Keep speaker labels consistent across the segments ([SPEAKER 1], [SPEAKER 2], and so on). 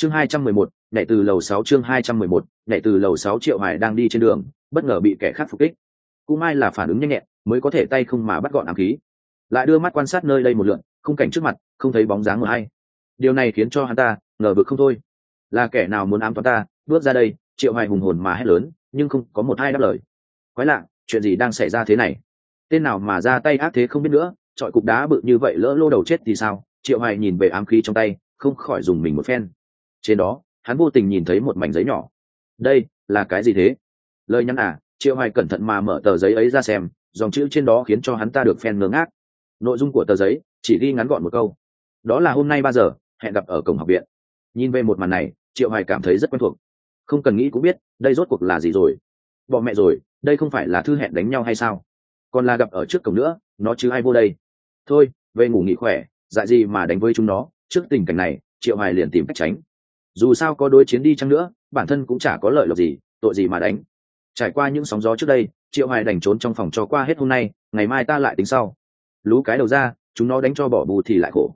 [SPEAKER 1] chương hai trăm mười một, nhảy từ lầu sáu chương hai trăm mười một, nhảy từ lầu sáu triệu hải đang đi trên đường, bất ngờ bị kẻ khác phục kích. Cũng mai là phản ứng nhanh nhẹn, mới có thể tay không mà bắt gọn ám khí. Lại đưa mắt quan sát nơi đây một lượn, khung cảnh trước mặt, không thấy bóng dáng người ai điều này khiến cho hắn ta ngờ vực không thôi. Là kẻ nào muốn ám toán ta? Bước ra đây, triệu hoài hùng hồn mà hét lớn, nhưng không có một ai đáp lời. Quái lạ, chuyện gì đang xảy ra thế này? Tên nào mà ra tay ác thế không biết nữa, trọi cục đá bự như vậy lỡ lô đầu chết thì sao? Triệu hoài nhìn về ám khí trong tay, không khỏi dùng mình một phen trên đó, hắn vô tình nhìn thấy một mảnh giấy nhỏ. Đây, là cái gì thế? Lời nhắn à triệu hoài cẩn thận mà mở tờ giấy ấy ra xem, dòng chữ trên đó khiến cho hắn ta được phen ngớ ngác. Nội dung của tờ giấy, chỉ ghi ngắn gọn một câu. Đó là hôm nay ba giờ, hẹn gặp ở cổng học viện. Nhìn về một màn này, triệu hoài cảm thấy rất quen thuộc. Không cần nghĩ cũng biết, đây rốt cuộc là gì rồi? Bỏ mẹ rồi, đây không phải là thư hẹn đánh nhau hay sao? Còn là gặp ở trước cổng nữa, nó chứ ai vô đây? Thôi, về ngủ nghỉ khỏe, dại gì mà đánh với chúng nó. Trước tình cảnh này, triệu hoài liền tìm cách tránh dù sao có đối chiến đi chăng nữa, bản thân cũng chả có lợi lộc gì, tội gì mà đánh. Trải qua những sóng gió trước đây, triệu hoài đành trốn trong phòng cho qua hết hôm nay, ngày mai ta lại tính sau. Lú cái đầu ra, chúng nó đánh cho bỏ bù thì lại khổ.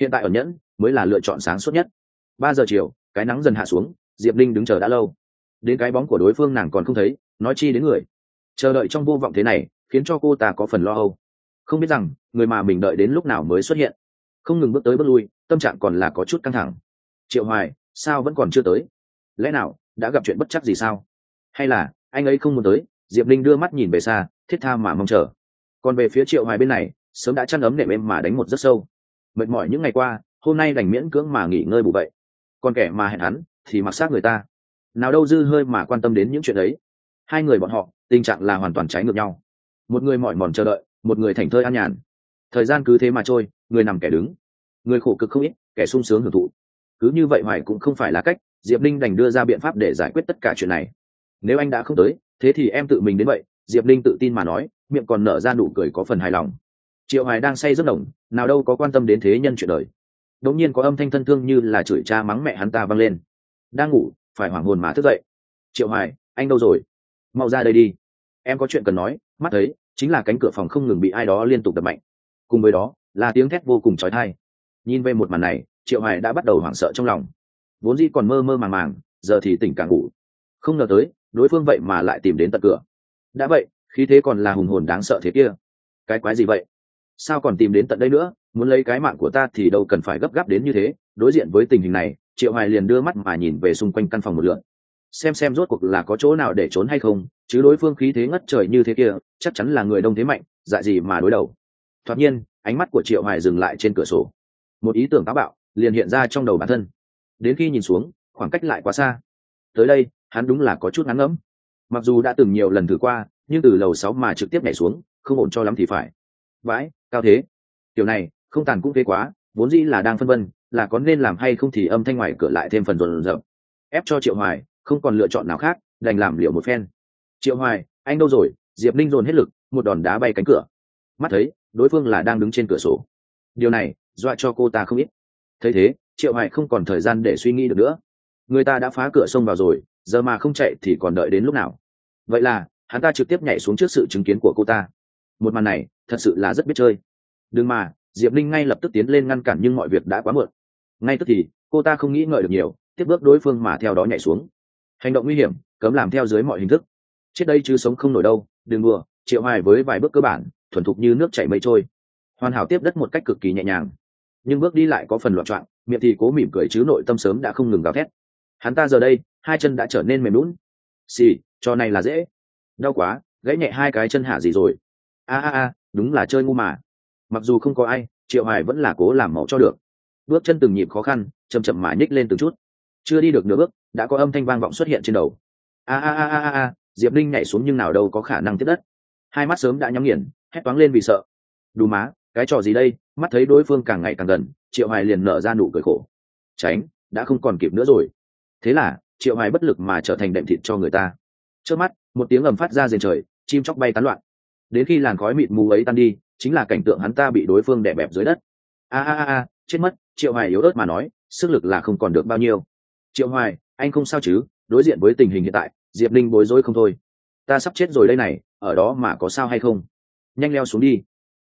[SPEAKER 1] Hiện tại ở nhẫn mới là lựa chọn sáng suốt nhất. Ba giờ chiều, cái nắng dần hạ xuống, diệp linh đứng chờ đã lâu. Đến cái bóng của đối phương nàng còn không thấy, nói chi đến người. Chờ đợi trong vô vọng thế này, khiến cho cô ta có phần lo âu. Không biết rằng, người mà mình đợi đến lúc nào mới xuất hiện. Không ngừng bước tới bước lui, tâm trạng còn là có chút căng thẳng. Triệu hoài sao vẫn còn chưa tới? Lẽ nào, đã gặp chuyện bất chắc gì sao? Hay là, anh ấy không muốn tới, diệp linh đưa mắt nhìn về xa, thiết tha mà mong chờ. Còn về phía triệu hoài bên này, sớm đã chăn ấm nệm êm mà đánh một rất sâu. Mệt mỏi những ngày qua, hôm nay đành miễn cưỡng mà nghỉ ngơi bù vậy còn kẻ mà hẹn hắn, thì mặc xác người ta. Nào đâu dư hơi mà quan tâm đến những chuyện ấy. Hai người bọn họ, tình trạng là hoàn toàn trái ngược nhau. Một người mỏi mòn chờ đợi, một người thảnh thơi an nhàn. Thời gian cứ thế mà trôi, người nằm kẻ đứng. Người khổ cực không ít, kẻ sung sướng hưởng thụ cứ như vậy hoài cũng không phải là cách, diệp ninh đành đưa ra biện pháp để giải quyết tất cả chuyện này. Nếu anh đã không tới, thế thì em tự mình đến vậy, diệp ninh tự tin mà nói, miệng còn nở ra nụ cười có phần hài lòng. Triệu hoài đang say rất đồng, nào đâu có quan tâm đến thế nhân chuyện đời. Đống nhiên có âm thanh thân thương như là chửi cha mắng mẹ hắn ta vang lên. Đang ngủ, phải hoảng hồn mà thức dậy. Triệu hoài, anh đâu rồi? Mau ra đây đi. Em có chuyện cần nói, mắt thấy, chính là cánh cửa phòng không ngừng bị ai đó liên tục đập mạnh. Cùng với đó, là tiếng thét vô cùng trói thai nhìn về một màn này triệu hoài đã bắt đầu hoảng sợ trong lòng. Vốn dĩ còn mơ mơ màng màng giờ thì tỉnh càng ngủ. Không ngờ tới đối phương vậy mà lại tìm đến tận cửa. Đã vậy khí thế còn là hùng hồn đáng sợ thế kia. Cái quái gì vậy? Sao còn tìm đến tận đây nữa? Muốn lấy cái mạng của ta thì đâu cần phải gấp gáp đến như thế. Đối diện với tình hình này triệu hoài liền đưa mắt mà nhìn về xung quanh căn phòng một lượt, xem xem rốt cuộc là có chỗ nào để trốn hay không chứ đối phương khí thế ngất trời như thế kia chắc chắn là người đông thế mạnh dại gì mà đối đầu. Thoạt nhiên ánh mắt của triệu hoài dừng lại trên cửa sổ. Một ý tưởng táo bạo liền hiện ra trong đầu bản thân. Đến khi nhìn xuống, khoảng cách lại quá xa. Tới đây, hắn đúng là có chút ngắn ngẫm. Mặc dù đã từng nhiều lần thử qua, nhưng từ lầu sáu mà trực tiếp nhảy xuống, không ổn cho lắm thì phải. Vãi, cao thế. Kiểu này, không tàn cũng thế quá, vốn dĩ là đang phân vân, là có nên làm hay không thì âm thanh ngoài cửa lại thêm phần rộn rộn. Ép cho triệu hoài, không còn lựa chọn nào khác, đành làm liệu một phen. Triệu hoài, anh đâu rồi? Diệp linh dồn hết lực, một đòn đá bay cánh cửa. Mắt thấy, đối phương là đang đứng trên cửa sổ. Điều này, dọa cho cô ta không ít thấy thế, triệu hoài không còn thời gian để suy nghĩ được nữa. Người ta đã phá cửa xông vào rồi, giờ mà không chạy thì còn đợi đến lúc nào? Vậy là, hắn ta trực tiếp nhảy xuống trước sự chứng kiến của cô ta. Một màn này, thật sự là rất biết chơi. Đừng mà, diệp linh ngay lập tức tiến lên ngăn cản nhưng mọi việc đã quá muộn. Ngay tức thì, cô ta không nghĩ ngợi được nhiều, tiếp bước đối phương mà theo đó nhảy xuống. Hành động nguy hiểm, cấm làm theo dưới mọi hình thức. Chết đây chứ sống không nổi đâu, đừng đùa, triệu hoài với vài bước cơ bản, thuần thục như nước chảy mây trôi. Hoàn hảo tiếp đất một cách cực kỳ nhẹ nhàng nhưng bước đi lại có phần loạn trọng, miệng thì cố mỉm cười chứ nội tâm sớm đã không ngừng gào thét. Hắn ta giờ đây, hai chân đã trở nên mềm lún xì trò này là dễ. Đau quá, gãy nhẹ hai cái chân hạ gì rồi. A a a, đúng là chơi ngu mà. Mặc dù không có ai, triệu hoài vẫn là cố làm mẫu cho được. Bước chân từng nhịp khó khăn, chậm chậm mà nhích lên từng chút. Chưa đi được nửa bước, đã có âm thanh vang vọng xuất hiện trên đầu. A a a a a diệp linh nhảy xuống nhưng nào đâu có khả năng tiếp đất. Hai mắt sớm đã nhắm nghiền, hét toáng lên vì sợ. Đù má, cái trò gì đây? Mắt thấy đối phương càng ngày càng gần, triệu hoài liền nở ra nụ cười khổ. Tránh, đã không còn kịp nữa rồi. Thế là, triệu hoài bất lực mà trở thành đệm thịt cho người ta. Trước mắt, một tiếng ầm phát ra rền trời, chim chóc bay tán loạn. Đến khi làn khói mịt mù ấy tan đi, chính là cảnh tượng hắn ta bị đối phương đè bẹp dưới đất. A a a chết mất, triệu hoài yếu ớt mà nói, sức lực là không còn được bao nhiêu. Triệu hoài, anh không sao chứ, đối diện với tình hình hiện tại, diệp linh bối rối không thôi. Ta sắp chết rồi đây này, ở đó mà có sao hay không? Nhanh leo xuống đi.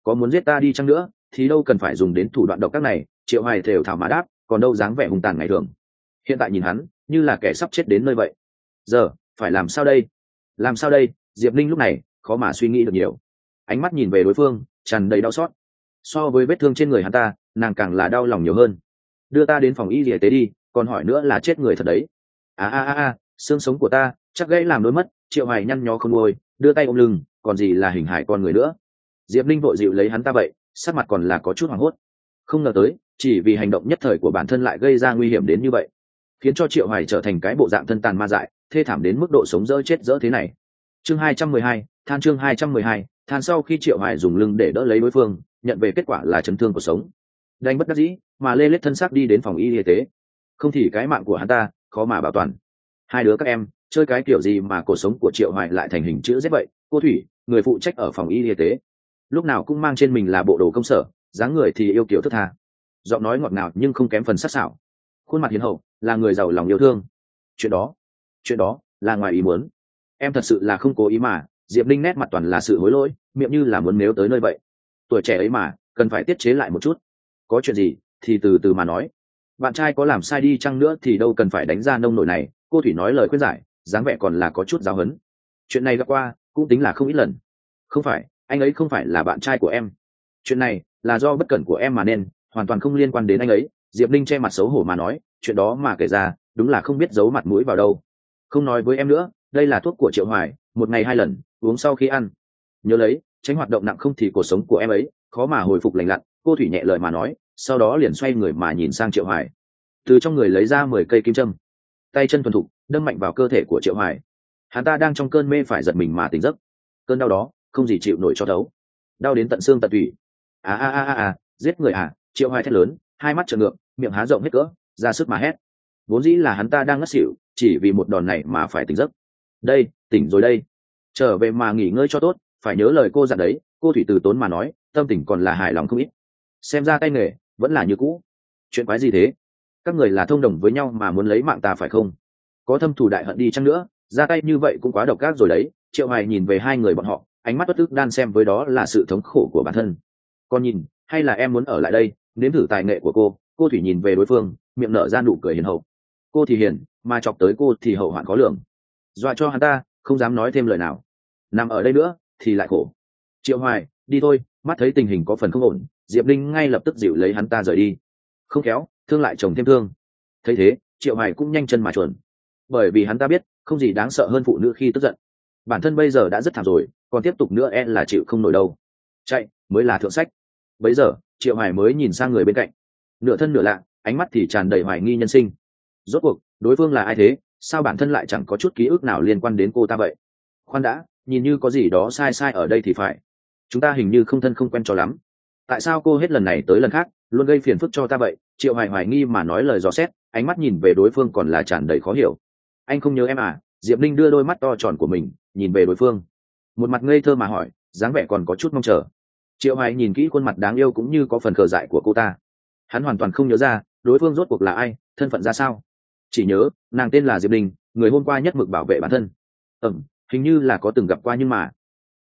[SPEAKER 1] Có muốn giết ta đi chăng nữa? Thì đâu cần phải dùng đến thủ đoạn độc các này, triệu hoài thều thảo mà đáp, còn đâu dáng vẻ hùng tàn ngày thường. Hiện tại nhìn hắn, như là kẻ sắp chết đến nơi vậy. Giờ, phải làm sao đây? Làm sao đây? Diệp linh lúc này, khó mà suy nghĩ được nhiều. Ánh mắt nhìn về đối phương, tràn đầy đau xót. So với vết thương trên người hắn ta, nàng càng là đau lòng nhiều hơn. Đưa ta đến phòng y y tế đi, còn hỏi nữa là chết người thật đấy. À à à a xương sống của ta, chắc gãy làm đôi mất triệu hoài nhăn nhó không ngồi, đưa tay ôm lưng, còn gì là hình hài con người nữa. Diệp linh vội dịu lấy hắn ta vậy sắc mặt còn là có chút hoảng hốt. Không ngờ tới chỉ vì hành động nhất thời của bản thân lại gây ra nguy hiểm đến như vậy khiến cho triệu hoài trở thành cái bộ dạng thân tàn ma dại thê thảm đến mức độ sống dỡ chết dỡ thế này. Chương 212, than chương 212, than sau khi triệu hoài dùng lưng để đỡ lấy đối phương nhận về kết quả là chấn thương của sống. Đành bất đắc dĩ mà lê lết thân xác đi đến phòng y y tế. Không thì cái mạng của hắn ta khó mà bảo toàn. Hai đứa các em chơi cái kiểu gì mà cuộc sống của triệu hoài lại thành hình chữ z vậy? Cô thủy người phụ trách ở phòng y y tế lúc nào cũng mang trên mình là bộ đồ công sở, dáng người thì yêu kiểu thức tha. Giọng nói ngọt ngào nhưng không kém phần sắc sảo. Khuôn mặt hiền hậu, là người giàu lòng yêu thương. Chuyện đó chuyện đó là ngoài ý muốn. Em thật sự là không cố ý mà, diệp linh nét mặt toàn là sự hối lỗi, miệng như là muốn nếu tới nơi vậy. Tuổi trẻ ấy mà, cần phải tiết chế lại một chút. Có chuyện gì, thì từ từ mà nói. Bạn trai có làm sai đi chăng nữa thì đâu cần phải đánh ra nông nổi này, cô thủy nói lời khuyên giải, dáng vẻ còn là có chút giáo hấn. Chuyện này gặp qua, cũng tính là không ít lần. Không phải anh ấy không phải là bạn trai của em. Chuyện này là do bất cẩn của em mà nên, hoàn toàn không liên quan đến anh ấy. Diệp linh che mặt xấu hổ mà nói, chuyện đó mà kể ra, đúng là không biết giấu mặt mũi vào đâu. Không nói với em nữa, đây là thuốc của triệu hoài, một ngày hai lần, uống sau khi ăn. Nhớ lấy, tránh hoạt động nặng không thì cuộc sống của em ấy, khó mà hồi phục lành lặn, cô thủy nhẹ lời mà nói, sau đó liền xoay người mà nhìn sang triệu hoài. Từ trong người lấy ra mười cây kim châm. Tay chân thuần thục, đâm mạnh vào cơ thể của triệu hoài. Hắn ta đang trong cơn mê phải giật mình mà tỉnh giấc. Cơn đau đó không gì chịu nổi cho đấu. Đau đến tận xương tận tủy. À a a a giết người à triệu hoài thét lớn, hai mắt trợn ngược, miệng há rộng hết cỡ, ra sức mà hét. Vốn dĩ là hắn ta đang ngất xỉu, chỉ vì một đòn này mà phải tỉnh giấc. Đây, tỉnh rồi đây. Trở về mà nghỉ ngơi cho tốt, phải nhớ lời cô dặn đấy, cô thủy từ tốn mà nói, tâm tình còn là hài lòng không ít. Xem ra tay nghề, vẫn là như cũ. Chuyện quái gì thế? Các người là thông đồng với nhau mà muốn lấy mạng ta phải không? Có thâm thù đại hận đi chăng nữa, ra tay như vậy cũng quá độc ác rồi đấy, triệu hoài nhìn về hai người bọn họ ánh mắt bất tức đan xem với đó là sự thống khổ của bản thân. Con nhìn, hay là em muốn ở lại đây, nếm thử tài nghệ của cô. Cô thủy nhìn về đối phương, miệng nở ra nụ cười hiền hậu. Cô thì hiền, mà chọc tới cô thì hậu hoạn khó lường. Dọa cho hắn ta, không dám nói thêm lời nào. Nằm ở đây nữa, thì lại khổ. Triệu hoài, đi thôi, mắt thấy tình hình có phần không ổn, diệp linh ngay lập tức dịu lấy hắn ta rời đi. Không kéo thương lại chồng thêm thương. Thấy thế, triệu hoài cũng nhanh chân mà chuẩn. bởi vì hắn ta biết, không gì đáng sợ hơn phụ nữ khi tức giận bản thân bây giờ đã rất thảm rồi, còn tiếp tục nữa e là chịu không nổi đâu. Chạy, mới là thượng sách. Bấy giờ, triệu hải mới nhìn sang người bên cạnh. Nửa thân nửa lạ, ánh mắt thì tràn đầy hoài nghi nhân sinh. Rốt cuộc, đối phương là ai thế? Sao bản thân lại chẳng có chút ký ức nào liên quan đến cô ta vậy? Khoan đã, nhìn như có gì đó sai sai ở đây thì phải. Chúng ta hình như không thân không quen cho lắm. Tại sao cô hết lần này tới lần khác, luôn gây phiền phức cho ta vậy? Triệu hoài hoài nghi mà nói lời dò xét, ánh mắt nhìn về đối phương còn là tràn đầy khó hiểu. Anh không nhớ em à? Diệp linh đưa đôi mắt to tròn của mình, nhìn về đối phương. Một mặt ngây thơ mà hỏi, dáng vẻ còn có chút mong chờ. Triệu hoài nhìn kỹ khuôn mặt đáng yêu cũng như có phần khờ dại của cô ta. Hắn hoàn toàn không nhớ ra, đối phương rốt cuộc là ai, thân phận ra sao. Chỉ nhớ, nàng tên là diệp linh người hôm qua nhất mực bảo vệ bản thân. Ẩm hình như là có từng gặp qua nhưng mà,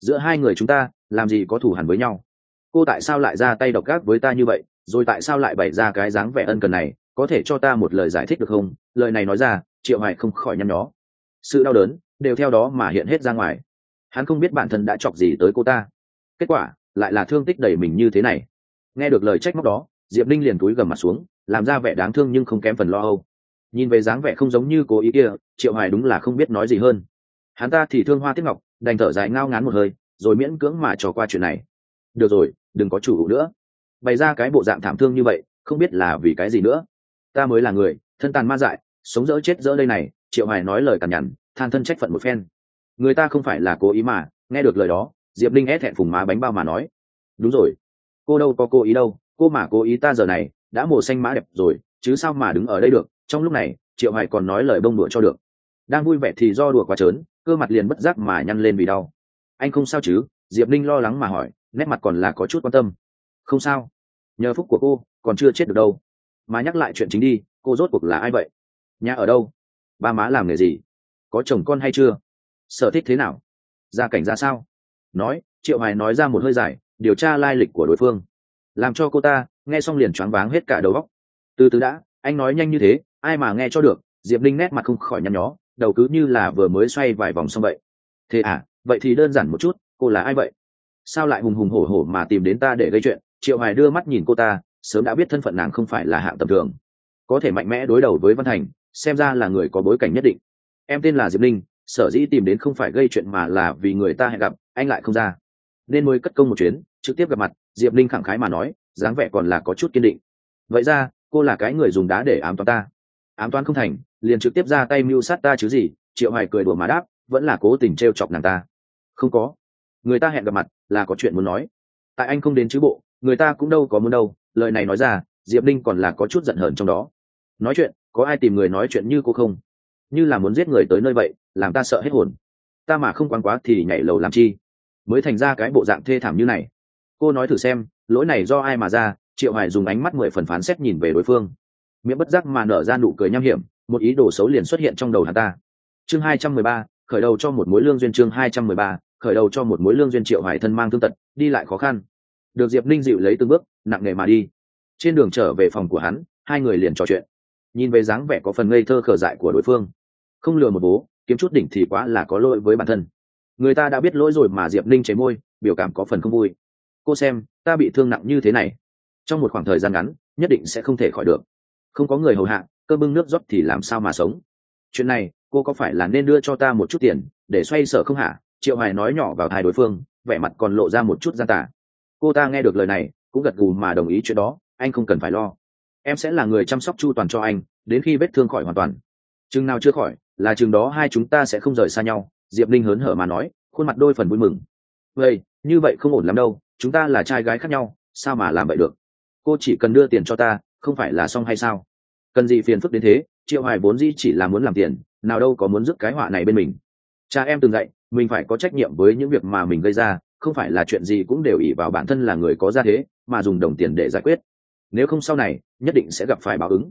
[SPEAKER 1] giữa hai người chúng ta, làm gì có thủ hẳn với nhau. Cô tại sao lại ra tay độc ác với ta như vậy, rồi tại sao lại bày ra cái dáng vẻ ân cần này, có thể cho ta một lời giải thích được không? Lời này nói ra, triệu hoài không khỏi nhăn nhó sự đau đớn đều theo đó mà hiện hết ra ngoài. Hắn không biết bản thân đã chọc gì tới cô ta. Kết quả, lại là thương tích đầy mình như thế này. Nghe được lời trách móc đó, diệp linh liền túi gầm mặt xuống, làm ra vẻ đáng thương nhưng không kém phần lo âu. Nhìn về dáng vẻ không giống như cố ý kia, triệu hoài đúng là không biết nói gì hơn. Hắn ta thì thương hoa tiếp ngọc, đành thở dài ngao ngán một hơi, rồi miễn cưỡng mà trò qua chuyện này. Được rồi, đừng có chủ nữa. Bày ra cái bộ dạng thảm thương như vậy, không biết là vì cái gì nữa. Ta mới là người, thân tàn ma dại sống dỡ chết dỡ đây này, triệu hoài nói lời cằn nhằn, than thân trách phận một phen. Người ta không phải là cố ý mà, nghe được lời đó, diệp linh é thẹn phùng má bánh bao mà nói. Đúng rồi. Cô đâu có cố ý đâu, cô mà cố ý ta giờ này, đã mồ xanh mã đẹp rồi, chứ sao mà đứng ở đây được? Trong lúc này, triệu hoài còn nói lời bông đùa cho được. Đang vui vẻ thì do đùa quá trớn, cơ mặt liền bất giác mà nhăn lên vì đau. Anh không sao chứ? Diệp linh lo lắng mà hỏi, nét mặt còn là có chút quan tâm. Không sao. Nhờ phúc của cô, còn chưa chết được đâu. Mà nhắc lại chuyện chính đi, cô rốt cuộc là ai vậy? Nhà ở đâu? Ba má làm nghề gì? Có chồng con hay chưa? Sở thích thế nào? Gia cảnh ra sao? Nói, triệu hoài nói ra một hơi dài, điều tra lai lịch của đối phương. Làm cho cô ta, nghe xong liền choáng váng hết cả đầu óc. Từ từ đã, anh nói nhanh như thế, ai mà nghe cho được, diệp linh nét mặt không khỏi nhăn nhó, đầu cứ như là vừa mới xoay vài vòng xong vậy. Thế à vậy thì đơn giản một chút, cô là ai vậy? Sao lại hùng hùng hổ hổ mà tìm đến ta để gây chuyện? Triệu hoài đưa mắt nhìn cô ta, sớm đã biết thân phận nàng không phải là hạng tầm thường. Có thể mạnh mẽ đối đầu với văn thành xem ra là người có bối cảnh nhất định. Em tên là diệp linh sở dĩ tìm đến không phải gây chuyện mà là vì người ta hẹn gặp, anh lại không ra. Nên mới cất công một chuyến, trực tiếp gặp mặt, diệp linh khẳng khái mà nói, dáng vẻ còn là có chút kiên định. Vậy ra, cô là cái người dùng đá để ám toán ta. Ám toán không thành, liền trực tiếp ra tay mưu sát ta chứ gì, triệu hoài cười đùa mà đáp, vẫn là cố tình t chọc nàng ta. Không có. Người ta hẹn gặp mặt, là có chuyện muốn nói. Tại anh không đến chứ bộ, người ta cũng đâu có muốn đâu, lời này nói ra, diệp linh còn là có chút giận hờn trong đó. Nói chuyện có ai tìm người nói chuyện như cô không? Như là muốn giết người tới nơi vậy, làm ta sợ hết hồn. Ta mà không quán quá thì nhảy lầu làm chi? Mới thành ra cái bộ dạng thê thảm như này. Cô nói thử xem, lỗi này do ai mà ra? Triệu hoài dùng ánh mắt mười phần phán xét nhìn về đối phương. Miệng bất giác mà nở ra nụ cười nham hiểm, một ý đồ xấu liền xuất hiện trong đầu hắn ta. Chương hai trăm mười ba, khởi đầu cho một mối lương duyên chương hai trăm mười ba, khởi đầu cho một mối lương duyên triệu hoài thân mang thương tật, đi lại khó khăn. Được diệp ninh dịu lấy từng bước, nặng nề mà đi. Trên đường trở về phòng của hắn, hai người liền trò chuyện nhìn về dáng vẻ có phần ngây thơ khờ dại của đối phương. Không lừa một bố, kiếm chút đỉnh thì quá là có lỗi với bản thân. Người ta đã biết lỗi rồi mà diệp ninh chế môi, biểu cảm có phần không vui. Cô xem, ta bị thương nặng như thế này. Trong một khoảng thời gian ngắn, nhất định sẽ không thể khỏi được. Không có người hầu hạ, cơ bưng nước rót thì làm sao mà sống? Chuyện này, cô có phải là nên đưa cho ta một chút tiền, để xoay sở không hả? Triệu hoài nói nhỏ vào thai đối phương, vẻ mặt còn lộ ra một chút gian tả cô ta nghe được lời này, cũng gật gù mà đồng ý chuyện đó, anh không cần phải lo em sẽ là người chăm sóc chu toàn cho anh, đến khi vết thương khỏi hoàn toàn. Chừng nào chưa khỏi, là chừng đó hai chúng ta sẽ không rời xa nhau, diệp linh hớn hở mà nói, khuôn mặt đôi phần vui mừng. Vậy, như vậy không ổn lắm đâu, chúng ta là trai gái khác nhau, sao mà làm vậy được? Cô chỉ cần đưa tiền cho ta, không phải là xong hay sao? Cần gì phiền phức đến thế, triệu hoài vốn di chỉ là muốn làm tiền, nào đâu có muốn rước cái họa này bên mình. Cha em từng dạy, mình phải có trách nhiệm với những việc mà mình gây ra, không phải là chuyện gì cũng đều ỉ vào bản thân là người có gia thế, mà dùng đồng tiền để giải quyết nếu không sau này, nhất định sẽ gặp phải báo ứng.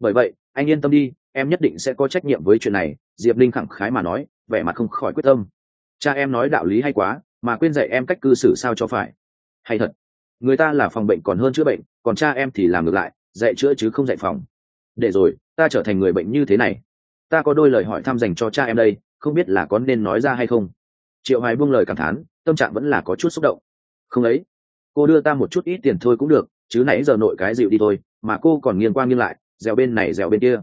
[SPEAKER 1] Bởi vậy, anh yên tâm đi, em nhất định sẽ có trách nhiệm với chuyện này, diệp linh khẳng khái mà nói, vẻ mặt không khỏi quyết tâm. Cha em nói đạo lý hay quá, mà quên dạy em cách cư xử sao cho phải. Hay thật, người ta là phòng bệnh còn hơn chữa bệnh, còn cha em thì làm ngược lại, dạy chữa chứ không dạy phòng. Để rồi, ta trở thành người bệnh như thế này. Ta có đôi lời hỏi thăm dành cho cha em đây, không biết là có nên nói ra hay không. Triệu hoài buông lời cảm thán, tâm trạng vẫn là có chút xúc động. Không ấy, cô đưa ta một chút ít tiền thôi cũng được chứ nãy giờ nội cái dịu đi thôi, mà cô còn nghiêng qua nghiêng lại, dẻo bên này dẻo bên kia.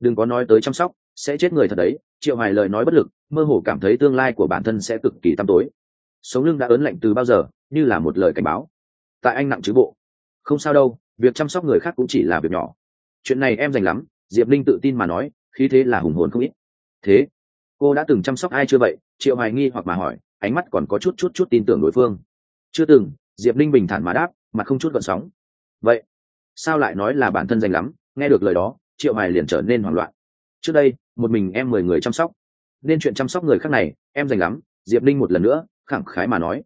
[SPEAKER 1] Đừng có nói tới chăm sóc, sẽ chết người thật đấy, triệu hoài lời nói bất lực, mơ hồ cảm thấy tương lai của bản thân sẽ cực kỳ tăm tối. Sống lưng đã ớn lạnh từ bao giờ, như là một lời cảnh báo. Tại anh nặng chứ bộ. Không sao đâu, việc chăm sóc người khác cũng chỉ là việc nhỏ. Chuyện này em dành lắm, diệp linh tự tin mà nói, khí thế là hùng hồn không ít. Thế, cô đã từng chăm sóc ai chưa vậy? Triệu hoài nghi hoặc mà hỏi, ánh mắt còn có chút chút chút tin tưởng đối phương. Chưa từng, diệp linh bình thản mà đáp, mặt không chút gợn sóng vậy, sao lại nói là bản thân dành lắm? Nghe được lời đó, triệu hoài liền trở nên hoảng loạn. Trước đây, một mình em mười người chăm sóc. Nên chuyện chăm sóc người khác này, em dành lắm, diệp linh một lần nữa, khẳng khái mà nói.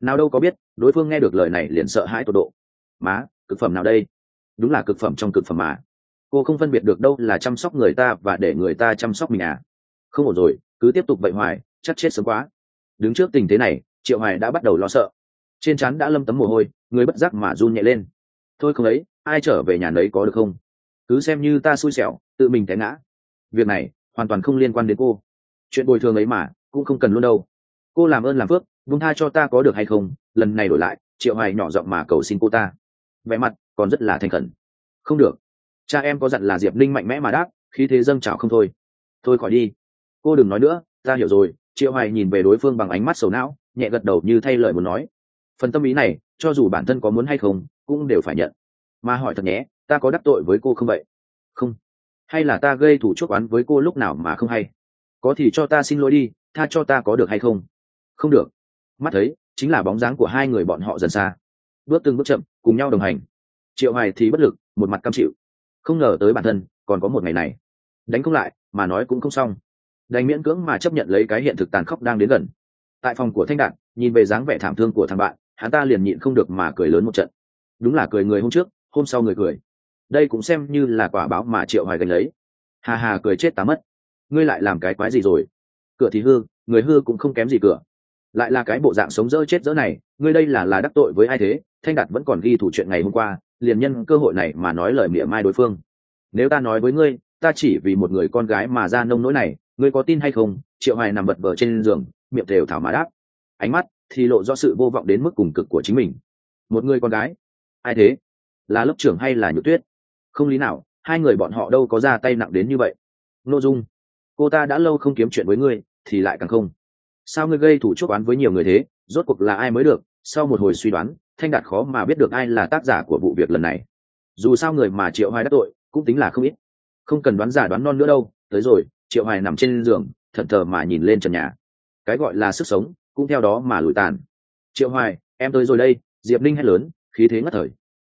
[SPEAKER 1] Nào đâu có biết, đối phương nghe được lời này liền sợ hãi tột độ. Má, cực phẩm nào đây? Đúng là cực phẩm trong cực phẩm mà. Cô không phân biệt được đâu là chăm sóc người ta và để người ta chăm sóc mình à. Không ổn rồi, cứ tiếp tục vậy hoài, chắc chết sớm quá. Đứng trước tình thế này, triệu hoài đã bắt đầu lo sợ. Trên trán đã lâm tấm mồ hôi, người bất giác mà run nhẹ lên thôi không ấy, ai trở về nhà đấy có được không? Cứ xem như ta xui xẻo, tự mình té ngã. Việc này, hoàn toàn không liên quan đến cô. Chuyện bồi thường ấy mà, cũng không cần luôn đâu. Cô làm ơn làm phước vung tha cho ta có được hay không, lần này đổi lại, triệu hoài nhỏ giọng mà cầu xin cô ta. Vẻ mặt, còn rất là thành khẩn. Không được. Cha em có dặn là diệp linh mạnh mẽ mà đáp khi thế dâng trào không thôi. Thôi khỏi đi. Cô đừng nói nữa, ta hiểu rồi. Triệu hoài nhìn về đối phương bằng ánh mắt sầu não, nhẹ gật đầu như thay lời muốn nói. Phần tâm ý này, cho dù bản thân có muốn hay không cũng đều phải nhận. Mà hỏi thật nhé, ta có đắc tội với cô không vậy? Không. Hay là ta gây thủ chuốc oán với cô lúc nào mà không hay? Có thì cho ta xin lỗi đi, tha cho ta có được hay không? Không được. Mắt thấy, chính là bóng dáng của hai người bọn họ dần xa. Bước từng bước chậm, cùng nhau đồng hành. Triệu hoài thì bất lực, một mặt cam chịu. Không ngờ tới bản thân, còn có một ngày này. Đánh không lại, mà nói cũng không xong. Đành miễn cưỡng mà chấp nhận lấy cái hiện thực tàn khốc đang đến gần. Tại phòng của thanh đạn nhìn về dáng vẻ thảm thương của thằng bạn, hắn ta liền nhịn không được mà cười lớn một trận đúng là cười người hôm trước, hôm sau người cười. Đây cũng xem như là quả báo mà triệu hoài gánh lấy. Hà hà cười chết tá mất. Ngươi lại làm cái quái gì rồi? Cửa thì hư, người hư cũng không kém gì cửa. Lại là cái bộ dạng sống dỡ chết dỡ này, ngươi đây là là đắc tội với ai thế? Thanh đạt vẫn còn ghi thủ chuyện ngày hôm qua, liền nhân cơ hội này mà nói lời mỉa mai đối phương. Nếu ta nói với ngươi, ta chỉ vì một người con gái mà ra nông nỗi này, ngươi có tin hay không? Triệu hoài nằm vật vờ trên giường, miệng thều thảo mà đáp. Ánh mắt thì lộ do sự vô vọng đến mức cùng cực của chính mình. Một người con gái ai thế? Là lớp trưởng hay là nhược tuyết? Không lý nào, hai người bọn họ đâu có ra tay nặng đến như vậy. N ô dung, cô ta đã lâu không kiếm chuyện với ngươi, thì lại càng không. Sao ngươi gây thủ chuốc oán với nhiều người thế? Rốt cuộc là ai mới được? Sau một hồi suy đoán, thanh đạt khó mà biết được ai là tác giả của vụ việc lần này. Dù sao người mà triệu hoài đắc tội, cũng tính là không ít. Không cần đoán giả đoán non nữa đâu, tới rồi, triệu hoài nằm trên giường, thận thờ mà nhìn lên trần nhà. Cái gọi là sức sống, cũng theo đó mà lùi tàn. Triệu hoài, em tới rồi đây, diệp ninh hét lớn khí thế ngất thời.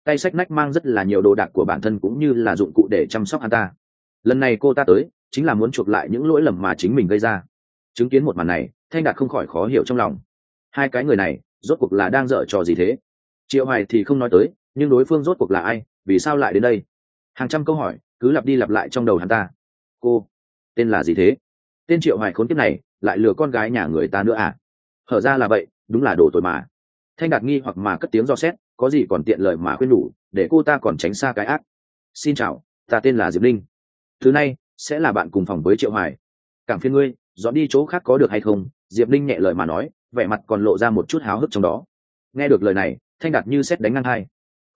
[SPEAKER 1] Tay sách nách mang rất là nhiều đồ đạc của bản thân cũng như là dụng cụ để chăm sóc hắn ta. Lần này cô ta tới, chính là muốn chuộc lại những lỗi lầm mà chính mình gây ra. Chứng kiến một màn này, thanh đạt không khỏi khó hiểu trong lòng. Hai cái người này, rốt cuộc là đang dở trò gì thế? Triệu hoài thì không nói tới, nhưng đối phương rốt cuộc là ai, vì sao lại đến đây? Hàng trăm câu hỏi, cứ lặp đi lặp lại trong đầu hắn ta. Cô, tên là gì thế? Tên triệu hoài khốn kiếp này, lại lừa con gái nhà người ta nữa à? Hở ra là vậy, đúng là đồ tội mà. Thanh đạt nghi hoặc mà cất tiếng do xét có gì còn tiện lợi mà khuyên nhủ, để cô ta còn tránh xa cái ác. Xin chào, ta tên là diệp linh thứ này sẽ là bạn cùng phòng với triệu hoài. Cảm phiên ngươi, dọn đi chỗ khác có được hay không? Diệp linh nhẹ lời mà nói, vẻ mặt còn lộ ra một chút háo hức trong đó. Nghe được lời này, thanh đạt như xét đánh ngang hai.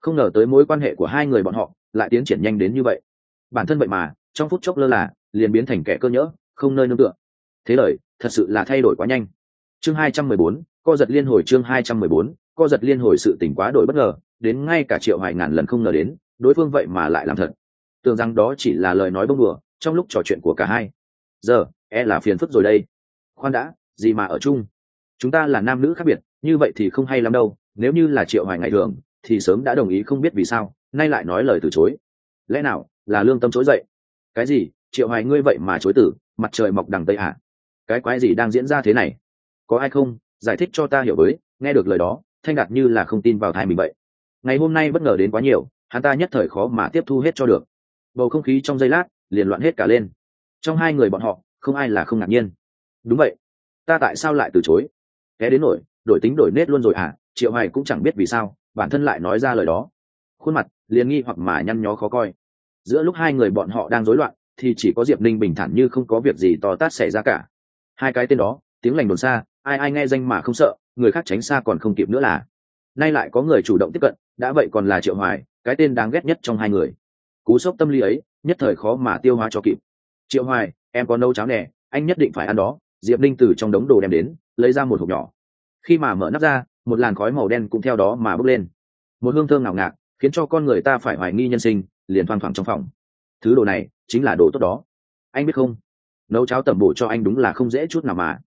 [SPEAKER 1] Không ngờ tới mối quan hệ của hai người bọn họ lại tiến triển nhanh đến như vậy. Bản thân vậy mà, trong phút chốc lơ là, liền biến thành kẻ cơ nhỡ, không nơi nương tựa. Thế lời, thật sự là thay đổi quá nhanh. Chương hai trăm mười bốn co giật liên hồi chương hai trăm mười bốn, co giật liên hồi sự tỉnh quá đổi bất ngờ, đến ngay cả triệu hoài ngàn lần không ngờ đến, đối phương vậy mà lại làm thật. Tưởng rằng đó chỉ là lời nói bông đùa, trong lúc trò chuyện của cả hai. Giờ e là phiền phức rồi đây. Khoan đã, gì mà ở chung? Chúng ta là nam nữ khác biệt, như vậy thì không hay lắm đâu, nếu như là triệu hoài ngày thường, thì sớm đã đồng ý không biết vì sao, nay lại nói lời từ chối. Lẽ nào, là lương tâm chối dậy? Cái gì, triệu hoài ngươi vậy mà chối tử mặt trời mọc đằng tây à? cái quái gì đang diễn ra thế này? Có ai không? Giải thích cho ta hiểu với, nghe được lời đó, thanh đạt như là không tin vào thai mình vậy. Ngày hôm nay bất ngờ đến quá nhiều, hắn ta nhất thời khó mà tiếp thu hết cho được. Bầu không khí trong giây lát liền loạn hết cả lên. Trong hai người bọn họ, không ai là không ngạc nhiên. Đúng vậy. Ta tại sao lại từ chối? Té đến nổi, đổi tính đổi nết luôn rồi à triệu hoài cũng chẳng biết vì sao, bản thân lại nói ra lời đó. Khuôn mặt, liền nghi hoặc mà nhăn nhó khó coi. Giữa lúc hai người bọn họ đang rối loạn, thì chỉ có diệp ninh bình thản như không có việc gì to tát xảy ra cả. Hai cái tên đó, tiếng lành đồn xa ai ai nghe danh mà không sợ, người khác tránh xa còn không kịp nữa là. Nay lại có người chủ động tiếp cận, đã vậy còn là triệu hoài, cái tên đáng ghét nhất trong hai người. Cú sốc tâm lý ấy, nhất thời khó mà tiêu hóa cho kịp. Triệu hoài, em có nấu cháo nè, anh nhất định phải ăn đó. Diệp linh từ trong đống đồ đem đến, lấy ra một hộp nhỏ. Khi mà mở nắp ra, một làn khói màu đen cũng theo đó mà bốc lên. Một hương thơm ngào ngạt, khiến cho con người ta phải hoài nghi nhân sinh, liền thoang thoảng trong phòng. Thứ đồ này chính là đồ tốt đó. Anh biết không? Nấu cháo tẩm bổ cho anh đúng là không dễ chút nào mà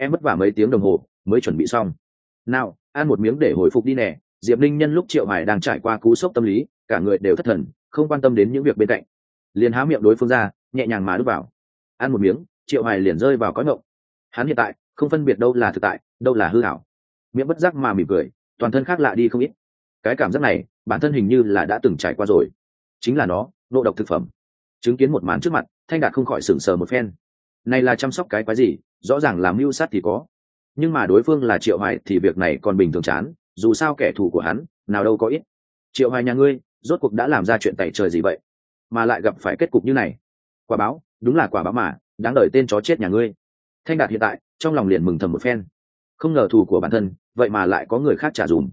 [SPEAKER 1] em mất vả mấy tiếng đồng hồ, mới chuẩn bị xong. Nào, ăn một miếng để hồi phục đi nè. Diệp linh nhân lúc triệu hải đang trải qua cú sốc tâm lý, cả người đều thất thần, không quan tâm đến những việc bên cạnh. Liền há miệng đối phương ra, nhẹ nhàng mà đút vào. Ăn một miếng, triệu hải liền rơi vào cõi ngộng. Hắn hiện tại, không phân biệt đâu là thực tại, đâu là hư hảo miệng bất giác mà mỉm cười, toàn thân khác lạ đi không ít. Cái cảm giác này, bản thân hình như là đã từng trải qua rồi. Chính là nó nộ độc thực phẩm. Chứng kiến một màn trước mặt, thanh đạt không khỏi sửng sờ một phen này là chăm sóc cái quái gì, rõ ràng làm mưu sát thì có. Nhưng mà đối phương là triệu hoài thì việc này còn bình thường chán, dù sao kẻ thù của hắn, nào đâu có ít. Triệu hoài nhà ngươi, rốt cuộc đã làm ra chuyện tẩy trời gì vậy? Mà lại gặp phải kết cục như này. Quả báo, đúng là quả báo mà, đáng đợi tên chó chết nhà ngươi. Thanh đạt hiện tại, trong lòng liền mừng thầm một phen. Không ngờ thù của bản thân, vậy mà lại có người khác trả dùm.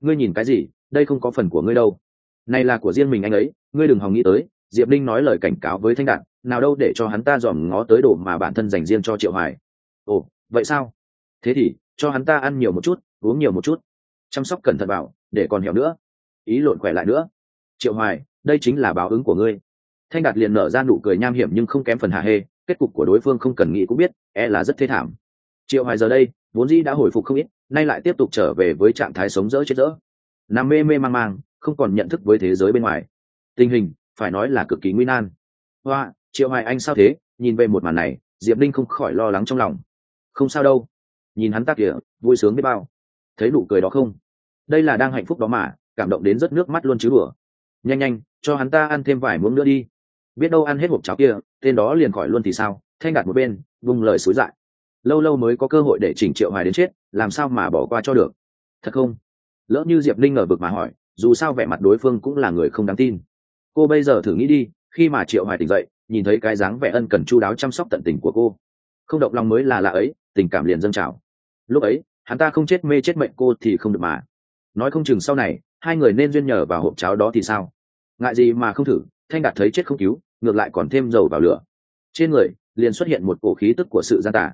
[SPEAKER 1] Ngươi nhìn cái gì, đây không có phần của ngươi đâu. Này là của riêng mình anh ấy, ngươi đừng hòng nghĩ tới diệp linh nói lời cảnh cáo với thanh đạt, nào đâu để cho hắn ta dòm ngó tới đồ mà bản thân dành riêng cho triệu hoài. Ồ, vậy sao? Thế thì, cho hắn ta ăn nhiều một chút, uống nhiều một chút. Chăm sóc cẩn thận vào để còn hiểu nữa. Ý lộn khỏe lại nữa. Triệu hoài, đây chính là báo ứng của ngươi. Thanh đạt liền nở ra nụ cười nham hiểm nhưng không kém phần hạ hê, kết cục của đối phương không cần nghĩ cũng biết e là rất thế thảm. Triệu hoài giờ đây, vốn dĩ đã hồi phục không ít, nay lại tiếp tục trở về với trạng thái sống dỡ chết dỡ. Nằm mê mê mang mang, không còn nhận thức với thế giới bên ngoài. Tình hình phải nói là cực kỳ nguy nan. Hoa, triệu hoài anh sao thế? Nhìn về một màn này, diệp linh không khỏi lo lắng trong lòng. Không sao đâu. Nhìn hắn ta kìa, vui sướng biết bao. Thấy nụ cười đó không? Đây là đang hạnh phúc đó mà, cảm động đến rất nước mắt luôn chứ đùa. Nhanh nhanh, cho hắn ta ăn thêm vài muỗng nữa đi. Biết đâu ăn hết hộp cháo kia, tên đó liền khỏi luôn thì sao? Thanh đặt một bên vùng lời xối dại. Lâu lâu mới có cơ hội để chỉnh triệu hoài đến chết, làm sao mà bỏ qua cho được? Thật không? Lỡ như diệp linh ở vực mà hỏi, dù sao vẻ mặt đối phương cũng là người không đáng tin cô bây giờ thử nghĩ đi, khi mà triệu hoài tỉnh dậy, nhìn thấy cái dáng vẻ ân cần chu đáo chăm sóc tận tình của cô. Không động lòng mới là lạ ấy, tình cảm liền dâng trào. Lúc ấy, hắn ta không chết mê chết mệnh cô thì không được mà. Nói không chừng sau này, hai người nên duyên nhờ vào hộp cháo đó thì sao? Ngại gì mà không thử, thanh đạt thấy chết không cứu, ngược lại còn thêm dầu vào lửa. Trên người, liền xuất hiện một cổ khí tức của sự gian tả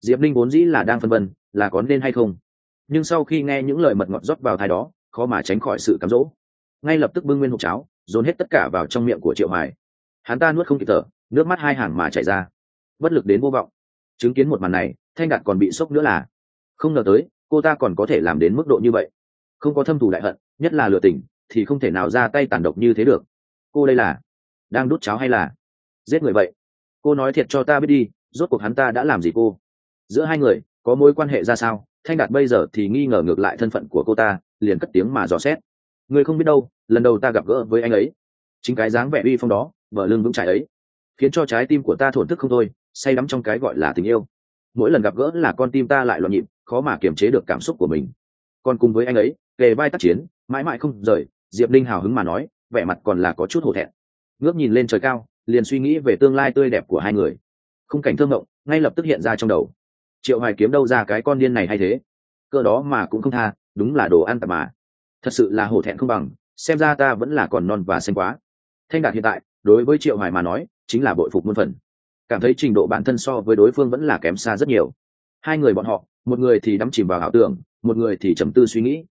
[SPEAKER 1] diệp linh vốn dĩ là đang phân vân, là có nên hay không. Nhưng sau khi nghe những lời mật ngọt rót vào thai đó, khó mà tránh khỏi sự cám dỗ. Ngay lập tức bưng nguyên hộp cháo dồn hết tất cả vào trong miệng của triệu hoài. Hắn ta nuốt không kịp thở, nước mắt hai hàng mà chảy ra. Bất lực đến vô vọng. Chứng kiến một màn này, thanh đạt còn bị sốc nữa là, không ngờ tới, cô ta còn có thể làm đến mức độ như vậy. Không có thâm thù đại hận, nhất là lừa tình thì không thể nào ra tay tàn độc như thế được. Cô đây là, đang đút cháo hay là? Giết người vậy. Cô nói thiệt cho ta biết đi, rốt cuộc hắn ta đã làm gì cô? Giữa hai người, có mối quan hệ ra sao? Thanh đạt bây giờ thì nghi ngờ ngược lại thân phận của cô ta, liền cất tiếng mà dò xét. Ngươi không biết đâu, lần đầu ta gặp gỡ với anh ấy. Chính cái dáng vẻ uy phong đó vợ lưng vững chãi ấy, khiến cho trái tim của ta thổn thức không thôi, say đắm trong cái gọi là tình yêu. Mỗi lần gặp gỡ là con tim ta lại loạn nhịp, khó mà kiềm chế được cảm xúc của mình. Còn cùng với anh ấy, kề vai tác chiến, mãi mãi không rời, diệp linh hào hứng mà nói, vẻ mặt còn là có chút hổ thẹn. Ngước nhìn lên trời cao, liền suy nghĩ về tương lai tươi đẹp của hai người. Khung cảnh thương ngộng ngay lập tức hiện ra trong đầu. Triệu hoài kiếm đâu ra cái con điên này hay thế? Cơ đó mà cũng không tha, đúng là đồ ăn tạp mà thật sự là hổ thẹn không bằng, xem ra ta vẫn là còn non và xanh quá. Thanh đạt hiện tại, đối với triệu hoài mà nói, chính là bội phục muôn phần. Cảm thấy trình độ bản thân so với đối phương vẫn là kém xa rất nhiều. Hai người bọn họ, một người thì đắm chìm vào ảo tưởng, một người thì trầm tư suy nghĩ.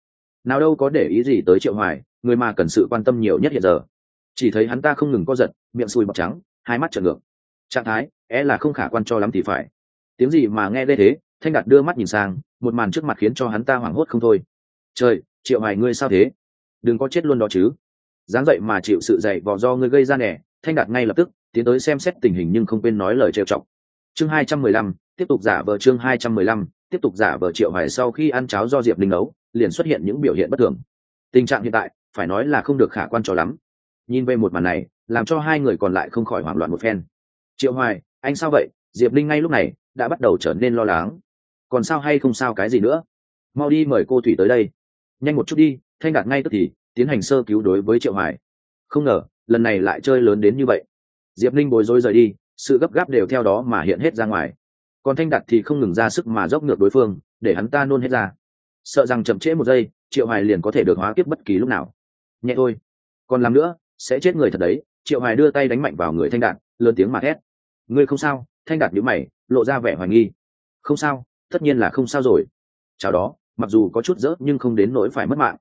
[SPEAKER 1] Nào đâu có để ý gì tới triệu hoài, người mà cần sự quan tâm nhiều nhất hiện giờ. Chỉ thấy hắn ta không ngừng co giật, miệng sùi bọt trắng, hai mắt trợn ngược. Trạng thái, é là không khả quan cho lắm thì phải. Tiếng gì mà nghe đây thế, thanh đạt đưa mắt nhìn sang, một màn trước mặt khiến cho hắn ta hoảng hốt không thôi. Trời triệu hoài ngươi sao thế? Đừng có chết luôn đó chứ. Dáng dậy mà chịu sự dạy vò do ngươi gây ra nẻ thanh đạt ngay lập tức, tiến tới xem xét tình hình nhưng không quên nói lời trêu chọc. Chương hai trăm mười lăm, tiếp tục giả vờ chương hai trăm mười lăm, tiếp tục giả vờ triệu hoài sau khi ăn cháo do diệp linh nấu, liền xuất hiện những biểu hiện bất thường. Tình trạng hiện tại, phải nói là không được khả quan cho lắm. Nhìn về một màn này, làm cho hai người còn lại không khỏi hoảng loạn một phen. Triệu hoài, anh sao vậy? Diệp linh ngay lúc này, đã bắt đầu trở nên lo lắng. Còn sao hay không sao cái gì nữa? Mau đi mời cô thủy tới đây nhanh một chút đi, thanh đạt ngay tức thì tiến hành sơ cứu đối với triệu hoài. Không ngờ, lần này lại chơi lớn đến như vậy. Diệp ninh bối rối rời đi, sự gấp gáp đều theo đó mà hiện hết ra ngoài. Còn thanh đạt thì không ngừng ra sức mà dốc ngược đối phương, để hắn ta nôn hết ra. Sợ rằng chậm trễ một giây, triệu hoài liền có thể được hóa kiếp bất kỳ lúc nào. Nhẹ thôi. Còn làm nữa, sẽ chết người thật đấy. Triệu hoài đưa tay đánh mạnh vào người thanh đạt, lớn tiếng mà thét ngươi không sao? Thanh đạt nhíu mày, lộ ra vẻ hoài nghi. Không sao, tất nhiên là không sao rồi. Chào đó mặc dù có chút dỡ nhưng không đến nỗi phải mất mạng.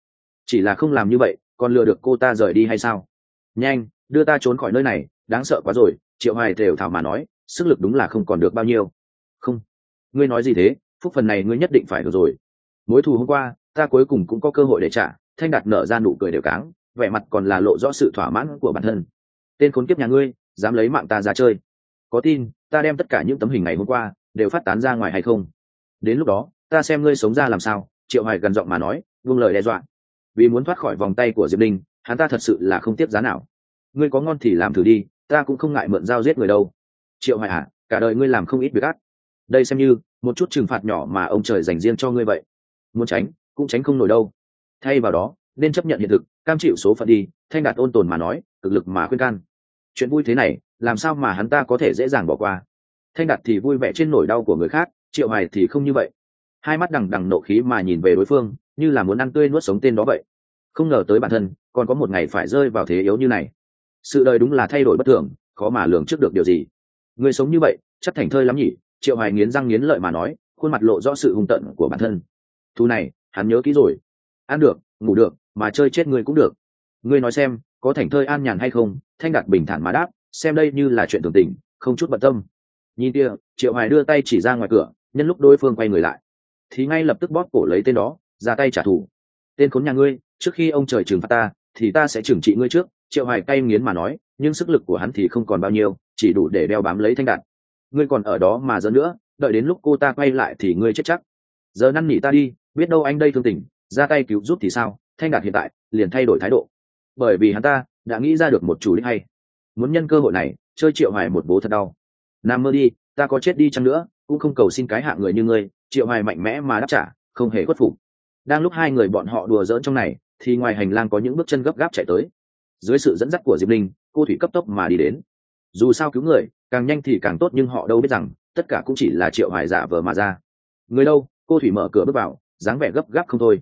[SPEAKER 1] Chỉ là không làm như vậy, còn lừa được cô ta rời đi hay sao? Nhanh, đưa ta trốn khỏi nơi này, đáng sợ quá rồi, triệu hoài thều thảo mà nói, sức lực đúng là không còn được bao nhiêu. Không. Ngươi nói gì thế? Phúc phần này ngươi nhất định phải được rồi. Mối thù hôm qua, ta cuối cùng cũng có cơ hội để trả, thanh đạt nở ra nụ cười đều cáng, vẻ mặt còn là lộ rõ sự thỏa mãn của bản thân. Tên khốn kiếp nhà ngươi, dám lấy mạng ta ra chơi. Có tin, ta đem tất cả những tấm hình ngày hôm qua, đều phát tán ra ngoài hay không? Đến lúc đó ta xem ngươi sống ra làm sao, triệu hoài gần giọng mà nói vương lời đe dọa. Vì muốn thoát khỏi vòng tay của diệp linh hắn ta thật sự là không tiếp giá nào. Ngươi có ngon thì làm thử đi, ta cũng không ngại mượn dao giết người đâu. Triệu hoài à cả đời ngươi làm không ít việc ác. Đây xem như một chút trừng phạt nhỏ mà ông trời dành riêng cho ngươi vậy. Muốn tránh, cũng tránh không nổi đâu. Thay vào đó, nên chấp nhận hiện thực, cam chịu số phận đi, thanh đạt ôn tồn mà nói, cực lực mà khuyên can. Chuyện vui thế này, làm sao mà hắn ta có thể dễ dàng bỏ qua? Thanh đạt thì vui vẻ trên nỗi đau của người khác, triệu hoài thì không như vậy hai mắt đằng đằng nộ khí mà nhìn về đối phương, như là muốn ăn tươi nuốt sống tên đó vậy. Không ngờ tới bản thân, còn có một ngày phải rơi vào thế yếu như này. Sự đời đúng là thay đổi bất thường, khó mà lường trước được điều gì. Người sống như vậy, chắc thành thơi lắm nhỉ? Triệu hoài nghiến răng nghiến lợi mà nói, khuôn mặt lộ rõ sự hung tận của bản thân. Thu này, hắn nhớ kỹ rồi. Ăn được, ngủ được, mà chơi chết người cũng được. Ngươi nói xem, có thành thơi an nhàn hay không? Thanh đạt bình thản mà đáp, xem đây như là chuyện thường tình, không chút bận tâm. Nhìn kia, triệu hoài đưa tay chỉ ra ngoài cửa, nhân lúc đối phương quay người lại thì ngay lập tức bóp cổ lấy tên đó, ra tay trả thù. Tên khốn nhà ngươi, trước khi ông trời trừng phạt ta, thì ta sẽ trừng trị ngươi trước, triệu hoài cay nghiến mà nói, nhưng sức lực của hắn thì không còn bao nhiêu, chỉ đủ để đeo bám lấy thanh đạn. ngươi còn ở đó mà dẫn nữa, đợi đến lúc cô ta quay lại thì ngươi chết chắc. Giờ năn nỉ ta đi, biết đâu anh đây thương tình, ra tay cứu giúp thì sao, thanh đạt hiện tại, liền thay đổi thái độ. Bởi vì hắn ta, đã nghĩ ra được một chủ đích hay. Muốn nhân cơ hội này, chơi triệu hoài một bố thật đau. Nam mơ đi, ta có chết đi chăng nữa, cũng không cầu xin cái hạ người như ngươi triệu hoài mạnh mẽ mà đáp trả, không hề khuất phục. Đang lúc hai người bọn họ đùa giỡn trong này, thì ngoài hành lang có những bước chân gấp gáp chạy tới. Dưới sự dẫn dắt của diệp linh, cô thủy cấp tốc mà đi đến. Dù sao cứu người, càng nhanh thì càng tốt nhưng họ đâu biết rằng, tất cả cũng chỉ là triệu hoài giả vờ mà ra. Người đâu, cô thủy mở cửa bước vào, dáng vẻ gấp gáp không thôi.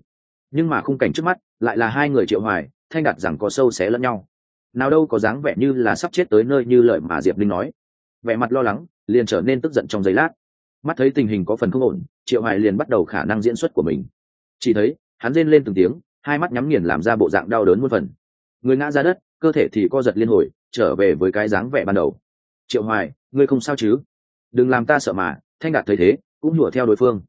[SPEAKER 1] Nhưng mà khung cảnh trước mắt, lại là hai người triệu hoài, thanh đặt rằng có sâu xé lẫn nhau. Nào đâu có dáng vẻ như là sắp chết tới nơi như lời mà diệp linh nói. Vẻ mặt lo lắng, liền trở nên tức giận trong giây lát mắt thấy tình hình có phần không ổn, triệu hoài liền bắt đầu khả năng diễn xuất của mình. Chỉ thấy, hắn rên lên từng tiếng, hai mắt nhắm nghiền làm ra bộ dạng đau đớn muôn phần. Người ngã ra đất, cơ thể thì co giật liên hồi, trở về với cái dáng vẻ ban đầu. Triệu hoài, ngươi không sao chứ? Đừng làm ta sợ mà, thanh đạt thấy thế, cũng nhủa theo đối phương.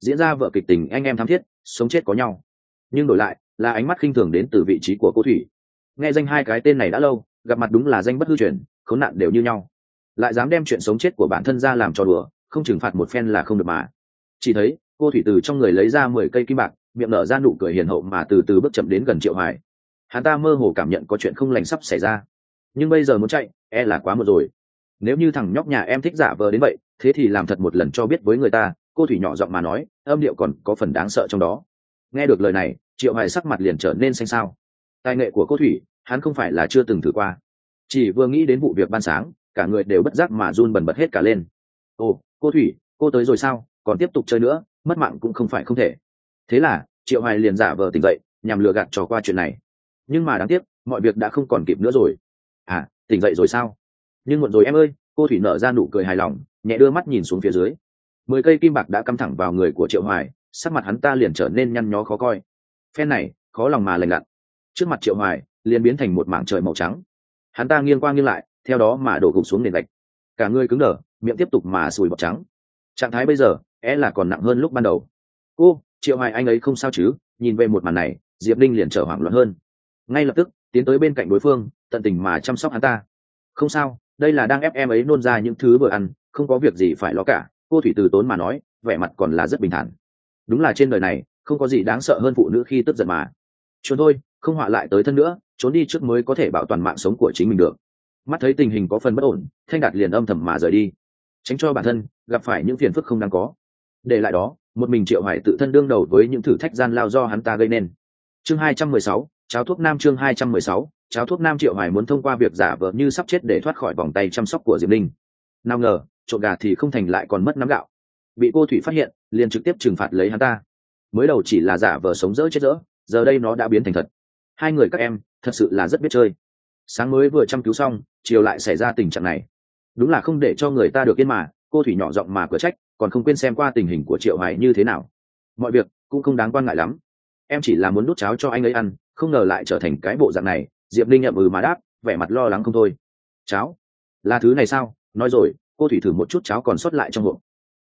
[SPEAKER 1] Diễn ra vợ kịch tình anh em tham thiết, sống chết có nhau. Nhưng đổi lại, là ánh mắt khinh thường đến từ vị trí của cô thủy. Nghe danh hai cái tên này đã lâu, gặp mặt đúng là danh bất hư truyền, khốn nạn đều như nhau. Lại dám đem chuyện sống chết của bản thân ra làm cho đùa không trừng phạt một phen là không được mà. Chỉ thấy, cô thủy từ trong người lấy ra mười cây kim bạc, miệng nở ra nụ cười hiền hậu mà từ từ bước chậm đến gần triệu hoài. Hắn ta mơ hồ cảm nhận có chuyện không lành sắp xảy ra. Nhưng bây giờ muốn chạy e là quá một rồi. Nếu như thằng nhóc nhà em thích giả vờ đến vậy, thế thì làm thật một lần cho biết với người ta, cô thủy nhỏ giọng mà nói, âm điệu còn có phần đáng sợ trong đó. Nghe được lời này, triệu hoài sắc mặt liền trở nên xanh xao. Tài nghệ của cô thủy, hắn không phải là chưa từng thử qua. Chỉ vừa nghĩ đến vụ việc ban sáng, cả người đều bất giác mà run bần bật hết cả lên. Ồ cô thủy, cô tới rồi sao? Còn tiếp tục chơi nữa, mất mạng cũng không phải không thể. Thế là, triệu hoài liền giả vờ tỉnh dậy, nhằm lừa gạt trò qua chuyện này. Nhưng mà đáng tiếc, mọi việc đã không còn kịp nữa rồi. À tỉnh dậy rồi sao? Nhưng muộn rồi em ơi, cô thủy nở ra nụ cười hài lòng, nhẹ đưa mắt nhìn xuống phía dưới. Mười cây kim bạc đã cắm thẳng vào người của triệu hoài, sắc mặt hắn ta liền trở nên nhăn nhó khó coi. Phen này, khó lòng mà lành lặn. Trước mặt triệu hoài, liền biến thành một mảng trời màu trắng. Hắn ta nghiêng qua nghiêng lại, theo đó mà đổ gục xuống nền gạch. Cả người cứng đờ miệng tiếp tục mà sùi bọt trắng. Trạng thái bây giờ é là còn nặng hơn lúc ban đầu. Cô, triệu hoài anh ấy không sao chứ? Nhìn về một màn này diệp linh liền trở hoảng loạn hơn. Ngay lập tức tiến tới bên cạnh đối phương tận tình mà chăm sóc hắn ta. Không sao đây là đang ép em ấy nôn ra những thứ vừa ăn không có việc gì phải lo cả. Cô thủy từ tốn mà nói vẻ mặt còn là rất bình thản. Đúng là trên đời này không có gì đáng sợ hơn phụ nữ khi tức giận mà. Trốn thôi không họa lại tới thân nữa trốn đi trước mới có thể bảo toàn mạng sống của chính mình được. Mắt thấy tình hình có phần bất ổn thanh đạt liền âm thầm mà rời đi tránh cho bản thân gặp phải những phiền phức không đáng có. Để lại đó một mình triệu hoài tự thân đương đầu với những thử thách gian lao do hắn ta gây nên. Chương 216, cháo thuốc nam chương 216, cháo thuốc nam triệu hoài muốn thông qua việc giả vờ như sắp chết để thoát khỏi vòng tay chăm sóc của diệp linh nào ngờ trộn gà thì không thành lại còn mất nắm gạo. Bị cô thủy phát hiện liền trực tiếp trừng phạt lấy hắn ta. Mới đầu chỉ là giả vờ sống dỡ chết dỡ giờ đây nó đã biến thành thật. Hai người các em thật sự là rất biết chơi. Sáng mới vừa chăm cứu xong chiều lại xảy ra tình trạng này đúng là không để cho người ta được yên mà, cô thủy nhỏ giọng mà cửa trách, còn không quên xem qua tình hình của triệu hoài như thế nào. Mọi việc cũng không đáng quan ngại lắm. Em chỉ là muốn đút cháo cho anh ấy ăn, không ngờ lại trở thành cái bộ dạng này, diệp linh nhậm ừ mà đáp, vẻ mặt lo lắng không thôi. Cháo? Là thứ này sao? Nói rồi, cô thủy thử một chút cháo còn sót lại trong hộp.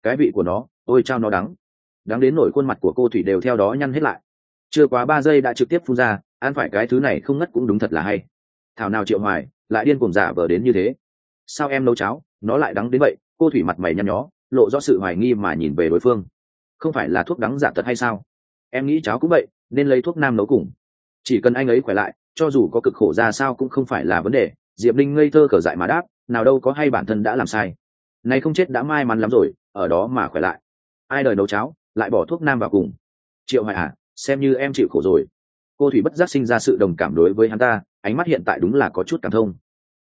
[SPEAKER 1] Cái vị của nó, ôi trao nó đắng. Đắng đến nổi khuôn mặt của cô thủy đều theo đó nhăn hết lại. Chưa quá ba giây đã trực tiếp phun ra, ăn phải cái thứ này không ngất cũng đúng thật là hay. Thảo nào triệu hoài, lại điên cuồng giả vờ đến như thế? Sao em nấu cháo, nó lại đắng đến vậy, cô thủy mặt mày nhăn nhó, lộ rõ sự hoài nghi mà nhìn về đối phương. Không phải là thuốc đắng giả tật hay sao? Em nghĩ cháo cũng vậy, nên lấy thuốc nam nấu cùng. Chỉ cần anh ấy khỏe lại, cho dù có cực khổ ra sao cũng không phải là vấn đề, diệp linh ngây thơ cờ dại mà đáp, nào đâu có hay bản thân đã làm sai. Nay không chết đã may mắn lắm rồi, ở đó mà khỏe lại. Ai đời nấu cháo, lại bỏ thuốc nam vào cùng. Triệu hoài à xem như em chịu khổ rồi. Cô thủy bất giác sinh ra sự đồng cảm đối với hắn ta, ánh mắt hiện tại đúng là có chút cảm thông.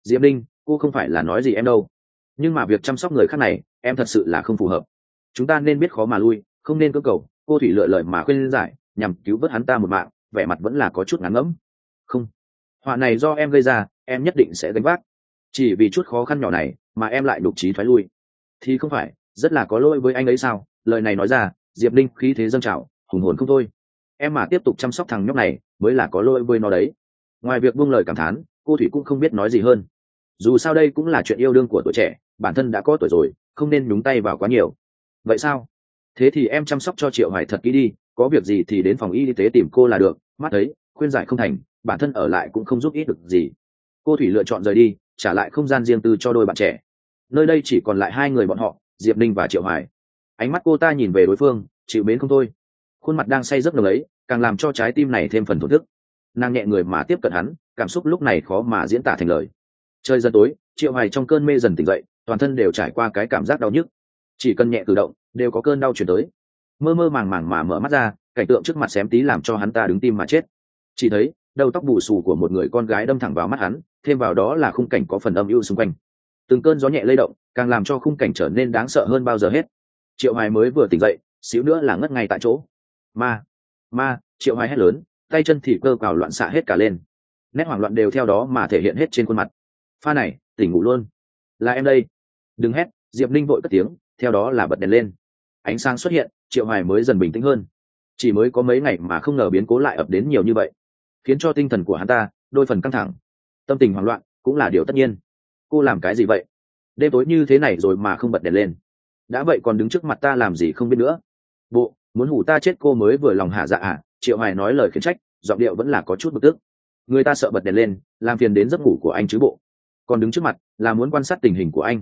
[SPEAKER 1] Diệp linh cô không phải là nói gì em đâu. Nhưng mà việc chăm sóc người khác này, em thật sự là không phù hợp. Chúng ta nên biết khó mà lui, không nên cơ cầu. Cô thủy lựa lời mà khuyên giải, nhằm cứu vớt hắn ta một mạng, vẻ mặt vẫn là có chút ngắn ngẫm. Không. Họa này do em gây ra, em nhất định sẽ gánh vác. Chỉ vì chút khó khăn nhỏ này mà em lại đục trí thoái lui. Thì không phải, rất là có lỗi với anh ấy sao? Lời này nói ra, diệp linh khí thế dâng trào, hùng hồn không thôi. Em mà tiếp tục chăm sóc thằng nhóc này, mới là có lỗi với nó đấy. Ngoài việc buông lời cảm thán, cô thủy cũng không biết nói gì hơn dù sao đây cũng là chuyện yêu đương của tuổi trẻ, bản thân đã có tuổi rồi, không nên nhúng tay vào quá nhiều. Vậy sao? Thế thì em chăm sóc cho triệu hoài thật kỹ đi, có việc gì thì đến phòng y tế tìm cô là được. Mắt thấy, khuyên giải không thành, bản thân ở lại cũng không giúp ích được gì. Cô thủy lựa chọn rời đi, trả lại không gian riêng tư cho đôi bạn trẻ. Nơi đây chỉ còn lại hai người bọn họ, diệp ninh và triệu hoài. Ánh mắt cô ta nhìn về đối phương, chịu mến không thôi. Khuôn mặt đang say giấc nồng ấy, càng làm cho trái tim này thêm phần thổn thức. Nàng nhẹ người mà tiếp cận hắn, cảm xúc lúc này khó mà diễn tả thành lời trời dần tối, triệu hoài trong cơn mê dần tỉnh dậy, toàn thân đều trải qua cái cảm giác đau nhức. Chỉ cần nhẹ cử động, đều có cơn đau chuyển tới. Mơ mơ màng màng mà mở mắt ra, cảnh tượng trước mặt xém tí làm cho hắn ta đứng tim mà chết. Chỉ thấy, đầu tóc bù xù của một người con gái đâm thẳng vào mắt hắn, thêm vào đó là khung cảnh có phần âm ưu xung quanh. Từng cơn gió nhẹ lay động, càng làm cho khung cảnh trở nên đáng sợ hơn bao giờ hết. Triệu hoài mới vừa tỉnh dậy, xíu nữa là ngất ngay tại chỗ. Ma ma, triệu hoài hét lớn, tay chân thì cơ cào loạn xạ hết cả lên. Nét hoảng loạn đều theo đó mà thể hiện hết trên khuôn mặt pha này, tỉnh ngủ luôn. Là em đây. Đừng hét, diệp Ninh vội cất tiếng, theo đó là bật đèn lên. Ánh sáng xuất hiện, triệu hoài mới dần bình tĩnh hơn. Chỉ mới có mấy ngày mà không ngờ biến cố lại ập đến nhiều như vậy, khiến cho tinh thần của hắn ta, đôi phần căng thẳng. Tâm tình hoảng loạn, cũng là điều tất nhiên. Cô làm cái gì vậy? Đêm tối như thế này rồi mà không bật đèn lên. Đã vậy còn đứng trước mặt ta làm gì không biết nữa. Bộ, muốn hủ ta chết cô mới vừa lòng hạ dạ ạ triệu hoài nói lời khiển trách, giọng điệu vẫn là có chút bực tức. Người ta sợ bật đèn lên, làm phiền đến giấc ngủ của anh chứ bộ còn đứng trước mặt, là muốn quan sát tình hình của anh.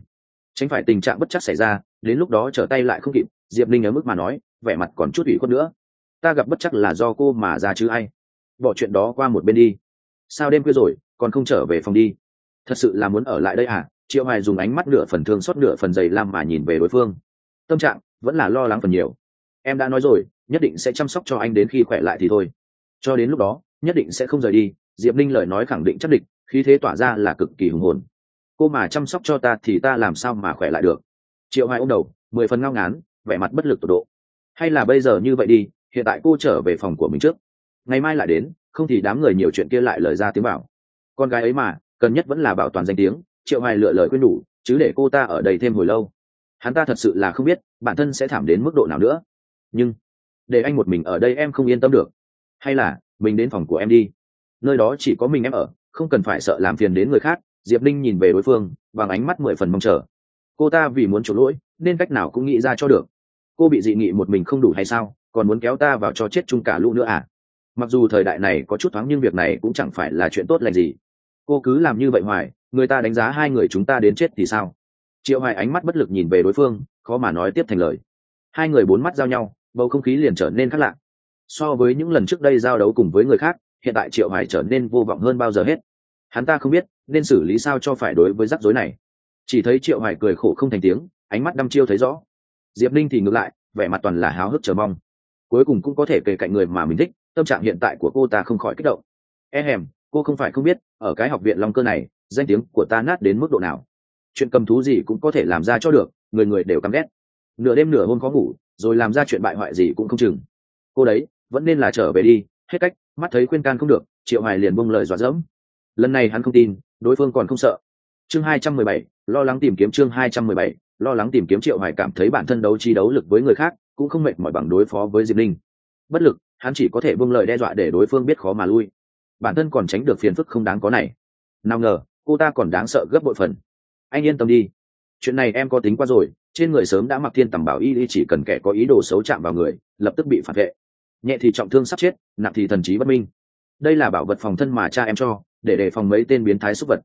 [SPEAKER 1] Tránh phải tình trạng bất chắc xảy ra, đến lúc đó trở tay lại không kịp, diệp linh ở mức mà nói, vẻ mặt còn chút ủy khuất nữa. Ta gặp bất chắc là do cô mà ra chứ ai? Bỏ chuyện đó qua một bên đi. Sao đêm khuya rồi, còn không trở về phòng đi? Thật sự là muốn ở lại đây à? Triệu hoài dùng ánh mắt nửa phần thương xót nửa phần dày lam mà nhìn về đối phương. Tâm trạng vẫn là lo lắng phần nhiều. Em đã nói rồi, nhất định sẽ chăm sóc cho anh đến khi khỏe lại thì thôi. Cho đến lúc đó, nhất định sẽ không rời đi. Diệp linh lời nói khẳng định chắc định khí thế tỏa ra là cực kỳ hùng hồn. Cô mà chăm sóc cho ta thì ta làm sao mà khỏe lại được? Triệu hoài ôm đầu, mười phần ngao ngán, vẻ mặt bất lực tột độ. Hay là bây giờ như vậy đi, hiện tại cô trở về phòng của mình trước. Ngày mai lại đến, không thì đám người nhiều chuyện kia lại lời ra tiếng bảo. Con gái ấy mà cần nhất vẫn là bảo toàn danh tiếng, triệu hoài lựa lời khuyên đủ, chứ để cô ta ở đây thêm hồi lâu. Hắn ta thật sự là không biết, bản thân sẽ thảm đến mức độ nào nữa. Nhưng, để anh một mình ở đây em không yên tâm được. Hay là, mình đến phòng của em đi. Nơi đó chỉ có mình em ở không cần phải sợ làm phiền đến người khác, diệp linh nhìn về đối phương, bằng ánh mắt mười phần mong chờ. Cô ta vì muốn trốn lỗi, nên cách nào cũng nghĩ ra cho được. Cô bị dị nghị một mình không đủ hay sao, còn muốn kéo ta vào cho chết chung cả lũ nữa à? Mặc dù thời đại này có chút thoáng nhưng việc này cũng chẳng phải là chuyện tốt lành gì. Cô cứ làm như vậy hoài, người ta đánh giá hai người chúng ta đến chết thì sao? Triệu hoài ánh mắt bất lực nhìn về đối phương, khó mà nói tiếp thành lời. Hai người bốn mắt giao nhau, bầu không khí liền trở nên khác lạ. So với những lần trước đây giao đấu cùng với người khác hiện tại triệu hoài trở nên vô vọng hơn bao giờ hết. Hắn ta không biết nên xử lý sao cho phải đối với rắc rối này. Chỉ thấy triệu hoài cười khổ không thành tiếng, ánh mắt đăm chiêu thấy rõ. Diệp ninh thì ngược lại, vẻ mặt toàn là háo hức chờ mong. Cuối cùng cũng có thể kể cạnh người mà mình thích, tâm trạng hiện tại của cô ta không khỏi kích động. E hèm, cô không phải không biết, ở cái học viện long cơ này, danh tiếng của ta nát đến mức độ nào. Chuyện cầm thú gì cũng có thể làm ra cho được, người người đều căm ghét. Nửa đêm nửa hôm có ngủ, rồi làm ra chuyện bại hoại gì cũng không chừng. Cô đấy, vẫn nên là trở về đi, hết cách mắt thấy khuyên can không được, triệu hoài liền bông lời dọa dẫm. Lần này hắn không tin, đối phương còn không sợ. Chương hai trăm mười bảy, lo lắng tìm kiếm chương hai trăm mười bảy, lo lắng tìm kiếm triệu hoài cảm thấy bản thân đấu trí đấu lực với người khác, cũng không mệt mỏi bằng đối phó với diệp linh bất lực, hắn chỉ có thể buông lời đe dọa để đối phương biết khó mà lui. Bản thân còn tránh được phiền phức không đáng có này. Nào ngờ, cô ta còn đáng sợ gấp bội phần. Anh yên tâm đi. Chuyện này em có tính qua rồi, trên người sớm đã mặc thiên tầm bảo y y chỉ cần kẻ có ý đồ xấu chạm vào người, lập tức bị phản vệ nhẹ thì trọng thương sắp chết, nặng thì thần trí bất minh. Đây là bảo vật phòng thân mà cha em cho, để đề phòng mấy tên biến thái súc vật.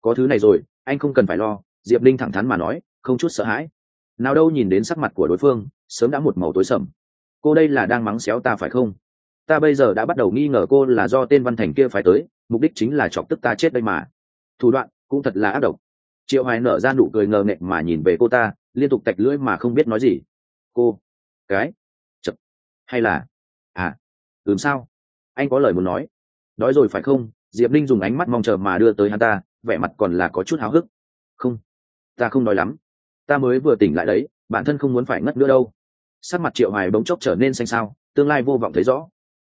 [SPEAKER 1] Có thứ này rồi, anh không cần phải lo, diệp linh thẳng thắn mà nói, không chút sợ hãi. Nào đâu nhìn đến sắc mặt của đối phương, sớm đã một màu tối sầm. Cô đây là đang mắng xéo ta phải không? Ta bây giờ đã bắt đầu nghi ngờ cô là do tên văn thành kia phải tới, mục đích chính là chọc tức ta chết đây mà. Thủ đoạn, cũng thật là ác độc. Triệu hoài nở ra nụ cười ngờ nghệch mà nhìn về cô ta, liên tục tạch lưỡi mà không biết nói gì. Cô, cái chật hay là à ừm sao? Anh có lời muốn nói. Nói rồi phải không? Diệp linh dùng ánh mắt mong chờ mà đưa tới hắn ta, vẻ mặt còn là có chút háo hức. Không, ta không nói lắm. Ta mới vừa tỉnh lại đấy, bản thân không muốn phải ngất nữa đâu. Sắc mặt triệu hoài bỗng chốc trở nên xanh xao, tương lai vô vọng thấy rõ.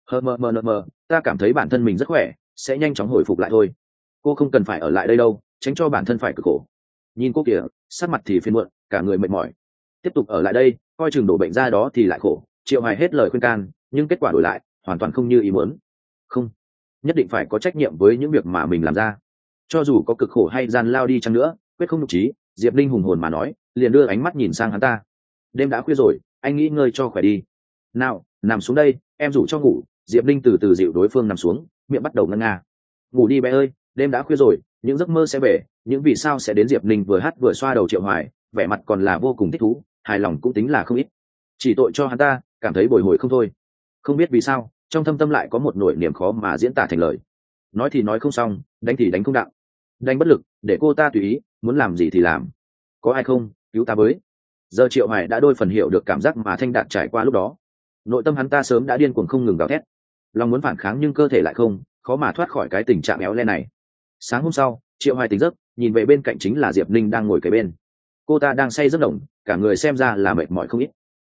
[SPEAKER 1] Hờ mờ mờ mờ, ta cảm thấy bản thân mình rất khỏe, sẽ nhanh chóng hồi phục lại thôi. Cô không cần phải ở lại đây đâu, tránh cho bản thân phải cực khổ. Nhìn cô kìa, sắc mặt thì phiền muộn, cả người mệt mỏi. Tiếp tục ở lại đây, coi chừng đổ bệnh ra đó thì lại khổ. Triệu hoài hết lời khuyên can nhưng kết quả đổi lại, hoàn toàn không như ý muốn. Không, nhất định phải có trách nhiệm với những việc mà mình làm ra. Cho dù có cực khổ hay gian lao đi chăng nữa, quyết không nhục trí, diệp linh hùng hồn mà nói, liền đưa ánh mắt nhìn sang hắn ta. Đêm đã khuya rồi, anh nghĩ ngơi cho khỏe đi. Nào, nằm xuống đây, em rủ cho ngủ. Diệp linh từ từ dịu đối phương nằm xuống, miệng bắt đầu ngân nga. Ngủ đi bé ơi, đêm đã khuya rồi, những giấc mơ sẽ về, những vì sao sẽ đến diệp linh vừa hát vừa xoa đầu triệu hoài, vẻ mặt còn là vô cùng thích thú, hài lòng cũng tính là không ít. Chỉ tội cho hắn ta, cảm thấy bồi hồi không thôi không biết vì sao, trong thâm tâm lại có một nỗi niềm khó mà diễn tả thành lời. Nói thì nói không xong, đánh thì đánh không đạo đánh bất lực, để cô ta tùy ý, muốn làm gì thì làm. Có ai không? Cứu ta với. Giờ triệu hoài đã đôi phần hiểu được cảm giác mà thanh đạt trải qua lúc đó. Nội tâm hắn ta sớm đã điên cuồng không ngừng gào thét. Lòng muốn phản kháng nhưng cơ thể lại không, khó mà thoát khỏi cái tình trạng éo le này. Sáng hôm sau, triệu hoài tỉnh giấc, nhìn về bên cạnh chính là diệp ninh đang ngồi kế bên. Cô ta đang say giấc đồng cả người xem ra là mệt mỏi không ít.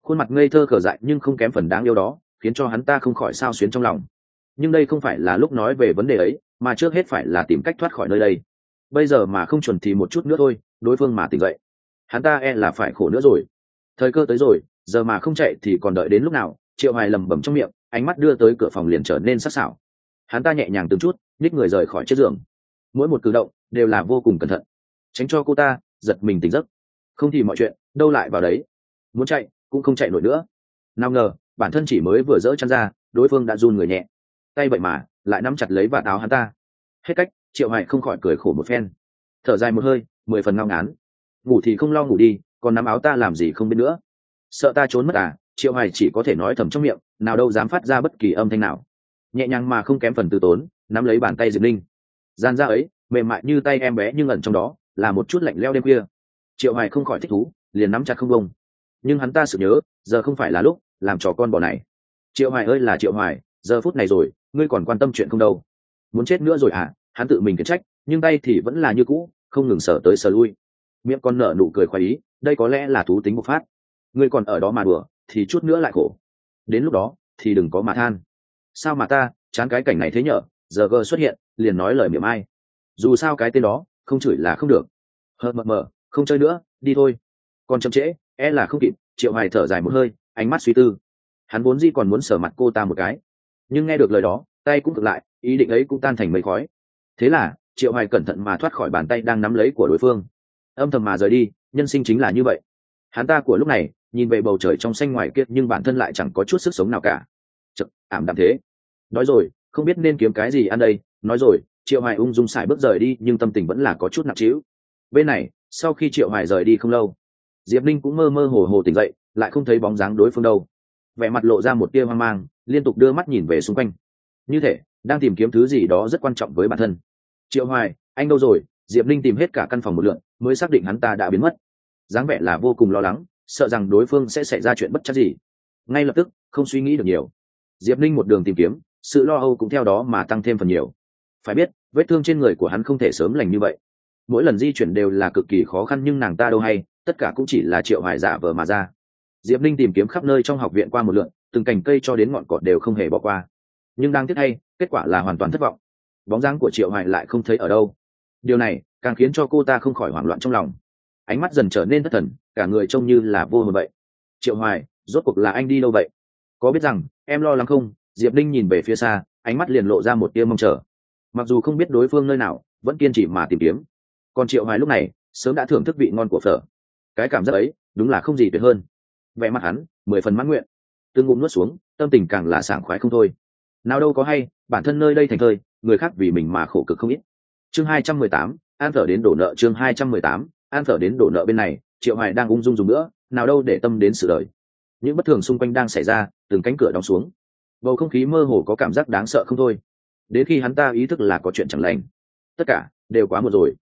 [SPEAKER 1] Khuôn mặt ngây thơ cờ dại nhưng không kém phần đáng yêu đó khiến cho hắn ta không khỏi sao xuyến trong lòng. Nhưng đây không phải là lúc nói về vấn đề ấy, mà trước hết phải là tìm cách thoát khỏi nơi đây. Bây giờ mà không chuẩn thì một chút nữa thôi, đối phương mà tỉnh dậy. Hắn ta e là phải khổ nữa rồi. Thời cơ tới rồi, giờ mà không chạy thì còn đợi đến lúc nào, triệu hoài lầm bầm trong miệng, ánh mắt đưa tới cửa phòng liền trở nên sắc sảo. Hắn ta nhẹ nhàng từng chút, nhích người rời khỏi chiếc giường. Mỗi một cử động đều là vô cùng cẩn thận. Tránh cho cô ta, giật mình tỉnh giấc. Không thì mọi chuyện, đâu lại vào đấy. Muốn chạy, cũng không chạy nổi nữa. Nào ngờ bản thân chỉ mới vừa dỡ chăn ra, đối phương đã run người nhẹ. Tay vậy mà, lại nắm chặt lấy và áo hắn ta. Hết cách, triệu hải không khỏi cười khổ một phen. Thở dài một hơi, mười phần ngao ngán. Ngủ thì không lo ngủ đi, còn nắm áo ta làm gì không biết nữa. Sợ ta trốn mất à triệu hải chỉ có thể nói thầm trong miệng, nào đâu dám phát ra bất kỳ âm thanh nào. Nhẹ nhàng mà không kém phần từ tốn, nắm lấy bàn tay diệp linh gian ra ấy, mềm mại như tay em bé nhưng ẩn trong đó, là một chút lạnh leo đêm khuya. Triệu hải không khỏi thích thú, liền nắm chặt không bông nhưng hắn ta sự nhớ, giờ không phải là lúc làm trò con bò này. Triệu hoài ơi là triệu hoài, giờ phút này rồi, ngươi còn quan tâm chuyện không đâu. Muốn chết nữa rồi à hắn tự mình kiến trách, nhưng tay thì vẫn là như cũ, không ngừng sở tới sở lui. Miệng con nở nụ cười khoái ý, đây có lẽ là thú tính bộc phát. Ngươi còn ở đó mà đùa, thì chút nữa lại khổ. Đến lúc đó, thì đừng có mà than. Sao mà ta, chán cái cảnh này thế nhở? Giờ gờ xuất hiện, liền nói lời miệng ai. Dù sao cái tên đó, không chửi là không được. Hờ, mờ mờ, không chơi nữa, đi thôi. Còn chậm trễ e là không kịp, triệu hoài thở dài một hơi ánh mắt suy tư. Hắn vốn gì còn muốn sở mặt cô ta một cái. Nhưng nghe được lời đó, tay cũng cực lại, ý định ấy cũng tan thành mây khói. Thế là, triệu hoài cẩn thận mà thoát khỏi bàn tay đang nắm lấy của đối phương. Âm thầm mà rời đi, nhân sinh chính là như vậy. Hắn ta của lúc này, nhìn về bầu trời trong xanh ngoài kia, nhưng bản thân lại chẳng có chút sức sống nào cả. Chật, ảm đạm thế. Nói rồi, không biết nên kiếm cái gì ăn đây. Nói rồi, triệu hoài ung dung xài bước rời đi, nhưng tâm tình vẫn là có chút nặng trĩu. Bên này, sau khi triệu hoài rời đi không lâu, diệp linh cũng mơ mơ hồ hồ tỉnh dậy lại không thấy bóng dáng đối phương đâu. Vẻ mặt lộ ra một tia hoang mang, liên tục đưa mắt nhìn về xung quanh. Như thể, đang tìm kiếm thứ gì đó rất quan trọng với bản thân. Triệu hoài, anh đâu rồi? Diệp linh tìm hết cả căn phòng một lượn, mới xác định hắn ta đã biến mất. Dáng vẻ là vô cùng lo lắng, sợ rằng đối phương sẽ xảy ra chuyện bất chắc gì. Ngay lập tức, không suy nghĩ được nhiều. Diệp linh một đường tìm kiếm, sự lo âu cũng theo đó mà tăng thêm phần nhiều. Phải biết, vết thương trên người của hắn không thể sớm lành như vậy. Mỗi lần di chuyển đều là cực kỳ khó khăn nhưng nàng ta đâu hay, tất cả cũng chỉ là triệu hoài giả vờ mà ra diệp linh tìm kiếm khắp nơi trong học viện qua một lượn, từng cành cây cho đến ngọn cọt đều không hề bỏ qua. Nhưng đang tiếc hay, kết quả là hoàn toàn thất vọng. Bóng dáng của triệu hoài lại không thấy ở đâu. Điều này càng khiến cho cô ta không khỏi hoảng loạn trong lòng. Ánh mắt dần trở nên thất thần, cả người trông như là vô hồn vậy. Triệu hoài, rốt cuộc là anh đi đâu vậy? Có biết rằng, em lo lắng không? Diệp linh nhìn về phía xa, ánh mắt liền lộ ra một tia mong chờ. Mặc dù không biết đối phương nơi nào, vẫn kiên trì mà tìm kiếm. Còn triệu hoài lúc này, sớm đã thưởng thức vị ngon của phở. Cái cảm giác ấy, đúng là không gì tuyệt hơn vẻ mặt hắn, mười phần mãn nguyện. Tương ngụm nuốt xuống, tâm tình càng là sảng khoái không thôi. Nào đâu có hay, bản thân nơi đây thành thơi, người khác vì mình mà khổ cực không ít. Chương hai trăm mười tám, an thở đến đổ nợ chương hai trăm mười tám, an thở đến đổ nợ bên này, triệu hoài đang ung dung dùng nữa, nào đâu để tâm đến sự đời. Những bất thường xung quanh đang xảy ra, từng cánh cửa đóng xuống. Bầu không khí mơ hồ có cảm giác đáng sợ không thôi. Đến khi hắn ta ý thức là có chuyện chẳng lành, tất cả đều quá một rồi.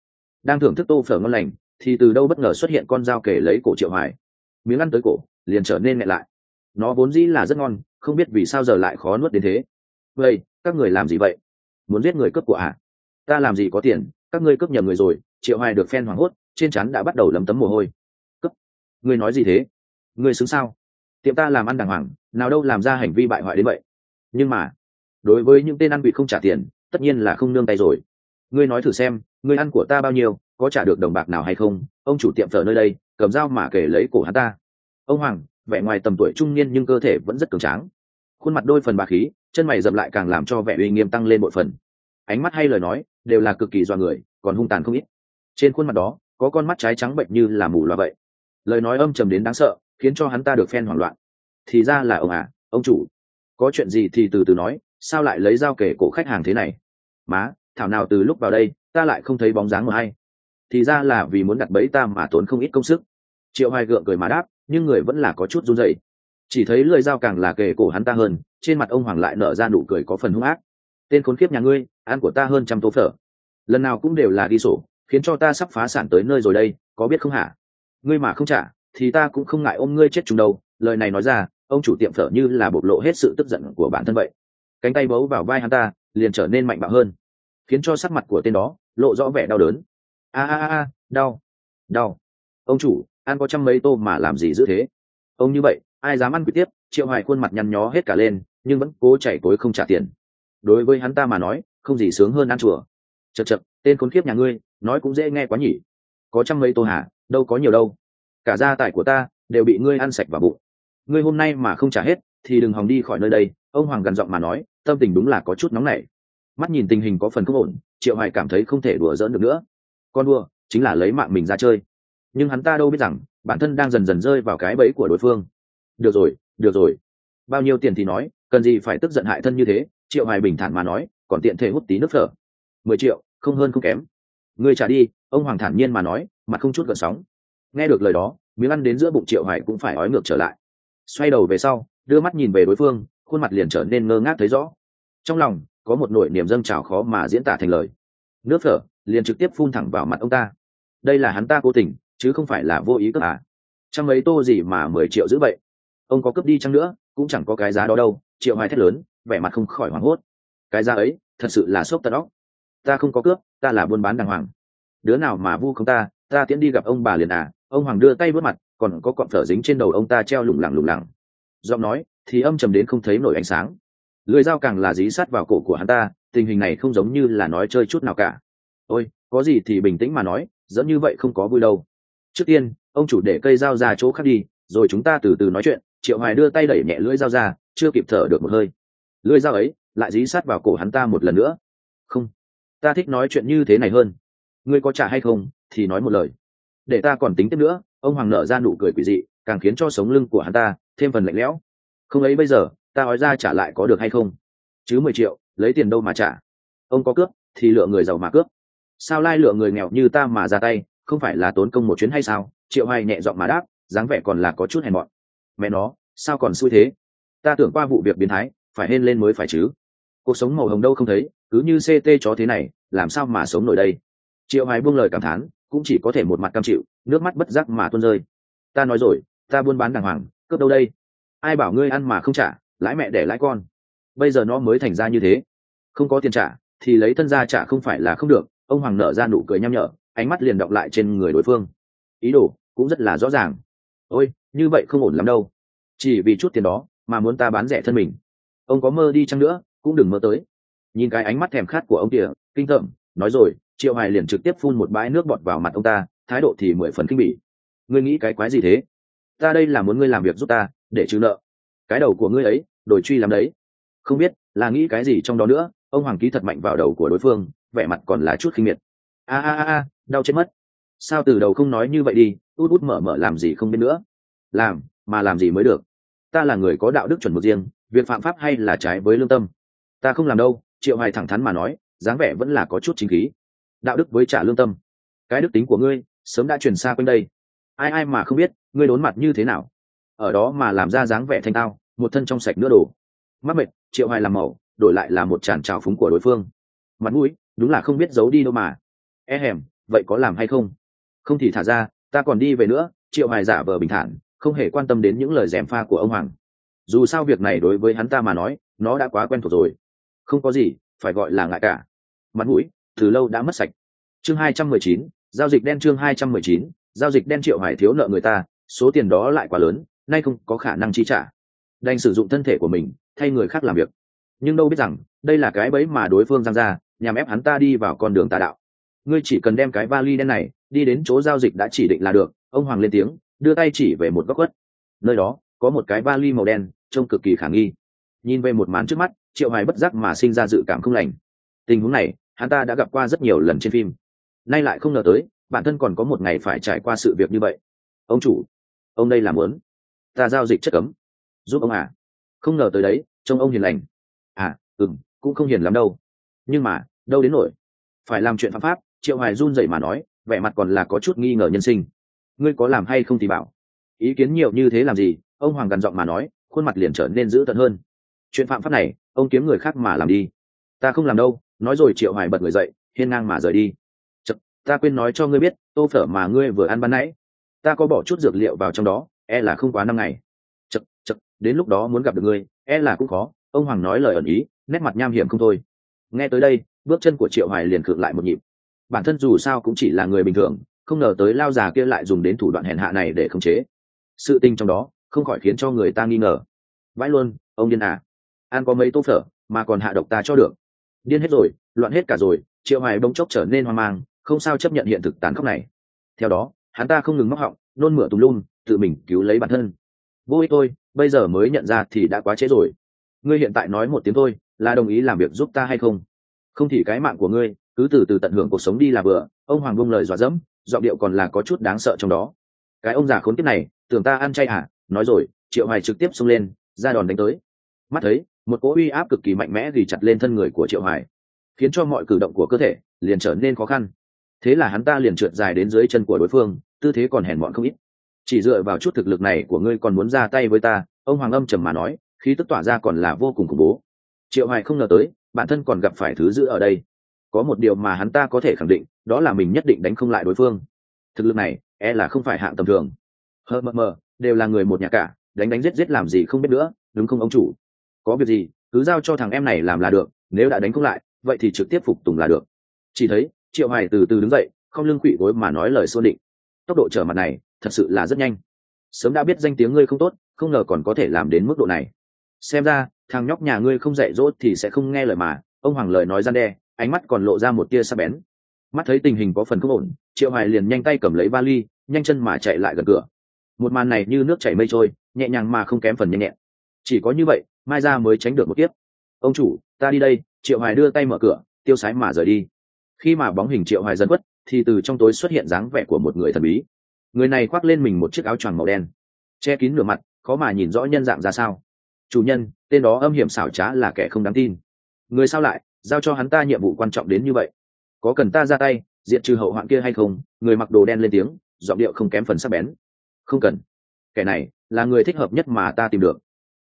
[SPEAKER 1] Đang thưởng thức tô phở ngon lành, thì từ đâu bất ngờ xuất hiện con dao kể lấy cổ triệu hoài. Miếng ăn tới cổ liền trở nên nghẹn lại. Nó vốn dĩ là rất ngon, không biết vì sao giờ lại khó nuốt đến thế. Vậy, các người làm gì vậy? Muốn giết người cướp của ạ? À? ta làm gì có tiền, các ngươi cướp nhầm người rồi. Triệu hoài được phen hoảng hốt, trên chắn đã bắt đầu lấm tấm mồ hôi. Cướp? Ngươi nói gì thế? Ngươi xứng sao? Tiệm ta làm ăn đàng hoàng, nào đâu làm ra hành vi bại hoại đến vậy. Nhưng mà, đối với những tên ăn bị không trả tiền, tất nhiên là không nương tay rồi. Ngươi nói thử xem, ngươi ăn của ta bao nhiêu, có trả được đồng bạc nào hay không? Ông chủ tiệm phở nơi đây, cầm dao mà kể lấy cổ hắn ta ông hoàng, vẻ ngoài tầm tuổi trung niên nhưng cơ thể vẫn rất cường tráng. Khuôn mặt đôi phần bà khí, chân mày dập lại càng làm cho vẻ uy nghiêm tăng lên bội phần. Ánh mắt hay lời nói, đều là cực kỳ dọa người, còn hung tàn không ít. Trên khuôn mặt đó, có con mắt trái trắng bệnh như là mù loa vậy. Lời nói âm trầm đến đáng sợ, khiến cho hắn ta được phen hoảng loạn. Thì ra là ông à ông chủ. Có chuyện gì thì từ từ nói, sao lại lấy dao kể cổ khách hàng thế này? Má, thảo nào từ lúc vào đây, ta lại không thấy bóng dáng mà hay. Thì ra là vì muốn đặt bẫy ta mà tốn không ít công sức. Triệu hoài gượng cười mà đáp nhưng người vẫn là có chút run rẩy. Chỉ thấy lưỡi dao càng là kề cổ hắn ta hơn, trên mặt ông hoàng lại nở ra nụ cười có phần hung ác. Tên khốn kiếp nhà ngươi, ăn của ta hơn trăm tô phở. Lần nào cũng đều là đi sổ, khiến cho ta sắp phá sản tới nơi rồi đây, có biết không hả? Ngươi mà không trả, thì ta cũng không ngại ôm ngươi chết chúng đâu. Lời này nói ra, ông chủ tiệm phở như là bộc lộ hết sự tức giận của bản thân vậy. Cánh tay bấu vào vai hắn ta, liền trở nên mạnh bạo hơn, khiến cho sắc mặt của tên đó lộ rõ vẻ đau đớn. A a a, đau đau. Ông chủ ăn có trăm mấy tô mà làm gì giữ thế? Ông như vậy, ai dám ăn quỷ tiếp? Triệu hoài khuôn mặt nhăn nhó hết cả lên, nhưng vẫn cố chảy cối không trả tiền. Đối với hắn ta mà nói, không gì sướng hơn ăn chùa. Chật chật, tên khốn kiếp nhà ngươi, nói cũng dễ nghe quá nhỉ. Có trăm mấy tô hả? Đâu có nhiều đâu. Cả gia tài của ta đều bị ngươi ăn sạch vào bụng. Ngươi hôm nay mà không trả hết, thì đừng hòng đi khỏi nơi đây. Ông hoàng gần giọng mà nói, tâm tình đúng là có chút nóng nảy. Mắt nhìn tình hình có phần không ổn, triệu hoài cảm thấy không thể đùa giỡn được nữa. Con đua, chính là lấy mạng mình ra chơi nhưng hắn ta đâu biết rằng bản thân đang dần dần rơi vào cái bẫy của đối phương. Được rồi được rồi. Bao nhiêu tiền thì nói cần gì phải tức giận hại thân như thế triệu hoài bình thản mà nói còn tiện thể hút tí nước thở. mười triệu không hơn không kém. Người trả đi ông hoàng thản nhiên mà nói mặt không chút gợn sóng. Nghe được lời đó miếng ăn đến giữa bụng triệu hoài cũng phải ói ngược trở lại. Xoay đầu về sau đưa mắt nhìn về đối phương khuôn mặt liền trở nên ngơ ngác thấy rõ. Trong lòng có một nỗi niềm dâng trào khó mà diễn tả thành lời. Nước thở, liền trực tiếp phun thẳng vào mặt ông ta. Đây là hắn ta cố tình chứ không phải là vô ý cướp à. Chẳng mấy tô gì mà mười triệu giữ vậy? Ông có cướp đi chăng nữa, cũng chẳng có cái giá đó đâu, triệu hoài thét lớn, vẻ mặt không khỏi hoảng hốt. Cái giá ấy, thật sự là sốc tật óc. Ta không có cướp, ta là buôn bán đàng hoàng. Đứa nào mà vu không ta ta tiễn đi gặp ông bà liền à. Ông hoàng đưa tay vớt mặt, còn có cọng phở dính trên đầu ông ta treo lủng lẳng lủng lẳng. Giọng nói, thì âm trầm đến không thấy nổi ánh sáng. Lưỡi dao càng là dí sát vào cổ của hắn ta, tình hình này không giống như là nói chơi chút nào cả. Ôi, có gì thì bình tĩnh mà nói, dẫn như vậy không có vui đâu trước tiên, ông chủ để cây dao ra chỗ khác đi, rồi chúng ta từ từ nói chuyện. Triệu hoài đưa tay đẩy nhẹ lưỡi dao ra, chưa kịp thở được một hơi. Lưỡi dao ấy lại dí sát vào cổ hắn ta một lần nữa. Không, ta thích nói chuyện như thế này hơn. Ngươi có trả hay không thì nói một lời. Để ta còn tính tiếp nữa. Ông hoàng nở ra nụ cười quỷ dị, càng khiến cho sống lưng của hắn ta thêm phần lạnh lẽo. Không ấy bây giờ, ta nói ra trả lại có được hay không? Chứ mười triệu, lấy tiền đâu mà trả. Ông có cướp thì lựa người giàu mà cướp. Sao lai lựa người nghèo như ta mà ra tay? Không phải là tốn công một chuyến hay sao? Triệu hoài nhẹ giọng mà đáp, dáng vẻ còn là có chút hèn mọn. Mẹ nó, sao còn xui thế? Ta tưởng qua vụ việc biến thái, phải hên lên mới phải chứ. Cuộc sống màu hồng đâu không thấy, cứ như ct chó thế này, làm sao mà sống nổi đây? Triệu hoài buông lời cảm thán, cũng chỉ có thể một mặt cam chịu, nước mắt bất giác mà tuôn rơi. Ta nói rồi, ta buôn bán đàng hoàng, cướp đâu đây? Ai bảo ngươi ăn mà không trả, lãi mẹ để lãi con? Bây giờ nó mới thành ra như thế. Không có tiền trả, thì lấy thân ra trả không phải là không được. Ông hoàng nở ra nụ cười nhăm nhở ánh mắt liền đọc lại trên người đối phương. Ý đồ cũng rất là rõ ràng. Ôi, như vậy không ổn lắm đâu. Chỉ vì chút tiền đó mà muốn ta bán rẻ thân mình. Ông có mơ đi chăng nữa, cũng đừng mơ tới. Nhìn cái ánh mắt thèm khát của ông kìa, kinh tởm nói rồi, triệu hoài liền trực tiếp phun một bãi nước bọt vào mặt ông ta, thái độ thì mười phần kinh bỉ. Ngươi nghĩ cái quái gì thế? Ta đây là muốn ngươi làm việc giúp ta, để trừ nợ. Cái đầu của ngươi ấy, đổi truy làm đấy. Không biết là nghĩ cái gì trong đó nữa, ông hoàng ký thật mạnh vào đầu của đối phương, vẻ mặt còn là chút khinh miệt. A a a đau chết mất. Sao từ đầu không nói như vậy đi, út út mở mở làm gì không biết nữa. Làm, mà làm gì mới được. Ta là người có đạo đức chuẩn mực riêng, việc phạm pháp hay là trái với lương tâm. Ta không làm đâu, triệu hoài thẳng thắn mà nói, dáng vẻ vẫn là có chút chính khí. Đạo đức với trả lương tâm. Cái đức tính của ngươi, sớm đã truyền xa quanh đây. Ai ai mà không biết, ngươi đốn mặt như thế nào. Ở đó mà làm ra dáng vẻ thanh tao, một thân trong sạch nữa đồ. Mắc mệt, triệu hoài làm màu, đổi lại là một tràn trào phúng của đối phương. Mặt mũi, đúng là không biết giấu đi đâu mà. E hèm vậy có làm hay không? Không thì thả ra, ta còn đi về nữa, triệu hoài giả vờ bình thản, không hề quan tâm đến những lời gièm pha của ông hoàng. Dù sao việc này đối với hắn ta mà nói, nó đã quá quen thuộc rồi. Không có gì, phải gọi là ngại cả. Mặt mũi, từ lâu đã mất sạch. Chương hai trăm mười chín, giao dịch đen chương hai trăm mười chín, giao dịch đen triệu hoài thiếu nợ người ta, số tiền đó lại quá lớn, nay không có khả năng chi trả. Đành sử dụng thân thể của mình, thay người khác làm việc. Nhưng đâu biết rằng, đây là cái bẫy mà đối phương giang ra, nhằm ép hắn ta đi vào con đường tà đạo ngươi chỉ cần đem cái vali đen này đi đến chỗ giao dịch đã chỉ định là được, ông hoàng lên tiếng, đưa tay chỉ về một góc khuất. Nơi đó, có một cái vali màu đen, trông cực kỳ khả nghi. Nhìn về một màn trước mắt, triệu hoài bất giác mà sinh ra dự cảm không lành. Tình huống này, hắn ta đã gặp qua rất nhiều lần trên phim. Nay lại không ngờ tới, bản thân còn có một ngày phải trải qua sự việc như vậy. Ông chủ, ông đây làm lớn. Ta giao dịch chất cấm. Giúp ông à? Không ngờ tới đấy, trông ông hiền lành. À ừm, cũng không hiền lắm đâu. Nhưng mà, đâu đến nổi? Phải làm chuyện phạm pháp triệu hoài run rẩy mà nói vẻ mặt còn là có chút nghi ngờ nhân sinh. Ngươi có làm hay không thì bảo. Ý kiến nhiều như thế làm gì? Ông hoàng gần giọng mà nói khuôn mặt liền trở nên dữ tợn hơn. Chuyện phạm pháp này ông kiếm người khác mà làm đi. Ta không làm đâu nói rồi triệu hoài bật người dậy hiên ngang mà rời đi. Chật, ta quên nói cho ngươi biết tô phở mà ngươi vừa ăn ban nãy. Ta có bỏ chút dược liệu vào trong đó e là không quá năm ngày. Chật chật đến lúc đó muốn gặp được ngươi e là cũng khó. Ông hoàng nói lời ẩn ý nét mặt nham hiểm không thôi. Nghe tới đây bước chân của triệu hoài liền khựng lại một nhịp bản thân dù sao cũng chỉ là người bình thường, không ngờ tới lao già kia lại dùng đến thủ đoạn hèn hạ này để khống chế. Sự tình trong đó, không khỏi khiến cho người ta nghi ngờ. Vãi luôn, ông điên à. An có mấy tô phở, mà còn hạ độc ta cho được. Điên hết rồi, loạn hết cả rồi, triệu hoài bỗng chốc trở nên hoang mang, không sao chấp nhận hiện thực tàn khốc này. Theo đó, hắn ta không ngừng móc họng, nôn mửa tùm lum, tự mình cứu lấy bản thân. Vô ích tôi bây giờ mới nhận ra thì đã quá trễ rồi. Ngươi hiện tại nói một tiếng thôi, là đồng ý làm việc giúp ta hay không? Không thì cái mạng của ngươi cứ từ từ tận hưởng cuộc sống đi là vừa, ông hoàng bông lời dọa dẫm, giọng điệu còn là có chút đáng sợ trong đó. Cái ông già khốn kiếp này, tưởng ta ăn chay à nói rồi, triệu hoài trực tiếp xông lên, ra đòn đánh tới. Mắt thấy, một cỗ uy áp cực kỳ mạnh mẽ ghi chặt lên thân người của triệu hoài, khiến cho mọi cử động của cơ thể liền trở nên khó khăn. Thế là hắn ta liền trượt dài đến dưới chân của đối phương, tư thế còn hèn mọn không ít. Chỉ dựa vào chút thực lực này của ngươi còn muốn ra tay với ta, ông hoàng âm trầm mà nói, khí tức tỏa ra còn là vô cùng khủng bố. Triệu hoài không ngờ tới, bản thân còn gặp phải thứ dữ ở đây có một điều mà hắn ta có thể khẳng định, đó là mình nhất định đánh không lại đối phương. Thực lực này e là không phải hạng tầm thường. Hờ mờ mờ đều là người một nhà cả, đánh đánh giết giết làm gì không biết nữa, đúng không ông chủ? Có việc gì, cứ giao cho thằng em này làm là được, nếu đã đánh không lại, vậy thì trực tiếp phục tùng là được. Chỉ thấy, triệu hoài từ từ đứng dậy, không lưng quỵ gối mà nói lời xô định. Tốc độ trở mặt này, thật sự là rất nhanh. Sớm đã biết danh tiếng ngươi không tốt, không ngờ còn có thể làm đến mức độ này. Xem ra, thằng nhóc nhà ngươi không dạy dỗ thì sẽ không nghe lời mà, ông hoàng lời nói gian đe ánh mắt còn lộ ra một tia sắc bén. Mắt thấy tình hình có phần không ổn, triệu hoài liền nhanh tay cầm lấy vali, nhanh chân mà chạy lại gần cửa. Một màn này như nước chảy mây trôi, nhẹ nhàng mà không kém phần nhanh nhẹn. Chỉ có như vậy, mai ra mới tránh được một tiếp ông chủ, ta đi đây. Triệu hoài đưa tay mở cửa, tiêu sái mà rời đi. Khi mà bóng hình triệu hoài dần quất thì từ trong tối xuất hiện dáng vẻ của một người thần bí. Người này khoác lên mình một chiếc áo choàng màu đen, che kín nửa mặt, khó mà nhìn rõ nhân dạng ra sao. Chủ nhân, tên đó âm hiểm xảo trá là kẻ không đáng tin. Người sao lại? Giao cho hắn ta nhiệm vụ quan trọng đến như vậy. Có cần ta ra tay diện trừ hậu hoạn kia hay không? Người mặc đồ đen lên tiếng, giọng điệu không kém phần sắc bén. Không cần. Kẻ này là người thích hợp nhất mà ta tìm được.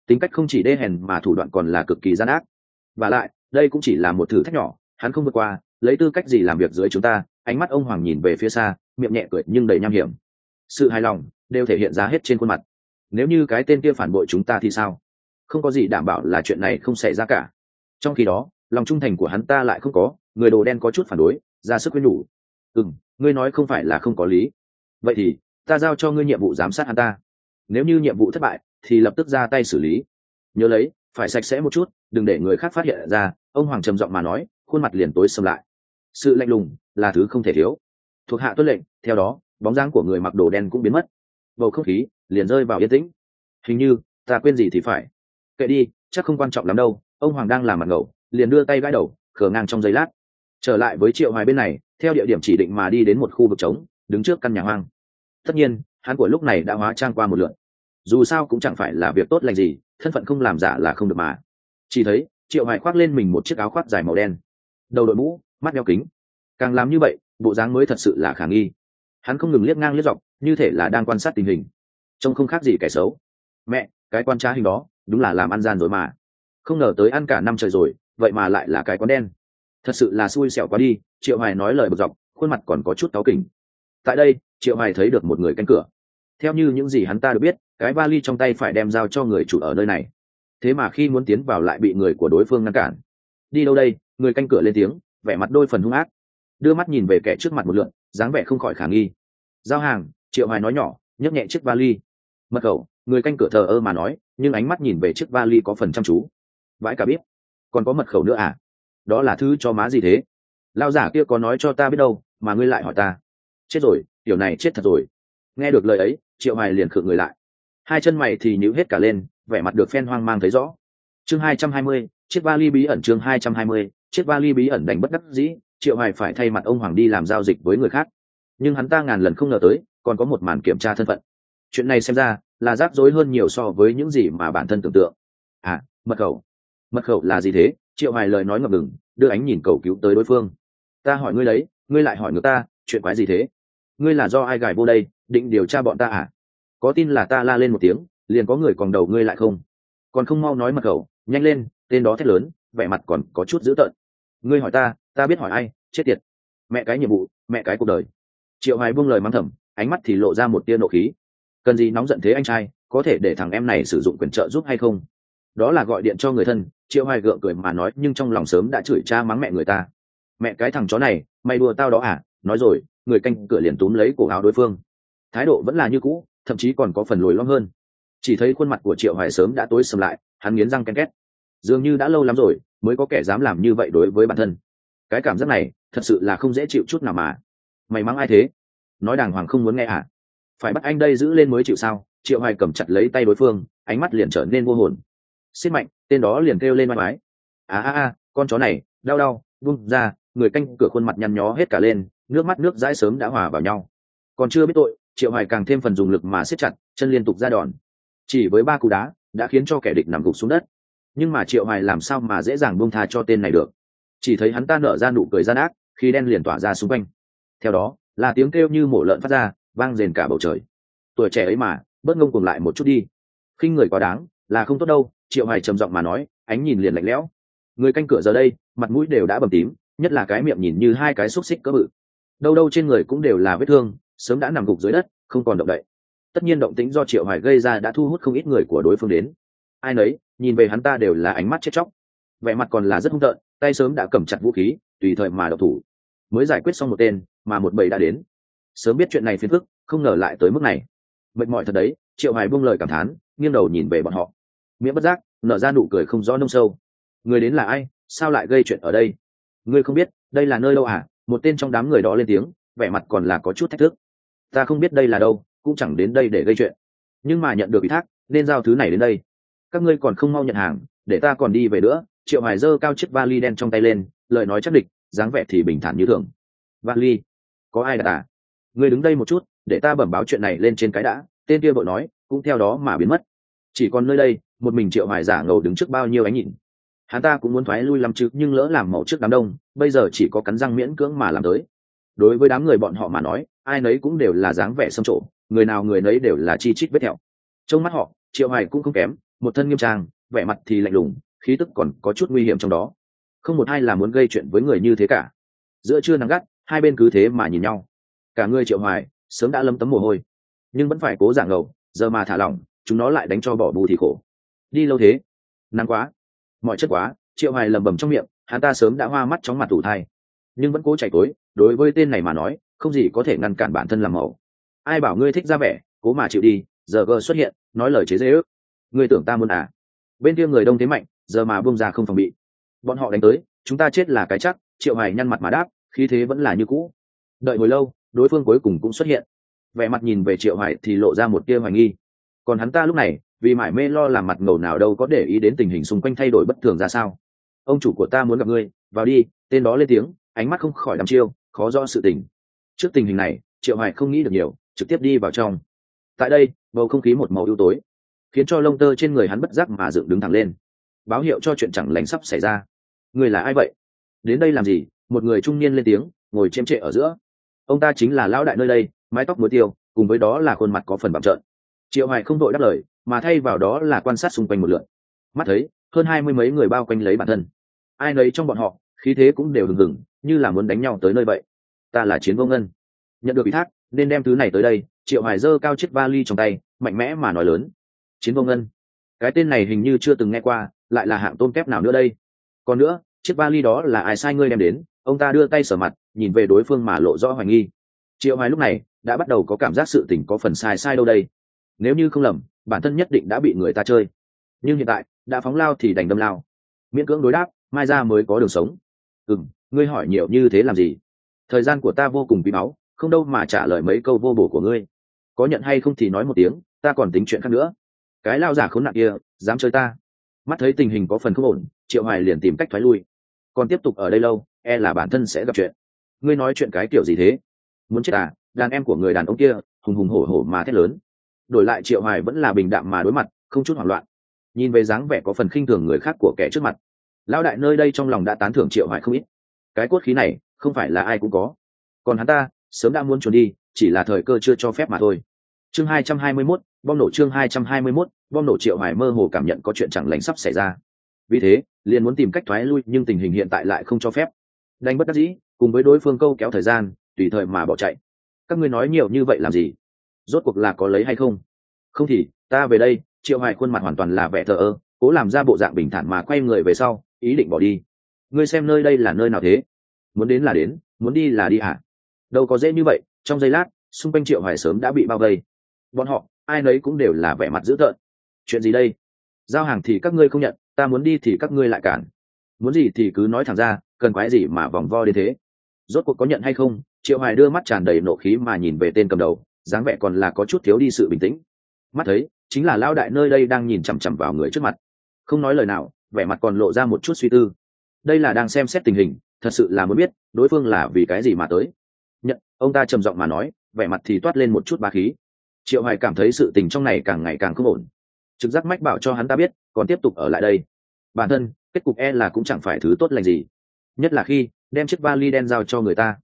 [SPEAKER 1] Tính cách không chỉ đê hèn mà thủ đoạn còn là cực kỳ gian ác. Và lại, đây cũng chỉ là một thử thách nhỏ, hắn không vượt qua, lấy tư cách gì làm việc dưới chúng ta, ánh mắt ông hoàng nhìn về phía xa, miệng nhẹ cười nhưng đầy nham hiểm. Sự hài lòng đều thể hiện ra hết trên khuôn mặt. Nếu như cái tên kia phản bội chúng ta thì sao? Không có gì đảm bảo là chuyện này không xảy ra cả. Trong khi đó lòng trung thành của hắn ta lại không có, người đồ đen có chút phản đối, ra sức khuyên nhủ. Ừ ngươi nói không phải là không có lý. Vậy thì, ta giao cho ngươi nhiệm vụ giám sát hắn ta. Nếu như nhiệm vụ thất bại, thì lập tức ra tay xử lý. Nhớ lấy, phải sạch sẽ một chút, đừng để người khác phát hiện ra. Ông hoàng trầm giọng mà nói, khuôn mặt liền tối xâm lại. Sự lạnh lùng là thứ không thể thiếu. Thuộc hạ tuân lệnh, theo đó, bóng dáng của người mặc đồ đen cũng biến mất. Bầu không khí liền rơi vào yên tĩnh. Hình như, ta quên gì thì phải. Kệ đi, chắc không quan trọng lắm đâu. Ông hoàng đang làm mặt ngầu liền đưa tay gãi đầu, khờ ngang trong giây lát. Trở lại với triệu hoài bên này, theo địa điểm chỉ định mà đi đến một khu vực trống, đứng trước căn nhà hoang. Tất nhiên, hắn của lúc này đã hóa trang qua một lượt. dù sao cũng chẳng phải là việc tốt lành gì, thân phận không làm giả là không được mà. Chỉ thấy, triệu hoài khoác lên mình một chiếc áo khoác dài màu đen. Đầu đội mũ, mắt đeo kính. Càng làm như vậy, bộ dáng mới thật sự là khả nghi. Hắn không ngừng liếc ngang liếc dọc, như thể là đang quan sát tình hình. Trông không khác gì kẻ xấu. Mẹ, cái quan trá hình đó, đúng là làm ăn gian rồi mà. Không ngờ tới ăn cả năm trời rồi vậy mà lại là cái con đen. Thật sự là xui xẻo quá đi, triệu hoài nói lời bực dọc, khuôn mặt còn có chút cáu kỉnh. Tại đây, triệu hoài thấy được một người canh cửa. Theo như những gì hắn ta được biết, cái vali trong tay phải đem giao cho người chủ ở nơi này. Thế mà khi muốn tiến vào lại bị người của đối phương ngăn cản. Đi đâu đây? Người canh cửa lên tiếng, vẻ mặt đôi phần hung ác. Đưa mắt nhìn về kẻ trước mặt một lượn, dáng vẻ không khỏi khả nghi. Giao hàng, triệu hoài nói nhỏ, nhấc nhẹ chiếc vali. Mật khẩu, người canh cửa thờ ơ mà nói, nhưng ánh mắt nhìn về chiếc vali có phần chăm chú. Vãi cả biết còn có mật khẩu nữa à? Đó là thứ cho má gì thế? Lao giả kia có nói cho ta biết đâu, mà ngươi lại hỏi ta. Chết rồi, tiểu này chết thật rồi. Nghe được lời ấy, triệu hoài liền khựng người lại. Hai chân mày thì nhíu hết cả lên, vẻ mặt được phen hoang mang thấy rõ. Chương hai trăm hai mươi, chiếc vali bí ẩn chương hai trăm hai mươi, chiếc vali bí ẩn đánh bất đắc dĩ, triệu hoài phải thay mặt ông hoàng đi làm giao dịch với người khác. Nhưng hắn ta ngàn lần không ngờ tới, còn có một màn kiểm tra thân phận. Chuyện này xem ra là rắc rối hơn nhiều so với những gì mà bản thân tưởng tượng. À mật khẩu mật khẩu là gì thế? Triệu hoài lời nói ngập ngừng đưa ánh nhìn cầu cứu tới đối phương. Ta hỏi ngươi đấy, ngươi lại hỏi ngược ta chuyện quái gì thế? Ngươi là do ai gài vô đây định điều tra bọn ta à? Có tin là ta la lên một tiếng liền có người còn đầu ngươi lại không? Còn không mau nói mật khẩu nhanh lên tên đó thét lớn vẻ mặt còn có chút dữ tợn. Ngươi hỏi ta ta biết hỏi ai chết tiệt. Mẹ cái nhiệm vụ mẹ cái cuộc đời. Triệu hoài buông lời mắng thầm ánh mắt thì lộ ra một tia nộ khí. Cần gì nóng giận thế anh trai có thể để thằng em này sử dụng quyền trợ giúp hay không? Đó là gọi điện cho người thân triệu hoài gượng cười mà nói, nhưng trong lòng sớm đã chửi cha mắng mẹ người ta. Mẹ cái thằng chó này, mày đùa tao đó à? Nói rồi, người canh cửa liền túm lấy cổ áo đối phương. Thái độ vẫn là như cũ, thậm chí còn có phần lồi lõm hơn. Chỉ thấy khuôn mặt của triệu hoài sớm đã tối sầm lại, hắn nghiến răng ken két. Dường như đã lâu lắm rồi, mới có kẻ dám làm như vậy đối với bản thân. Cái cảm giác này, thật sự là không dễ chịu chút nào mà. Mày mắng ai thế? Nói đàng hoàng không muốn nghe à? Phải bắt anh đây giữ lên mới chịu sao? Triệu hoài cầm chặt lấy tay đối phương, ánh mắt liền trở nên vô hồn xiết mạnh, tên đó liền kêu lên mai mái a à, a à, a à, con chó này, đau đau, vung ra, người canh cửa khuôn mặt nhăn nhó hết cả lên, nước mắt nước dãi sớm đã hòa vào nhau. Còn chưa biết tội, triệu hoài càng thêm phần dùng lực mà siết chặt, chân liên tục ra đòn. Chỉ với ba cú đá, đã khiến cho kẻ địch nằm gục xuống đất. Nhưng mà triệu hoài làm sao mà dễ dàng buông tha cho tên này được? Chỉ thấy hắn ta nở ra nụ cười gian ác, khi đen liền tỏa ra xung quanh. Theo đó, là tiếng kêu như mổ lợn phát ra, vang rền cả bầu trời. Tuổi trẻ ấy mà, bớt ngông cùng lại một chút đi. Khinh người quá đáng, là không tốt đâu triệu hoài trầm giọng mà nói, ánh nhìn liền lạnh lẽo. Người canh cửa giờ đây, mặt mũi đều đã bầm tím, nhất là cái miệng nhìn như hai cái xúc xích cỡ bự. Đâu đâu trên người cũng đều là vết thương, sớm đã nằm gục dưới đất, không còn động đậy. Tất nhiên động tĩnh do triệu hoài gây ra đã thu hút không ít người của đối phương đến. Ai nấy, nhìn về hắn ta đều là ánh mắt chết chóc. Vẻ mặt còn là rất hung tợn, tay sớm đã cầm chặt vũ khí, tùy thời mà độc thủ. Mới giải quyết xong một tên, mà một bầy đã đến. Sớm biết chuyện này phiền phức, không ngờ lại tới mức này. Mệt mỏi thật đấy, triệu hoài buông lời cảm thán, nghiêng đầu nhìn về bọn họ miễn bất giác, nở ra nụ cười không rõ nông sâu. Người đến là ai? Sao lại gây chuyện ở đây? Ngươi không biết, đây là nơi đâu à một tên trong đám người đó lên tiếng, vẻ mặt còn là có chút thách thức. Ta không biết đây là đâu, cũng chẳng đến đây để gây chuyện. Nhưng mà nhận được ủy thác, nên giao thứ này đến đây. Các ngươi còn không mau nhận hàng, để ta còn đi về nữa. Triệu hoài dơ cao chiếc vali đen trong tay lên, lời nói chắc địch, dáng vẻ thì bình thản như thường. Vali, có ai đặt à? Ngươi đứng đây một chút, để ta bẩm báo chuyện này lên trên cái đã. Tên kia vội nói, cũng theo đó mà biến mất. Chỉ còn nơi đây một mình triệu hoài giả ngầu đứng trước bao nhiêu ánh nhìn. Hắn ta cũng muốn thoái lui làm chứ, nhưng lỡ làm màu trước đám đông, bây giờ chỉ có cắn răng miễn cưỡng mà làm tới. Đối với đám người bọn họ mà nói, ai nấy cũng đều là dáng vẻ xâm trộ người nào người nấy đều là chi chít vết thẹo trong mắt họ, triệu hoài cũng không kém, một thân nghiêm trang, vẻ mặt thì lạnh lùng, khí tức còn có chút nguy hiểm trong đó. Không một ai là muốn gây chuyện với người như thế cả. Giữa trưa nắng gắt, hai bên cứ thế mà nhìn nhau. Cả người triệu hoài, sớm đã lâm tấm mồ hôi. Nhưng vẫn phải cố giả ngầu, giờ mà thả lỏng, chúng nó lại đánh cho bỏ bù thì khổ đi lâu thế. Nắng quá. Mọi chất quá, triệu hoài lầm bầm trong miệng, hắn ta sớm đã hoa mắt chóng mặt tủ thai. Nhưng vẫn cố chạy tối đối với tên này mà nói, không gì có thể ngăn cản bản thân làm mẫu. Ai bảo ngươi thích ra vẻ, cố mà chịu đi, giờ gờ xuất hiện, nói lời chế dễ ước. Ngươi tưởng ta muốn à? Bên kia người đông thế mạnh, giờ mà buông ra không phòng bị. Bọn họ đánh tới, chúng ta chết là cái chắc, triệu hoài nhăn mặt mà đáp, khí thế vẫn là như cũ. Đợi hồi lâu, đối phương cuối cùng cũng xuất hiện. Vẻ mặt nhìn về triệu hoài thì lộ ra một tia hoài nghi. Còn hắn ta lúc này vì mải mê lo làm mặt ngầu nào đâu có để ý đến tình hình xung quanh thay đổi bất thường ra sao. Ông chủ của ta muốn gặp ngươi, vào đi, tên đó lên tiếng, ánh mắt không khỏi đăm chiêu, khó do sự tình. Trước tình hình này, triệu hải không nghĩ được nhiều, trực tiếp đi vào trong. Tại đây, bầu không khí một màu ưu tối, khiến cho lông tơ trên người hắn bất giác mà dựng đứng thẳng lên. Báo hiệu cho chuyện chẳng lành sắp xảy ra. Người là ai vậy? Đến đây làm gì? Một người trung niên lên tiếng, ngồi chêm trệ ở giữa. Ông ta chính là lão đại nơi đây, mái tóc muối tiêu, cùng với đó là khuôn mặt có phần bặm trợn. Triệu hải không đội đáp lời mà thay vào đó là quan sát xung quanh một lượt mắt thấy, hơn hai mươi mấy người bao quanh lấy bản thân. Ai nấy trong bọn họ, khí thế cũng đều hừng hừng, như là muốn đánh nhau tới nơi vậy. Ta là chiến vô ngân. Nhận được ủy thác, nên đem thứ này tới đây, triệu hoài dơ cao chiếc vali trong tay, mạnh mẽ mà nói lớn. Chiến vô ngân. Cái tên này hình như chưa từng nghe qua, lại là hạng tôn kép nào nữa đây? Còn nữa, chiếc vali đó là ai sai ngươi đem đến? Ông ta đưa tay sở mặt, nhìn về đối phương mà lộ rõ hoài nghi. Triệu hoài lúc này, đã bắt đầu có cảm giác sự tình có phần sai sai đâu đây. Nếu như không lầm bản thân nhất định đã bị người ta chơi. Nhưng hiện tại, đã phóng lao thì đành đâm lao. Miễn cưỡng đối đáp, mai ra mới có đường sống. Ừ ngươi hỏi nhiều như thế làm gì? Thời gian của ta vô cùng quý báu, không đâu mà trả lời mấy câu vô bổ của ngươi. Có nhận hay không thì nói một tiếng, ta còn tính chuyện khác nữa. Cái lao giả khốn nạn kia, dám chơi ta. Mắt thấy tình hình có phần không ổn, triệu hoài liền tìm cách thoái lui. Còn tiếp tục ở đây lâu e là bản thân sẽ gặp chuyện. Ngươi nói chuyện cái kiểu gì thế? Muốn chết à? Đàn em của người đàn ông kia, hùng hùng hổ hổ mà thét lớn đổi lại triệu hoài vẫn là bình đạm mà đối mặt không chút hoảng loạn. Nhìn về dáng vẻ có phần khinh thường người khác của kẻ trước mặt lão đại nơi đây trong lòng đã tán thưởng triệu hoài không ít. Cái cốt khí này không phải là ai cũng có. Còn hắn ta sớm đã muốn trốn đi chỉ là thời cơ chưa cho phép mà thôi. Chương 221, bom nổ chương 221, bom nổ triệu hoài mơ hồ cảm nhận có chuyện chẳng lành sắp xảy ra. Vì thế liền muốn tìm cách thoái lui nhưng tình hình hiện tại lại không cho phép. Đành bất đắc dĩ cùng với đối phương câu kéo thời gian tùy thời mà bỏ chạy. Các ngươi nói nhiều như vậy làm gì? Rốt cuộc là có lấy hay không? Không thì, ta về đây, triệu hoài khuôn mặt hoàn toàn là vẻ thờ ơ, cố làm ra bộ dạng bình thản mà quay người về sau, ý định bỏ đi. Ngươi xem nơi đây là nơi nào thế? Muốn đến là đến, muốn đi là đi hả? Đâu có dễ như vậy, trong giây lát, xung quanh triệu hoài sớm đã bị bao vây. Bọn họ, ai nấy cũng đều là vẻ mặt dữ tợn. Chuyện gì đây? Giao hàng thì các ngươi không nhận, ta muốn đi thì các ngươi lại cản. Muốn gì thì cứ nói thẳng ra, cần quái gì mà vòng vo đến thế? Rốt cuộc có nhận hay không? Triệu hoài đưa mắt tràn đầy nộ khí mà nhìn về tên cầm đầu dáng vẻ còn là có chút thiếu đi sự bình tĩnh. Mắt thấy, chính là lao đại nơi đây đang nhìn chằm chằm vào người trước mặt. Không nói lời nào, vẻ mặt còn lộ ra một chút suy tư. Đây là đang xem xét tình hình, thật sự là muốn biết, đối phương là vì cái gì mà tới. Nhận, ông ta trầm giọng mà nói, vẻ mặt thì toát lên một chút ba khí. Triệu hoài cảm thấy sự tình trong này càng ngày càng không ổn. Trực giác mách bảo cho hắn ta biết, còn tiếp tục ở lại đây. Bản thân, kết cục e là cũng chẳng phải thứ tốt lành gì. Nhất là khi, đem chiếc vali đen giao cho người ta.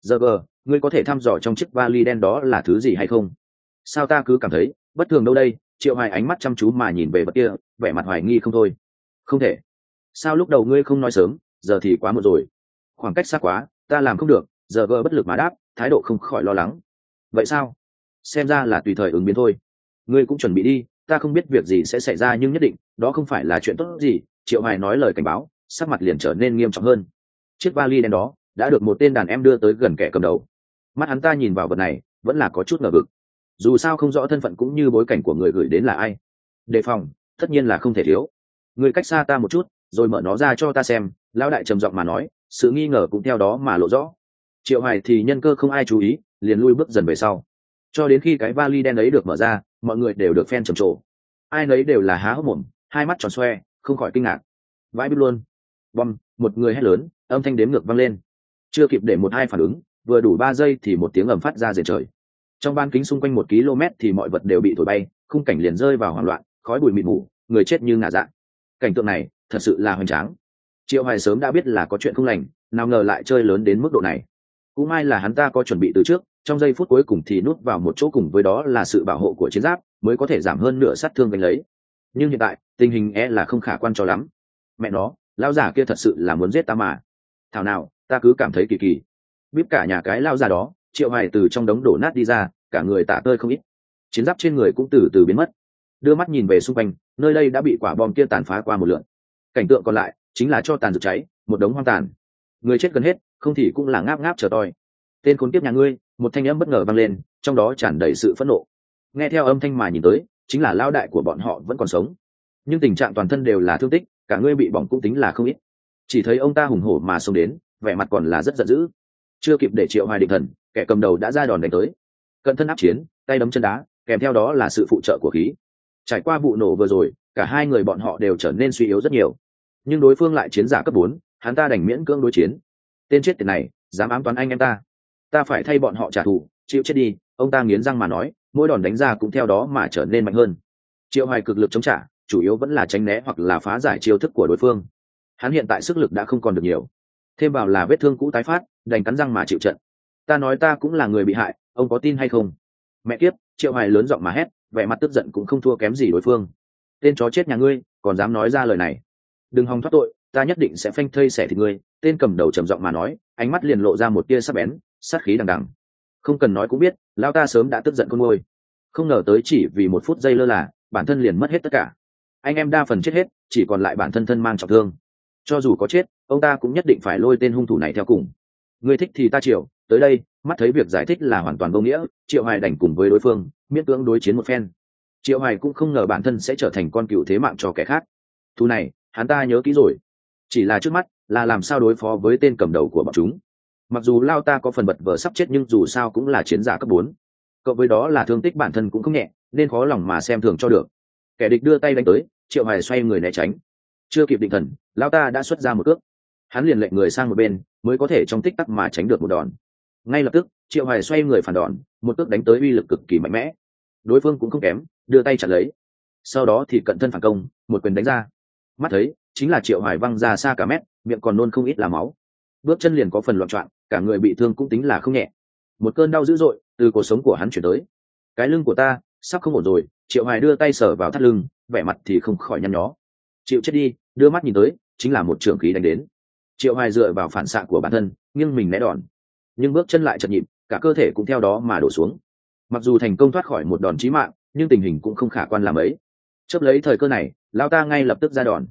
[SPEAKER 1] Giờ gờ ngươi có thể thăm dò trong chiếc vali đen đó là thứ gì hay không? Sao ta cứ cảm thấy, bất thường đâu đây? Triệu hoài ánh mắt chăm chú mà nhìn về vật kia, vẻ mặt hoài nghi không thôi. Không thể. Sao lúc đầu ngươi không nói sớm, giờ thì quá muộn rồi. Khoảng cách xa quá, ta làm không được, giờ gờ bất lực mà đáp, thái độ không khỏi lo lắng. Vậy sao? Xem ra là tùy thời ứng biến thôi. Ngươi cũng chuẩn bị đi, ta không biết việc gì sẽ xảy ra nhưng nhất định, đó không phải là chuyện tốt gì, triệu hoài nói lời cảnh báo, sắc mặt liền trở nên nghiêm trọng hơn. Chiếc vali đen đó, đã được một tên đàn em đưa tới gần kẻ cầm đầu mắt hắn ta nhìn vào vật này, vẫn là có chút ngờ vực. Dù sao không rõ thân phận cũng như bối cảnh của người gửi đến là ai. Đề phòng, tất nhiên là không thể thiếu. Người cách xa ta một chút, rồi mở nó ra cho ta xem, lão đại trầm giọng mà nói, sự nghi ngờ cũng theo đó mà lộ rõ. Triệu hoài thì nhân cơ không ai chú ý, liền lui bước dần về sau. Cho đến khi cái vali đen ấy được mở ra, mọi người đều được phen trầm trồ. Ai nấy đều là há hốc mồm, hai mắt tròn xoe, không khỏi kinh ngạc. Vãi biết luôn. Bom, một người hét lớn, âm thanh đếm ngược vang lên. Chưa kịp để một hai phản ứng vừa đủ ba giây thì một tiếng ầm phát ra rền trời. Trong ban kính xung quanh một km thì mọi vật đều bị thổi bay, khung cảnh liền rơi vào hoảng loạn, khói bụi mịt mù, người chết như ngả dạng cảnh tượng này thật sự là hoành tráng. Triệu hoài sớm đã biết là có chuyện không lành, nào ngờ lại chơi lớn đến mức độ này. Cũng may là hắn ta có chuẩn bị từ trước, trong giây phút cuối cùng thì nút vào một chỗ cùng với đó là sự bảo hộ của chiến giáp, mới có thể giảm hơn nửa sát thương gánh lấy. Nhưng hiện tại, tình hình e là không khả quan cho lắm. Mẹ nó, lão giả kia thật sự là muốn giết ta mà. Thảo nào, ta cứ cảm thấy kỳ kỳ biết cả nhà cái lao ra đó, triệu hoài từ trong đống đổ nát đi ra, cả người tạ tơi không ít. Chiến giáp trên người cũng từ từ biến mất. Đưa mắt nhìn về xung quanh, nơi đây đã bị quả bom kia tàn phá qua một lượn. Cảnh tượng còn lại, chính là cho tàn rực cháy, một đống hoang tàn. Người chết gần hết, không thì cũng là ngáp ngáp chờ toi. Tên khốn kiếp nhà ngươi, một thanh âm bất ngờ vang lên, trong đó tràn đầy sự phẫn nộ. Nghe theo âm thanh mà nhìn tới, chính là lao đại của bọn họ vẫn còn sống. Nhưng tình trạng toàn thân đều là thương tích, cả ngươi bị bỏng cũng tính là không ít. Chỉ thấy ông ta hùng hổ mà xông đến, vẻ mặt còn là rất giận dữ chưa kịp để triệu hoài định thần, kẻ cầm đầu đã ra đòn đánh tới. Cận thân áp chiến, tay đấm chân đá, kèm theo đó là sự phụ trợ của khí. Trải qua vụ nổ vừa rồi, cả hai người bọn họ đều trở nên suy yếu rất nhiều. Nhưng đối phương lại chiến giả cấp bốn, hắn ta đành miễn cưỡng đối chiến. Tên chết tiệt này, dám ám toán anh em ta. Ta phải thay bọn họ trả thù, chịu chết đi, ông ta nghiến răng mà nói, mỗi đòn đánh ra cũng theo đó mà trở nên mạnh hơn. Triệu hoài cực lực chống trả, chủ yếu vẫn là tránh né hoặc là phá giải chiêu thức của đối phương. Hắn hiện tại sức lực đã không còn được nhiều thêm vào là vết thương cũ tái phát, đành cắn răng mà chịu trận. Ta nói ta cũng là người bị hại, ông có tin hay không? Mẹ kiếp, triệu hoài lớn giọng mà hét, vẻ mặt tức giận cũng không thua kém gì đối phương. Tên chó chết nhà ngươi, còn dám nói ra lời này. Đừng hòng thoát tội, ta nhất định sẽ phanh thây xẻ thịt ngươi. Tên cầm đầu trầm giọng mà nói, ánh mắt liền lộ ra một tia sắc bén, sát khí đằng đằng. Không cần nói cũng biết lao ta sớm đã tức giận con ngôi. Không ngờ tới chỉ vì một phút giây lơ là, bản thân liền mất hết tất cả. Anh em đa phần chết hết, chỉ còn lại bản thân thân mang trọng thương cho dù có chết, ông ta cũng nhất định phải lôi tên hung thủ này theo cùng. Người thích thì ta chịu, tới đây, mắt thấy việc giải thích là hoàn toàn vô nghĩa, triệu hoài đành cùng với đối phương, miễn cưỡng đối chiến một phen. Triệu hoài cũng không ngờ bản thân sẽ trở thành con cựu thế mạng cho kẻ khác. Thu này, hắn ta nhớ kỹ rồi. Chỉ là trước mắt, là làm sao đối phó với tên cầm đầu của bọn chúng? Mặc dù lao ta có phần bật vờ sắp chết nhưng dù sao cũng là chiến giả cấp bốn. Cộng với đó là thương tích bản thân cũng không nhẹ, nên khó lòng mà xem thường cho được. Kẻ địch đưa tay đánh tới, triệu hoài xoay người né tránh chưa kịp định thần lao ta đã xuất ra một cước. Hắn liền lệnh người sang một bên, mới có thể trong tích tắc mà tránh được một đòn. Ngay lập tức, triệu hoài xoay người phản đòn, một cước đánh tới uy lực cực kỳ mạnh mẽ. Đối phương cũng không kém, đưa tay chặn lấy. Sau đó thì cận thân phản công, một quyền đánh ra. Mắt thấy, chính là triệu hoài văng ra xa cả mét, miệng còn nôn không ít là máu. Bước chân liền có phần loạn trọn cả người bị thương cũng tính là không nhẹ. Một cơn đau dữ dội từ cuộc sống của hắn chuyển tới. Cái lưng của ta sắp không ổn rồi, triệu hoài đưa tay sờ vào thắt lưng, vẻ mặt thì không khỏi nhăn nhó. Chịu chết đi đưa mắt nhìn tới, chính là một trường khí đánh đến. Triệu hoài dựa vào phản xạ của bản thân, nghiêng mình né đòn. Nhưng bước chân lại chật nhịp, cả cơ thể cũng theo đó mà đổ xuống. Mặc dù thành công thoát khỏi một đòn chí mạng, nhưng tình hình cũng không khả quan làm ấy. Chấp lấy thời cơ này lao ta ngay lập tức ra đòn.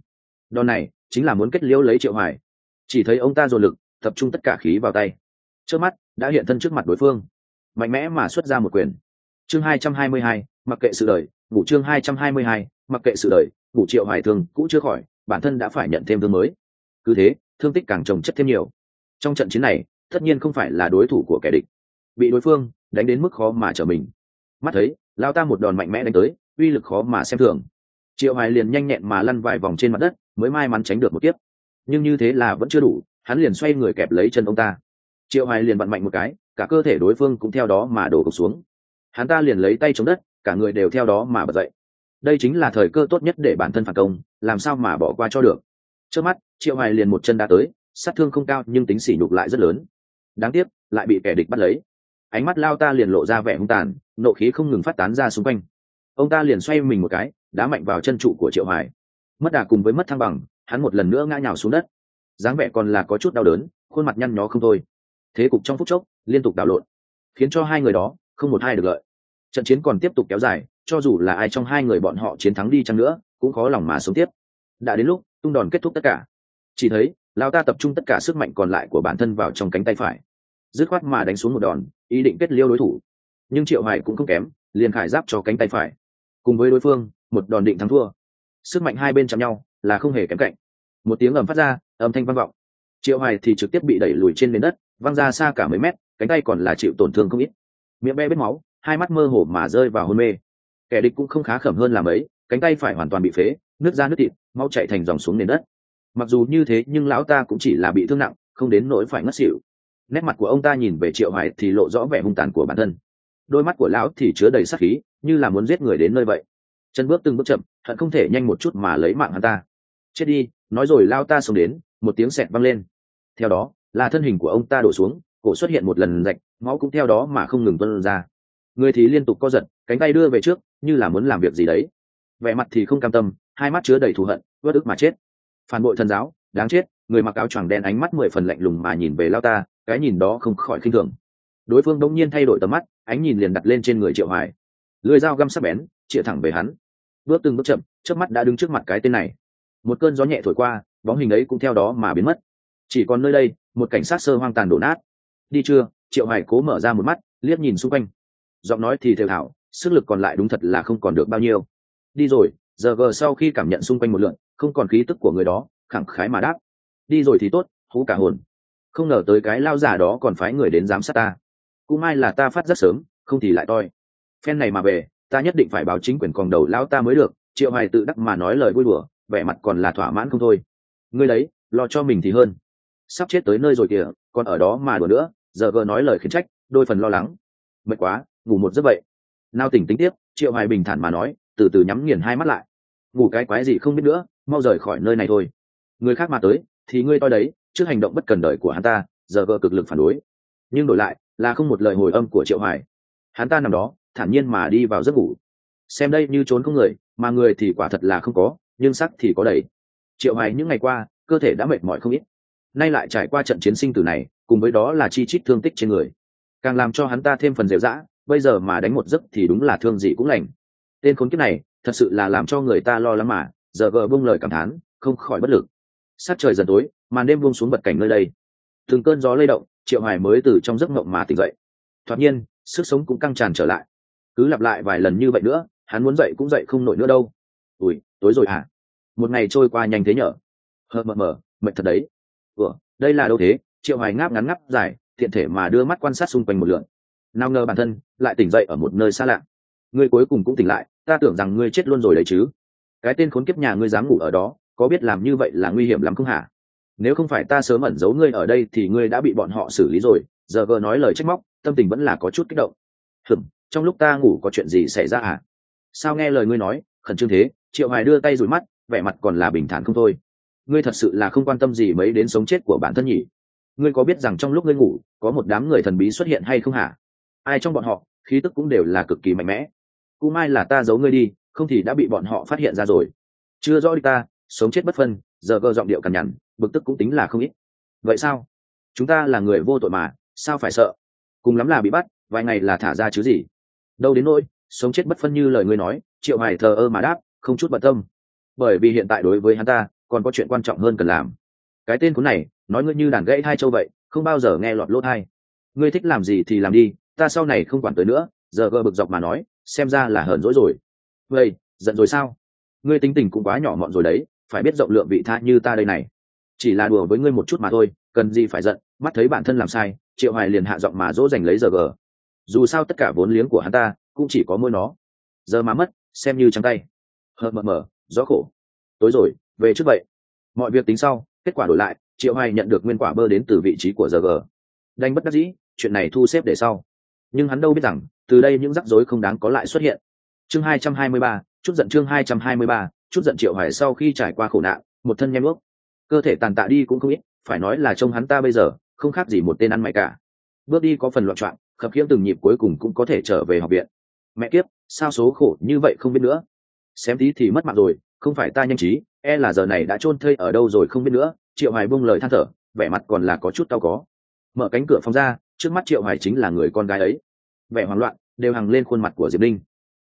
[SPEAKER 1] Đòn này, chính là muốn kết liễu lấy triệu hoài. Chỉ thấy ông ta dồn lực, tập trung tất cả khí vào tay. Trước mắt, đã hiện thân trước mặt đối phương. Mạnh mẽ mà xuất ra một quyền. Chương hai trăm hai mươi hai, mặc kệ sự đời, ngủ chương hai trăm hai mươi hai, mặc kệ sự đời, ngủ triệu hoài thường, cũ chưa khỏi bản thân đã phải nhận thêm thương mới. Cứ thế, thương tích càng trồng chất thêm nhiều. Trong trận chiến này, tất nhiên không phải là đối thủ của kẻ địch. Bị đối phương đánh đến mức khó mà trở mình. Mắt thấy, lao ta một đòn mạnh mẽ đánh tới, uy lực khó mà xem thường. Triệu hoài liền nhanh nhẹn mà lăn vài vòng trên mặt đất, mới may mắn tránh được một kiếp. Nhưng như thế là vẫn chưa đủ, hắn liền xoay người kẹp lấy chân ông ta. Triệu hoài liền vặn mạnh một cái, cả cơ thể đối phương cũng theo đó mà đổ cục xuống. Hắn ta liền lấy tay chống đất, cả người đều theo đó mà bật dậy. Đây chính là thời cơ tốt nhất để bản thân phản công làm sao mà bỏ qua cho được? Trước mắt, triệu hoài liền một chân đã tới, sát thương không cao nhưng tính sỉ nhục lại rất lớn. Đáng tiếc, lại bị kẻ địch bắt lấy. Ánh mắt lao ta liền lộ ra vẻ hung tàn, nộ khí không ngừng phát tán ra xung quanh. Ông ta liền xoay mình một cái, đá mạnh vào chân trụ của triệu hoài. Mất đà cùng với mất thăng bằng, hắn một lần nữa ngã nhào xuống đất. Dáng vẻ còn là có chút đau đớn, khuôn mặt nhăn nhó không thôi. Thế cục trong phút chốc, liên tục đảo lộn, khiến cho hai người đó không một hai được lợi. Trận chiến còn tiếp tục kéo dài, cho dù là ai trong hai người bọn họ chiến thắng đi chăng nữa cũng khó lòng mà sống tiếp. Đã đến lúc, tung đòn kết thúc tất cả. Chỉ thấy, lao ta tập trung tất cả sức mạnh còn lại của bản thân vào trong cánh tay phải. Dứt khoát mà đánh xuống một đòn, ý định kết liêu đối thủ. Nhưng triệu hoài cũng không kém, liền khải giáp cho cánh tay phải. Cùng với đối phương, một đòn định thắng thua. Sức mạnh hai bên chạm nhau, là không hề kém cạnh. Một tiếng ầm phát ra, âm thanh vang vọng. Triệu hoài thì trực tiếp bị đẩy lùi trên nền đất, văng ra xa cả mấy mét, cánh tay còn là chịu tổn thương không ít. Miệng be bết máu, hai mắt mơ hồ mà rơi vào hôn mê kẻ địch cũng không khá khẩm hơn làm ấy, cánh tay phải hoàn toàn bị phế nước ra nước thịt, mau chạy thành dòng xuống nền đất. Mặc dù như thế, nhưng lão ta cũng chỉ là bị thương nặng, không đến nỗi phải ngất xỉu. Nét mặt của ông ta nhìn về triệu hoài thì lộ rõ vẻ hung tàn của bản thân. Đôi mắt của lão thì chứa đầy sát khí, như là muốn giết người đến nơi vậy. Chân bước từng bước chậm, hận không thể nhanh một chút mà lấy mạng hắn ta. Chết đi, nói rồi lao ta xông đến, một tiếng sẹt văng lên. Theo đó, là thân hình của ông ta đổ xuống, cổ xuất hiện một lần rạch, máu cũng theo đó mà không ngừng tuân ra người thì liên tục co giật, cánh tay đưa về trước, như là muốn làm việc gì đấy. Vẻ mặt thì không cam tâm, hai mắt chứa đầy thù hận vớt ức mà chết. Phản bội thần giáo, đáng chết, người mặc áo choàng đen ánh mắt mười phần lạnh lùng mà nhìn về lao ta, cái nhìn đó không khỏi khinh thường. Đối phương đông nhiên thay đổi tầm mắt, ánh nhìn liền đặt lên trên người triệu hoài. Lưỡi dao găm sắc bén, chĩa thẳng về hắn. Bước từng bước chậm trước mắt đã đứng trước mặt cái tên này. Một cơn gió nhẹ thổi qua, bóng hình ấy cũng theo đó mà biến mất. Chỉ còn nơi đây, một cảnh sát sơ hoang tàn đổ nát. Đi chưa? Triệu hoài cố mở ra một mắt, liếc nhìn xung quanh giọng nói thì thều thảo, sức lực còn lại đúng thật là không còn được bao nhiêu. Đi rồi, giờ gờ sau khi cảm nhận xung quanh một lượn, không còn khí tức của người đó, khẳng khái mà đáp. Đi rồi thì tốt, hú cả hồn. Không ngờ tới cái lao giả đó còn phái người đến giám sát ta. Cũng may là ta phát rất sớm, không thì lại toi. Phen này mà về, ta nhất định phải báo chính quyền còn đầu lao ta mới được, triệu hoài tự đắc mà nói lời vui đùa, vẻ mặt còn là thỏa mãn không thôi. Ngươi đấy, lo cho mình thì hơn. Sắp chết tới nơi rồi kìa, còn ở đó mà đùa nữa, giờ gờ nói lời khiến trách, đôi phần lo lắng. Mệt quá ngủ một giấc vậy. Nào tỉnh tính tiếp, triệu hoài bình thản mà nói, từ từ nhắm nghiền hai mắt lại. Ngủ cái quái gì không biết nữa, mau rời khỏi nơi này thôi. Người khác mà tới, thì ngươi toi đấy, trước hành động bất cần đời của hắn ta, giờ vợ cực lực phản đối. Nhưng đổi lại, là không một lời hồi âm của triệu hoài. Hắn ta nằm đó, thản nhiên mà đi vào giấc ngủ. Xem đây như trốn không người, mà người thì quả thật là không có, nhưng sắc thì có đầy. Triệu hoài những ngày qua, cơ thể đã mệt mỏi không ít. Nay lại trải qua trận chiến sinh tử này, cùng với đó là chi chít thương tích trên người. Càng làm cho hắn ta thêm phần dẻo dã bây giờ mà đánh một giấc thì đúng là thương gì cũng lành. Tên khốn kiếp này, thật sự là làm cho người ta lo lắng mà, giờ vợ bông lời cảm thán, không khỏi bất lực. Sát trời dần tối, màn đêm buông xuống bật cảnh nơi đây. Từng cơn gió lay động, triệu hoài mới từ trong giấc mộng mà tỉnh dậy. Thoạt nhiên, sức sống cũng căng tràn trở lại. Cứ lặp lại vài lần như vậy nữa, hắn muốn dậy cũng dậy không nổi nữa đâu. Ui tối rồi à một ngày trôi qua nhanh thế nhở? Hờ mờ mờ, mệt thật đấy. Ủa, đây là đâu thế? Triệu hoài ngáp ngắn ngắp dài, tiện thể mà đưa mắt quan sát xung quanh một lượn nào ngờ bản thân lại tỉnh dậy ở một nơi xa lạ. Ngươi cuối cùng cũng tỉnh lại, ta tưởng rằng ngươi chết luôn rồi đấy chứ. Cái tên khốn kiếp nhà ngươi dám ngủ ở đó, có biết làm như vậy là nguy hiểm lắm không hả? Nếu không phải ta sớm ẩn giấu ngươi ở đây thì ngươi đã bị bọn họ xử lý rồi, giờ vợ nói lời trách móc, tâm tình vẫn là có chút kích động. Hừm, trong lúc ta ngủ có chuyện gì xảy ra à sao nghe lời ngươi nói, khẩn trương thế, triệu hoài đưa tay rủi mắt, vẻ mặt còn là bình thản không thôi. Ngươi thật sự là không quan tâm gì mấy đến sống chết của bản thân nhỉ? Ngươi có biết rằng trong lúc ngươi ngủ, có một đám người thần bí xuất hiện hay không hả? Ai trong bọn họ, khí tức cũng đều là cực kỳ mạnh mẽ. Cú mai là ta giấu ngươi đi, không thì đã bị bọn họ phát hiện ra rồi. Chưa rõ đi ta, sống chết bất phân, giờ cơ giọng điệu cằn nhằn, bực tức cũng tính là không ít. Vậy sao? Chúng ta là người vô tội mà, sao phải sợ? Cùng lắm là bị bắt, vài ngày là thả ra chứ gì? Đâu đến nỗi, sống chết bất phân như lời ngươi nói, triệu hải thờ ơ mà đáp, không chút bận tâm. Bởi vì hiện tại đối với hắn ta, còn có chuyện quan trọng hơn cần làm. Cái tên cuốn này, nói ngươi như đàn gãy hai châu vậy, không bao giờ nghe lọt lốt hai ngươi thích làm gì thì làm đi ta sau này không quản tới nữa, giờ gờ bực dọc mà nói, xem ra là hờn dỗi rồi. Vậy, giận rồi sao? Ngươi tính tình cũng quá nhỏ mọn rồi đấy, phải biết rộng lượng vị tha như ta đây này. Chỉ là đùa với ngươi một chút mà thôi, cần gì phải giận, mắt thấy bản thân làm sai, triệu hoài liền hạ giọng mà dỗ dành lấy giờ gờ. Dù sao tất cả vốn liếng của hắn ta, cũng chỉ có môi nó. Giờ mà mất, xem như trắng tay. Hờ, mờ mờ, gió khổ. Tối rồi, về trước vậy. Mọi việc tính sau, kết quả đổi lại, triệu hoài nhận được nguyên quả bơ đến từ vị trí của giờ g đành bất đắc dĩ, chuyện này thu xếp để sau nhưng hắn đâu biết rằng từ đây những rắc rối không đáng có lại xuất hiện. Chương 223, chút giận chương 223, chút giận triệu hoài sau khi trải qua khổ nạn một thân nhem ước. Cơ thể tàn tạ đi cũng không ít phải nói là trông hắn ta bây giờ không khác gì một tên ăn mày cả. Bước đi có phần loạn trọn khập khiễng từng nhịp cuối cùng cũng có thể trở về học viện. Mẹ kiếp sao số khổ như vậy không biết nữa? Xém tí thì mất mạng rồi không phải ta nhanh trí e là giờ này đã chôn thây ở đâu rồi không biết nữa. Triệu hoài bung lời than thở vẻ mặt còn là có chút tao có. Mở cánh cửa phòng ra trước mắt triệu hoài chính là người con gái ấy. Vẻ hoảng loạn đều hằng lên khuôn mặt của diệp linh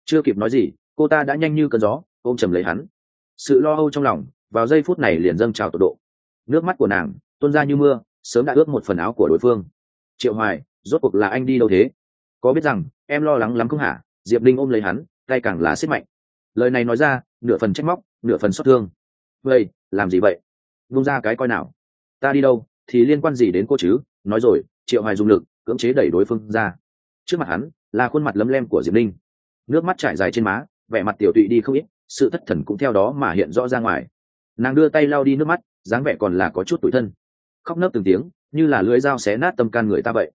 [SPEAKER 1] chưa kịp nói gì, cô ta đã nhanh như cơn gió, ôm chầm lấy hắn. Sự lo âu trong lòng, vào giây phút này liền dâng trào tột độ. Nước mắt của nàng, tuôn ra như mưa, sớm đã ướt một phần áo của đối phương. Triệu hoài, rốt cuộc là anh đi đâu thế? Có biết rằng, em lo lắng lắm không hả? Diệp linh ôm lấy hắn, tay càng là xích mạnh. Lời này nói ra, nửa phần trách móc, nửa phần xót thương. Vậy, làm gì vậy? Vung ra cái coi nào. Ta đi đâu, thì liên quan gì đến cô chứ? Nói rồi triệu hoài dùng lực, cưỡng chế đẩy đối phương ra. Trước mặt hắn là khuôn mặt lấm lem của diệp linh nước mắt trải dài trên má, vẻ mặt tiểu tụy đi không ít, sự thất thần cũng theo đó mà hiện rõ ra ngoài. Nàng đưa tay lau đi nước mắt, dáng vẻ còn là có chút tủi thân. Khóc nấc từng tiếng, như là lưỡi dao xé nát tâm can người ta vậy.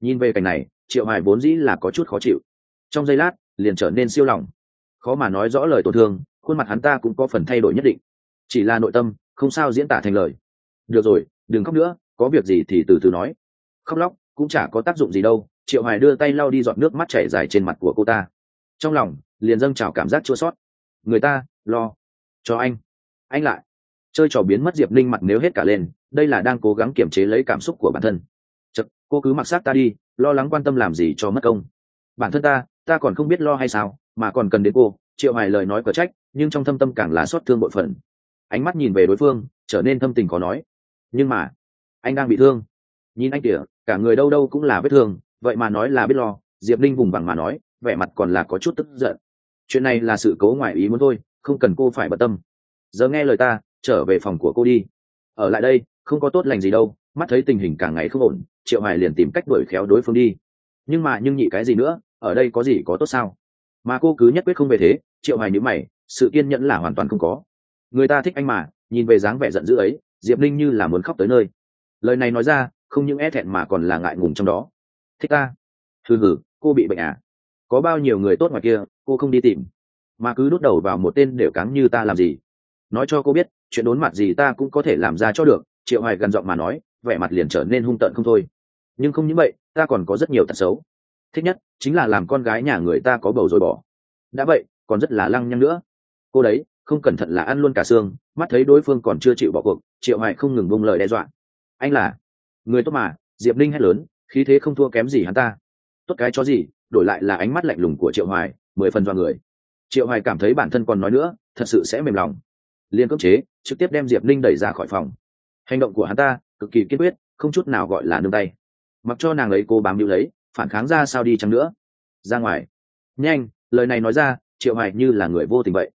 [SPEAKER 1] Nhìn về cảnh này, triệu hoài vốn dĩ là có chút khó chịu. Trong giây lát, liền trở nên siêu lòng. Khó mà nói rõ lời tổn thương, khuôn mặt hắn ta cũng có phần thay đổi nhất định. Chỉ là nội tâm, không sao diễn tả thành lời. Được rồi, đừng khóc nữa, có việc gì thì từ từ nói khóc lóc, cũng chả có tác dụng gì đâu, triệu hoài đưa tay lau đi giọt nước mắt chảy dài trên mặt của cô ta. Trong lòng, liền dâng trào cảm giác chua sót người ta, lo. Cho anh. Anh lại. Chơi trò biến mất diệp linh mặt nếu hết cả lên, đây là đang cố gắng kiềm chế lấy cảm xúc của bản thân. Chật, cô cứ mặc xác ta đi, lo lắng quan tâm làm gì cho mất công. Bản thân ta ta còn không biết lo hay sao, mà còn cần đến cô, triệu hoài lời nói có trách, nhưng trong thâm tâm càng là xót thương bội phần ánh mắt nhìn về đối phương, trở nên thâm tình có nói. Nhưng mà, anh đang bị thương. Nhìn anh kìa cả người đâu đâu cũng là vết thương, vậy mà nói là biết lo, diệp linh vùng vằng mà nói, vẻ mặt còn là có chút tức giận. Chuyện này là sự cố ngoài ý muốn thôi, không cần cô phải bận tâm. Giờ nghe lời ta, trở về phòng của cô đi. Ở lại đây, không có tốt lành gì đâu, mắt thấy tình hình càng ngày không ổn, triệu hoài liền tìm cách đuổi khéo đối phương đi. Nhưng mà nhưng nhị cái gì nữa, ở đây có gì có tốt sao? Mà cô cứ nhất quyết không về thế, triệu hoài nhíu mày, sự kiên nhẫn là hoàn toàn không có. Người ta thích anh mà, nhìn về dáng vẻ giận dữ ấy, diệp linh như là muốn khóc tới nơi. Lời này nói ra không những e thẹn mà còn là ngại ngùng trong đó. Thích ta? Thư hử cô bị bệnh à? Có bao nhiêu người tốt ngoài kia, cô không đi tìm. Mà cứ đút đầu vào một tên đều cáng như ta làm gì? Nói cho cô biết, chuyện đốn mặt gì ta cũng có thể làm ra cho được, triệu hoài gần giọng mà nói, vẻ mặt liền trở nên hung tợn không thôi. Nhưng không những vậy, ta còn có rất nhiều tật xấu. Thích nhất, chính là làm con gái nhà người ta có bầu rồi bỏ. Đã vậy, còn rất là lăng nhăng nữa. Cô đấy, không cẩn thận là ăn luôn cả xương, mắt thấy đối phương còn chưa chịu bỏ cuộc, triệu hoài không ngừng bông lời đe dọa. Anh là? Người tốt mà, diệp Ninh hét lớn, khí thế không thua kém gì hắn ta. Tốt cái chó gì, đổi lại là ánh mắt lạnh lùng của triệu hoài, mười phần vào người. Triệu hoài cảm thấy bản thân còn nói nữa, thật sự sẽ mềm lòng. Liên cưỡng chế, trực tiếp đem diệp Ninh đẩy ra khỏi phòng. Hành động của hắn ta, cực kỳ kiên quyết, không chút nào gọi là nương tay. Mặc cho nàng ấy cô bám níu lấy, phản kháng ra sao đi chăng nữa. Ra ngoài. Nhanh, lời này nói ra, triệu hoài như là người vô tình vậy.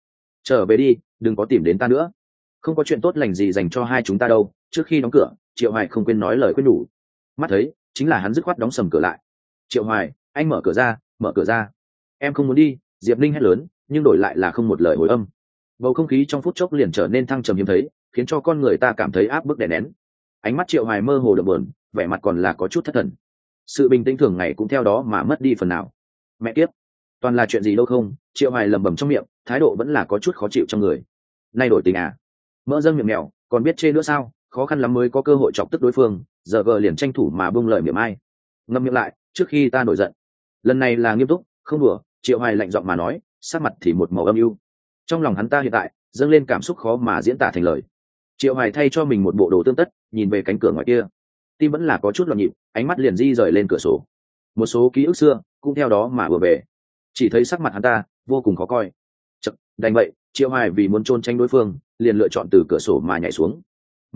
[SPEAKER 1] Trở về đi, đừng có tìm đến ta nữa. Không có chuyện tốt lành gì dành cho hai chúng ta đâu, trước khi đóng cửa triệu hoài không quên nói lời khuyên nhủ. Mắt thấy, chính là hắn dứt khoát đóng sầm cửa lại. Triệu hoài, anh mở cửa ra, mở cửa ra. Em không muốn đi. Diệp linh hét lớn, nhưng đổi lại là không một lời hồi âm. Bầu không khí trong phút chốc liền trở nên thăng trầm hiếm thấy, khiến cho con người ta cảm thấy áp bức đè nén. Ánh mắt triệu hoài mơ hồ đập bờn vẻ mặt còn là có chút thất thần. Sự bình tĩnh thường ngày cũng theo đó mà mất đi phần nào. Mẹ kiếp, toàn là chuyện gì đâu không? Triệu hoài lầm bầm trong miệng, thái độ vẫn là có chút khó chịu trong người. Nay đổi tình à? Mỡ dâng miệng mèo còn biết chê nữa sao? Khó khăn lắm mới có cơ hội chọc tức đối phương giờ vợ liền tranh thủ mà bông lời miệng ai. Ngâm miệng lại trước khi ta nổi giận. Lần này là nghiêm túc không đùa triệu hoài lạnh giọng mà nói sát mặt thì một màu âm u. Trong lòng hắn ta hiện tại dâng lên cảm xúc khó mà diễn tả thành lời. Triệu hoài thay cho mình một bộ đồ tương tất nhìn về cánh cửa ngoài kia. Tim vẫn là có chút loạn nhịp ánh mắt liền di rời lên cửa sổ. Một số ký ức xưa cũng theo đó mà vừa về. Chỉ thấy sắc mặt hắn ta vô cùng khó coi. Chật, đành vậy triệu hoài vì muốn trôn tranh đối phương liền lựa chọn từ cửa sổ mà nhảy xuống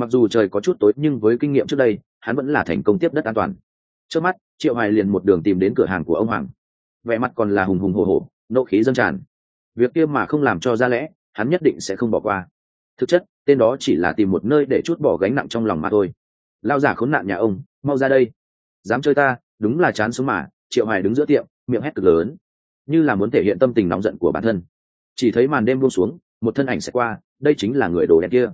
[SPEAKER 1] mặc dù trời có chút tối, nhưng với kinh nghiệm trước đây, hắn vẫn là thành công tiếp đất an toàn. Trước mắt, triệu hoài liền một đường tìm đến cửa hàng của ông hoàng. Vẻ mặt còn là hùng hùng hồ hồ nộ khí dâng tràn. Việc kia mà không làm cho ra lẽ, hắn nhất định sẽ không bỏ qua. Thực chất, tên đó chỉ là tìm một nơi để chút bỏ gánh nặng trong lòng mà thôi. Lao giả khốn nạn nhà ông, mau ra đây. Dám chơi ta, đúng là chán sống mà, triệu hoài đứng giữa tiệm, miệng hét cực lớn. Như là muốn thể hiện tâm tình nóng giận của bản thân. Chỉ thấy màn đêm buông xuống, một thân ảnh sẽ qua, đây chính là người đồ đen kia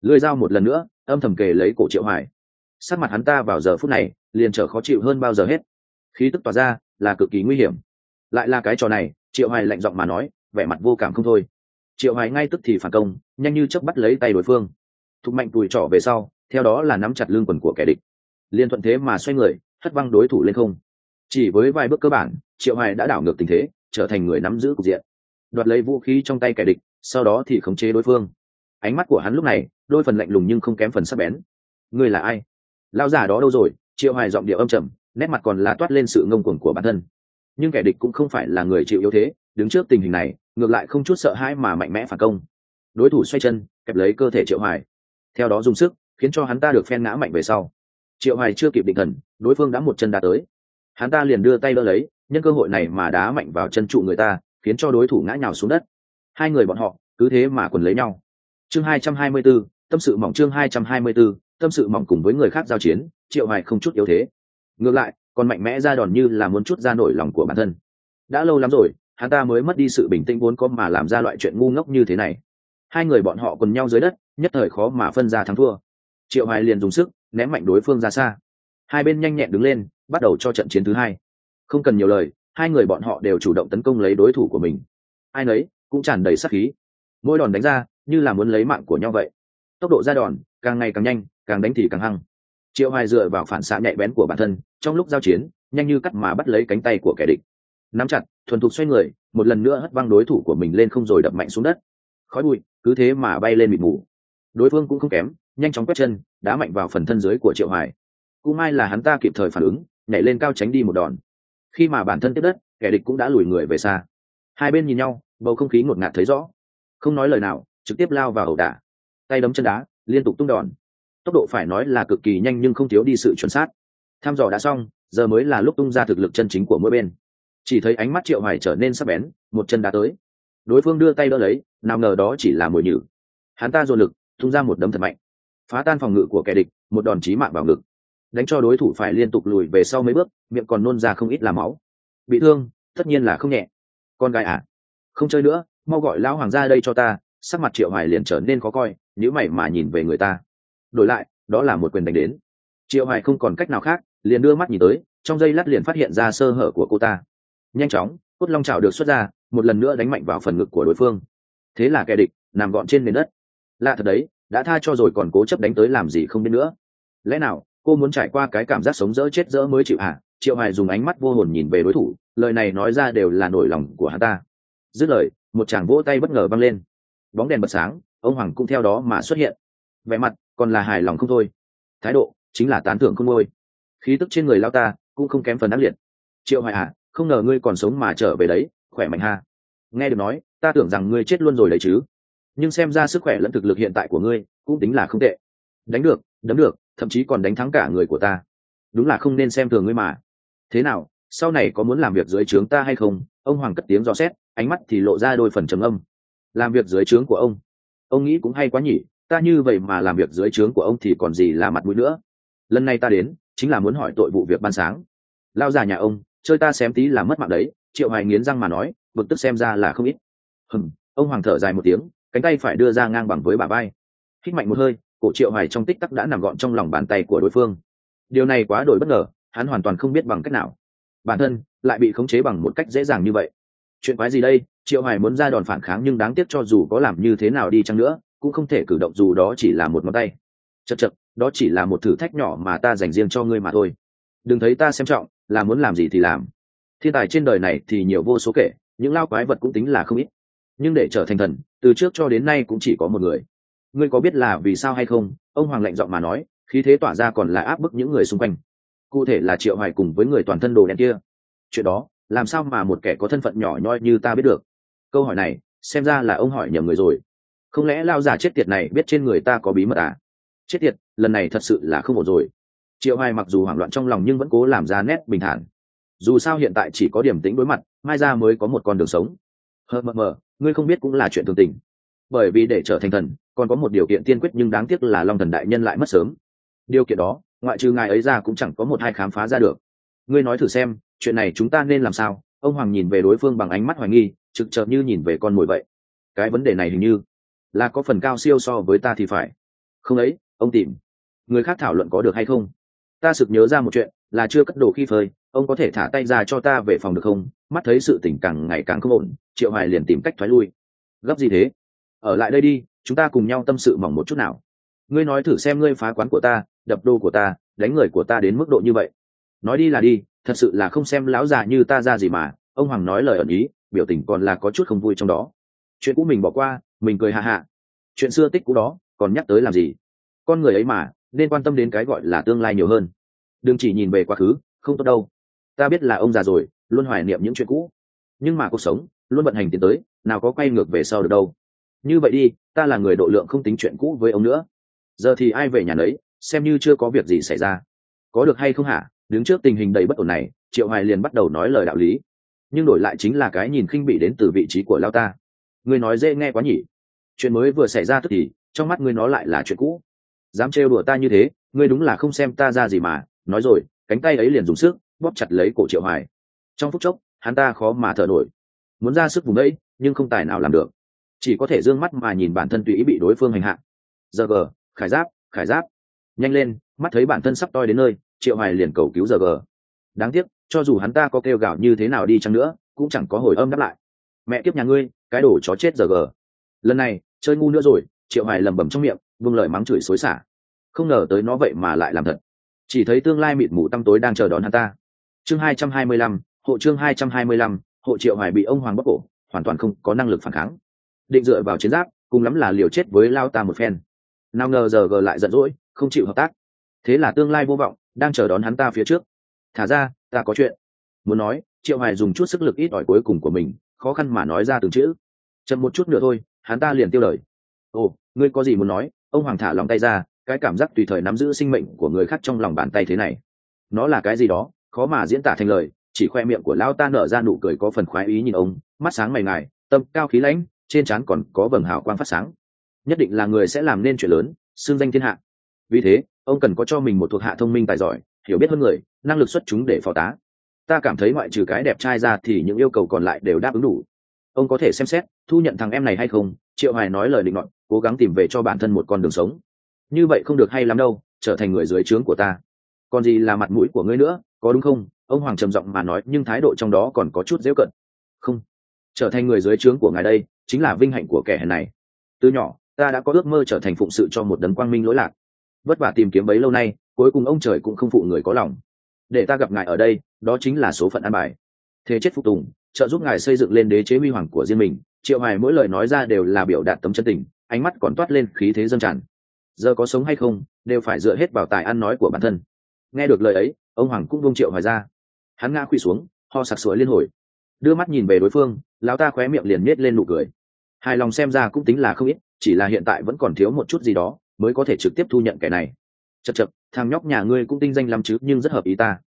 [SPEAKER 1] lưỡi dao một lần nữa, âm thầm kề lấy cổ triệu hoài. Sắc mặt hắn ta vào giờ phút này, liền trở khó chịu hơn bao giờ hết. Khí tức tỏa ra, là cực kỳ nguy hiểm. Lại là cái trò này, triệu hoài lạnh giọng mà nói, vẻ mặt vô cảm không thôi. Triệu hoài ngay tức thì phản công, nhanh như chớp bắt lấy tay đối phương. Thục mạnh tùi trỏ về sau, theo đó là nắm chặt lưng quần của kẻ địch. Liên thuận thế mà xoay người, hất văng đối thủ lên không. Chỉ với vài bước cơ bản, triệu hoài đã đảo ngược tình thế, trở thành người nắm giữ cục diện. Đoạt lấy vũ khí trong tay kẻ địch, sau đó thì khống chế đối phương. Ánh mắt của hắn lúc này đôi phần lạnh lùng nhưng không kém phần sắc bén. Ngươi là ai? Lao giả đó đâu rồi? Triệu hoài giọng điệu âm trầm nét mặt còn là toát lên sự ngông cuồng của bản thân. Nhưng kẻ địch cũng không phải là người chịu yếu thế đứng trước tình hình này ngược lại không chút sợ hãi mà mạnh mẽ phản công. Đối thủ xoay chân kẹp lấy cơ thể triệu hoài. Theo đó dùng sức khiến cho hắn ta được phen ngã mạnh về sau. Triệu hoài chưa kịp định thần đối phương đã một chân đá tới. Hắn ta liền đưa tay đỡ lấy nhân cơ hội này mà đá mạnh vào chân trụ người ta khiến cho đối thủ ngã nhào xuống đất. Hai người bọn họ cứ thế mà quần lấy nhau. Chương 224, tâm sự mỏng chương 224, tâm sự mỏng cùng với người khác giao chiến triệu hoài không chút yếu thế. Ngược lại còn mạnh mẽ ra đòn như là muốn chút ra nổi lòng của bản thân. Đã lâu lắm rồi hắn ta mới mất đi sự bình tĩnh vốn có mà làm ra loại chuyện ngu ngốc như thế này. Hai người bọn họ quần nhau dưới đất nhất thời khó mà phân ra thắng thua. Triệu hoài liền dùng sức ném mạnh đối phương ra xa. Hai bên nhanh nhẹn đứng lên bắt đầu cho trận chiến thứ hai. Không cần nhiều lời hai người bọn họ đều chủ động tấn công lấy đối thủ của mình. Ai nấy cũng tràn đầy sắc khí. Mỗi đòn đánh ra như là muốn lấy mạng của nhau vậy tốc độ ra đòn, càng ngày càng nhanh, càng đánh thì càng hăng. Triệu hoài dựa vào phản xạ nhạy bén của bản thân, trong lúc giao chiến, nhanh như cắt mà bắt lấy cánh tay của kẻ địch. Nắm chặt, thuần thục xoay người, một lần nữa hất văng đối thủ của mình lên không rồi đập mạnh xuống đất. Khói bụi, cứ thế mà bay lên mịt mù. Đối phương cũng không kém, nhanh chóng quét chân, đá mạnh vào phần thân dưới của triệu hoài. Cũng may là hắn ta kịp thời phản ứng, nhảy lên cao tránh đi một đòn. Khi mà bản thân tiếp đất, kẻ địch cũng đã lùi người về xa. Hai bên nhìn nhau, bầu không khí ngột ngạt thấy rõ. Không nói lời nào, trực tiếp lao vào ẩu đả tay đấm chân đá, liên tục tung đòn. Tốc độ phải nói là cực kỳ nhanh nhưng không thiếu đi sự chuẩn xác. Tham dò đã xong, giờ mới là lúc tung ra thực lực chân chính của mỗi bên. Chỉ thấy ánh mắt triệu hoài trở nên sắc bén, một chân đá tới. Đối phương đưa tay đỡ lấy, nào ngờ đó chỉ là mồi nhử. Hắn ta dồn lực, tung ra một đấm thật mạnh. Phá tan phòng ngự của kẻ địch, một đòn chí mạng vào ngực. Đánh cho đối thủ phải liên tục lùi về sau mấy bước, miệng còn nôn ra không ít là máu. Bị thương, tất nhiên là không nhẹ. Con gái à? Không chơi nữa, mau gọi lão hoàng ra đây cho ta, sắc mặt triệu hoài liền trở nên khó coi nếu mày mà nhìn về người ta. Đổi lại, đó là một quyền đánh đến. Triệu hoài không còn cách nào khác, liền đưa mắt nhìn tới, trong giây lát liền phát hiện ra sơ hở của cô ta. Nhanh chóng, cốt long chảo được xuất ra, một lần nữa đánh mạnh vào phần ngực của đối phương. Thế là kẻ địch, nằm gọn trên nền đất. Lạ thật đấy, đã tha cho rồi còn cố chấp đánh tới làm gì không biết nữa. Lẽ nào, cô muốn trải qua cái cảm giác sống dỡ chết dỡ mới chịu hả? Triệu hoài dùng ánh mắt vô hồn nhìn về đối thủ, lời này nói ra đều là nổi lòng của hắn ta. Dứt lời, một chàng vỗ tay bất ngờ văng lên. Bóng đèn bật sáng ông hoàng cũng theo đó mà xuất hiện. Vẻ mặt còn là hài lòng không thôi. Thái độ chính là tán thưởng không ngôi khí tức trên người lao ta cũng không kém phần ác liệt. Triệu hoài Hạ, không ngờ ngươi còn sống mà trở về đấy khỏe mạnh ha. Nghe được nói ta tưởng rằng ngươi chết luôn rồi đấy chứ. Nhưng xem ra sức khỏe lẫn thực lực hiện tại của ngươi cũng tính là không tệ. Đánh được đấm được thậm chí còn đánh thắng cả người của ta. Đúng là không nên xem thường ngươi mà. Thế nào sau này có muốn làm việc dưới trướng ta hay không? Ông hoàng cất tiếng dò xét ánh mắt thì lộ ra đôi phần trầm âm. Làm việc dưới trướng của ông ông nghĩ cũng hay quá nhỉ ta như vậy mà làm việc dưới trướng của ông thì còn gì là mặt mũi nữa. Lần này ta đến chính là muốn hỏi tội vụ việc ban sáng. Lao già nhà ông chơi ta xém tí là mất mạng đấy triệu hoài nghiến răng mà nói bực tức xem ra là không ít. Hừm ông hoàng thở dài một tiếng cánh tay phải đưa ra ngang bằng với bà vai, hít mạnh một hơi cổ triệu hoài trong tích tắc đã nằm gọn trong lòng bàn tay của đối phương. Điều này quá đổi bất ngờ hắn hoàn toàn không biết bằng cách nào. Bản thân lại bị khống chế bằng một cách dễ dàng như vậy chuyện quái gì đây? Triệu hoài muốn ra đòn phản kháng nhưng đáng tiếc cho dù có làm như thế nào đi chăng nữa, cũng không thể cử động dù đó chỉ là một ngón tay. Chật chật đó chỉ là một thử thách nhỏ mà ta dành riêng cho ngươi mà thôi. Đừng thấy ta xem trọng, là muốn làm gì thì làm. Thiên tài trên đời này thì nhiều vô số kể, những lao quái vật cũng tính là không ít. Nhưng để trở thành thần, từ trước cho đến nay cũng chỉ có một người. Ngươi có biết là vì sao hay không? Ông hoàng lạnh giọng mà nói, khí thế tỏa ra còn là áp bức những người xung quanh. Cụ thể là triệu hoài cùng với người toàn thân đồ đen kia. Chuyện đó làm sao mà một kẻ có thân phận nhỏ nhoi như ta biết được? Câu hỏi này, xem ra là ông hỏi nhầm người rồi. Không lẽ lao giả chết tiệt này biết trên người ta có bí mật à? Chết tiệt, lần này thật sự là không ổn rồi. Triệu hoài mặc dù hoảng loạn trong lòng nhưng vẫn cố làm ra nét bình thản. Dù sao hiện tại chỉ có điểm tính đối mặt, mai ra mới có một con đường sống. Hờ, mờ mờ, ngươi không biết cũng là chuyện thường tình. Bởi vì để trở thành thần, còn có một điều kiện tiên quyết nhưng đáng tiếc là long thần đại nhân lại mất sớm. Điều kiện đó, ngoại trừ ngài ấy ra cũng chẳng có một hai khám phá ra được. Ngươi nói thử xem chuyện này chúng ta nên làm sao? Ông hoàng nhìn về đối phương bằng ánh mắt hoài nghi, trực chợt như nhìn về con mồi vậy. Cái vấn đề này hình như là có phần cao siêu so với ta thì phải. Không ấy, ông tìm. Người khác thảo luận có được hay không? Ta sực nhớ ra một chuyện, là chưa cất đồ khi phơi, ông có thể thả tay ra cho ta về phòng được không? Mắt thấy sự tình càng ngày càng không ổn, triệu hoài liền tìm cách thoái lui. Gấp gì thế? Ở lại đây đi, chúng ta cùng nhau tâm sự mỏng một chút nào. Ngươi nói thử xem ngươi phá quán của ta, đập đô của ta, đánh người của ta đến mức độ như vậy. Nói đi là đi thật sự là không xem lão già như ta ra gì mà, ông hoàng nói lời ẩn ý, biểu tình còn là có chút không vui trong đó. Chuyện cũ mình bỏ qua, mình cười hạ hạ. Chuyện xưa tích cũ đó, còn nhắc tới làm gì? Con người ấy mà, nên quan tâm đến cái gọi là tương lai nhiều hơn. Đừng chỉ nhìn về quá khứ, không tốt đâu. Ta biết là ông già rồi, luôn hoài niệm những chuyện cũ. Nhưng mà cuộc sống, luôn vận hành tiến tới, nào có quay ngược về sau được đâu. Như vậy đi, ta là người độ lượng không tính chuyện cũ với ông nữa. Giờ thì ai về nhà nấy, xem như chưa có việc gì xảy ra. Có được hay không hả? Đứng trước tình hình đầy bất ổn này triệu hoài liền bắt đầu nói lời đạo lý. Nhưng đổi lại chính là cái nhìn khinh bị đến từ vị trí của lao ta. Ngươi nói dễ nghe quá nhỉ. Chuyện mới vừa xảy ra tức thì trong mắt ngươi nó lại là chuyện cũ. Dám trêu đùa ta như thế ngươi đúng là không xem ta ra gì mà. Nói rồi cánh tay ấy liền dùng sức bóp chặt lấy cổ triệu hoài. Trong phút chốc hắn ta khó mà thở nổi. Muốn ra sức vùng đấy, nhưng không tài nào làm được. Chỉ có thể d ư ơ n g mắt mà nhìn bản thân tùy ý bị đối phương hành hạ. Giờ gờ khải giáp khải giáp. Nhanh lên mắt thấy bản thân sắp toi đến nơi triệu hoài liền cầu cứu giờ gờ. Đáng tiếc, cho dù hắn ta có kêu gào như thế nào đi chăng nữa, cũng chẳng có hồi âm đáp lại. Mẹ kiếp nhà ngươi, cái đồ chó chết giờ gờ. Lần này, chơi ngu nữa rồi, triệu hoài lầm bầm trong miệng vương lời mắng chửi xối xả. Không ngờ tới nó vậy mà lại làm thật. Chỉ thấy tương lai mịt mù tăm tối đang chờ đón hắn ta. Chương hai trăm hai mươi lăm, hộ chương hai trăm hai mươi lăm, hộ triệu hoài bị ông hoàng bóc cổ, hoàn toàn không có năng lực phản kháng. Định dựa vào chiến giáp, cùng lắm là liều chết với lao ta một phen. Nào ngờ giờ gờ lại giận dỗi, không chịu hợp tác. Thế là tương lai vô vọng đang chờ đón hắn ta phía trước. Thả ra, ta có chuyện. Muốn nói, triệu hoài dùng chút sức lực ít ỏi cuối cùng của mình, khó khăn mà nói ra từng chữ. Chậm một chút nữa thôi, hắn ta liền tiêu lời ồ, ngươi có gì muốn nói? Ông hoàng thả lòng tay ra, cái cảm giác tùy thời nắm giữ sinh mệnh của người khác trong lòng bàn tay thế này. Nó là cái gì đó, khó mà diễn tả thành lời, chỉ khoe miệng của lão ta nở ra nụ cười có phần khoái ý nhìn ông, mắt sáng mày ngài, tâm cao khí lãnh, trên trán còn có vầng hào quang phát sáng. Nhất định là người sẽ làm nên chuyện lớn xương danh thiên hạ. Vì thế ông cần có cho mình một thuộc hạ thông minh tài giỏi, hiểu biết hơn người, năng lực xuất chúng để phò tá. Ta cảm thấy ngoại trừ cái đẹp trai ra thì những yêu cầu còn lại đều đáp ứng đủ. Ông có thể xem xét, thu nhận thằng em này hay không, triệu hoài nói lời định luận cố gắng tìm về cho bản thân một con đường sống. Như vậy không được hay lắm đâu, trở thành người dưới trướng của ta. Còn gì là mặt mũi của ngươi nữa, có đúng không? Ông hoàng trầm giọng mà nói, nhưng thái độ trong đó còn có chút dễ cận. Không. Trở thành người dưới trướng của ngài đây, chính là vinh hạnh của kẻ hèn này. Từ nhỏ, ta đã có ước mơ trở thành phụng sự cho một đấng quang minh lỗi lạc vất vả tìm kiếm bấy lâu nay, cuối cùng ông trời cũng không phụ người có lòng. Để ta gặp ngài ở đây, đó chính là số phận an bài. Thế chết phục tùng, trợ giúp ngài xây dựng lên đế chế huy hoàng của riêng mình. Triệu hoài mỗi lời nói ra đều là biểu đạt tấm chân tình, ánh mắt còn toát lên khí thế dâng tràn. Giờ có sống hay không, đều phải dựa hết vào tài ăn nói của bản thân. Nghe được lời ấy, ông hoàng cũng vông triệu hoài ra. Hắn ngã quỳ xuống, ho sặc sủa liên hồi. Đưa mắt nhìn về đối phương, lão ta khóe miệng liền nết lên nụ cười. Hài lòng xem ra cũng tính là không ít, chỉ là hiện tại vẫn còn thiếu một chút gì đó mới có thể trực tiếp thu nhận kẻ này. Chật chật thằng nhóc nhà ngươi cũng tinh danh lắm chứ, nhưng rất hợp ý ta.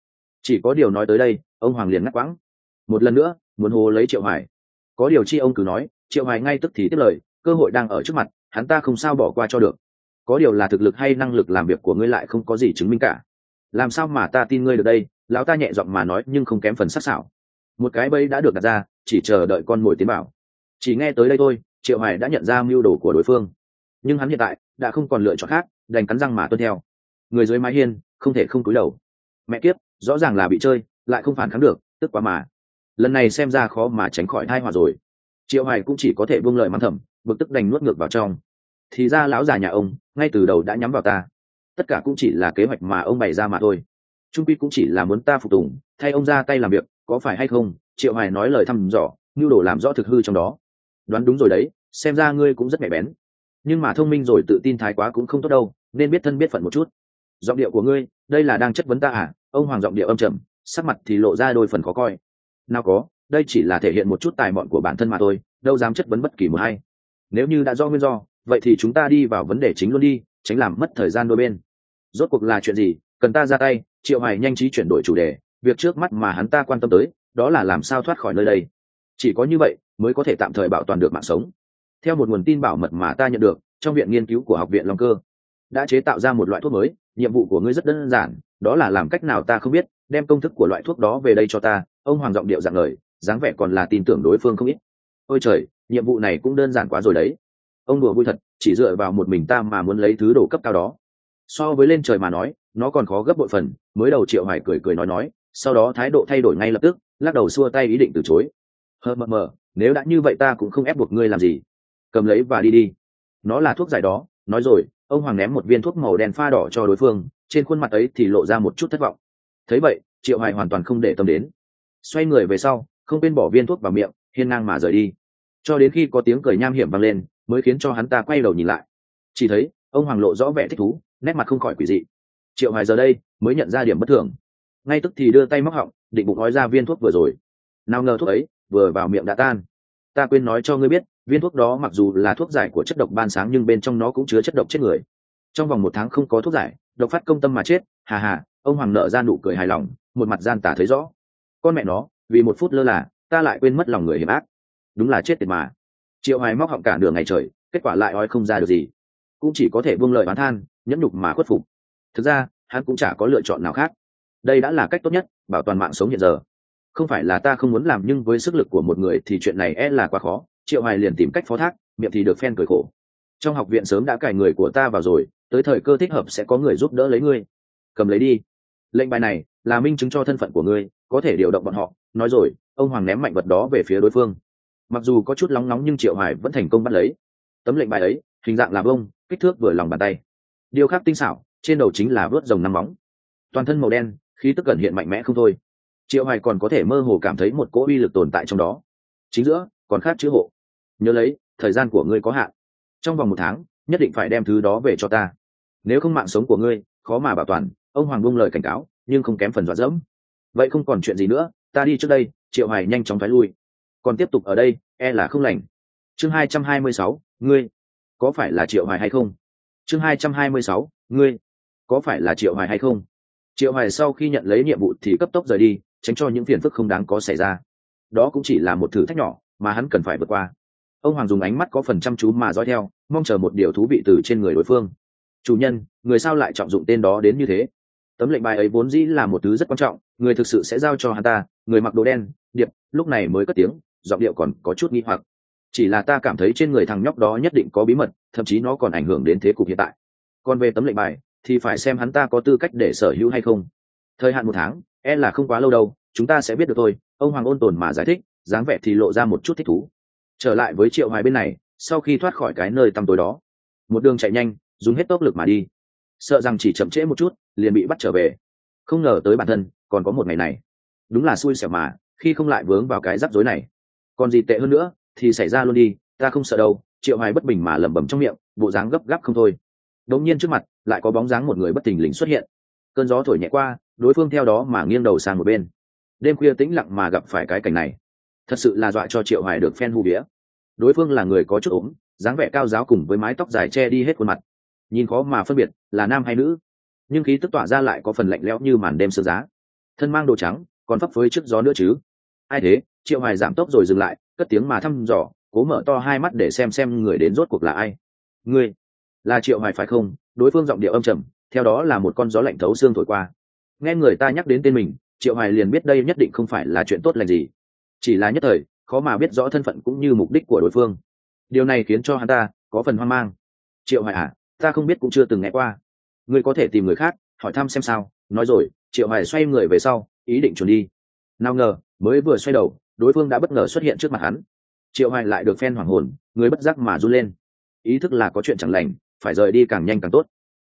[SPEAKER 1] Chỉ có điều nói tới đây, ông hoàng liền ngắt quãng. Một lần nữa, muốn hô lấy triệu hoài. Có điều chi ông cứ nói, triệu hoài ngay tức thì tiếp lời, cơ hội đang ở trước mặt, hắn ta không sao bỏ qua cho được. Có điều là thực lực hay năng lực làm việc của ngươi lại không có gì chứng minh cả. Làm sao mà ta tin ngươi được đây? Lão ta nhẹ giọng mà nói, nhưng không kém phần sắc sảo. Một cái bẫy đã được đặt ra, chỉ chờ đợi con mồi tiến bảo chỉ nghe tới đây thôi, triệu hoài đã nhận ra mưu đồ của đối phương nhưng hắn hiện tại đã không còn lựa chọn khác, đành cắn răng mà tuân theo. Người dưới mái hiên không thể không cúi đầu. Mẹ kiếp, rõ ràng là bị chơi, lại không phản kháng được, tức quá mà. Lần này xem ra khó mà tránh khỏi thai họa rồi. Triệu hoài cũng chỉ có thể buông lời mắng thầm, bực tức đành nuốt ngược vào trong. Thì ra lão già nhà ông, ngay từ đầu đã nhắm vào ta. Tất cả cũng chỉ là kế hoạch mà ông bày ra mà thôi. Trung quy cũng chỉ là muốn ta phục tùng, thay ông ra tay làm việc, có phải hay không? Triệu hoài nói lời thăm dò như đồ làm rõ thực hư trong đó. Đoán đúng rồi đấy, xem ra ngươi cũng rất nhạy bén nhưng mà thông minh rồi tự tin thái quá cũng không tốt đâu, nên biết thân biết phận một chút. Giọng điệu của ngươi, đây là đang chất vấn ta à? Ông hoàng giọng điệu âm trầm, sắc mặt thì lộ ra đôi phần khó coi. Nào có, đây chỉ là thể hiện một chút tài mọn của bản thân mà thôi, đâu dám chất vấn bất kỳ một hay nếu như đã do nguyên do, vậy thì chúng ta đi vào vấn đề chính luôn đi, tránh làm mất thời gian đôi bên. Rốt cuộc là chuyện gì? Cần ta ra tay? Triệu hoài nhanh trí chuyển đổi chủ đề, việc trước mắt mà hắn ta quan tâm tới, đó là làm sao thoát khỏi nơi đây? Chỉ có như vậy, mới có thể tạm thời bảo toàn được mạng sống theo một nguồn tin bảo mật mà ta nhận được, trong viện nghiên cứu của học viện long cơ, đã chế tạo ra một loại thuốc mới, nhiệm vụ của ngươi rất đơn giản, đó là làm cách nào ta không biết, đem công thức của loại thuốc đó về đây cho ta, ông hoàng giọng điệu dạng lời, dáng vẻ còn là tin tưởng đối phương không ít. Ôi trời, nhiệm vụ này cũng đơn giản quá rồi đấy. Ông đùa vui thật, chỉ dựa vào một mình ta mà muốn lấy thứ đồ cấp cao đó. So với lên trời mà nói, nó còn khó gấp bội phần, mới đầu triệu Hải cười cười nói nói, sau đó thái độ thay đổi ngay lập tức, lắc đầu xua tay ý định từ chối. Hờ mờ mờ, nếu đã như vậy ta cũng không ép buộc ngươi làm gì cầm lấy và đi đi. Nó là thuốc giải đó, nói rồi, ông hoàng ném một viên thuốc màu đen pha đỏ cho đối phương, trên khuôn mặt ấy thì lộ ra một chút thất vọng. Thấy vậy, triệu hoài hoàn toàn không để tâm đến. Xoay người về sau, không quên bỏ viên thuốc vào miệng, hiên ngang mà rời đi. Cho đến khi có tiếng cười nham hiểm vang lên, mới khiến cho hắn ta quay đầu nhìn lại. Chỉ thấy, ông hoàng lộ rõ vẻ thích thú, nét mặt không khỏi quỷ dị. Triệu hoài giờ đây, mới nhận ra điểm bất thường. Ngay tức thì đưa tay móc họng, định bụng nói ra viên thuốc vừa rồi. Nào ngờ thuốc ấy, vừa vào miệng đã tan. Ta quên nói cho ngươi biết viên thuốc đó mặc dù là thuốc giải của chất độc ban sáng nhưng bên trong nó cũng chứa chất độc chết người. Trong vòng một tháng không có thuốc giải, độc phát công tâm mà chết, hà hà, ông hoàng nợ ra nụ cười hài lòng, một mặt gian tả thấy rõ. Con mẹ nó, vì một phút lơ là, ta lại quên mất lòng người hiểm ác. Đúng là chết tiệt mà. Triệu hoài móc họng cả nửa ngày trời, kết quả lại ói không ra được gì. Cũng chỉ có thể buông lời bán than, nhẫn nhục mà khuất phục. Thực ra, hắn cũng chả có lựa chọn nào khác. Đây đã là cách tốt nhất, bảo toàn mạng sống hiện giờ. Không phải là ta không muốn làm nhưng với sức lực của một người thì chuyện này e là quá khó triệu hoài liền tìm cách phó thác, miệng thì được phen cười khổ. Trong học viện sớm đã cài người của ta vào rồi, tới thời cơ thích hợp sẽ có người giúp đỡ lấy ngươi. Cầm lấy đi. Lệnh bài này là minh chứng cho thân phận của ngươi, có thể điều động bọn họ. Nói rồi, ông hoàng ném mạnh vật đó về phía đối phương. Mặc dù có chút nóng nóng nhưng triệu hoài vẫn thành công bắt lấy. Tấm lệnh bài ấy, hình dạng là bông, kích thước vừa lòng bàn tay. Điều khác tinh xảo, trên đầu chính là vớt rồng năm móng. Toàn thân màu đen, khí tức cẩn hiện mạnh mẽ không thôi. Triệu hoài còn có thể mơ hồ cảm thấy một cỗ uy lực tồn tại trong đó. Chính giữa, còn khác chữ hộ nhớ lấy, thời gian của ngươi có hạn. Trong vòng một tháng, nhất định phải đem thứ đó về cho ta. Nếu không mạng sống của ngươi, khó mà bảo toàn, ông hoàng bung lời cảnh cáo, nhưng không kém phần dọa dẫm. Vậy không còn chuyện gì nữa, ta đi trước đây, triệu hoài nhanh chóng thoái lui. Còn tiếp tục ở đây e là không lành. Chương hai trăm hai mươi sáu, ngươi, có phải là triệu hoài hay không? Chương hai trăm hai mươi sáu, ngươi, có phải là triệu hoài hay không? Triệu hoài sau khi nhận lấy nhiệm vụ thì cấp tốc rời đi, tránh cho những phiền phức không đáng có xảy ra. Đó cũng chỉ là một thử thách nhỏ mà hắn cần phải vượt qua ông hoàng dùng ánh mắt có phần chăm chú mà dõi theo, mong chờ một điều thú vị từ trên người đối phương. Chủ nhân, người sao lại trọng dụng tên đó đến như thế? Tấm lệnh bài ấy vốn dĩ là một thứ rất quan trọng, người thực sự sẽ giao cho hắn ta, người mặc đồ đen, điệp, lúc này mới cất tiếng, giọng điệu còn có chút nghi hoặc. Chỉ là ta cảm thấy trên người thằng nhóc đó nhất định có bí mật, thậm chí nó còn ảnh hưởng đến thế cục hiện tại. Còn về tấm lệnh bài, thì phải xem hắn ta có tư cách để sở hữu hay không. Thời hạn một tháng e là không quá lâu đâu, chúng ta sẽ biết được thôi, ông hoàng ôn tồn mà giải thích, dáng vẻ thì lộ ra một chút thích thú trở lại với triệu hoài bên này, sau khi thoát khỏi cái nơi tăm tối đó. Một đường chạy nhanh, dùng hết tốc lực mà đi. Sợ rằng chỉ chậm trễ một chút, liền bị bắt trở về. Không ngờ tới bản thân, còn có một ngày này. Đúng là xui xẻo mà, khi không lại vướng vào cái rắc rối này. Còn gì tệ hơn nữa, thì xảy ra luôn đi, ta không sợ đâu, triệu hoài bất bình mà lẩm bẩm trong miệng, bộ dáng gấp gáp không thôi. Đột nhiên trước mặt, lại có bóng dáng một người bất tình lình xuất hiện. Cơn gió thổi nhẹ qua, đối phương theo đó mà nghiêng đầu sang một bên. Đêm khuya tĩnh lặng mà gặp phải cái cảnh này thật sự là dọa cho triệu hoài được phen hù vía. Đối phương là người có chút ốm, dáng vẻ cao giáo cùng với mái tóc dài che đi hết khuôn mặt. Nhìn khó mà phân biệt, là nam hay nữ. Nhưng khí tức tỏa ra lại có phần lạnh lẽo như màn đêm sương giá. Thân mang đồ trắng, còn phấp phới trước gió nữa chứ. Ai thế? Triệu hoài giảm tốc rồi dừng lại, cất tiếng mà thăm dò, cố mở to hai mắt để xem xem người đến rốt cuộc là ai. Ngươi? Là triệu hoài phải không? Đối phương giọng điệu âm trầm, theo đó là một con gió lạnh thấu xương thổi qua. Nghe người ta nhắc đến tên mình, triệu hoài liền biết đây nhất định không phải là chuyện tốt lành gì chỉ là nhất thời, khó mà biết rõ thân phận cũng như mục đích của đối phương. Điều này khiến cho hắn ta có phần hoang mang. Triệu hoài à ta không biết cũng chưa từng nghe qua. Ngươi có thể tìm người khác, hỏi thăm xem sao. Nói rồi, triệu hoài xoay người về sau, ý định chuẩn đi. Nào ngờ, mới vừa xoay đầu, đối phương đã bất ngờ xuất hiện trước mặt hắn. Triệu hoài lại được phen hoảng hồn, người bất giác mà run lên. Ý thức là có chuyện chẳng lành, phải rời đi càng nhanh càng tốt.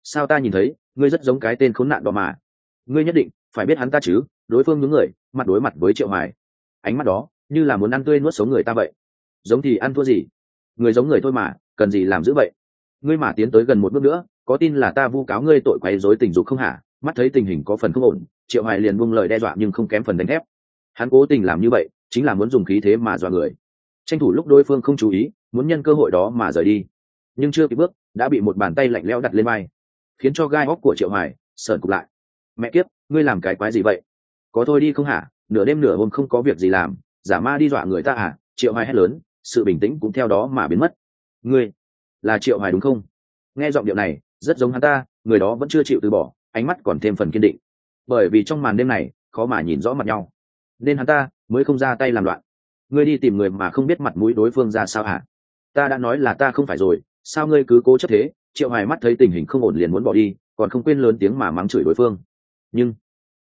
[SPEAKER 1] Sao ta nhìn thấy, ngươi rất giống cái tên khốn nạn đó mà. Ngươi nhất định phải biết hắn ta chứ, đối phương những người, mặt đối mặt với triệu hoài ánh mắt đó, như là muốn ăn tươi nuốt sống người ta vậy. Giống thì ăn thua gì? Người giống người thôi mà, cần gì làm giữ vậy? Ngươi mà tiến tới gần một bước nữa, có tin là ta vu cáo ngươi tội quấy rối tình dục không hả? Mắt thấy tình hình có phần không ổn, triệu hoài liền buông lời đe dọa nhưng không kém phần đánh thép. Hắn cố tình làm như vậy, chính là muốn dùng khí thế mà dọa người. Tranh thủ lúc đối phương không chú ý, muốn nhân cơ hội đó mà rời đi. Nhưng chưa kịp bước, đã bị một bàn tay lạnh lẽo đặt lên vai, khiến cho gai óc của triệu hoài sợn cục lại. Mẹ kiếp, ngươi làm cái quái gì vậy? Có thôi đi không hả? Nửa đêm nửa hôm không có việc gì làm, giả ma đi dọa người ta à? Triệu hoài hét lớn, sự bình tĩnh cũng theo đó mà biến mất. Ngươi là triệu hoài đúng không? Nghe giọng điệu này, rất giống hắn ta, người đó vẫn chưa chịu từ bỏ, ánh mắt còn thêm phần kiên định. Bởi vì trong màn đêm này, khó mà nhìn rõ mặt nhau. Nên hắn ta mới không ra tay làm loạn. Ngươi đi tìm người mà không biết mặt mũi đối phương ra sao hả? Ta đã nói là ta không phải rồi, sao ngươi cứ cố chấp thế? Triệu hoài mắt thấy tình hình không ổn liền muốn bỏ đi, còn không quên lớn tiếng mà mắng chửi đối phương. Nhưng,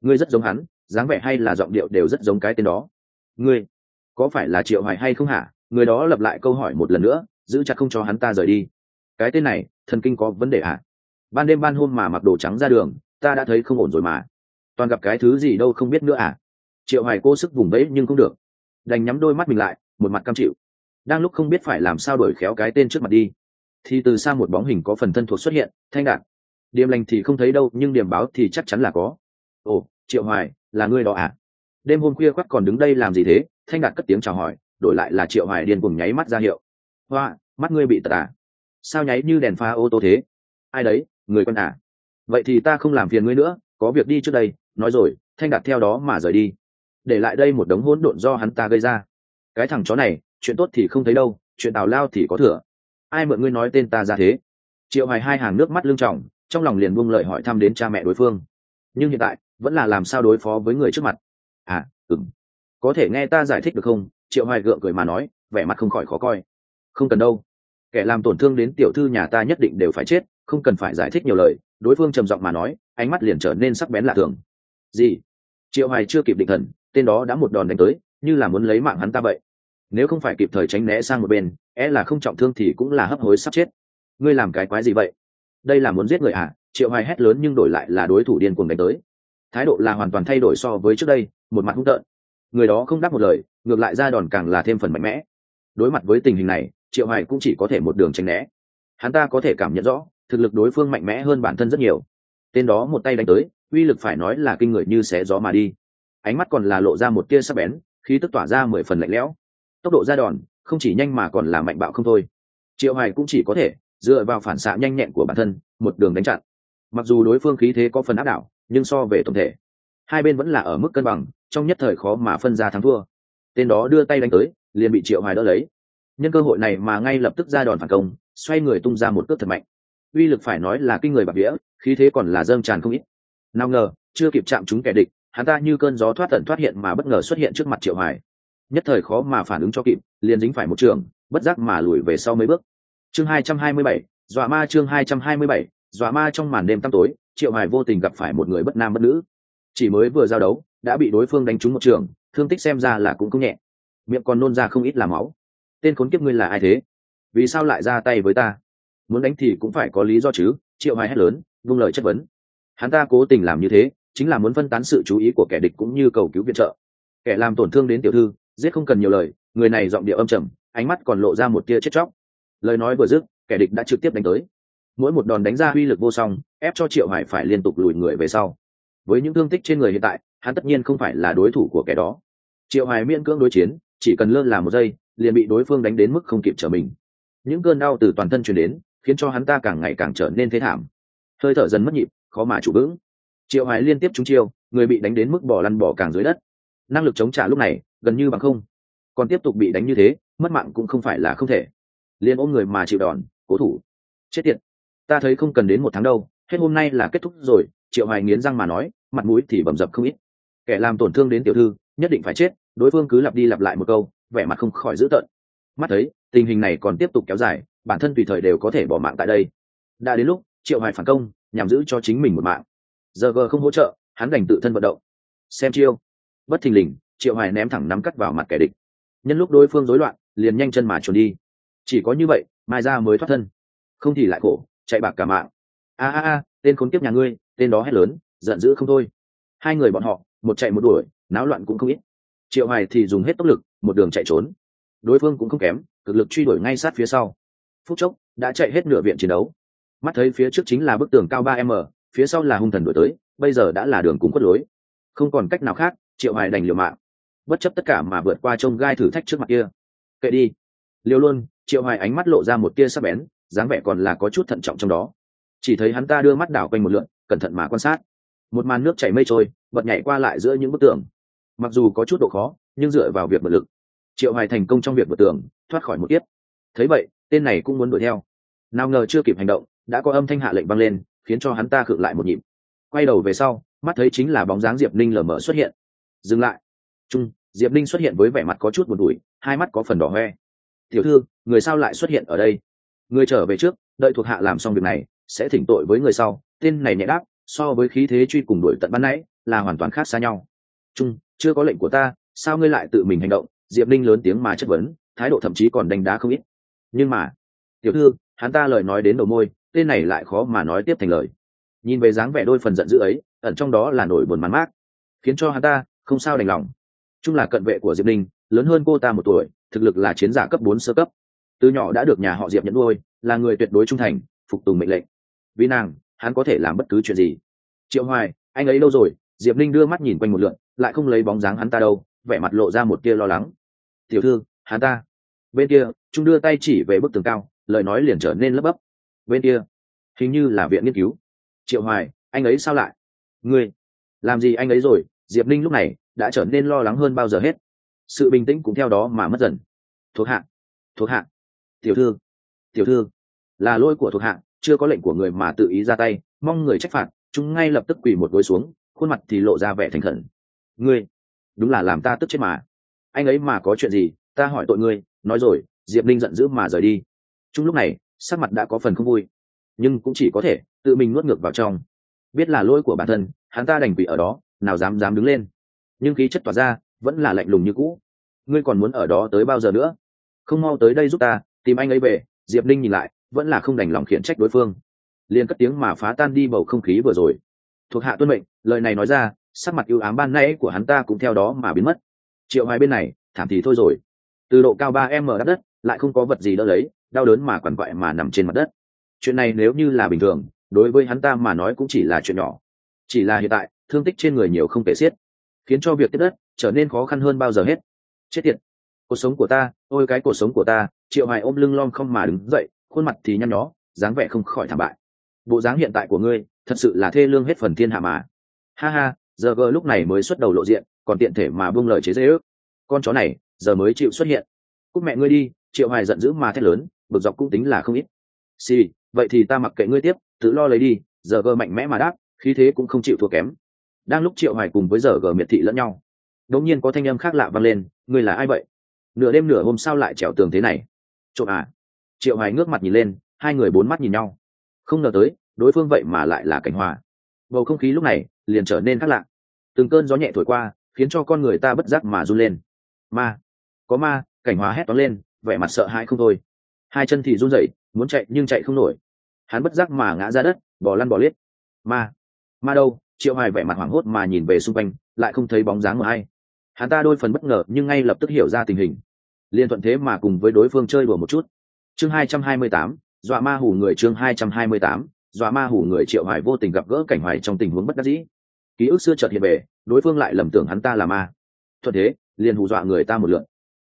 [SPEAKER 1] ngươi rất giống hắn dáng vẻ hay là giọng điệu đều rất giống cái tên đó. Ngươi, có phải là triệu hoài hay không hả? Người đó lặp lại câu hỏi một lần nữa, giữ chặt không cho hắn ta rời đi. Cái tên này, thần kinh có vấn đề hả? Ban đêm ban hôm mà mặc đồ trắng ra đường, ta đã thấy không ổn rồi mà. Toàn gặp cái thứ gì đâu không biết nữa à triệu hoài cố sức vùng vẫy nhưng không được. Đành nhắm đôi mắt mình lại, một mặt cam chịu. Đang lúc không biết phải làm sao đổi khéo cái tên trước mặt đi, thì từ xa một bóng hình có phần thân thuộc xuất hiện, thanh đạt. Điểm lành thì không thấy đâu, nhưng điểm báo thì chắc chắn là có. Ồ, triệu hoài là ngươi đó à? Đêm hôm khuya khoác còn đứng đây làm gì thế? Thanh đạt cất tiếng chào hỏi, đổi lại là triệu hoài điên cùng nháy mắt ra hiệu. Hoa, mắt ngươi bị tật à? Sao nháy như đèn pha ô tô thế? Ai đấy, người quân à? Vậy thì ta không làm phiền ngươi nữa, có việc đi trước đây, nói rồi, thanh đạt theo đó mà rời đi. Để lại đây một đống hỗn độn do hắn ta gây ra. Cái thằng chó này, chuyện tốt thì không thấy đâu, chuyện đào lao thì có thừa. Ai mượn ngươi nói tên ta ra thế? Triệu hoài hai hàng nước mắt lưng trọng trong lòng liền buông lời hỏi thăm đến cha mẹ đối phương. Nhưng hiện tại vẫn là làm sao đối phó với người trước mặt. À ừng có thể nghe ta giải thích được không? Triệu hoài gượng cười mà nói, vẻ mặt không khỏi khó coi. Không cần đâu. Kẻ làm tổn thương đến tiểu thư nhà ta nhất định đều phải chết, không cần phải giải thích nhiều lời. Đối phương trầm giọng mà nói, ánh mắt liền trở nên sắc bén lạ thường. Gì? Triệu hoài chưa kịp định thần, tên đó đã một đòn đánh tới, như là muốn lấy mạng hắn ta vậy. Nếu không phải kịp thời tránh né sang một bên é là không trọng thương thì cũng là hấp hối sắp chết. Ngươi làm cái quái gì vậy? Đây là muốn giết người à? Triệu hoài hét lớn nhưng đổi lại là đối thủ điên cuồng đánh tới thái độ là hoàn toàn thay đổi so với trước đây, một mặt hung tợn. Người đó không đáp một lời, ngược lại ra đòn càng là thêm phần mạnh mẽ. Đối mặt với tình hình này, triệu hoài cũng chỉ có thể một đường tránh né. Hắn ta có thể cảm nhận rõ, thực lực đối phương mạnh mẽ hơn bản thân rất nhiều. Tên đó một tay đánh tới, uy lực phải nói là kinh người như xé gió mà đi. Ánh mắt còn là lộ ra một tia sắc bén, khí tức tỏa ra mười phần lạnh lẽo. Tốc độ ra đòn, không chỉ nhanh mà còn là mạnh bạo không thôi. Triệu hoài cũng chỉ có thể dựa vào phản xạ nhanh nhẹn của bản thân, một đường đánh chặn. Mặc dù đối phương khí thế có phần áp đảo nhưng so về tổng thể hai bên vẫn là ở mức cân bằng trong nhất thời khó mà phân ra thắng thua. Tên đó đưa tay đánh tới liền bị triệu hoài đỡ lấy. Nhân cơ hội này mà ngay lập tức ra đòn phản công xoay người tung ra một cước thật mạnh. Uy lực phải nói là kinh người bạc đĩa khí thế còn là dâng tràn không ít. Nào ngờ chưa kịp chạm chúng kẻ địch hắn ta như cơn gió thoát tận thoát hiện mà bất ngờ xuất hiện trước mặt triệu hoài. Nhất thời khó mà phản ứng cho kịp liền dính phải một trường bất giác mà lùi về sau mấy bước. Chương 227, dọa ma chương 227, dọa ma trong màn đêm tăm tối triệu Hải vô tình gặp phải một người bất nam bất nữ. Chỉ mới vừa giao đấu, đã bị đối phương đánh trúng một trường, thương tích xem ra là cũng không nhẹ. Miệng còn nôn ra không ít là máu. Tên khốn kiếp ngươi là ai thế? Vì sao lại ra tay với ta? Muốn đánh thì cũng phải có lý do chứ, triệu Hải hét lớn, vung lời chất vấn. Hắn ta cố tình làm như thế, chính là muốn phân tán sự chú ý của kẻ địch cũng như cầu cứu viện trợ. Kẻ làm tổn thương đến tiểu thư, giết không cần nhiều lời, người này giọng điệu âm trầm, ánh mắt còn lộ ra một tia chết chóc. Lời nói vừa dứt, kẻ địch đã trực tiếp đánh tới mỗi một đòn đánh ra uy lực vô song, ép cho triệu hải phải liên tục lùi người về sau. Với những thương tích trên người hiện tại, hắn tất nhiên không phải là đối thủ của kẻ đó. Triệu hải miễn cưỡng đối chiến, chỉ cần lơ là một giây, liền bị đối phương đánh đến mức không kịp trở mình. Những cơn đau từ toàn thân truyền đến, khiến cho hắn ta càng ngày càng trở nên thế thảm. Hơi thở dần mất nhịp, khó mà chủ vững. Triệu hải liên tiếp trúng chiêu, người bị đánh đến mức bỏ lăn bỏ càng dưới đất. Năng lực chống trả lúc này, gần như bằng không. Còn tiếp tục bị đánh như thế, mất mạng cũng không phải là không thể. Liền ôm người mà chịu đòn, cố thủ. Chết tiệt ta thấy không cần đến một tháng đâu, hết hôm nay là kết thúc rồi, triệu hoài nghiến răng mà nói, mặt mũi thì bầm dập không ít. Kẻ làm tổn thương đến tiểu thư, nhất định phải chết, đối phương cứ lặp đi lặp lại một câu, vẻ mặt không khỏi dữ tợn. Mắt thấy, tình hình này còn tiếp tục kéo dài, bản thân tùy thời đều có thể bỏ mạng tại đây. Đã đến lúc, triệu hoài phản công, nhằm giữ cho chính mình một mạng. Giờ g không hỗ trợ, hắn đành tự thân vận động. Xem chiêu. Bất thình lình, triệu hoài ném thẳng nắm cắt vào mặt kẻ địch. Nhân lúc đối phương rối loạn, liền nhanh chân mà trốn đi. Chỉ có như vậy, mai ra mới thoát thân. Không thì lại khổ chạy bạc cả mạng. A a a, tên khốn kiếp nhà ngươi, tên đó hét lớn, giận dữ không thôi. Hai người bọn họ, một chạy một đuổi, náo loạn cũng không ít. Triệu hoài thì dùng hết tốc lực, một đường chạy trốn. Đối phương cũng không kém, cực lực truy đuổi ngay sát phía sau. Phút chốc, đã chạy hết nửa viện chiến đấu. Mắt thấy phía trước chính là bức tường cao ba m, phía sau là hung thần đuổi tới, bây giờ đã là đường cùng quất lối. Không còn cách nào khác, triệu hoài đành liều mạng. Bất chấp tất cả mà vượt qua trông gai thử thách trước mặt kia. Kệ đi. Liều luôn triệu hoài ánh mắt lộ ra một tia sắc bén dáng vẻ còn là có chút thận trọng trong đó. Chỉ thấy hắn ta đưa mắt đảo quanh một lượn, cẩn thận mà quan sát. Một màn nước chảy mây trôi, bật nhảy qua lại giữa những bức tường. Mặc dù có chút độ khó, nhưng dựa vào việc vật lực, triệu hoài thành công trong việc vượt tường, thoát khỏi một kiếp. Thấy vậy, tên này cũng muốn đuổi theo. Nào ngờ chưa kịp hành động, đã có âm thanh hạ lệnh vang lên, khiến cho hắn ta khựng lại một nhịp. Quay đầu về sau, mắt thấy chính là bóng dáng diệp ninh lờ mờ xuất hiện. Dừng lại. Trung, diệp ninh xuất hiện với vẻ mặt có chút buồn đùi hai mắt có phần đỏ hoe. Tiểu thư, người sao lại xuất hiện ở đây? Người trở về trước, đợi thuộc hạ làm xong việc này, sẽ thỉnh tội với người sau. Tên này nhẹ đáp, so với khí thế truy cùng đuổi tận ban nãy, là hoàn toàn khác xa nhau. Trung, chưa có lệnh của ta, sao ngươi lại tự mình hành động? Diệp ninh lớn tiếng mà chất vấn, thái độ thậm chí còn đánh đá không ít. Nhưng mà, tiểu thư, hắn ta lời nói đến đầu môi, tên này lại khó mà nói tiếp thành lời. Nhìn về dáng vẻ đôi phần giận dữ ấy, ẩn trong đó là nổi buồn mắn mát khiến cho hắn ta không sao đành lòng. Trung là cận vệ của diệp ninh, lớn hơn cô ta một tuổi, thực lực là chiến giả cấp bốn sơ cấp từ nhỏ đã được nhà họ diệp nhận nuôi, là người tuyệt đối trung thành, phục tùng mệnh lệnh. Vì nàng, hắn có thể làm bất cứ chuyện gì. Triệu hoài, anh ấy đâu rồi? Diệp ninh đưa mắt nhìn quanh một lượn, lại không lấy bóng dáng hắn ta đâu, vẻ mặt lộ ra một tia lo lắng. Tiểu thư, hắn ta. Bên kia chúng đưa tay chỉ về bức tường cao, lời nói liền trở nên lấp bấp. Bên kia, hình như là viện nghiên cứu. Triệu hoài, anh ấy sao lại? Ngươi, làm gì anh ấy rồi? Diệp ninh lúc này đã trở nên lo lắng hơn bao giờ hết. Sự bình tĩnh cũng theo đó mà mất dần. Thuộc hạ thuộc hạ tiểu thư tiểu thư, là lỗi của thuộc hạ, chưa có lệnh của người mà tự ý ra tay, mong người trách phạt. Chúng ngay lập tức quỳ một gối xuống, khuôn mặt thì lộ ra vẻ thành khẩn. Ngươi, đúng là làm ta tức chết mà. Anh ấy mà có chuyện gì, ta hỏi tội ngươi. Nói rồi, diệp linh giận dữ mà rời đi. Chung lúc này, sắc mặt đã có phần không vui. Nhưng cũng chỉ có thể tự mình nuốt ngược vào trong. Biết là lỗi của bản thân, hắn ta đành quỷ ở đó, nào dám dám đứng lên. Nhưng khí chất tỏa ra, vẫn là lạnh lùng như cũ. Ngươi còn muốn ở đó tới bao giờ nữa? Không mau tới đây giúp ta tìm anh ấy về, diệp ninh nhìn lại, vẫn là không đành lòng khiển trách đối phương. Liền cất tiếng mà phá tan đi bầu không khí vừa rồi. Thuộc hạ tuân mệnh, lời này nói ra, sắc mặt ưu ám ban nãy của hắn ta cũng theo đó mà biến mất. Triệu hoài bên này, thảm thì thôi rồi. Từ độ cao ba m đắt đất, lại không có vật gì đỡ lấy, đau đớn mà quằn quại mà nằm trên mặt đất. Chuyện này nếu như là bình thường, đối với hắn ta mà nói cũng chỉ là chuyện nhỏ. Chỉ là hiện tại, thương tích trên người nhiều không kể xiết, khiến cho việc tiếp đất trở nên khó khăn hơn bao giờ hết. Chết tiệt. Cuộc sống của ta, ôi cái cuộc sống của ta triệu hoài ôm lưng lom không mà đứng dậy, khuôn mặt thì nhăn nhó, dáng vẻ không khỏi thảm bại. Bộ dáng hiện tại của ngươi, thật sự là thê lương hết phần thiên hạ mà. Ha ha, giờ gờ lúc này mới xuất đầu lộ diện, còn tiện thể mà buông lời chế dễ ước con chó này, giờ mới chịu xuất hiện. Cúc mẹ ngươi đi, triệu hoài giận dữ mà thét lớn, bực dọc cũng tính là không ít. Xì, vậy thì ta mặc kệ ngươi tiếp, tự lo lấy đi, giờ gờ mạnh mẽ mà đáp, khí thế cũng không chịu thua kém. Đang lúc triệu hoài cùng với giờ gờ miệt thị lẫn nhau, đột nhiên có thanh âm khác lạ vang lên, ngươi là ai vậy? Nửa đêm nửa hôm sao lại trèo tường thế này? Trộm à? Triệu hoài ngước mặt nhìn lên, hai người bốn mắt nhìn nhau. Không ngờ tới, đối phương vậy mà lại là cảnh hòa. Bầu không khí lúc này liền trở nên khác lạ. Từng cơn gió nhẹ thổi qua, khiến cho con người ta bất giác mà run lên. Ma. Có ma, cảnh hòa hét toán lên, vẻ mặt sợ hãi không thôi. Hai chân thì run rẩy, muốn chạy nhưng chạy không nổi. Hắn bất giác mà ngã ra đất bỏ lăn bỏ liết. Ma. Ma đâu? Triệu hoài vẻ mặt hoảng hốt mà nhìn về xung quanh, lại không thấy bóng dáng của ai hắn ta đôi phần bất ngờ nhưng ngay lập tức hiểu ra tình hình liên thuận thế mà cùng với đối phương chơi đùa một chút. Chương 228, dọa ma hủ người chương 228, dọa ma hủ người triệu hoài vô tình gặp gỡ cảnh hoài trong tình huống bất đắc dĩ. Ký ức xưa chợt hiện về đối phương lại lầm tưởng hắn ta là ma. Thuận thế liền hù dọa người ta một lượn.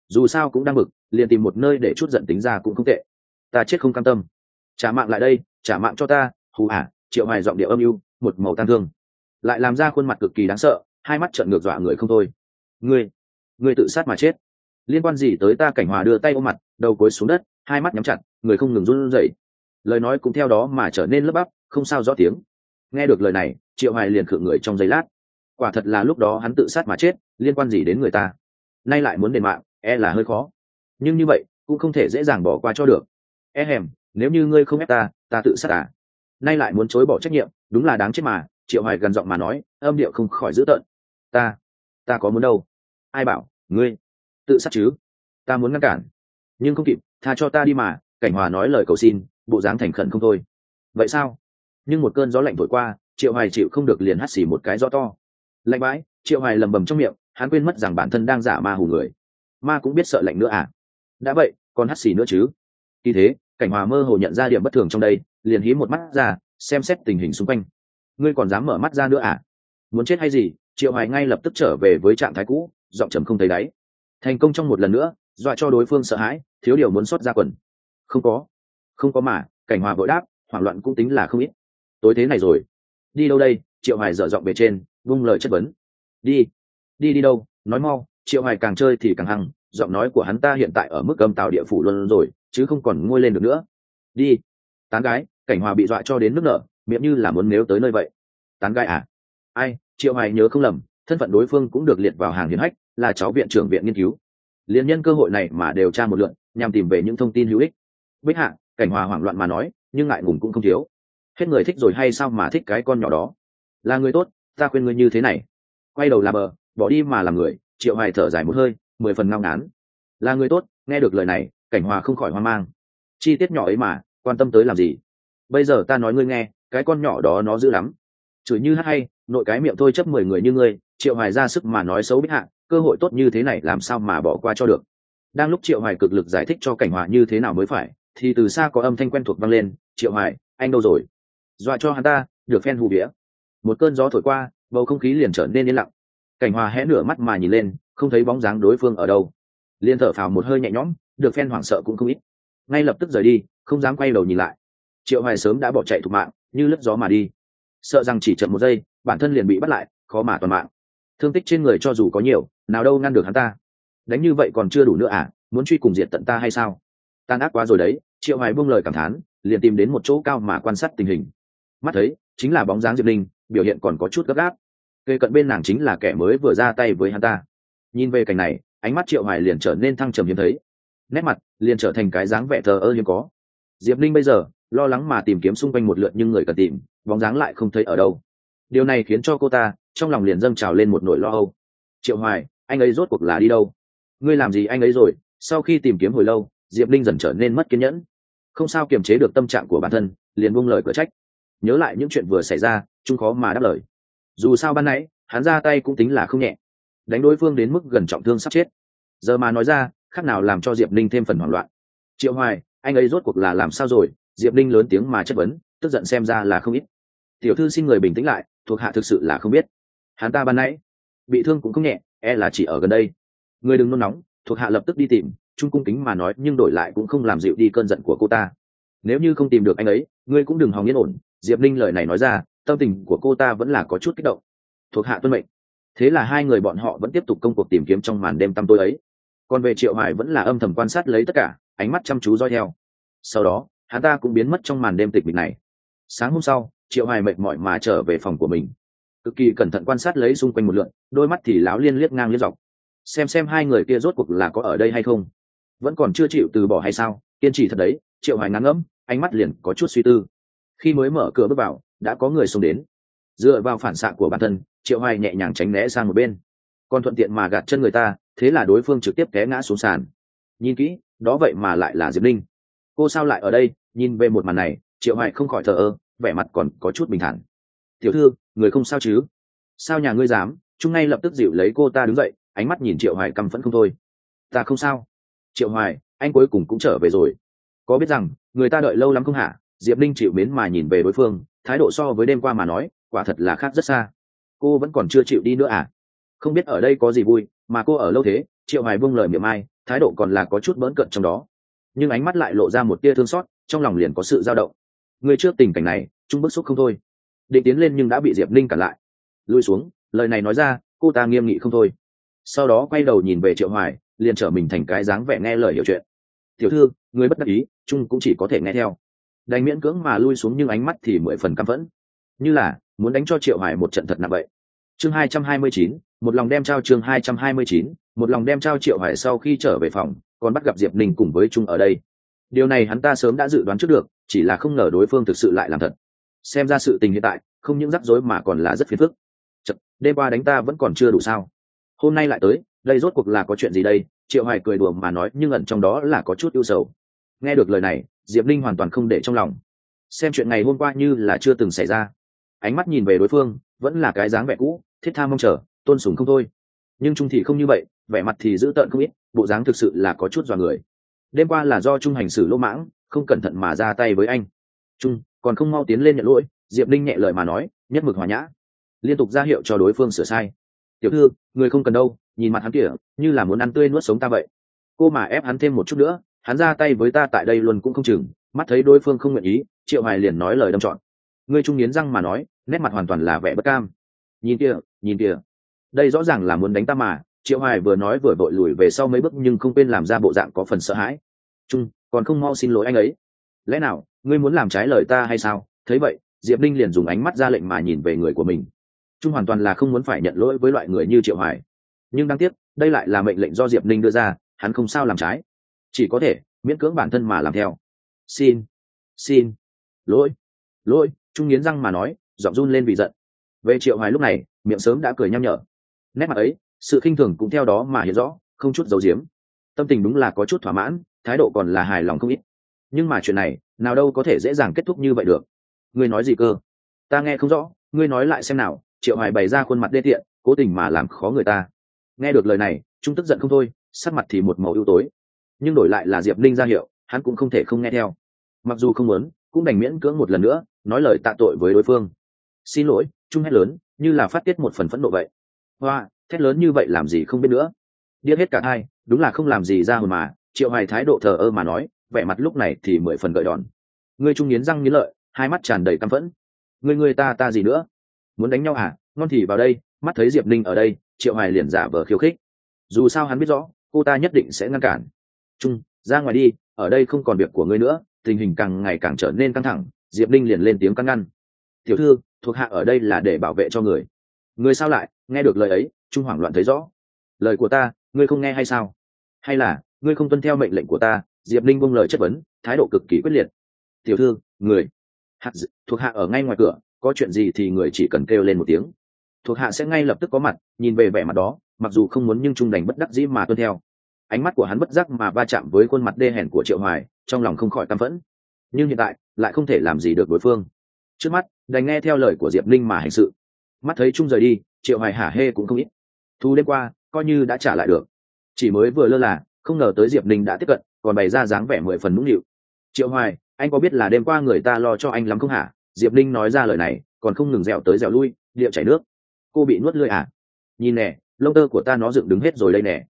[SPEAKER 1] Dù sao cũng đang bực liền tìm một nơi để chút giận tính ra cũng không tệ. Ta chết không cam tâm. Trả mạng lại đây trả mạng cho ta hù hả triệu hoài giọng điệu âm u một màu tan thương. Lại làm ra khuôn mặt cực kỳ đáng sợ hai mắt trợn ngược dọa người không thôi. Ngươi ngươi tự sát mà chết liên quan gì tới ta cảnh hòa đưa tay ôm mặt, đầu cối xuống đất, hai mắt nhắm chặt, người không ngừng run rẩy. Lời nói cũng theo đó mà trở nên lấp bắp, không sao rõ tiếng. Nghe được lời này, triệu hoài liền khựng người trong giây lát. Quả thật là lúc đó hắn tự sát mà chết, liên quan gì đến người ta? Nay lại muốn đền mạng e là hơi khó. Nhưng như vậy, cũng không thể dễ dàng bỏ qua cho được. E hèm, nếu như ngươi không ép ta ta tự sát à? Nay lại muốn chối bỏ trách nhiệm, đúng là đáng chết mà, triệu hoài gần giọng mà nói, âm điệu không khỏi dữ tợn. Ta ta có muốn đâu? Ai bảo, ngươi? Tự sát chứ? Ta muốn ngăn cản. Nhưng không kịp, tha cho ta đi mà, cảnh hòa nói lời cầu xin, bộ dáng thành khẩn không thôi. Vậy sao? Nhưng một cơn gió lạnh thổi qua, triệu hoài chịu không được liền hắt xì một cái gió to. Lạnh bãi, triệu hoài lầm bầm trong miệng, hắn quên mất rằng bản thân đang giả ma hù người. Ma cũng biết sợ lạnh nữa à? Đã vậy, còn hắt xì nữa chứ? Khi thế, cảnh hòa mơ hồ nhận ra điểm bất thường trong đây, liền hí một mắt ra, xem xét tình hình xung quanh. Ngươi còn dám mở mắt ra nữa à? Muốn chết hay gì? Triệu hoài ngay lập tức trở về với trạng thái cũ, giọng trầm không thấy đáy thành công trong một lần nữa, dọa cho đối phương sợ hãi, thiếu điều muốn xót ra quần. Không có. Không có mà, cảnh hòa vội đáp, hoảng loạn cũng tính là không ít. Tối thế này rồi. Đi đâu đây? Triệu hoài dở giọng bề trên, vung lời chất vấn. Đi. Đi đi đâu? Nói mau. Triệu hoài càng chơi thì càng hăng, giọng nói của hắn ta hiện tại ở mức cầm tạo địa phủ luôn rồi, chứ không còn ngôi lên được nữa. Đi. Tán gái, cảnh hòa bị dọa cho đến nước nở, miệng như là muốn nếu tới nơi vậy. Tán gái à? Ai? Triệu hoài nhớ không lầm thân phận đối phương cũng được liệt vào hàng hiến hách, là cháu viện trưởng viện nghiên cứu. Liên nhân cơ hội này mà đều tra một lượn nhằm tìm về những thông tin hữu ích. Bích hạ, cảnh hòa hoảng loạn mà nói, nhưng ngại ngùng cũng không thiếu. Hết người thích rồi hay sao mà thích cái con nhỏ đó? Là người tốt, ta khuyên ngươi như thế này. Quay đầu là bờ, bỏ đi mà làm người, triệu hoài thở dài một hơi, mười phần ngao ngán. Là người tốt, nghe được lời này, cảnh hòa không khỏi hoang mang. Chi tiết nhỏ ấy mà, quan tâm tới làm gì? Bây giờ ta nói ngươi nghe, cái con nhỏ đó nó dữ lắm. Chửi như hát hay nội cái miệng thôi chấp mười người như ngươi, triệu hoài ra sức mà nói xấu bích hạ, cơ hội tốt như thế này làm sao mà bỏ qua cho được? Đang lúc triệu hoài cực lực giải thích cho cảnh hòa như thế nào mới phải, thì từ xa có âm thanh quen thuộc vang lên, triệu hoài, anh đâu rồi? Dọa cho hắn ta, được phen hù vía. Một cơn gió thổi qua, bầu không khí liền trở nên yên lặng. Cảnh hòa hé nửa mắt mà nhìn lên, không thấy bóng dáng đối phương ở đâu. Liên thở phào một hơi nhẹ nhõm, được phen hoảng sợ cũng không ít. Ngay lập tức rời đi, không dám quay đầu nhìn lại. Triệu hoài sớm đã bỏ chạy thục mạng, như lướt gió mà đi. Sợ rằng chỉ chậm một giây bản thân liền bị bắt lại, khó mà toàn mạng. Thương tích trên người cho dù có nhiều, nào đâu ngăn được hắn ta. Đánh như vậy còn chưa đủ nữa à muốn truy cùng diệt tận ta hay sao? Tan ác quá rồi đấy, triệu hoài buông lời cảm thán, liền tìm đến một chỗ cao mà quan sát tình hình. Mắt thấy, chính là bóng dáng diệp linh biểu hiện còn có chút gấp gáp. Cây cận bên nàng chính là kẻ mới vừa ra tay với hắn ta. Nhìn về cảnh này, ánh mắt triệu hoài liền trở nên thăng trầm hiếm thấy. Nét mặt liền trở thành cái dáng vẻ thờ ơ hiếm có. Diệp linh bây giờ, lo lắng mà tìm kiếm xung quanh một lượt nhưng người cần tìm, bóng dáng lại không thấy ở đâu điều này khiến cho cô ta, trong lòng liền dâng trào lên một nỗi lo âu. Triệu hoài, anh ấy rốt cuộc là đi đâu? Ngươi làm gì anh ấy rồi? Sau khi tìm kiếm hồi lâu, diệp linh dần trở nên mất kiên nhẫn. Không sao kiềm chế được tâm trạng của bản thân, liền buông lời cửa trách. Nhớ lại những chuyện vừa xảy ra, chúng khó mà đáp lời. Dù sao ban nãy, hắn ra tay cũng tính là không nhẹ. Đánh đối phương đến mức gần trọng thương sắp chết. Giờ mà nói ra, khác nào làm cho diệp linh thêm phần hoảng loạn. Triệu hoài, anh ấy rốt cuộc là làm sao rồi? Diệp linh lớn tiếng mà chất vấn, tức giận xem ra là không ít. Tiểu thư xin người bình tĩnh lại thuộc hạ thực sự là không biết. Hắn ta ban nãy, bị thương cũng không nhẹ e là chỉ ở gần đây. Người đừng nôn nóng, thuộc hạ lập tức đi tìm, trung cung kính mà nói, nhưng đổi lại cũng không làm dịu đi cơn giận của cô ta. Nếu như không tìm được anh ấy, ngươi cũng đừng hòng yên ổn, diệp Ninh lời này nói ra, tâm tình của cô ta vẫn là có chút kích động. Thuộc hạ tuân mệnh. Thế là hai người bọn họ vẫn tiếp tục công cuộc tìm kiếm trong màn đêm tăm tối ấy. Còn về triệu hoài vẫn là âm thầm quan sát lấy tất cả, ánh mắt chăm chú dõi theo. Sau đó, hắn ta cũng biến mất trong màn đêm tịch mịch này. Sáng hôm sau triệu hoài mệt mỏi mà trở về phòng của mình. Cực kỳ cẩn thận quan sát lấy xung quanh một lượn, đôi mắt thì láo liên liếc ngang liếc dọc. Xem xem hai người kia rốt cuộc là có ở đây hay không. Vẫn còn chưa chịu từ bỏ hay sao? Kiên trì thật đấy, triệu hoài ngắn ngẫm, ánh mắt liền có chút suy tư. Khi mới mở cửa bước vào, đã có người xông đến. Dựa vào phản xạ của bản thân, triệu hoài nhẹ nhàng tránh né sang một bên. Còn thuận tiện mà gạt chân người ta, thế là đối phương trực tiếp té ngã xuống sàn. Nhìn kỹ, đó vậy mà lại là diệp linh cô sao lại ở đây? Nhìn về một màn này, triệu hoài không khỏi thờ ơ vẻ mặt còn có chút bình thản. Tiểu thư, người không sao chứ? Sao nhà ngươi dám? Trung ngay lập tức dịu lấy cô ta đứng dậy, ánh mắt nhìn triệu hoài căm phẫn không thôi. Ta không sao. Triệu hoài, anh cuối cùng cũng trở về rồi. Có biết rằng, người ta đợi lâu lắm không hả? Diệp linh chịu mến mà nhìn về đối phương, thái độ so với đêm qua mà nói, quả thật là khác rất xa. Cô vẫn còn chưa chịu đi nữa à? Không biết ở đây có gì vui, mà cô ở lâu thế? Triệu hoài buông lời miệng ai, thái độ còn là có chút bỡn cận trong đó. Nhưng ánh mắt lại lộ ra một tia thương xót, trong lòng liền có sự dao động người trước tình cảnh này trung bức xúc không thôi. Định tiến lên nhưng đã bị diệp Ninh cản lại. Lui xuống, lời này nói ra, cô ta nghiêm nghị không thôi. Sau đó quay đầu nhìn về triệu hoài, liền trở mình thành cái dáng vẻ nghe lời hiểu chuyện. Tiểu thư người bất đắc ý trung cũng chỉ có thể nghe theo. Đánh miễn cưỡng mà lui xuống nhưng ánh mắt thì mười phần căm phẫn. Như là, muốn đánh cho triệu hoài một trận thật nặng vậy. Chương hai trăm hai mươi chín, một lòng đem trao chương hai trăm hai mươi chín, một lòng đem trao triệu hoài sau khi trở về phòng, còn bắt gặp diệp ninh cùng với trung ở đây điều này hắn ta sớm đã dự đoán trước được chỉ là không ngờ đối phương thực sự lại làm thật. Xem ra sự tình hiện tại không những rắc rối mà còn là rất phiền phức. Chật, đêm qua đánh ta vẫn còn chưa đủ sao? Hôm nay lại tới đây rốt cuộc là có chuyện gì đây? Triệu hoài cười đùa mà nói nhưng ẩn trong đó là có chút ưu sầu. Nghe được lời này diệp linh hoàn toàn không để trong lòng. Xem chuyện ngày hôm qua như là chưa từng xảy ra. Ánh mắt nhìn về đối phương vẫn là cái dáng vẻ cũ thiết tha mong chờ tôn sùng không thôi. Nhưng trung thì không như vậy vẻ mặt thì giữ tợn không ít bộ dáng thực sự là có chút dọa người đêm qua là do trung hành xử lỗ mãng không cẩn thận mà ra tay với anh. Trung còn không mau tiến lên nhận lỗi diệp linh nhẹ lời mà nói nhất mực hòa nhã. Liên tục ra hiệu cho đối phương sửa sai. Tiểu thư người không cần đâu nhìn mặt hắn kìa như là muốn ăn tươi nuốt sống ta vậy. Cô mà ép hắn thêm một chút nữa hắn ra tay với ta tại đây luôn cũng không chừng mắt thấy đối phương không nguyện ý triệu hoài liền nói lời đâm trọn. Người trung nghiến răng mà nói nét mặt hoàn toàn là vẻ bất cam. Nhìn kìa, nhìn kìa, đây rõ ràng là muốn đánh ta mà triệu hoài vừa nói vừa vội lùi về sau mấy bước nhưng không quên làm ra bộ dạng có phần sợ hãi trung, còn không mau xin lỗi anh ấy. Lẽ nào, ngươi muốn làm trái lời ta hay sao? Thấy vậy, diệp Ninh liền dùng ánh mắt ra lệnh mà nhìn về người của mình. Trung hoàn toàn là không muốn phải nhận lỗi với loại người như triệu hoài. Nhưng đáng tiếc, đây lại là mệnh lệnh do diệp Ninh đưa ra, hắn không sao làm trái. Chỉ có thể miễn cưỡng bản thân mà làm theo. Xin xin. Lỗi lỗi, trung nghiến răng mà nói, giọng run lên vì giận. Về triệu hoài lúc này, miệng sớm đã cười nhăm nhở. Nét mặt ấy, sự khinh thường cũng theo đó mà hiện rõ, không chút giấu giếm. Tâm tình đúng là có chút thỏa mãn thái độ còn là hài lòng không ít. Nhưng mà chuyện này, nào đâu có thể dễ dàng kết thúc như vậy được. Ngươi nói gì cơ? Ta nghe không rõ, ngươi nói lại xem nào. Triệu hoài bày ra khuôn mặt đê tiện, cố tình mà làm khó người ta. Nghe được lời này, trung tức giận không thôi, sắc mặt thì một màu ưu tối. Nhưng đổi lại là diệp linh ra hiệu, hắn cũng không thể không nghe theo. Mặc dù không muốn, cũng đành miễn cưỡng một lần nữa, nói lời tạ tội với đối phương. Xin lỗi, trung hét lớn, như là phát tiết một phần phẫn nộ vậy. Hoa, thét lớn như vậy làm gì không biết nữa. Điếc hết cả hai đúng là không làm gì ra hồn mà triệu hoài thái độ thờ ơ mà nói, vẻ mặt lúc này thì mười phần gợi đòn. Ngươi trung nghiến răng nghiến lợi, hai mắt tràn đầy căm phẫn. Ngươi ngươi ta ta gì nữa? Muốn đánh nhau à ngon thì vào đây, mắt thấy diệp ninh ở đây, triệu hoài liền giả vờ khiêu khích. Dù sao hắn biết rõ, cô ta nhất định sẽ ngăn cản. Trung, ra ngoài đi, ở đây không còn việc của ngươi nữa, tình hình càng ngày càng trở nên căng thẳng, diệp ninh liền lên tiếng căn ngăn. Tiểu thư, thuộc hạ ở đây là để bảo vệ cho người. Người sao lại, nghe được lời ấy, trung hoảng loạn thấy rõ. Lời của ta, ngươi không nghe hay sao? Hay là ngươi không tuân theo mệnh lệnh của ta, diệp linh buông lời chất vấn, thái độ cực kỳ quyết liệt. Tiểu thư, người hạt d... thuộc hạ ở ngay ngoài cửa, có chuyện gì thì người chỉ cần kêu lên một tiếng. Thuộc hạ sẽ ngay lập tức có mặt, nhìn về vẻ mặt đó, mặc dù không muốn nhưng trung đành bất đắc dĩ mà tuân theo. Ánh mắt của hắn bất giác mà va chạm với khuôn mặt đê hèn của triệu hoài, trong lòng không khỏi căm phẫn. Nhưng hiện tại, lại không thể làm gì được đối phương. Trước mắt, đành nghe theo lời của diệp linh mà hành sự. Mắt thấy trung rời đi, triệu hoài hả hê cũng không ít. Thu đêm qua, coi như đã trả lại được. Chỉ mới vừa lơ là không ngờ tới diệp Ninh đã tiếp cận, còn bày ra dáng vẻ mười phần nũng nịu. Triệu hoài, anh có biết là đêm qua người ta lo cho anh lắm không hả? Diệp Ninh nói ra lời này, còn không ngừng dẻo tới dẻo lui, điệu chảy nước. Cô bị nuốt lưỡi à? Nhìn nè, lông tơ của ta nó dựng đứng hết rồi đây nè.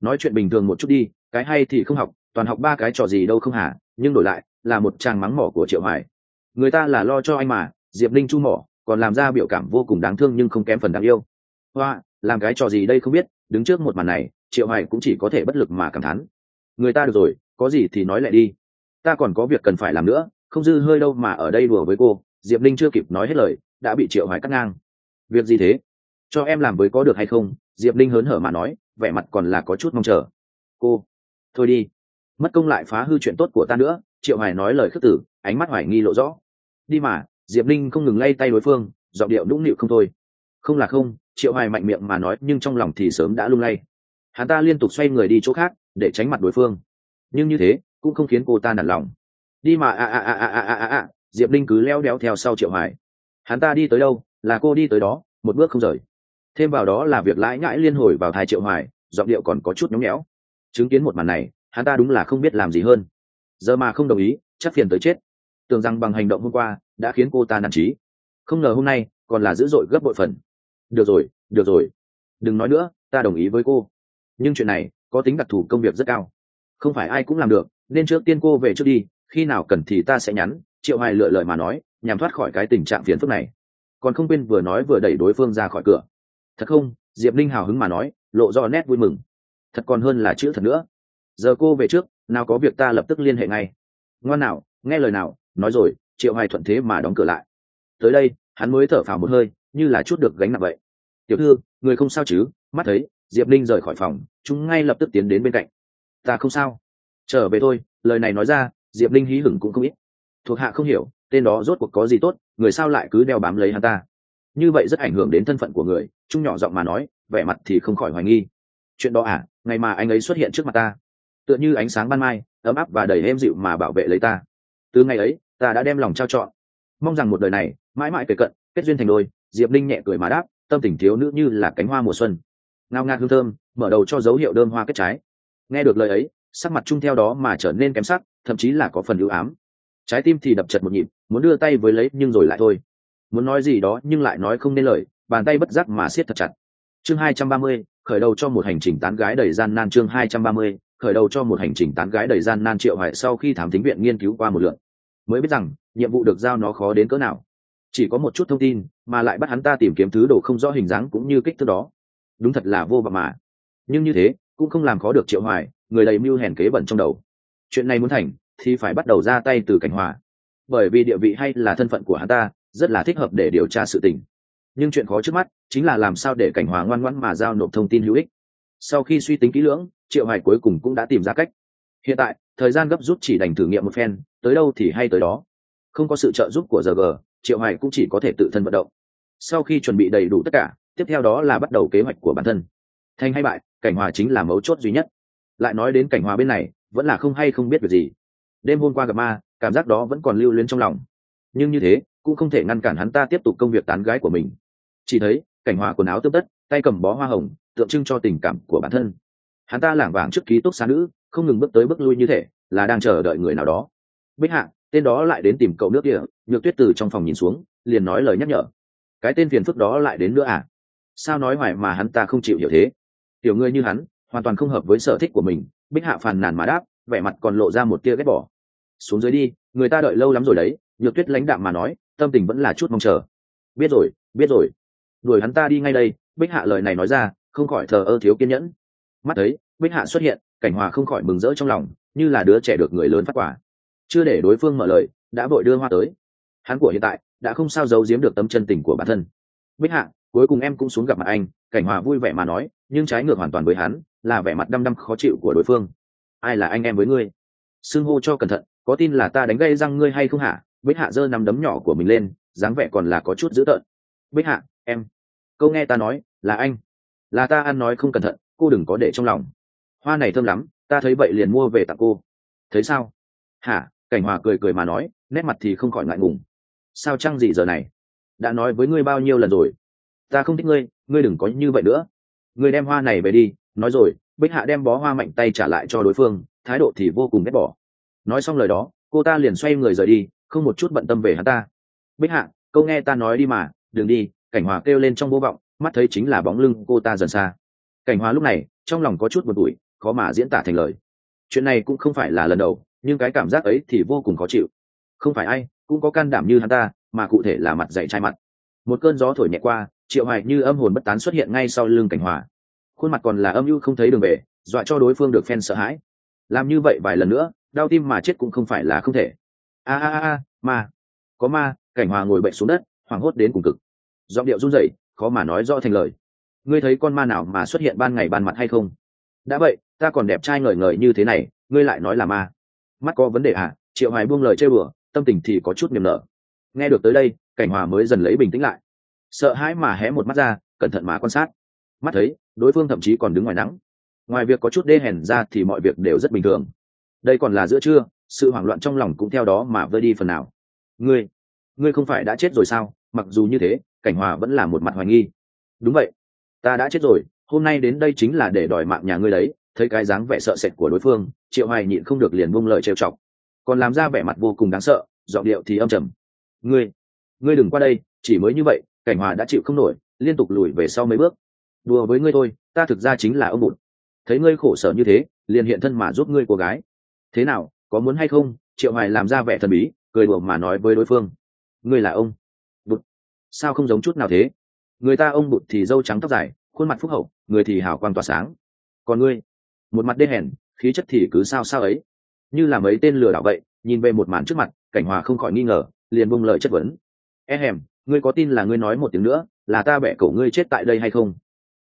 [SPEAKER 1] Nói chuyện bình thường một chút đi, cái hay thì không học, toàn học ba cái trò gì đâu không hả? Nhưng đổi lại, là một chàng mắng mỏ của triệu hoài. Người ta là lo cho anh mà, diệp Ninh chu mỏ, còn làm ra biểu cảm vô cùng đáng thương nhưng không kém phần đáng yêu. Hoa, làm cái trò gì đây không biết, đứng trước một màn này triệu hoài cũng chỉ có thể bất lực mà cảm thán. Người ta được rồi, có gì thì nói lại đi. Ta còn có việc cần phải làm nữa, không dư hơi đâu mà ở đây đùa với cô. Diệp linh chưa kịp nói hết lời, đã bị triệu hoài cắt ngang. Việc gì thế? Cho em làm với có được hay không? Diệp linh hớn hở mà nói, vẻ mặt còn là có chút mong chờ. Cô, thôi đi. Mất công lại phá hư chuyện tốt của ta nữa, triệu hoài nói lời khước tử ánh mắt hoài nghi lộ rõ. Đi mà, diệp linh không ngừng lay tay đối phương, giọng điệu nũng nịu không thôi. Không là không, triệu hoài mạnh miệng mà nói, nhưng trong lòng thì sớm đã lung lay hắn ta liên tục xoay người đi chỗ khác, để tránh mặt đối phương. Nhưng như thế, cũng không khiến cô ta nản lòng. Đi mà, a a a a a a a diệp linh cứ leo đéo theo sau triệu hoài. Hắn ta đi tới đâu? Là cô đi tới đó, một bước không rời. Thêm vào đó là việc lãi ngãi liên hồi vào thai triệu hoài, giọng điệu còn có chút nhóng nhẽo. Chứng kiến một màn này, hắn ta đúng là không biết làm gì hơn. Giờ mà không đồng ý, chắc phiền tới chết. Tưởng rằng bằng hành động hôm qua, đã khiến cô ta nản trí. Không ngờ hôm nay, còn là dữ dội gấp bội phần. Được rồi được rồi. Đừng nói nữa, ta đồng ý với cô nhưng chuyện này có tính đặc thù công việc rất cao. Không phải ai cũng làm được, nên trước tiên cô về trước đi, khi nào cần thì ta sẽ nhắn, triệu hoài lựa lời mà nói, nhằm thoát khỏi cái tình trạng phiền phức này. Còn không quên vừa nói vừa đẩy đối phương ra khỏi cửa. Thật không? Diệp linh hào hứng mà nói, lộ do nét vui mừng. Thật còn hơn là chữ thật nữa. Giờ cô về trước, nào có việc ta lập tức liên hệ ngay. Ngoan nào, nghe lời nào, nói rồi, triệu hoài thuận thế mà đóng cửa lại. Tới đây, hắn mới thở phào một hơi, như là chút được gánh nặng vậy. Tiểu thư, người không sao chứ? Mắt thấy diệp linh rời khỏi phòng, chúng ngay lập tức tiến đến bên cạnh. Ta không sao. Trở về thôi. Lời này nói ra, diệp linh hí hửng cũng không ít. Thuộc hạ không hiểu, tên đó rốt cuộc có gì tốt, người sao lại cứ đeo bám lấy hắn ta? Như vậy rất ảnh hưởng đến thân phận của người. Trung nhỏ giọng mà nói, vẻ mặt thì không khỏi hoài nghi. Chuyện đó à? Ngày mà anh ấy xuất hiện trước mặt ta, tựa như ánh sáng ban mai, ấm áp và đầy êm dịu mà bảo vệ lấy ta. Từ ngày ấy, ta đã đem lòng trao chọn mong rằng một đời này, mãi mãi kể cận, kết duyên thành đôi. Diệp linh nhẹ cười mà đáp, tâm tình thiếu nữ như là cánh hoa mùa xuân ngao ngạt hương thơm, mở đầu cho dấu hiệu đơm hoa kết trái. Nghe được lời ấy, sắc mặt chung theo đó mà trở nên kém sắc, thậm chí là có phần ưu ám. Trái tim thì đập chật một nhịp, muốn đưa tay với lấy nhưng rồi lại thôi. Muốn nói gì đó nhưng lại nói không nên lời, bàn tay bất giác mà siết thật chặt. Chương hai trăm ba mươi, khởi đầu cho một hành trình tán gái đầy gian nan. Chương hai trăm ba mươi, khởi đầu cho một hành trình tán gái đầy gian nan triệu hoại sau khi thám tính viện nghiên cứu qua một lượt. Mới biết rằng, nhiệm vụ được giao nó khó đến cỡ nào. Chỉ có một chút thông tin, mà lại bắt hắn ta tìm kiếm thứ đồ không rõ hình dáng cũng như kích thước đó đúng thật là vô vọng mà. Nhưng như thế, cũng không làm khó được triệu hoài, người đầy mưu hèn kế bẩn trong đầu. Chuyện này muốn thành, thì phải bắt đầu ra tay từ cảnh hòa. Bởi vì địa vị hay là thân phận của hắn ta, rất là thích hợp để điều tra sự tình. Nhưng chuyện khó trước mắt, chính là làm sao để cảnh hòa ngoan ngoãn mà giao nộp thông tin hữu ích. Sau khi suy tính kỹ lưỡng, triệu hoài cuối cùng cũng đã tìm ra cách. Hiện tại, thời gian gấp rút chỉ đành thử nghiệm một phen, tới đâu thì hay tới đó. Không có sự trợ giúp của giờ g, triệu hoài cũng chỉ có thể tự thân vận động. Sau khi chuẩn bị đầy đủ tất cả tiếp theo đó là bắt đầu kế hoạch của bản thân. Thành hay bại, cảnh hòa chính là mấu chốt duy nhất. Lại nói đến cảnh hòa bên này, vẫn là không hay không biết việc gì. Đêm hôm qua gặp ma, cảm giác đó vẫn còn lưu luyến trong lòng. Nhưng như thế, cũng không thể ngăn cản hắn ta tiếp tục công việc tán gái của mình. Chỉ thấy, cảnh hòa quần áo tươm tất, tay cầm bó hoa hồng, tượng trưng cho tình cảm của bản thân. Hắn ta lảng vảng trước ký túc xá nữ, không ngừng bước tới bước lui như thế là đang chờ đợi người nào đó. Bích hạ, tên đó lại đến tìm cậu nước địa nhược tuyết từ trong phòng nhìn xuống, liền nói lời nhắc nhở. Cái tên phiền phức đó lại đến nữa à? Sao nói hoài mà hắn ta không chịu hiểu thế? Tiểu ngươi như hắn, hoàn toàn không hợp với sở thích của mình, bích hạ phàn nàn mà đáp, vẻ mặt còn lộ ra một tia ghét bỏ. Xuống dưới đi, người ta đợi lâu lắm rồi đấy, nhược tuyết lãnh đạm mà nói, tâm tình vẫn là chút mong chờ. Biết rồi biết rồi. Đuổi hắn ta đi ngay đây, bích hạ lời này nói ra, không khỏi thờ ơ thiếu kiên nhẫn. Mắt thấy, bích hạ xuất hiện, cảnh hòa không khỏi mừng rỡ trong lòng, như là đứa trẻ được người lớn phát quả. Chưa để đối phương mở lời, đã vội đưa hoa tới. Hắn của hiện tại, đã không sao giấu giếm được tấm chân tình của bản thân bích hạ, cuối cùng em cũng xuống gặp mặt anh, cảnh hòa vui vẻ mà nói, nhưng trái ngược hoàn toàn với hắn, là vẻ mặt đăm đăm khó chịu của đối phương. Ai là anh em với ngươi? Xưng hô cho cẩn thận, có tin là ta đánh gây răng ngươi hay không hả? Bích hạ giơ nắm đấm nhỏ của mình lên, dáng vẻ còn là có chút dữ tợn. Bích hạ, em. Câu nghe ta nói, là anh. Là ta ăn nói không cẩn thận, cô đừng có để trong lòng. Hoa này thơm lắm, ta thấy vậy liền mua về tặng cô. Thấy sao? Hả? Cảnh hòa cười cười mà nói, nét mặt thì không khỏi ngại ngùng. Sao chăng gì giờ này? Đã nói với ngươi bao nhiêu lần rồi? Ta không thích ngươi ngươi đừng có như vậy nữa. Ngươi đem hoa này về đi, nói rồi, bích hạ đem bó hoa mạnh tay trả lại cho đối phương, thái độ thì vô cùng ghét bỏ. Nói xong lời đó, cô ta liền xoay người rời đi, không một chút bận tâm về hắn ta. Bích hạ câu nghe ta nói đi mà, đừng đi, cảnh hòa kêu lên trong vô vọng, mắt thấy chính là bóng lưng cô ta dần xa. Cảnh hòa lúc này, trong lòng có chút buồn bụi khó mà diễn tả thành lời. Chuyện này cũng không phải là lần đầu, nhưng cái cảm giác ấy thì vô cùng khó chịu. Không phải ai cũng có can đảm như hắn ta, mà cụ thể là mặt dạy trai mặt. Một cơn gió thổi nhẹ qua, triệu hoài như âm hồn bất tán xuất hiện ngay sau lưng cảnh hòa. Khuôn mặt còn là âm ưu không thấy đường về, dọa cho đối phương được phen sợ hãi. Làm như vậy vài lần nữa, đau tim mà chết cũng không phải là không thể. A a a, ma. Có ma, cảnh hòa ngồi bệnh xuống đất, hoảng hốt đến cùng cực. Giọng điệu run rẩy, khó mà nói rõ thành lời. Ngươi thấy con ma nào mà xuất hiện ban ngày ban mặt hay không? Đã vậy, ta còn đẹp trai ngời ngời như thế này, ngươi lại nói là ma. Mắt có vấn đề à? Triệu hoài buông lời chơi bừa tâm tình thì có chút niềm nở. Nghe được tới đây, cảnh hòa mới dần lấy bình tĩnh lại. Sợ hãi mà hé một mắt ra, cẩn thận mà quan sát. Mắt thấy, đối phương thậm chí còn đứng ngoài nắng. Ngoài việc có chút đê hèn ra thì mọi việc đều rất bình thường. Đây còn là giữa trưa, sự hoảng loạn trong lòng cũng theo đó mà vơi đi phần nào. Ngươi ngươi không phải đã chết rồi sao? Mặc dù như thế, cảnh hòa vẫn là một mặt hoài nghi. Đúng vậy, ta đã chết rồi, hôm nay đến đây chính là để đòi mạng nhà ngươi đấy. Thấy cái dáng vẻ sợ sệt của đối phương, triệu hoài nhịn không được liền buông lời trêu chọc còn làm ra vẻ mặt vô cùng đáng sợ, giọng điệu thì âm trầm. Ngươi ngươi đừng qua đây, chỉ mới như vậy, cảnh hòa đã chịu không nổi, liên tục lùi về sau mấy bước. Đùa với ngươi thôi, ta thực ra chính là ông bụt. Thấy ngươi khổ sở như thế, liền hiện thân mà giúp ngươi cô gái. Thế nào, có muốn hay không? Triệu hoài làm ra vẻ thần bí, cười đùa mà nói với đối phương. Ngươi là ông bụt. Sao không giống chút nào thế? Người ta ông bụt thì dâu trắng tóc dài, khuôn mặt phúc hậu, người thì hào quang tỏa sáng. Còn ngươi, một mặt đê hèn, khí chất thì cứ sao sao ấy như là mấy tên lừa đảo vậy, nhìn về một màn trước mặt, cảnh hòa không khỏi nghi ngờ, liền bung lời chất vấn. E hèm, ngươi có tin là ngươi nói một tiếng nữa, là ta bẻ cổ ngươi chết tại đây hay không?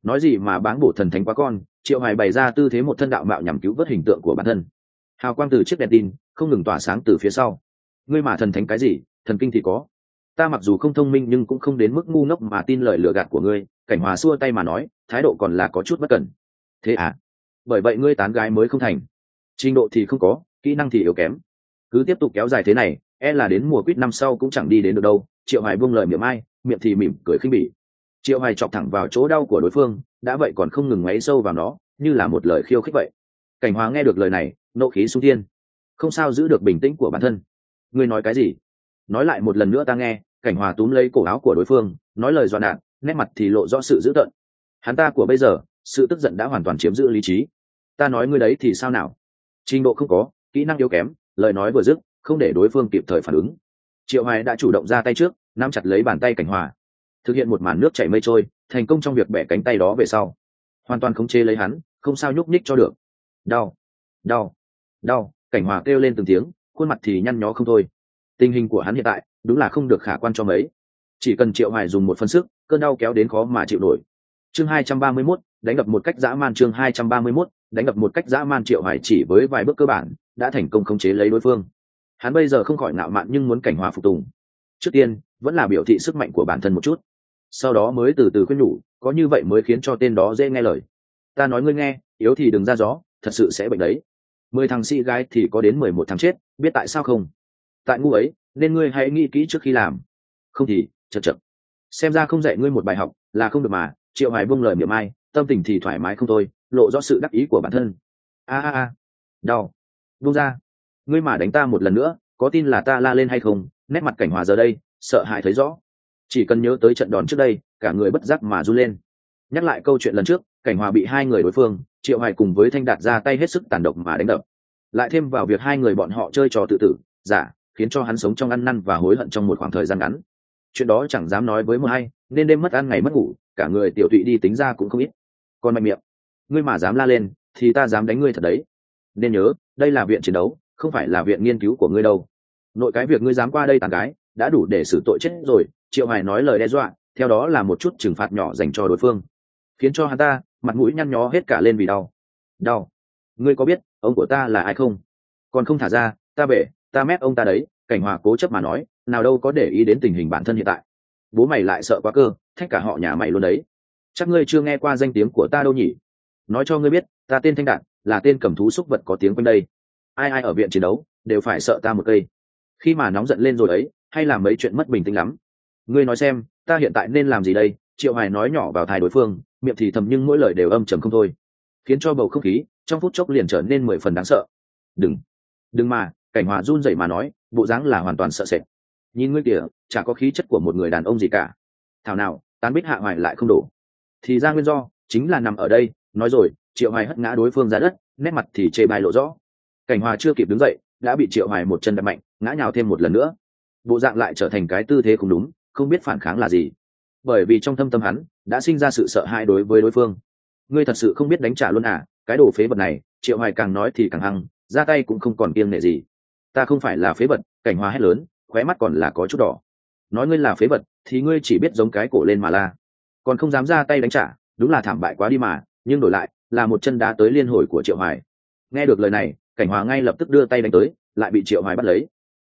[SPEAKER 1] Nói gì mà báng bổ thần thánh quá con, triệu hoài bày ra tư thế một thân đạo mạo nhằm cứu vớt hình tượng của bản thân. Hào quang từ chiếc đèn tin, không ngừng tỏa sáng từ phía sau. Ngươi mà thần thánh cái gì, thần kinh thì có. Ta mặc dù không thông minh nhưng cũng không đến mức ngu ngốc mà tin lời lừa gạt của ngươi. Cảnh hòa xua tay mà nói, thái độ còn là có chút bất cần thế à? Bởi vậy ngươi tán gái mới không thành. Trình độ thì không có kỹ năng thì yếu kém. Cứ tiếp tục kéo dài thế này e là đến mùa quýt năm sau cũng chẳng đi đến được đâu. Triệu hoài buông lời miệng ai, miệng thì mỉm cười khinh bỉ. Triệu hoài chọc thẳng vào chỗ đau của đối phương, đã vậy còn không ngừng ngoáy sâu vào nó, như là một lời khiêu khích vậy. Cảnh hóa nghe được lời này, nộ khí sung thiên. Không sao giữ được bình tĩnh của bản thân. Ngươi nói cái gì? Nói lại một lần nữa ta nghe, cảnh hòa túm lấy cổ áo của đối phương, nói lời dọa nạn nét mặt thì lộ rõ sự dữ tợn. Hắn ta của bây giờ, sự tức giận đã hoàn toàn chiếm giữ lý trí. Ta nói ngươi đấy thì sao nào? Trình độ không có kỹ năng yếu kém lời nói vừa dứt không để đối phương kịp thời phản ứng. Triệu hoài đã chủ động ra tay trước nắm chặt lấy bàn tay cảnh hòa. Thực hiện một màn nước chảy mây trôi thành công trong việc bẻ cánh tay đó về sau. Hoàn toàn khống chế lấy hắn không sao nhúc nhích cho được. Đau. Đau. Đau cảnh hòa kêu lên từng tiếng khuôn mặt thì nhăn nhó không thôi. Tình hình của hắn hiện tại đúng là không được khả quan cho mấy. Chỉ cần triệu hoài dùng một phân sức cơn đau kéo đến khó mà chịu nổi. Chương 231, đánh đập một cách dã man chương 231, đánh đập một cách dã man triệu hoài chỉ với vài bước cơ bản, đã thành công khống chế lấy đối phương. Hắn bây giờ không khỏi nạo mạn nhưng muốn cảnh hòa phục tùng. Trước tiên, vẫn là biểu thị sức mạnh của bản thân một chút. Sau đó mới từ từ khuyên nhủ, có như vậy mới khiến cho tên đó dễ nghe lời. Ta nói ngươi nghe, yếu thì đừng ra gió, thật sự sẽ bệnh đấy. Mười thằng sĩ gái thì có đến mười một thằng chết, biết tại sao không? Tại ngu ấy, nên ngươi hãy nghĩ kỹ trước khi làm. Không thì, chật chật. Xem ra không dạy ngươi một bài học là không được mà, triệu hoài buông lời miệng ai tâm tình thì thoải mái không thôi, lộ rõ sự đắc ý của bản thân. A a a, đau. Vung ra. Ngươi mà đánh ta một lần nữa, có tin là ta la lên hay không? Nét mặt cảnh hòa giờ đây, sợ hãi thấy rõ. Chỉ cần nhớ tới trận đòn trước đây, cả người bất giác mà run lên. Nhắc lại câu chuyện lần trước, cảnh hòa bị hai người đối phương, triệu hoài cùng với thanh đạt ra tay hết sức tàn độc mà đánh đập. Lại thêm vào việc hai người bọn họ chơi trò tự tử, giả, khiến cho hắn sống trong ăn năn và hối hận trong một khoảng thời gian ngắn. Chuyện đó chẳng dám nói với một hay nên đêm mất ăn ngày mất ngủ, cả người tiểu tụy đi tính ra cũng không ít còn mạnh miệng. Ngươi mà dám la lên, thì ta dám đánh ngươi thật đấy. Nên nhớ, đây là viện chiến đấu, không phải là viện nghiên cứu của ngươi đâu. Nội cái việc ngươi dám qua đây tàn gái, đã đủ để xử tội chết rồi, triệu hải nói lời đe dọa, theo đó là một chút trừng phạt nhỏ dành cho đối phương. Khiến cho hắn ta, mặt mũi nhăn nhó hết cả lên vì đau. Đau. Ngươi có biết, ông của ta là ai không? Còn không thả ra, ta bể ta mép ông ta đấy, cảnh hòa cố chấp mà nói, nào đâu có để ý đến tình hình bản thân hiện tại. Bố mày lại sợ quá cơ, thách cả họ nhà mày luôn đấy chắc ngươi chưa nghe qua danh tiếng của ta đâu nhỉ? Nói cho ngươi biết, ta tên thanh đạn là tên cầm thú xúc vật có tiếng quanh đây. Ai ai ở viện chiến đấu, đều phải sợ ta một cây. Khi mà nóng giận lên rồi ấy, hay làm mấy chuyện mất bình tĩnh lắm. Ngươi nói xem, ta hiện tại nên làm gì đây? Triệu hoài nói nhỏ vào thai đối phương, miệng thì thầm nhưng mỗi lời đều âm trầm không thôi. Khiến cho bầu không khí, trong phút chốc liền trở nên mười phần đáng sợ. Đừng. Đừng mà, cảnh hòa run rẩy mà nói, bộ dáng là hoàn toàn sợ sệt. Nhìn ngươi kìa, chả có khí chất của một người đàn ông gì cả. Thảo nào, tán bích hạ hoài lại không đủ thì ra nguyên do chính là nằm ở đây, nói rồi, triệu hoài hất ngã đối phương ra đất, nét mặt thì chê bài lộ rõ. Cảnh hòa chưa kịp đứng dậy, đã bị triệu hoài một chân đập mạnh, ngã nhào thêm một lần nữa. Bộ dạng lại trở thành cái tư thế không đúng, không biết phản kháng là gì. Bởi vì trong thâm tâm hắn, đã sinh ra sự sợ hãi đối với đối phương. Ngươi thật sự không biết đánh trả luôn à cái đồ phế vật này, triệu hoài càng nói thì càng hăng, ra tay cũng không còn kiêng nệ gì. Ta không phải là phế vật, cảnh hoa hét lớn, khóe mắt còn là có chút đỏ. Nói ngươi là phế vật, thì ngươi chỉ biết giống cái cổ lên mà la còn không dám ra tay đánh trả, đúng là thảm bại quá đi mà, nhưng đổi lại, là một chân đá tới liên hồi của triệu hoài. Nghe được lời này, cảnh hòa ngay lập tức đưa tay đánh tới, lại bị triệu hoài bắt lấy.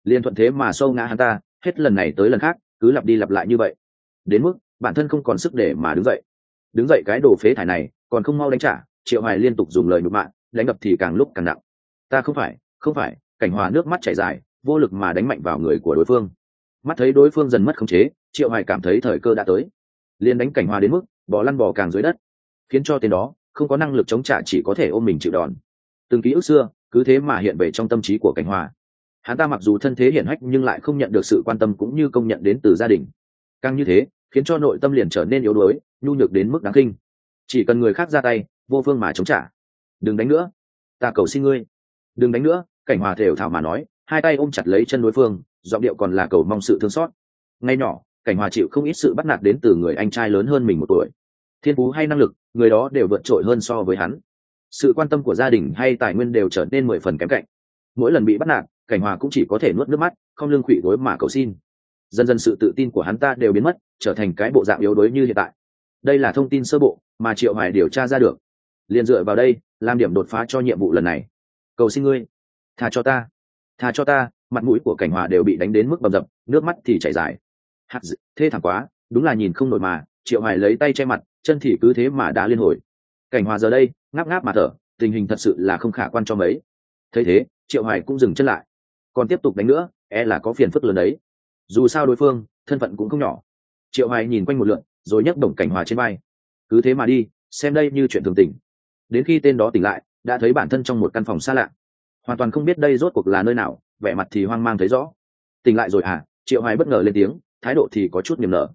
[SPEAKER 1] Liên thuận thế mà sâu ngã hắn ta, hết lần này tới lần khác, cứ lặp đi lặp lại như vậy. Đến mức, bản thân không còn sức để mà đứng dậy. Đứng dậy cái đồ phế thải này, còn không mau đánh trả, triệu hoài liên tục dùng lời nhục mạ, đánh đập thì càng lúc càng nặng. Ta không phải không phải, cảnh hòa nước mắt chảy dài, vô lực mà đánh mạnh vào người của đối phương. Mắt thấy đối phương dần mất khống chế, triệu hoài cảm thấy thời cơ đã tới liền đánh cảnh hòa đến mức bỏ lăn bò càng dưới đất, khiến cho tên đó không có năng lực chống trả chỉ có thể ôm mình chịu đòn. Từng ký ức xưa, cứ thế mà hiện về trong tâm trí của cảnh hòa. Hắn ta mặc dù thân thế hiển hách nhưng lại không nhận được sự quan tâm cũng như công nhận đến từ gia đình. Càng như thế, khiến cho nội tâm liền trở nên yếu đuối, nhu nhược đến mức đáng kinh. Chỉ cần người khác ra tay, vô phương mà chống trả. Đừng đánh nữa, ta cầu xin ngươi. Đừng đánh nữa, cảnh hòa thều thảo mà nói, hai tay ôm chặt lấy chân đối phương, giọng điệu còn là cầu mong sự thương xót. Ngay nhỏ cảnh hòa chịu không ít sự bắt nạt đến từ người anh trai lớn hơn mình một tuổi. Thiên phú hay năng lực, người đó đều vượt trội hơn so với hắn. Sự quan tâm của gia đình hay tài nguyên đều trở nên mười phần kém cạnh. Mỗi lần bị bắt nạt, cảnh hòa cũng chỉ có thể nuốt nước mắt, không lương quỵ gối mà cầu xin. Dần dần sự tự tin của hắn ta đều biến mất, trở thành cái bộ dạng yếu đuối như hiện tại. Đây là thông tin sơ bộ mà triệu hoài điều tra ra được. Liền dựa vào đây, làm điểm đột phá cho nhiệm vụ lần này. Cầu xin ngươi, tha cho ta. Tha cho ta, mặt mũi của cảnh hòa đều bị đánh đến mức bầm dập, nước mắt thì chảy dài hạt dự thế thẳng quá, đúng là nhìn không nổi mà, triệu hoài lấy tay che mặt, chân thì cứ thế mà đã liên hồi. Cảnh hòa giờ đây, ngáp ngáp mà thở, tình hình thật sự là không khả quan cho mấy. Thấy thế, triệu hoài cũng dừng chân lại. Còn tiếp tục đánh nữa e là có phiền phức lớn đấy. Dù sao đối phương, thân phận cũng không nhỏ. Triệu hoài nhìn quanh một lượn, rồi nhấc đồng cảnh hòa trên vai. Cứ thế mà đi, xem đây như chuyện thường tình. Đến khi tên đó tỉnh lại, đã thấy bản thân trong một căn phòng xa lạ. Hoàn toàn không biết đây rốt cuộc là nơi nào, vẻ mặt thì hoang mang thấy rõ. Tỉnh lại rồi à triệu hoài bất ngờ lên tiếng thái độ thì có chút niềm nở.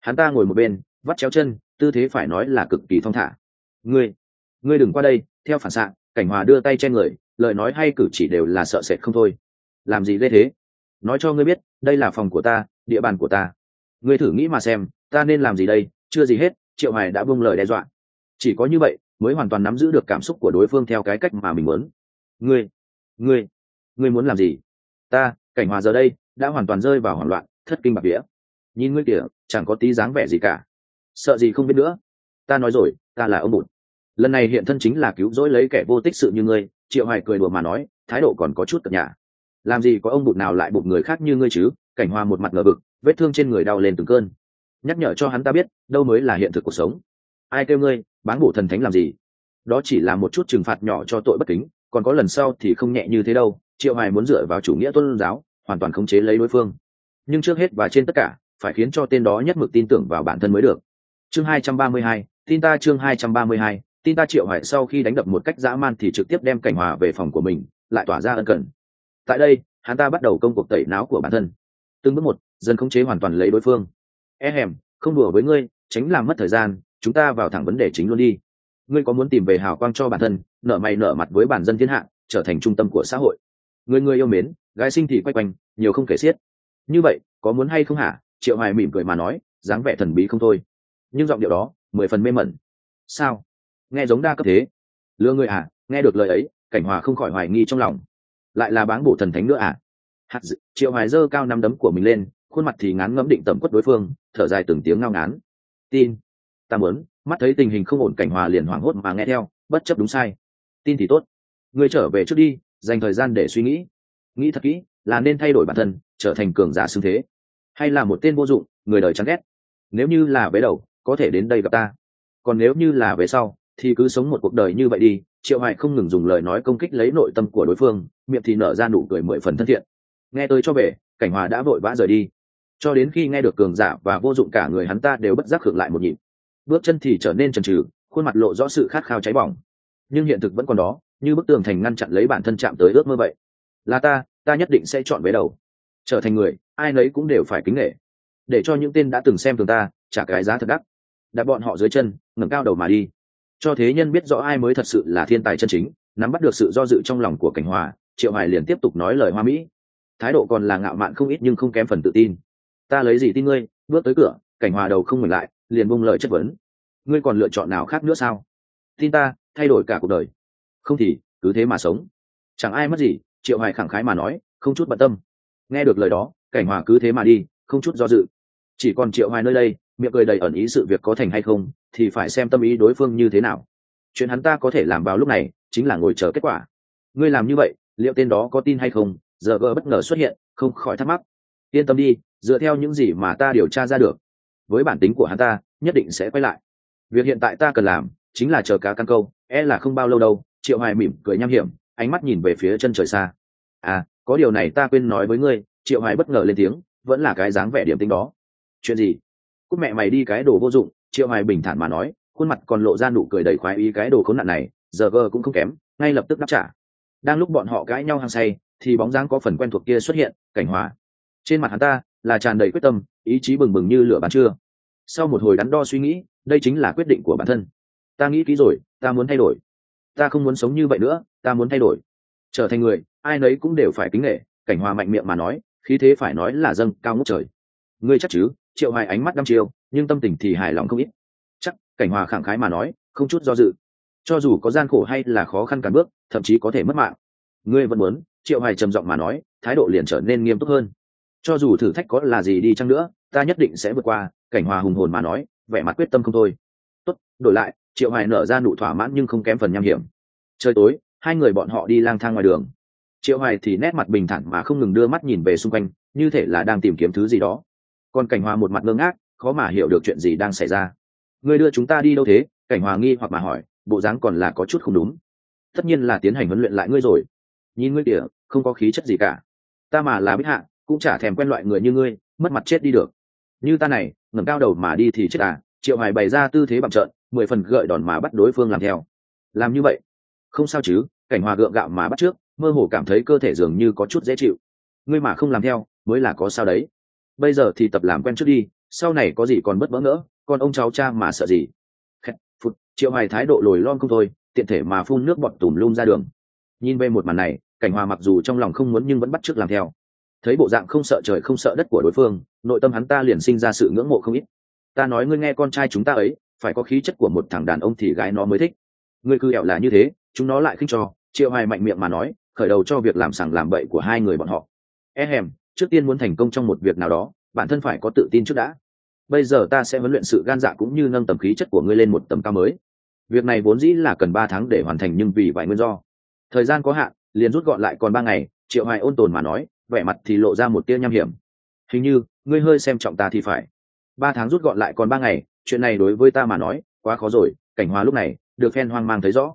[SPEAKER 1] Hắn ta ngồi một bên, vắt chéo chân, tư thế phải nói là cực kỳ thong thả. Ngươi ngươi đừng qua đây, theo phản xạ, cảnh hòa đưa tay che người, lời nói hay cử chỉ đều là sợ sệt không thôi. Làm gì ghê thế? Nói cho ngươi biết, đây là phòng của ta, địa bàn của ta. Ngươi thử nghĩ mà xem, ta nên làm gì đây? Chưa gì hết, triệu hoài đã buông lời đe dọa. Chỉ có như vậy, mới hoàn toàn nắm giữ được cảm xúc của đối phương theo cái cách mà mình muốn. Ngươi ngươi ngươi muốn làm gì? Ta, cảnh hòa giờ đây đã hoàn toàn rơi vào hoảng loạn thất kinh bạc vía. Nhìn ngươi kìa, chẳng có tí dáng vẻ gì cả. Sợ gì không biết nữa. Ta nói rồi, ta là ông bụt. Lần này hiện thân chính là cứu rỗi lấy kẻ vô tích sự như ngươi, triệu hoài cười đùa mà nói, thái độ còn có chút cập nhà làm gì có ông bụt nào lại bụt người khác như ngươi chứ? Cảnh hoa một mặt ngờ vực, vết thương trên người đau lên từng cơn. Nhắc nhở cho hắn ta biết, đâu mới là hiện thực cuộc sống. Ai kêu ngươi bán bổ thần thánh làm gì? Đó chỉ là một chút trừng phạt nhỏ cho tội bất kính, còn có lần sau thì không nhẹ như thế đâu. Triệu hoài muốn dựa vào chủ nghĩa tôn giáo, hoàn toàn khống chế lấy đối phương nhưng trước hết và trên tất cả phải khiến cho tên đó nhất mực tin tưởng vào bản thân mới được. Chương 232, tin ta chương 232, tin ta triệu hoài sau khi đánh đập một cách dã man thì trực tiếp đem cảnh hòa về phòng của mình lại tỏa ra ân cần. Tại đây hắn ta bắt đầu công cuộc tẩy não của bản thân. Từng bước một dần khống chế hoàn toàn lấy đối phương. E hèm không đùa với ngươi tránh làm mất thời gian chúng ta vào thẳng vấn đề chính luôn đi. Ngươi có muốn tìm về hào quang cho bản thân nợ mày nợ mặt với bản dân thiên hạ trở thành trung tâm của xã hội. Người người yêu mến gái sinh thì quay quanh nhiều không kể xiết như vậy có muốn hay không hả? Triệu hoài mỉm cười mà nói dáng vẻ thần bí không thôi. Nhưng giọng điệu đó mười phần mê mẩn. Sao? Nghe giống đa cấp thế. Lừa người à? Nghe được lời ấy cảnh hòa không khỏi hoài nghi trong lòng. Lại là báng bổ thần thánh nữa à? Hạt dự, triệu hoài dơ cao năm đấm của mình lên khuôn mặt thì ngán ngẫm định tầm quất đối phương thở dài từng tiếng ngao ngán. Tin. Ta muốn mắt thấy tình hình không ổn cảnh hòa liền hoảng hốt mà nghe theo bất chấp đúng sai. Tin thì tốt. Ngươi trở về trước đi dành thời gian để suy nghĩ. Nghĩ thật kỹ là nên thay đổi bản thân, trở thành cường giả xưng thế. Hay là một tên vô dụng, người đời chán ghét. Nếu như là vế đầu, có thể đến đây gặp ta. Còn nếu như là về sau, thì cứ sống một cuộc đời như vậy đi. Triệu hoài không ngừng dùng lời nói công kích lấy nội tâm của đối phương, miệng thì nở ra nụ cười mười phần thân thiện. Nghe tôi cho về cảnh hòa đã vội vã rời đi. Cho đến khi nghe được cường giả và vô dụng cả người hắn ta đều bất giác hưởng lại một nhịp. Bước chân thì trở nên trần trừ khuôn mặt lộ rõ sự khát khao cháy bỏng. Nhưng hiện thực vẫn còn đó, như bức tường thành ngăn chặn lấy bản thân chạm tới ước mơ vậy. Là ta ta nhất định sẽ chọn với đầu. Trở thành người, ai nấy cũng đều phải kính nghệ để cho những tên đã từng xem thường ta, trả cái giá thật đắt. Đặt bọn họ dưới chân, ngẩng cao đầu mà đi. Cho thế nhân biết rõ ai mới thật sự là thiên tài chân chính, nắm bắt được sự do dự trong lòng của cảnh hòa, triệu hoài liền tiếp tục nói lời hoa mỹ. Thái độ còn là ngạo mạn không ít nhưng không kém phần tự tin. Ta lấy gì tin ngươi? Bước tới cửa, cảnh hòa đầu không ngừng lại, liền bung lời chất vấn. Ngươi còn lựa chọn nào khác nữa sao? Tin ta, thay đổi cả cuộc đời. Không thì, cứ thế mà sống. Chẳng ai mất gì triệu hoài khẳng khái mà nói, không chút bận tâm. Nghe được lời đó, cảnh hòa cứ thế mà đi, không chút do dự. Chỉ còn triệu hoài nơi đây, miệng cười đầy ẩn ý sự việc có thành hay không, thì phải xem tâm ý đối phương như thế nào. Chuyện hắn ta có thể làm vào lúc này, chính là ngồi chờ kết quả. Ngươi làm như vậy, liệu tên đó có tin hay không? Giờ gờ bất ngờ xuất hiện, không khỏi thắc mắc. Yên tâm đi, dựa theo những gì mà ta điều tra ra được, với bản tính của hắn ta, nhất định sẽ quay lại. Việc hiện tại ta cần làm, chính là chờ cá căn câu e là không bao lâu đâu, triệu hoài mỉm cười nham hiểm ánh mắt nhìn về phía chân trời xa. À có điều này ta quên nói với ngươi, triệu hoài bất ngờ lên tiếng, vẫn là cái dáng vẻ điểm tính đó. Chuyện gì? Cúc mẹ mày đi cái đồ vô dụng, triệu hoài bình thản mà nói, khuôn mặt còn lộ ra nụ cười đầy khoái ý cái đồ khốn nạn này, giờ gờ cũng không kém, ngay lập tức đáp trả. Đang lúc bọn họ cãi nhau hăng say, thì bóng dáng có phần quen thuộc kia xuất hiện, cảnh hòa. Trên mặt hắn ta là tràn đầy quyết tâm, ý chí bừng bừng như lửa bán trưa. Sau một hồi đắn đo suy nghĩ, đây chính là quyết định của bản thân. Ta nghĩ kỹ rồi, ta muốn thay đổi ta không muốn sống như vậy nữa, ta muốn thay đổi. Trở thành người, ai nấy cũng đều phải kính nghệ cảnh hòa mạnh miệng mà nói, khí thế phải nói là dâng cao ngốc trời. Ngươi chắc chứ, triệu hoài ánh mắt đăm chiêu, nhưng tâm tình thì hài lòng không ít. Chắc, cảnh hòa khẳng khái mà nói, không chút do dự. Cho dù có gian khổ hay là khó khăn cản bước, thậm chí có thể mất mạng. Ngươi vẫn muốn, triệu hoài trầm giọng mà nói, thái độ liền trở nên nghiêm túc hơn. Cho dù thử thách có là gì đi chăng nữa, ta nhất định sẽ vượt qua, cảnh hòa hùng hồn mà nói, vẻ mặt quyết tâm không thôi. Tốt, đổi lại triệu hoài nở ra nụ thỏa mãn nhưng không kém phần nham hiểm. Trời tối, hai người bọn họ đi lang thang ngoài đường. Triệu hoài thì nét mặt bình thản mà không ngừng đưa mắt nhìn về xung quanh, như thể là đang tìm kiếm thứ gì đó. Còn cảnh hòa một mặt ngơ ngác, khó mà hiểu được chuyện gì đang xảy ra. Người đưa chúng ta đi đâu thế? Cảnh hòa nghi hoặc mà hỏi, bộ dáng còn là có chút không đúng. Tất nhiên là tiến hành huấn luyện lại ngươi rồi. Nhìn ngươi kìa, không có khí chất gì cả. Ta mà là bích hạ, cũng chả thèm quen loại người như ngươi, mất mặt chết đi được. Như ta này, ngẩng cao đầu mà đi thì chết à triệu hải bày ra tư thế bằng trợn mười phần gợi đòn mà bắt đối phương làm theo. Làm như vậy? Không sao chứ cảnh hòa gượng gạo mà bắt trước mơ hồ cảm thấy cơ thể dường như có chút dễ chịu. Ngươi mà không làm theo mới là có sao đấy. Bây giờ thì tập làm quen trước đi sau này có gì còn bất bỡ ngỡ còn ông cháu cha mà sợ gì? Khẹt, phụt triệu hoài thái độ lồi lon không thôi tiện thể mà phun nước bọt tùm lum ra đường. Nhìn về một màn này cảnh hòa mặc dù trong lòng không muốn nhưng vẫn bắt chước làm theo. Thấy bộ dạng không sợ trời không sợ đất của đối phương nội tâm hắn ta liền sinh ra sự ngưỡng mộ không ít ta nói ngươi nghe con trai chúng ta ấy, phải có khí chất của một thằng đàn ông thì gái nó mới thích. Ngươi cứ ẹo là như thế, chúng nó lại khinh cho, triệu hoài mạnh miệng mà nói, khởi đầu cho việc làm sàng làm bậy của hai người bọn họ. E hèm, trước tiên muốn thành công trong một việc nào đó, bản thân phải có tự tin trước đã. Bây giờ ta sẽ huấn luyện sự gan dạ cũng như nâng tầm khí chất của ngươi lên một tầm cao mới. Việc này vốn dĩ là cần ba tháng để hoàn thành nhưng vì vài nguyên do. Thời gian có hạn, liền rút gọn lại còn ba ngày, triệu hoài ôn tồn mà nói, vẻ mặt thì lộ ra một tia nham hiểm. Hình như, ngươi hơi xem trọng ta thì phải ba tháng rút gọn lại còn ba ngày, chuyện này đối với ta mà nói, quá khó rồi, cảnh hòa lúc này, được phen hoang mang thấy rõ.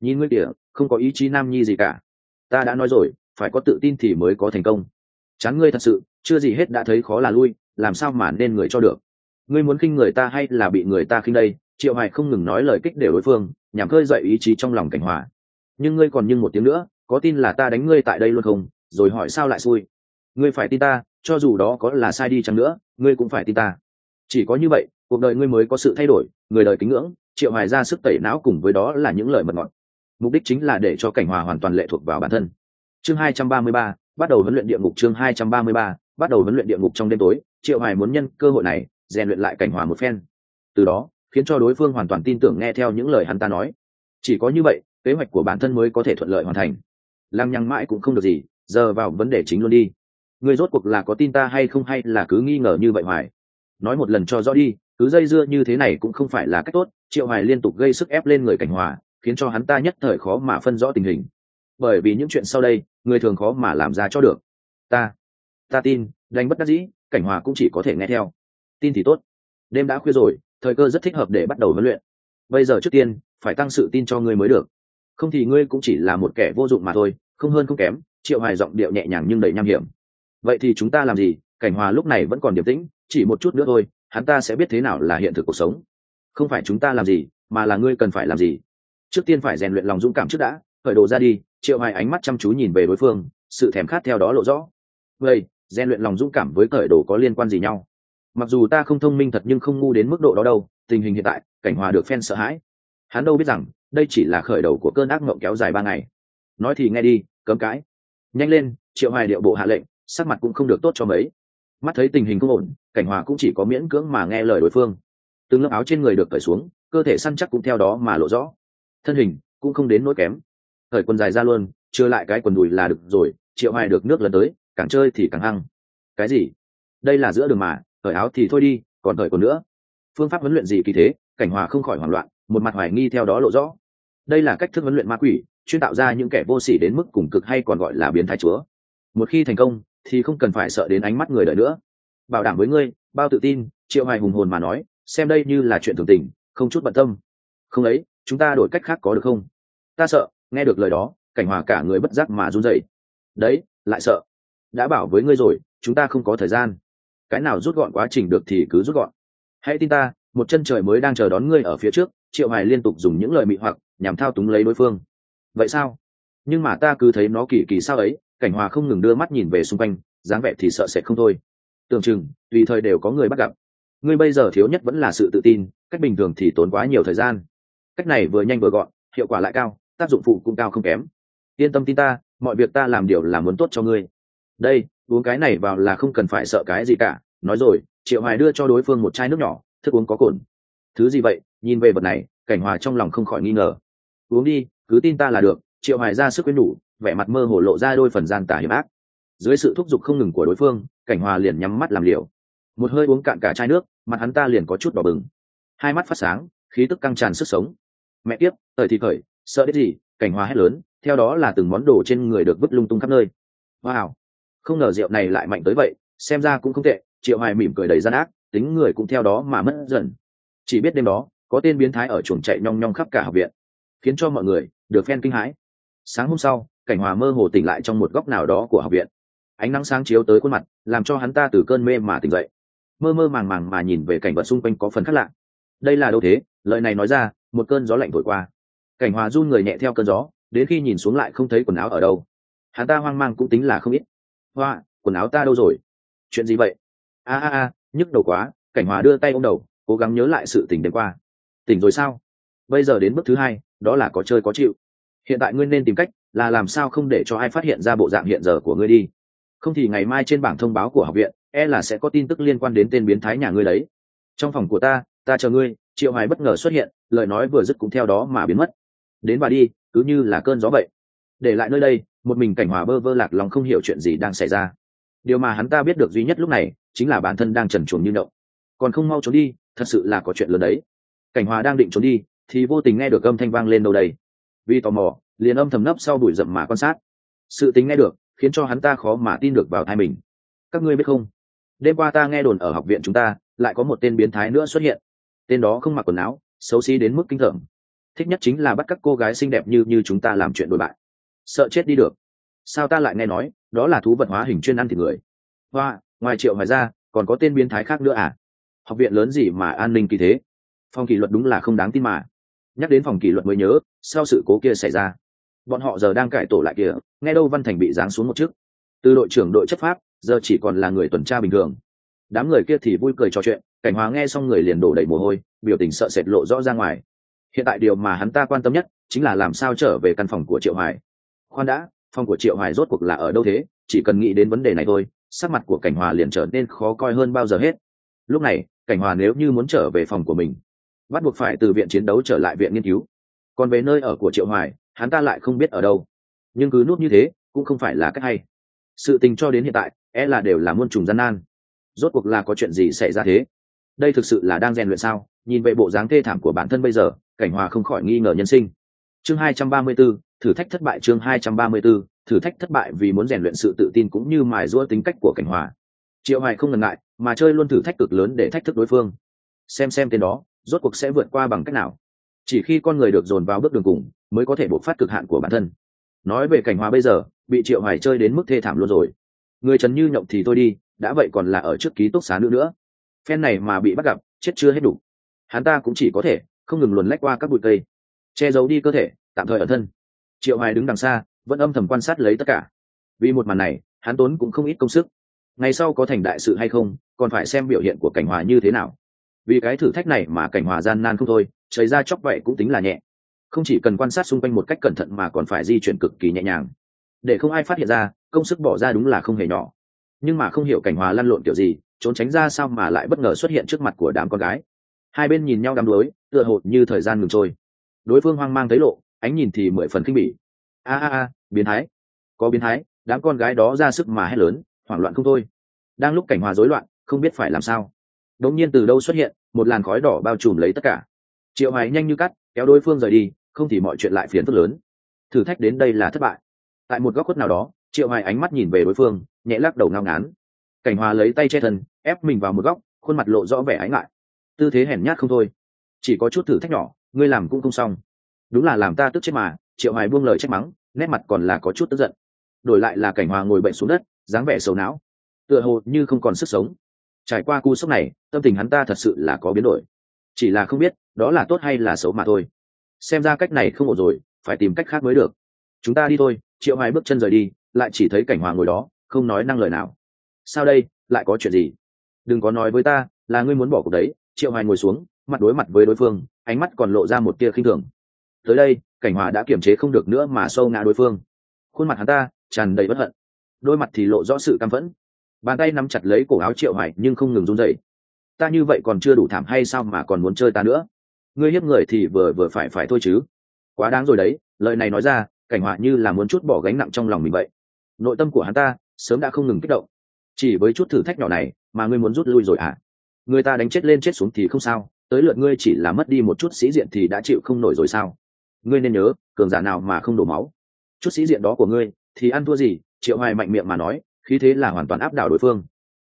[SPEAKER 1] Nhìn ngươi kìa, không có ý chí nam nhi gì cả. Ta đã nói rồi, phải có tự tin thì mới có thành công. Chán ngươi thật sự, chưa gì hết đã thấy khó là lui, làm sao mà nên người cho được. Ngươi muốn khinh người ta hay là bị người ta khinh đây, triệu Hải không ngừng nói lời kích để đối phương, nhằm khơi dậy ý chí trong lòng cảnh hòa. Nhưng ngươi còn nhưng một tiếng nữa, có tin là ta đánh ngươi tại đây luôn không? Rồi hỏi sao lại xui? Ngươi phải tin ta, cho dù đó có là sai đi chăng nữa, ngươi cũng phải tin ta chỉ có như vậy cuộc đời ngươi mới có sự thay đổi người đời kính ngưỡng triệu hoài ra sức tẩy não cùng với đó là những lời mật ngọt. Mục đích chính là để cho cảnh hòa hoàn toàn lệ thuộc vào bản thân. Chương 233, bắt đầu huấn luyện địa ngục chương 233, bắt đầu huấn luyện địa ngục trong đêm tối triệu hoài muốn nhân cơ hội này rèn luyện lại cảnh hòa một phen. Từ đó khiến cho đối phương hoàn toàn tin tưởng nghe theo những lời hắn ta nói. Chỉ có như vậy kế hoạch của bản thân mới có thể thuận lợi hoàn thành. Lăng nhăng mãi cũng không được gì giờ vào vấn đề chính luôn đi. Người rốt cuộc là có tin ta hay không hay là cứ nghi ngờ như vậy hoài? Nói một lần cho rõ đi, cứ dây dưa như thế này cũng không phải là cách tốt, triệu hoài liên tục gây sức ép lên người cảnh hòa, khiến cho hắn ta nhất thời khó mà phân rõ tình hình. Bởi vì những chuyện sau đây, người thường khó mà làm ra cho được. Ta ta tin, đánh bất đắc dĩ, cảnh hòa cũng chỉ có thể nghe theo. Tin thì tốt. Đêm đã khuya rồi, thời cơ rất thích hợp để bắt đầu huấn luyện. Bây giờ trước tiên, phải tăng sự tin cho ngươi mới được. Không thì ngươi cũng chỉ là một kẻ vô dụng mà thôi, không hơn không kém, triệu hoài giọng điệu nhẹ nhàng nhưng đầy nham hiểm. Vậy thì chúng ta làm gì? Cảnh hòa lúc này vẫn còn điềm tĩnh chỉ một chút nữa thôi, hắn ta sẽ biết thế nào là hiện thực cuộc sống. Không phải chúng ta làm gì, mà là ngươi cần phải làm gì. Trước tiên phải rèn luyện lòng dũng cảm trước đã, khởi đồ ra đi, triệu hoài ánh mắt chăm chú nhìn về đối phương, sự thèm khát theo đó lộ rõ. Vậy, rèn luyện lòng dũng cảm với khởi đồ có liên quan gì nhau? Mặc dù ta không thông minh thật nhưng không ngu đến mức độ đó đâu, tình hình hiện tại, cảnh hòa được phen sợ hãi. Hắn đâu biết rằng, đây chỉ là khởi đầu của cơn ác mộng kéo dài ba ngày. Nói thì nghe đi, cấm cãi. Nhanh lên, triệu hoài điệu bộ hạ lệnh, sắc mặt cũng không được tốt cho mấy mắt thấy tình hình không ổn, cảnh hòa cũng chỉ có miễn cưỡng mà nghe lời đối phương. Từng lớp áo trên người được cởi xuống, cơ thể săn chắc cũng theo đó mà lộ rõ. Thân hình cũng không đến nỗi kém. Thời quần dài ra luôn, chưa lại cái quần đùi là được rồi, triệu hoài được nước lần tới, càng chơi thì càng hăng. Cái gì? Đây là giữa đường mà thời áo thì thôi đi, còn thời còn nữa. Phương pháp huấn luyện gì kỳ thế? Cảnh hòa không khỏi hoảng loạn, một mặt hoài nghi theo đó lộ rõ. Đây là cách thức huấn luyện ma quỷ, chuyên tạo ra những kẻ vô sỉ đến mức cùng cực hay còn gọi là biến thái chúa. Một khi thành công thì không cần phải sợ đến ánh mắt người đợi nữa. Bảo đảm với ngươi, bao tự tin, triệu hoài hùng hồn mà nói, xem đây như là chuyện thường tình, không chút bận tâm. Không ấy, chúng ta đổi cách khác có được không? Ta sợ, nghe được lời đó, cảnh hòa cả người bất giác mà run rẩy. Đấy, lại sợ. Đã bảo với ngươi rồi, chúng ta không có thời gian. Cái nào rút gọn quá trình được thì cứ rút gọn. Hãy tin ta, một chân trời mới đang chờ đón ngươi ở phía trước, triệu hoài liên tục dùng những lời mị hoặc, nhằm thao túng lấy đối phương. Vậy sao? Nhưng mà ta cứ thấy nó kỳ kỳ sao ấy cảnh hòa không ngừng đưa mắt nhìn về xung quanh, dáng vẻ thì sợ sệt không thôi. Tưởng chừng, tùy thời đều có người bắt gặp. Ngươi bây giờ thiếu nhất vẫn là sự tự tin, cách bình thường thì tốn quá nhiều thời gian. Cách này vừa nhanh vừa gọn, hiệu quả lại cao, tác dụng phụ cũng cao không kém. Yên tâm tin ta, mọi việc ta làm điều là muốn tốt cho ngươi. Đây, uống cái này vào là không cần phải sợ cái gì cả. Nói rồi, triệu hoài đưa cho đối phương một chai nước nhỏ, thức uống có cồn. Thứ gì vậy? Nhìn về vật này, cảnh hòa trong lòng không khỏi nghi ngờ. Uống đi, cứ tin ta là được triệu hoài ra sức quyến đủ vẻ mặt mơ hồ lộ ra đôi phần gian tả hiểm ác. Dưới sự thúc giục không ngừng của đối phương, cảnh hòa liền nhắm mắt làm liều. Một hơi uống cạn cả chai nước, mặt hắn ta liền có chút đỏ bừng. Hai mắt phát sáng, khí tức căng tràn sức sống. Mẹ tiếp thời thì khởi, sợ đến gì? Cảnh hòa hét lớn, theo đó là từng món đồ trên người được vứt lung tung khắp nơi. Wow! Không ngờ rượu này lại mạnh tới vậy, xem ra cũng không tệ, triệu hoài mỉm cười đầy gian ác, tính người cũng theo đó mà mất dần. Chỉ biết đêm đó, có tên biến thái ở chuồng chạy nhong nhong khắp cả học viện, khiến cho mọi người được phen kinh hãi sáng hôm sau, cảnh hòa mơ hồ tỉnh lại trong một góc nào đó của học viện. Ánh nắng sáng chiếu tới khuôn mặt, làm cho hắn ta từ cơn mê mà tỉnh dậy. Mơ mơ màng màng mà nhìn về cảnh vật xung quanh có phần khác lạ. Đây là đâu thế? Lời này nói ra, một cơn gió lạnh thổi qua. Cảnh hòa run người nhẹ theo cơn gió, đến khi nhìn xuống lại không thấy quần áo ở đâu. Hắn ta hoang mang cũng tính là không ít. Hoa, quần áo ta đâu rồi? Chuyện gì vậy? A a a, nhức đầu quá. Cảnh hòa đưa tay ôm đầu, cố gắng nhớ lại sự tình đêm qua. Tỉnh rồi sao? Bây giờ đến bước thứ hai, đó là có chơi có chịu hiện tại ngươi nên tìm cách là làm sao không để cho ai phát hiện ra bộ dạng hiện giờ của ngươi đi. Không thì ngày mai trên bảng thông báo của học viện e là sẽ có tin tức liên quan đến tên biến thái nhà ngươi đấy. Trong phòng của ta ta chờ ngươi, triệu hoài bất ngờ xuất hiện, lời nói vừa dứt cũng theo đó mà biến mất. Đến và đi, cứ như là cơn gió vậy. Để lại nơi đây, một mình cảnh hòa bơ vơ lạc lòng không hiểu chuyện gì đang xảy ra. Điều mà hắn ta biết được duy nhất lúc này, chính là bản thân đang trần truồng như động còn không mau trốn đi, thật sự là có chuyện lớn đấy. Cảnh hòa đang định trốn đi, thì vô tình nghe được âm thanh vang lên đâu đây vì tò mò, liền âm thầm nấp sau bụi rậm mà quan sát. Sự tính nghe được, khiến cho hắn ta khó mà tin được vào thai mình. Các ngươi biết không? Đêm qua ta nghe đồn ở học viện chúng ta, lại có một tên biến thái nữa xuất hiện. Tên đó không mặc quần áo, xấu xí đến mức kinh tởm thích nhất chính là bắt các cô gái xinh đẹp như như chúng ta làm chuyện đổi bại. Sợ chết đi được. Sao ta lại nghe nói, đó là thú vật hóa hình chuyên ăn thịt người? Hoa, ngoài triệu hoài ra, còn có tên biến thái khác nữa à? Học viện lớn gì mà an ninh kỳ thế? Phong kỷ luật đúng là không đáng tin mà nhắc đến phòng kỷ luật mới nhớ, sau sự cố kia xảy ra. Bọn họ giờ đang cải tổ lại kìa, nghe đâu văn thành bị giáng xuống một chức. Từ đội trưởng đội chấp pháp, giờ chỉ còn là người tuần tra bình thường. Đám người kia thì vui cười trò chuyện, cảnh hóa nghe xong người liền đổ đầy mồ hôi, biểu tình sợ sệt lộ rõ ra ngoài. Hiện tại điều mà hắn ta quan tâm nhất, chính là làm sao trở về căn phòng của triệu hoài. Khoan đã, phòng của triệu hoài rốt cuộc là ở đâu thế? Chỉ cần nghĩ đến vấn đề này thôi, sắc mặt của cảnh hòa liền trở nên khó coi hơn bao giờ hết. Lúc này, cảnh hòa nếu như muốn trở về phòng của mình bắt buộc phải từ viện chiến đấu trở lại viện nghiên cứu. Còn về nơi ở của triệu hoài hắn ta lại không biết ở đâu. Nhưng cứ nuốt như thế cũng không phải là cách hay. Sự tình cho đến hiện tại e là đều là muôn trùng gian nan. Rốt cuộc là có chuyện gì xảy ra thế? Đây thực sự là đang rèn luyện sao? Nhìn về bộ dáng thê thảm của bản thân bây giờ cảnh hòa không khỏi nghi ngờ nhân sinh. Chương 234, thử thách thất bại chương 234, thử thách thất bại vì muốn rèn luyện sự tự tin cũng như mài giũa tính cách của cảnh hòa. Triệu hoài không ngần ngại mà chơi luôn thử thách cực lớn để thách thức đối phương. Xem xem tên đó rốt cuộc sẽ vượt qua bằng cách nào? Chỉ khi con người được dồn vào bước đường cùng, mới có thể bộc phát cực hạn của bản thân. Nói về cảnh hòa bây giờ, bị triệu hoài chơi đến mức thê thảm luôn rồi. Người trần như nhộng thì tôi đi, đã vậy còn là ở trước ký túc xá nữa nữa. Phen này mà bị bắt gặp, chết chưa hết đủ. Hắn ta cũng chỉ có thể, không ngừng luồn lách qua các bụi cây. Che giấu đi cơ thể, tạm thời ở thân. Triệu hoài đứng đằng xa, vẫn âm thầm quan sát lấy tất cả. Vì một màn này, hắn tốn cũng không ít công sức. Ngày sau có thành đại sự hay không, còn phải xem biểu hiện của cảnh hòa như thế nào vì cái thử thách này mà cảnh hòa gian nan không thôi, chảy ra chóc vậy cũng tính là nhẹ. Không chỉ cần quan sát xung quanh một cách cẩn thận mà còn phải di chuyển cực kỳ nhẹ nhàng. Để không ai phát hiện ra, công sức bỏ ra đúng là không hề nhỏ. Nhưng mà không hiểu cảnh hòa lăn lộn kiểu gì, trốn tránh ra sao mà lại bất ngờ xuất hiện trước mặt của đám con gái. Hai bên nhìn nhau đắm đuối, tựa hồ như thời gian ngừng trôi. Đối phương hoang mang thấy lộ, ánh nhìn thì mười phần khinh bỉ. A a a, biến thái. Có biến thái, đám con gái đó ra sức mà hét lớn, hoảng loạn không thôi. Đang lúc cảnh hòa rối loạn, không biết phải làm sao đột nhiên từ đâu xuất hiện, một làn khói đỏ bao trùm lấy tất cả. Triệu hoài nhanh như cắt, kéo đối phương rời đi, không thì mọi chuyện lại phiền phức lớn. Thử thách đến đây là thất bại. Tại một góc khuất nào đó, triệu hoài ánh mắt nhìn về đối phương, nhẹ lắc đầu ngao ngán. Cảnh hòa lấy tay che thân, ép mình vào một góc, khuôn mặt lộ rõ vẻ ái ngại. Tư thế hèn nhát không thôi. Chỉ có chút thử thách nhỏ, ngươi làm cũng không xong. Đúng là làm ta tức chết mà, triệu hoài buông lời trách mắng, nét mặt còn là có chút tức giận. Đổi lại là cảnh hòa ngồi bệnh xuống đất, dáng vẻ sầu não. Tựa hồ như không còn sức sống trải qua cú sốc này, tâm tình hắn ta thật sự là có biến đổi. Chỉ là không biết, đó là tốt hay là xấu mà thôi. Xem ra cách này không ổn rồi, phải tìm cách khác mới được. Chúng ta đi thôi, triệu hoài bước chân rời đi, lại chỉ thấy cảnh hòa ngồi đó, không nói năng lời nào. Sao đây, lại có chuyện gì? Đừng có nói với ta, là ngươi muốn bỏ cuộc đấy. Triệu hoài ngồi xuống, mặt đối mặt với đối phương, ánh mắt còn lộ ra một tia khinh thường. Tới đây, cảnh hòa đã kiềm chế không được nữa mà sâu ngã đối phương. Khuôn mặt hắn ta tràn đầy bất hận. Đôi mặt thì lộ rõ sự căm phẫn bàn tay nắm chặt lấy cổ áo triệu hoài nhưng không ngừng run rẩy. Ta như vậy còn chưa đủ thảm hay sao mà còn muốn chơi ta nữa? Ngươi hiếp người thì vừa vừa phải phải thôi chứ. Quá đáng rồi đấy, lời này nói ra, cảnh họa như là muốn chút bỏ gánh nặng trong lòng mình vậy. Nội tâm của hắn ta sớm đã không ngừng kích động. Chỉ với chút thử thách nhỏ này mà ngươi muốn rút lui rồi à người ta đánh chết lên chết xuống thì không sao, tới lượt ngươi chỉ là mất đi một chút sĩ diện thì đã chịu không nổi rồi sao? Ngươi nên nhớ, cường giả nào mà không đổ máu. Chút sĩ diện đó của ngươi thì ăn thua gì? Triệu hoài mạnh miệng mà nói khí thế là hoàn toàn áp đảo đối phương.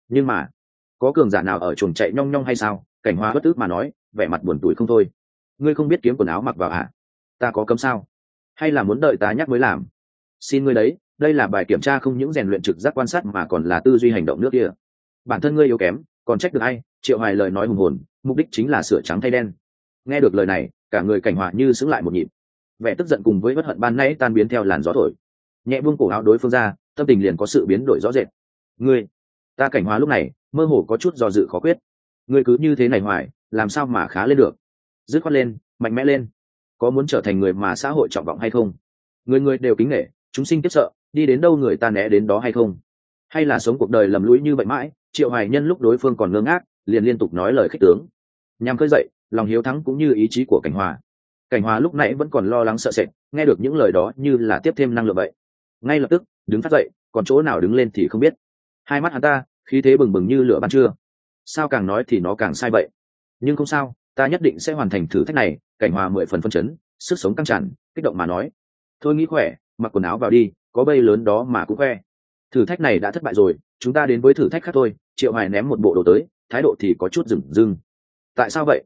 [SPEAKER 1] Nhưng mà, có cường giả nào ở chuồng chạy nhong nhong hay sao? Cảnh hoa bất tức mà nói, vẻ mặt buồn tủi không thôi. Ngươi không biết kiếm quần áo mặc vào à ta có cấm sao? Hay là muốn đợi ta nhắc mới làm? Xin ngươi đấy, đây là bài kiểm tra không những rèn luyện trực giác quan sát mà còn là tư duy hành động nước kia. Bản thân ngươi yếu kém, còn trách được ai? Triệu hoài lời nói hùng hồn, mục đích chính là sửa trắng thay đen. Nghe được lời này, cả người cảnh hòa như sững lại một nhịp. Vẻ tức giận cùng với bất hận ban nãy tan biến theo làn gió thổi. Nhẹ buông cổ áo đối phương ra tâm tình liền có sự biến đổi rõ rệt. Ngươi, ta cảnh hòa lúc này, mơ hồ có chút do dự khó quyết. Ngươi cứ như thế này hoài, làm sao mà khá lên được? Dứt khoát lên, mạnh mẽ lên. Có muốn trở thành người mà xã hội trọng vọng hay không? Người người đều kính nghệ chúng sinh tiếp sợ, đi đến đâu người ta né đến đó hay không? Hay là sống cuộc đời lầm lũi như vậy mãi, triệu hoài nhân lúc đối phương còn ngơ ngác, liền liên tục nói lời khích tướng. Nhằm khơi dậy, lòng hiếu thắng cũng như ý chí của cảnh hòa. Cảnh hòa lúc nãy vẫn còn lo lắng sợ sệt, nghe được những lời đó như là tiếp thêm năng lượng vậy ngay lập tức, đứng phát dậy, còn chỗ nào đứng lên thì không biết. Hai mắt hắn ta, khí thế bừng bừng như lửa ban trưa. Sao càng nói thì nó càng sai vậy? Nhưng không sao, ta nhất định sẽ hoàn thành thử thách này, cảnh hòa mười phần phân chấn, sức sống căng tràn, kích động mà nói. Thôi nghĩ khỏe, mặc quần áo vào đi, có bây lớn đó mà cũng khoe. Thử thách này đã thất bại rồi, chúng ta đến với thử thách khác thôi, triệu hoài ném một bộ đồ tới, thái độ thì có chút rừng rưng. Tại sao vậy?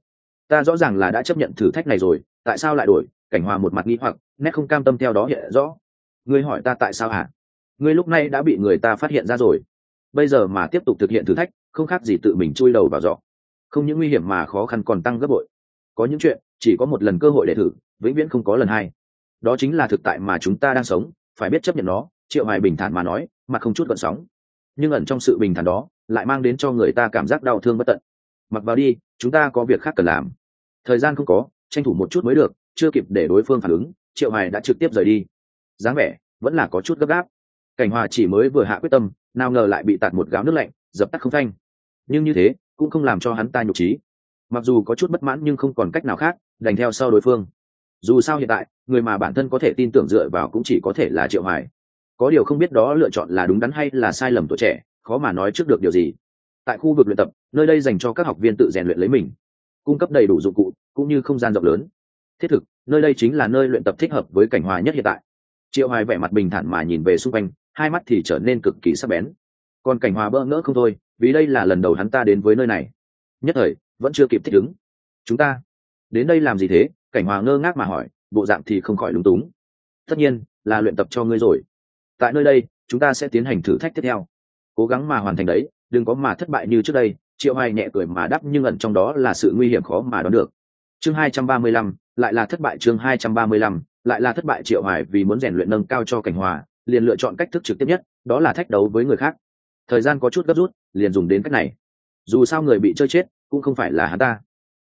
[SPEAKER 1] Ta rõ ràng là đã chấp nhận thử thách này rồi, tại sao lại đổi? Cảnh hòa một mặt nghi hoặc, nét không cam tâm theo đó hiện rõ ngươi hỏi ta tại sao hả? Ngươi lúc này đã bị người ta phát hiện ra rồi. Bây giờ mà tiếp tục thực hiện thử thách, không khác gì tự mình chui đầu vào giỏ. Không những nguy hiểm mà khó khăn còn tăng gấp bội. Có những chuyện, chỉ có một lần cơ hội để thử, vĩnh viễn không có lần hai. Đó chính là thực tại mà chúng ta đang sống, phải biết chấp nhận nó, triệu hoài bình thản mà nói, mà không chút gợn sóng. Nhưng ẩn trong sự bình thản đó, lại mang đến cho người ta cảm giác đau thương bất tận. Mặc vào đi, chúng ta có việc khác cần làm. Thời gian không có, tranh thủ một chút mới được, chưa kịp để đối phương phản ứng, triệu hoài đã trực tiếp rời đi dáng vẻ vẫn là có chút gấp gáp. Cảnh hòa chỉ mới vừa hạ quyết tâm, nào ngờ lại bị tạt một gáo nước lạnh, dập tắt không thanh. nhưng như thế cũng không làm cho hắn ta nhục trí mặc dù có chút bất mãn nhưng không còn cách nào khác, đành theo sau đối phương. Dù sao hiện tại, người mà bản thân có thể tin tưởng dựa vào cũng chỉ có thể là triệu hoài. Có điều không biết đó lựa chọn là đúng đắn hay là sai lầm tuổi trẻ, khó mà nói trước được điều gì. Tại khu vực luyện tập, nơi đây dành cho các học viên tự rèn luyện lấy mình, cung cấp đầy đủ dụng cụ, cũng như không gian rộng lớn. Thiết thực, nơi đây chính là nơi luyện tập thích hợp với cảnh hòa nhất hiện tại triệu hoài vẻ mặt bình thản mà nhìn về xung quanh hai mắt thì trở nên cực kỳ sắc bén. Còn cảnh hòa bỡ ngỡ không thôi vì đây là lần đầu hắn ta đến với nơi này. Nhất thời vẫn chưa kịp thích ứng. Chúng ta đến đây làm gì thế? Cảnh hòa ngơ ngác mà hỏi bộ dạng thì không khỏi lúng túng. Tất nhiên là luyện tập cho ngươi rồi. Tại nơi đây chúng ta sẽ tiến hành thử thách tiếp theo. Cố gắng mà hoàn thành đấy đừng có mà thất bại như trước đây. Triệu hoài nhẹ cười mà đáp nhưng ẩn trong đó là sự nguy hiểm khó mà đoán được. Chương 235, lại là thất bại chương 235, lại là thất bại triệu hoài vì muốn rèn luyện nâng cao cho cảnh hòa, liền lựa chọn cách thức trực tiếp nhất, đó là thách đấu với người khác. Thời gian có chút gấp rút, liền dùng đến cách này. Dù sao người bị chơi chết, cũng không phải là hắn ta.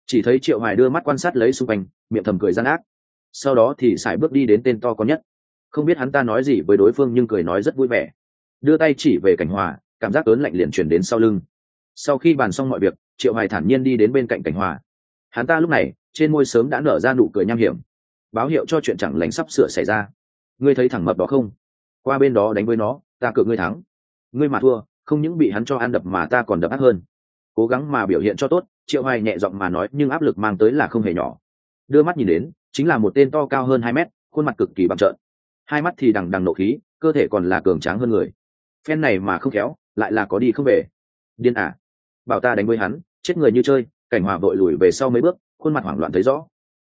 [SPEAKER 1] Chỉ thấy triệu hoài đưa mắt quan sát lấy xung quanh, miệng thầm cười gian ác. Sau đó thì sải bước đi đến tên to con nhất. Không biết hắn ta nói gì với đối phương nhưng cười nói rất vui vẻ. Đưa tay chỉ về cảnh hòa, cảm giác ớn lạnh liền chuyển đến sau lưng. Sau khi bàn xong mọi việc, triệu hoài thản nhiên đi đến bên cạnh cảnh hòa. Hắn ta lúc này, trên môi sớm đã nở ra nụ cười nham hiểm báo hiệu cho chuyện chẳng lành sắp sửa xảy ra. Ngươi thấy thẳng mập đó không? Qua bên đó đánh với nó, ta cược ngươi thắng. Ngươi mà thua, không những bị hắn cho ăn đập mà ta còn đập ác hơn. Cố gắng mà biểu hiện cho tốt, triệu hoài nhẹ giọng mà nói, nhưng áp lực mang tới là không hề nhỏ. Đưa mắt nhìn đến, chính là một tên to cao hơn hai mét, khuôn mặt cực kỳ bằng trợn. Hai mắt thì đằng đằng nộ khí, cơ thể còn là cường tráng hơn người. Phen này mà không khéo, lại là có đi không về. Điên à? Bảo ta đánh với hắn, chết người như chơi, cảnh hòa vội lùi về sau mấy bước, khuôn mặt hoảng loạn thấy rõ.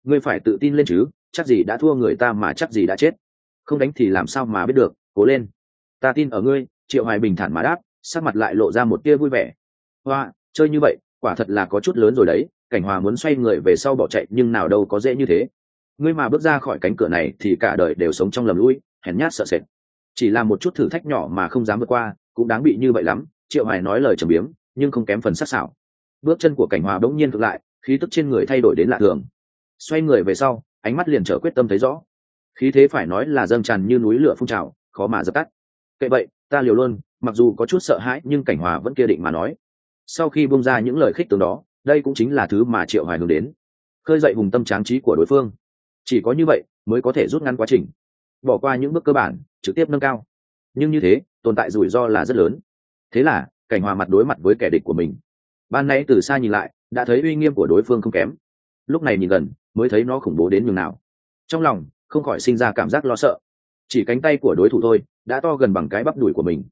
[SPEAKER 1] Ngươi phải tự tin lên chứ? Chắc gì đã thua người ta mà chắc gì đã chết. Không đánh thì làm sao mà biết được, cố lên. Ta tin ở ngươi, triệu hoài bình thản mà đáp, sắc mặt lại lộ ra một tia vui vẻ. Hoa, chơi như vậy, quả thật là có chút lớn rồi đấy, cảnh hòa muốn xoay người về sau bỏ chạy nhưng nào đâu có dễ như thế. Ngươi mà bước ra khỏi cánh cửa này thì cả đời đều sống trong lầm lũi, hèn nhát sợ sệt. Chỉ là một chút thử thách nhỏ mà không dám vượt qua, cũng đáng bị như vậy lắm, triệu hoài nói lời trầm biếm, nhưng không kém phần sắc sảo. Bước chân của cảnh hòa bỗng nhiên ngược lại, khí tức trên người thay đổi đến lạ thường. Xoay người về sau ánh mắt liền trở quyết tâm thấy rõ. Khí thế phải nói là dâng tràn như núi lửa phun trào, khó mà dập tắt. Kệ vậy ta liều luôn, mặc dù có chút sợ hãi nhưng cảnh hòa vẫn kia định mà nói. Sau khi bung ra những lời khích tướng đó, đây cũng chính là thứ mà triệu hoài hướng đến. Khơi dậy hùng tâm tráng trí của đối phương. Chỉ có như vậy mới có thể rút ngắn quá trình. Bỏ qua những bước cơ bản, trực tiếp nâng cao. Nhưng như thế, tồn tại rủi ro là rất lớn. Thế là, cảnh hòa mặt đối mặt với kẻ địch của mình. Ban nãy từ xa nhìn lại, đã thấy uy nghiêm của đối phương không kém. Lúc này nhìn gần mới thấy nó khủng bố đến nhường nào. Trong lòng, không khỏi sinh ra cảm giác lo sợ. Chỉ cánh tay của đối thủ thôi, đã to gần bằng cái bắp đùi của mình.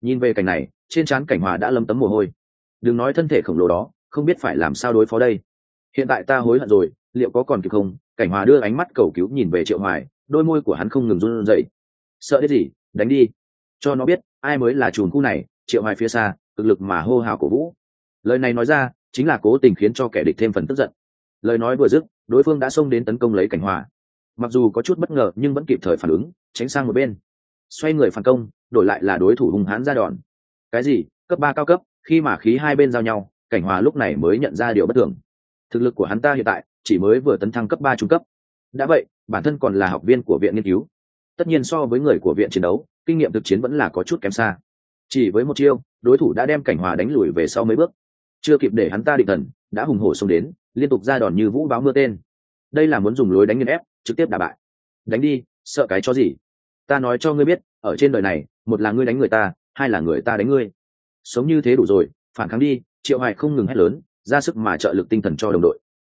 [SPEAKER 1] Nhìn về cảnh này, trên trán cảnh hòa đã lâm tấm mồ hôi. Đừng nói thân thể khổng lồ đó, không biết phải làm sao đối phó đây. Hiện tại ta hối hận rồi, liệu có còn kịp không? Cảnh hòa đưa ánh mắt cầu cứu nhìn về triệu hoài, đôi môi của hắn không ngừng run rẩy. Sợ đến gì? Đánh đi. Cho nó biết, ai mới là chùm khu này, triệu hoài phía xa, cực lực mà hô hào cổ vũ. Lời này nói ra, chính là cố tình khiến cho kẻ địch thêm phần tức giận. Lời nói vừa dứt đối phương đã xông đến tấn công lấy cảnh hòa. Mặc dù có chút bất ngờ, nhưng vẫn kịp thời phản ứng, tránh sang một bên. Xoay người phản công, đổi lại là đối thủ hung hãn ra đòn. Cái gì? Cấp ba cao cấp, khi mà khí hai bên giao nhau, cảnh hòa lúc này mới nhận ra điều bất thường. Thực lực của hắn ta hiện tại, chỉ mới vừa tấn thăng cấp ba trung cấp. Đã vậy, bản thân còn là học viên của viện nghiên cứu. Tất nhiên so với người của viện chiến đấu, kinh nghiệm thực chiến vẫn là có chút kém xa. Chỉ với một chiêu, đối thủ đã đem cảnh hòa đánh lùi về sau mấy bước. Chưa kịp để hắn ta định thần, đã hùng hổ xông đến liên tục ra đòn như vũ báo mưa tên. Đây là muốn dùng lối đánh nghiên ép, trực tiếp đả bại. Đánh đi, sợ cái cho gì? Ta nói cho ngươi biết, ở trên đời này, một là ngươi đánh người ta, hai là người ta đánh ngươi. Sống như thế đủ rồi, phản kháng đi, triệu hoài không ngừng hét lớn, ra sức mà trợ lực tinh thần cho đồng đội.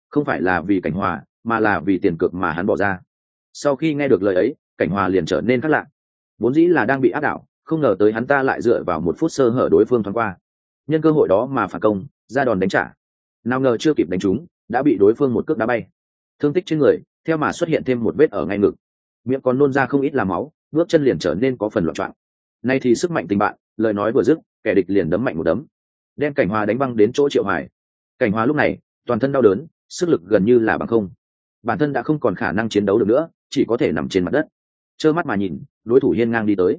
[SPEAKER 1] Không phải là vì cảnh hòa, mà là vì tiền cược mà hắn bỏ ra. Sau khi nghe được lời ấy, cảnh hòa liền trở nên khác lạ. Vốn dĩ là đang bị áp đảo, không ngờ tới hắn ta lại dựa vào một phút sơ hở đối phương thoáng qua. Nhân cơ hội đó mà phản công, ra đòn đánh trả nào ngờ chưa kịp đánh trúng, đã bị đối phương một cước đá bay. Thương tích trên người, theo mà xuất hiện thêm một vết ở ngay ngực. Miệng còn nôn ra không ít là máu, bước chân liền trở nên có phần loạn trọn nay thì sức mạnh tình bạn, lời nói vừa dứt, kẻ địch liền đấm mạnh một đấm. Đem cảnh hòa đánh băng đến chỗ triệu hoài. Cảnh hòa lúc này, toàn thân đau đớn, sức lực gần như là bằng không. Bản thân đã không còn khả năng chiến đấu được nữa, chỉ có thể nằm trên mặt đất. Trơ mắt mà nhìn, đối thủ hiên ngang đi tới.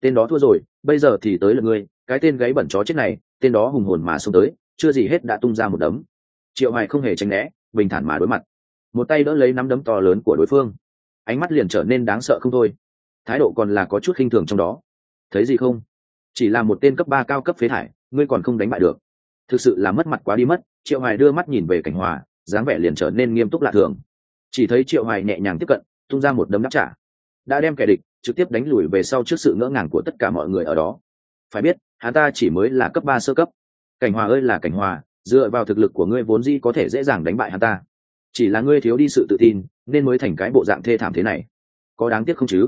[SPEAKER 1] Tên đó thua rồi, bây giờ thì tới lượt ngươi, cái tên gáy bẩn chó chết này, tên đó hùng hồn mà xông tới chưa gì hết đã tung ra một đấm. Triệu hoài không hề tránh né, bình thản mà đối mặt. Một tay đỡ lấy nắm đấm to lớn của đối phương. Ánh mắt liền trở nên đáng sợ không thôi. Thái độ còn là có chút khinh thường trong đó. Thấy gì không? Chỉ là một tên cấp ba cao cấp phế thải, ngươi còn không đánh bại được. Thực sự là mất mặt quá đi mất, triệu hoài đưa mắt nhìn về cảnh hòa, dáng vẻ liền trở nên nghiêm túc lạ thường. Chỉ thấy triệu hoài nhẹ nhàng tiếp cận, tung ra một đấm đáp trả. Đã đem kẻ địch trực tiếp đánh lùi về sau trước sự ngỡ ngàng của tất cả mọi người ở đó. Phải biết, hắn ta chỉ mới là cấp ba sơ cấp cảnh hòa ơi là cảnh hòa, dựa vào thực lực của ngươi vốn dĩ có thể dễ dàng đánh bại hắn ta. Chỉ là ngươi thiếu đi sự tự tin, nên mới thành cái bộ dạng thê thảm thế này. Có đáng tiếc không chứ?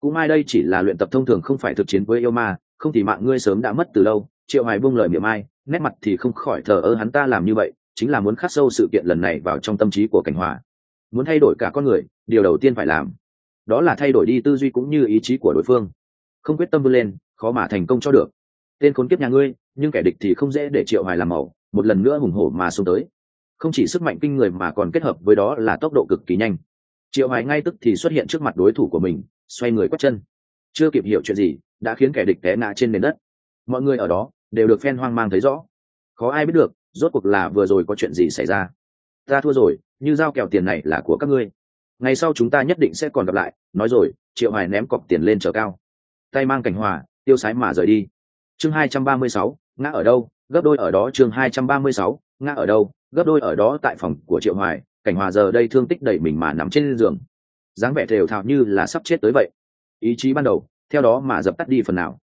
[SPEAKER 1] Cũng ai đây chỉ là luyện tập thông thường không phải thực chiến với yêu ma, không thì mạng ngươi sớm đã mất từ lâu. Triệu hoài buông lời miệng ai, nét mặt thì không khỏi thờ ơ hắn ta làm như vậy, chính là muốn khắc sâu sự kiện lần này vào trong tâm trí của cảnh hòa. Muốn thay đổi cả con người, điều đầu tiên phải làm, đó là thay đổi đi tư duy cũng như ý chí của đối phương. Không quyết tâm vươn lên, khó mà thành công cho được. Tên khốn kiếp nhà ngươi nhưng kẻ địch thì không dễ để triệu hoài làm màu, một lần nữa hùng hổ mà xuống tới. Không chỉ sức mạnh kinh người mà còn kết hợp với đó là tốc độ cực kỳ nhanh. Triệu hoài ngay tức thì xuất hiện trước mặt đối thủ của mình, xoay người quất chân. Chưa kịp hiểu chuyện gì, đã khiến kẻ địch té ngã trên nền đất. Mọi người ở đó đều được phen hoang mang thấy rõ. Khó ai biết được, rốt cuộc là vừa rồi có chuyện gì xảy ra. Ta thua rồi, như giao kèo tiền này là của các ngươi. Ngày sau chúng ta nhất định sẽ còn gặp lại, nói rồi, triệu hoài ném cọc tiền lên chờ cao. Tay mang cảnh hòa, tiêu sái mà rời đi. Chương hai trăm ba mươi sáu ngã ở đâu? Gấp đôi ở đó chương hai trăm ba mươi sáu, ngã ở đâu? Gấp đôi ở đó tại phòng của triệu hoài, cảnh hòa giờ đây thương tích đẩy mình mà nằm trên giường. Dáng vẻ thều thào như là sắp chết tới vậy. Ý chí ban đầu, theo đó mà dập tắt đi phần nào.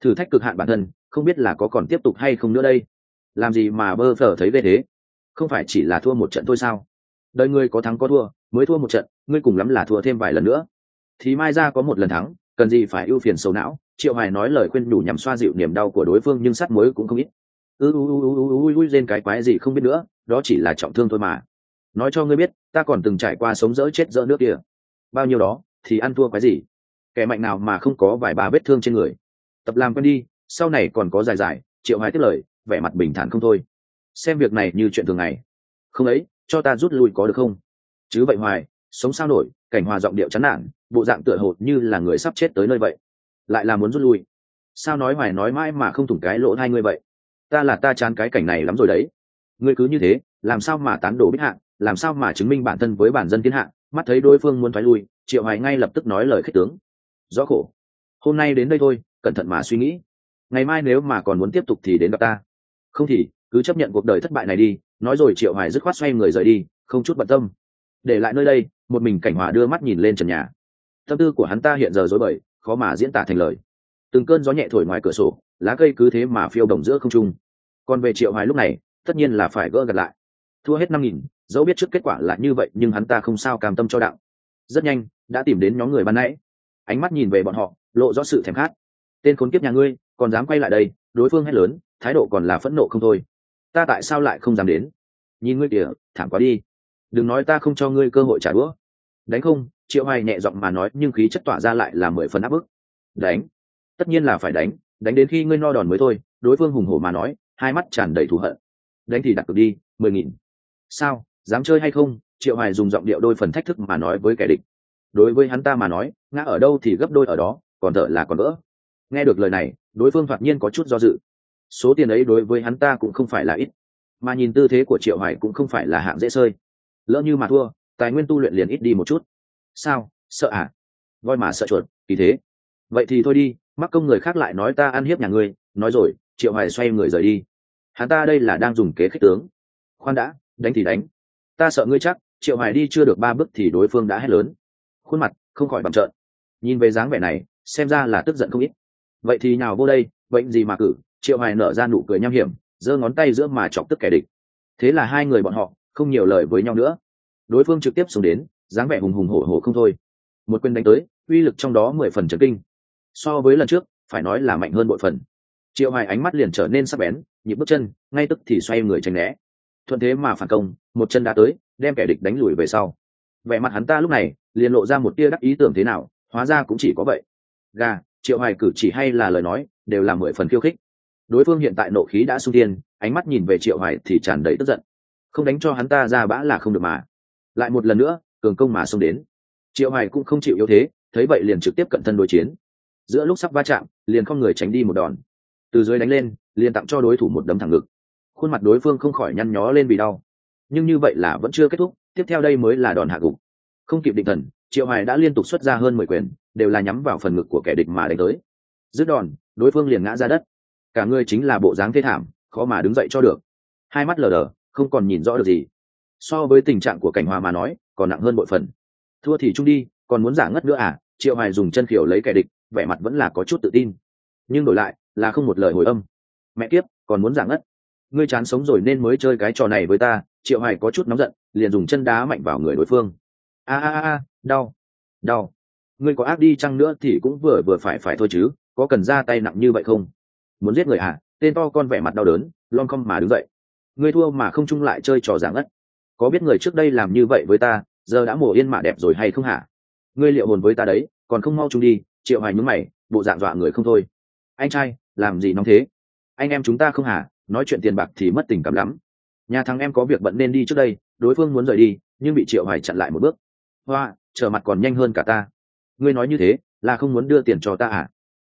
[SPEAKER 1] Thử thách cực hạn bản thân, không biết là có còn tiếp tục hay không nữa đây. Làm gì mà bơ phở thấy về thế? Không phải chỉ là thua một trận thôi sao? Đời ngươi có thắng có thua, mới thua một trận, ngươi cùng lắm là thua thêm vài lần nữa. Thì mai ra có một lần thắng, cần gì phải ưu phiền sầu não? Triệu hoài nói lời khuyên đủ nhằm xoa dịu niềm đau của đối phương, nhưng sắt muối cũng không ít. Ư u u u u u lên cái quái gì không biết nữa, đó chỉ là trọng thương thôi mà. Nói cho ngươi biết, ta còn từng trải qua sống dỡ chết dỡ nước kia. Bao nhiêu đó, thì ăn thua cái gì? Kẻ mạnh nào mà không có vài ba vết thương trên người? Tập làm quen đi, sau này còn có dài dài, triệu hoài tiếp lời, vẻ mặt bình thản không thôi. Xem việc này như chuyện thường ngày. Không ấy, cho ta rút lui có được không? Chứ vậy hoài, sống sao nổi, cảnh hòa giọng điệu chán nản, bộ dạng tựa hồ như là người sắp chết tới nơi vậy lại là muốn rút lui. Sao nói hoài nói mãi mà không thủng cái lỗ hai người vậy? Ta là ta chán cái cảnh này lắm rồi đấy. Ngươi cứ như thế, làm sao mà tán đổ biết hạng, làm sao mà chứng minh bản thân với bản dân thiên hạ mắt thấy đối phương muốn thoái lui, triệu hoài ngay lập tức nói lời khích tướng. Rõ khổ. Hôm nay đến đây thôi, cẩn thận mà suy nghĩ. Ngày mai nếu mà còn muốn tiếp tục thì đến gặp ta. Không thì, cứ chấp nhận cuộc đời thất bại này đi. Nói rồi triệu hoài dứt khoát xoay người rời đi, không chút bận tâm. Để lại nơi đây, một mình cảnh hòa đưa mắt nhìn lên trần nhà. Tâm tư của hắn ta hiện giờ dối bời khó mà diễn tả thành lời. Từng cơn gió nhẹ thổi ngoài cửa sổ, lá cây cứ thế mà phiêu đồng giữa không trung. Còn về triệu hoài lúc này, tất nhiên là phải gỡ gật lại. Thua hết năm nghìn, dẫu biết trước kết quả là như vậy, nhưng hắn ta không sao cam tâm cho đạo. Rất nhanh, đã tìm đến nhóm người ban nãy. Ánh mắt nhìn về bọn họ, lộ rõ sự thèm khát. Tên khốn kiếp nhà ngươi, còn dám quay lại đây, đối phương hét lớn, thái độ còn là phẫn nộ không thôi. Ta tại sao lại không dám đến? Nhìn ngươi kìa, thảm quá đi. Đừng nói ta không cho ngươi cơ hội trả đũa. Đánh không triệu hoài nhẹ giọng mà nói, nhưng khí chất tỏa ra lại là mười phần áp bức. Đánh. Tất nhiên là phải đánh đánh đến khi ngươi no đòn mới thôi, đối phương hùng hổ mà nói, hai mắt tràn đầy thù hận. Đánh thì đặt cược đi, mười nghìn. Sao, dám chơi hay không? Triệu hoài dùng giọng điệu đôi phần thách thức mà nói với kẻ địch. Đối với hắn ta mà nói, ngã ở đâu thì gấp đôi ở đó, còn thợ là còn vỡ. Nghe được lời này, đối phương thoạt nhiên có chút do dự. Số tiền ấy đối với hắn ta cũng không phải là ít, mà nhìn tư thế của triệu hoài cũng không phải là hạng dễ sơi. Lỡ như mà thua, tài nguyên tu luyện liền ít đi một chút sao? Sợ à? Voi mà sợ chuột, kỳ thế. Vậy thì thôi đi, mắc công người khác lại nói ta ăn hiếp nhà ngươi. Nói rồi, triệu hoài xoay người rời đi. Hắn ta đây là đang dùng kế khích tướng. Khoan đã, đánh thì đánh. Ta sợ ngươi chắc, triệu hoài đi chưa được ba bước thì đối phương đã hét lớn. Khuôn mặt, không khỏi bằng trợn. Nhìn về dáng vẻ này, xem ra là tức giận không ít. Vậy thì nào vô đây, bệnh gì mà cử? Triệu hoài nở ra nụ cười nham hiểm, giơ ngón tay giữa mà chọc tức kẻ địch. Thế là hai người bọn họ, không nhiều lời với nhau nữa. Đối phương trực tiếp xuống đến dáng vẻ hùng hùng hổ hổ không thôi. Một quyền đánh tới, uy lực trong đó mười phần trấn kinh. So với lần trước, phải nói là mạnh hơn bội phần. Triệu hoài ánh mắt liền trở nên sắc bén, nhịp bước chân, ngay tức thì xoay người tránh né. Thuận thế mà phản công, một chân đã tới, đem kẻ địch đánh lùi về sau. Vẻ mặt hắn ta lúc này, liền lộ ra một tia đắc ý tưởng thế nào, hóa ra cũng chỉ có vậy. Gà, triệu hoài cử chỉ hay là lời nói, đều là mười phần khiêu khích. Đối phương hiện tại nộ khí đã sung tiên ánh mắt nhìn về triệu hoài thì tràn đầy tức giận. Không đánh cho hắn ta ra bã là không được mà. Lại một lần nữa cường công mà xông đến. Triệu hoài cũng không chịu yếu thế, thấy vậy liền trực tiếp cận thân đối chiến. Giữa lúc sắp va chạm, liền không người tránh đi một đòn. Từ dưới đánh lên, liền tặng cho đối thủ một đấm thẳng ngực. Khuôn mặt đối phương không khỏi nhăn nhó lên vì đau. Nhưng như vậy là vẫn chưa kết thúc, tiếp theo đây mới là đòn hạ gục. Không kịp định thần, triệu hoài đã liên tục xuất ra hơn mười quyền, đều là nhắm vào phần ngực của kẻ địch mà đánh tới. Dứt đòn, đối phương liền ngã ra đất. Cả người chính là bộ dáng thê thảm, khó mà đứng dậy cho được. Hai mắt lờ đờ, không còn nhìn rõ được gì. So với tình trạng của cảnh hòa mà nói còn nặng hơn bội phần. Thua thì trung đi, còn muốn giả ngất nữa à? Triệu hoài dùng chân kiểu lấy kẻ địch, vẻ mặt vẫn là có chút tự tin. Nhưng đổi lại, là không một lời hồi âm. Mẹ kiếp, còn muốn giả ngất. Ngươi chán sống rồi nên mới chơi cái trò này với ta, triệu hoài có chút nóng giận, liền dùng chân đá mạnh vào người đối phương. A a a, đau. Đau. Ngươi có ác đi chăng nữa thì cũng vừa vừa phải phải thôi chứ, có cần ra tay nặng như vậy không? Muốn giết người à? Tên to con vẻ mặt đau đớn lon không mà đứng dậy. Ngươi thua mà không chung lại chơi trò giả ngất có biết người trước đây làm như vậy với ta, giờ đã mổ yên mạ đẹp rồi hay không hả? Ngươi liệu hồn với ta đấy, còn không mau chung đi, triệu hoài nhúng mày, bộ dạng dọa người không thôi. Anh trai, làm gì nóng thế? Anh em chúng ta không hả? Nói chuyện tiền bạc thì mất tình cảm lắm. Nhà thằng em có việc bận nên đi trước đây, đối phương muốn rời đi, nhưng bị triệu hoài chặn lại một bước. Hoa, trở mặt còn nhanh hơn cả ta. Ngươi nói như thế, là không muốn đưa tiền cho ta à?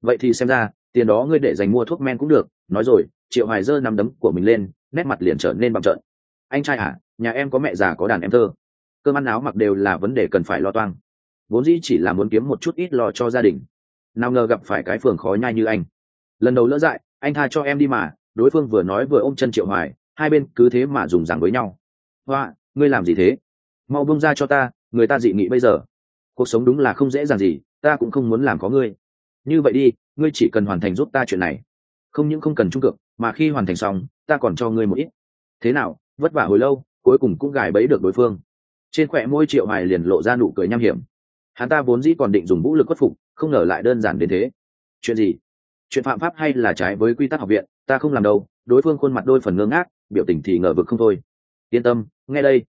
[SPEAKER 1] Vậy thì xem ra, tiền đó ngươi để dành mua thuốc men cũng được. Nói rồi, triệu hoài giơ nằm đấm của mình lên, nét mặt liền trở nên bằng trợn. Anh trai à nhà em có mẹ già có đàn em thơ. Cơm ăn áo mặc đều là vấn đề cần phải lo toang. Vốn dĩ chỉ là muốn kiếm một chút ít lo cho gia đình. Nào ngờ gặp phải cái phường khó nhai như anh. Lần đầu lỡ dại, anh tha cho em đi mà, đối phương vừa nói vừa ôm chân triệu hoài, hai bên cứ thế mà dùng rằng với nhau. Hoa, ngươi làm gì thế? Mau bông ra cho ta, người ta dị nghị bây giờ. Cuộc sống đúng là không dễ dàng gì, ta cũng không muốn làm có ngươi. Như vậy đi, ngươi chỉ cần hoàn thành giúp ta chuyện này. Không những không cần trung cực, mà khi hoàn thành xong, ta còn cho ngươi một ít. Thế nào, vất vả hồi lâu cuối cùng cũng gài bẫy được đối phương. Trên khỏe môi triệu hoài liền lộ ra nụ cười nham hiểm. Hắn ta vốn dĩ còn định dùng vũ lực khuất phục không ngờ lại đơn giản đến thế. Chuyện gì? Chuyện phạm pháp hay là trái với quy tắc học viện ta không làm đâu đối phương khuôn mặt đôi phần ngơ ngác biểu tình thì ngờ vực không thôi. Yên tâm nghe đây.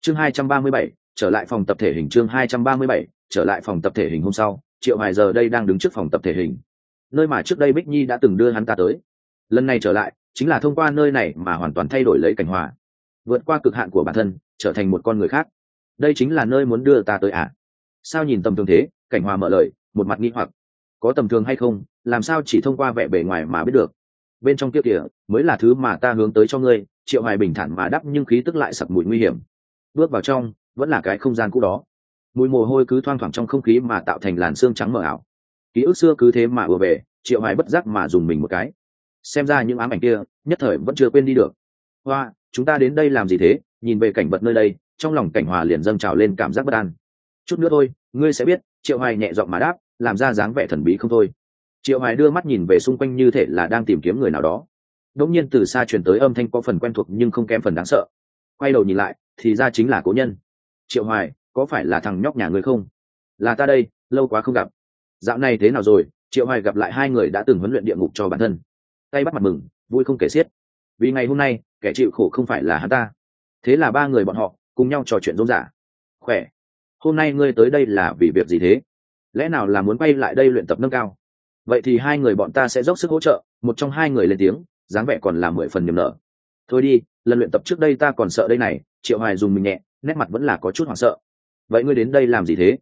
[SPEAKER 1] Chương 237, trở lại phòng tập thể hình chương 237, trở lại phòng tập thể hình hôm sau triệu hoài giờ đây đang đứng trước phòng tập thể hình. Nơi mà trước đây bích nhi đã từng đưa hắn ta tới. Lần này trở lại chính là thông qua nơi này mà hoàn toàn thay đổi lấy cảnh hòa vượt qua cực hạn của bản thân, trở thành một con người khác. Đây chính là nơi muốn đưa ta tới à? Sao nhìn tầm thường thế, cảnh hòa mở lời, một mặt nghi hoặc. Có tầm thường hay không, làm sao chỉ thông qua vẻ bề ngoài mà biết được? Bên trong kia kìa, mới là thứ mà ta hướng tới cho ngươi, triệu hoài bình thản mà đắp nhưng khí tức lại sặc mùi nguy hiểm. Bước vào trong, vẫn là cái không gian cũ đó. Mùi mồ hôi cứ thoang thoảng trong không khí mà tạo thành làn xương trắng mờ ảo. Ký ức xưa cứ thế mà ùa về, triệu hoài bất giác mà dùng mình một cái. Xem ra những ám ảnh kia, nhất thời vẫn chưa quên đi được. Hoa chúng ta đến đây làm gì thế? Nhìn về cảnh vật nơi đây, trong lòng cảnh hòa liền dâng trào lên cảm giác bất an. Chút nữa thôi, ngươi sẽ biết, triệu hoài nhẹ giọng mà đáp, làm ra dáng vẻ thần bí không thôi. Triệu hoài đưa mắt nhìn về xung quanh như thể là đang tìm kiếm người nào đó. Đột nhiên từ xa truyền tới âm thanh có phần quen thuộc nhưng không kém phần đáng sợ. Quay đầu nhìn lại, thì ra chính là cố nhân. Triệu hoài, có phải là thằng nhóc nhà ngươi không? Là ta đây, lâu quá không gặp. Dạo này thế nào rồi? Triệu hoài gặp lại hai người đã từng huấn luyện địa ngục cho bản thân. Tay bắt mặt mừng, vui không kể xiết. Vì ngày hôm nay kẻ chịu khổ không phải là hắn ta. Thế là ba người bọn họ cùng nhau trò chuyện rôm rả. Khỏe, hôm nay ngươi tới đây là vì việc gì thế? Lẽ nào là muốn quay lại đây luyện tập nâng cao? Vậy thì hai người bọn ta sẽ dốc sức hỗ trợ, một trong hai người lên tiếng, dáng vẻ còn là mười phần niềm nở. Thôi đi, lần luyện tập trước đây ta còn sợ đây này, triệu hoài dùng mình nhẹ, nét mặt vẫn là có chút hoảng sợ. Vậy ngươi đến đây làm gì thế?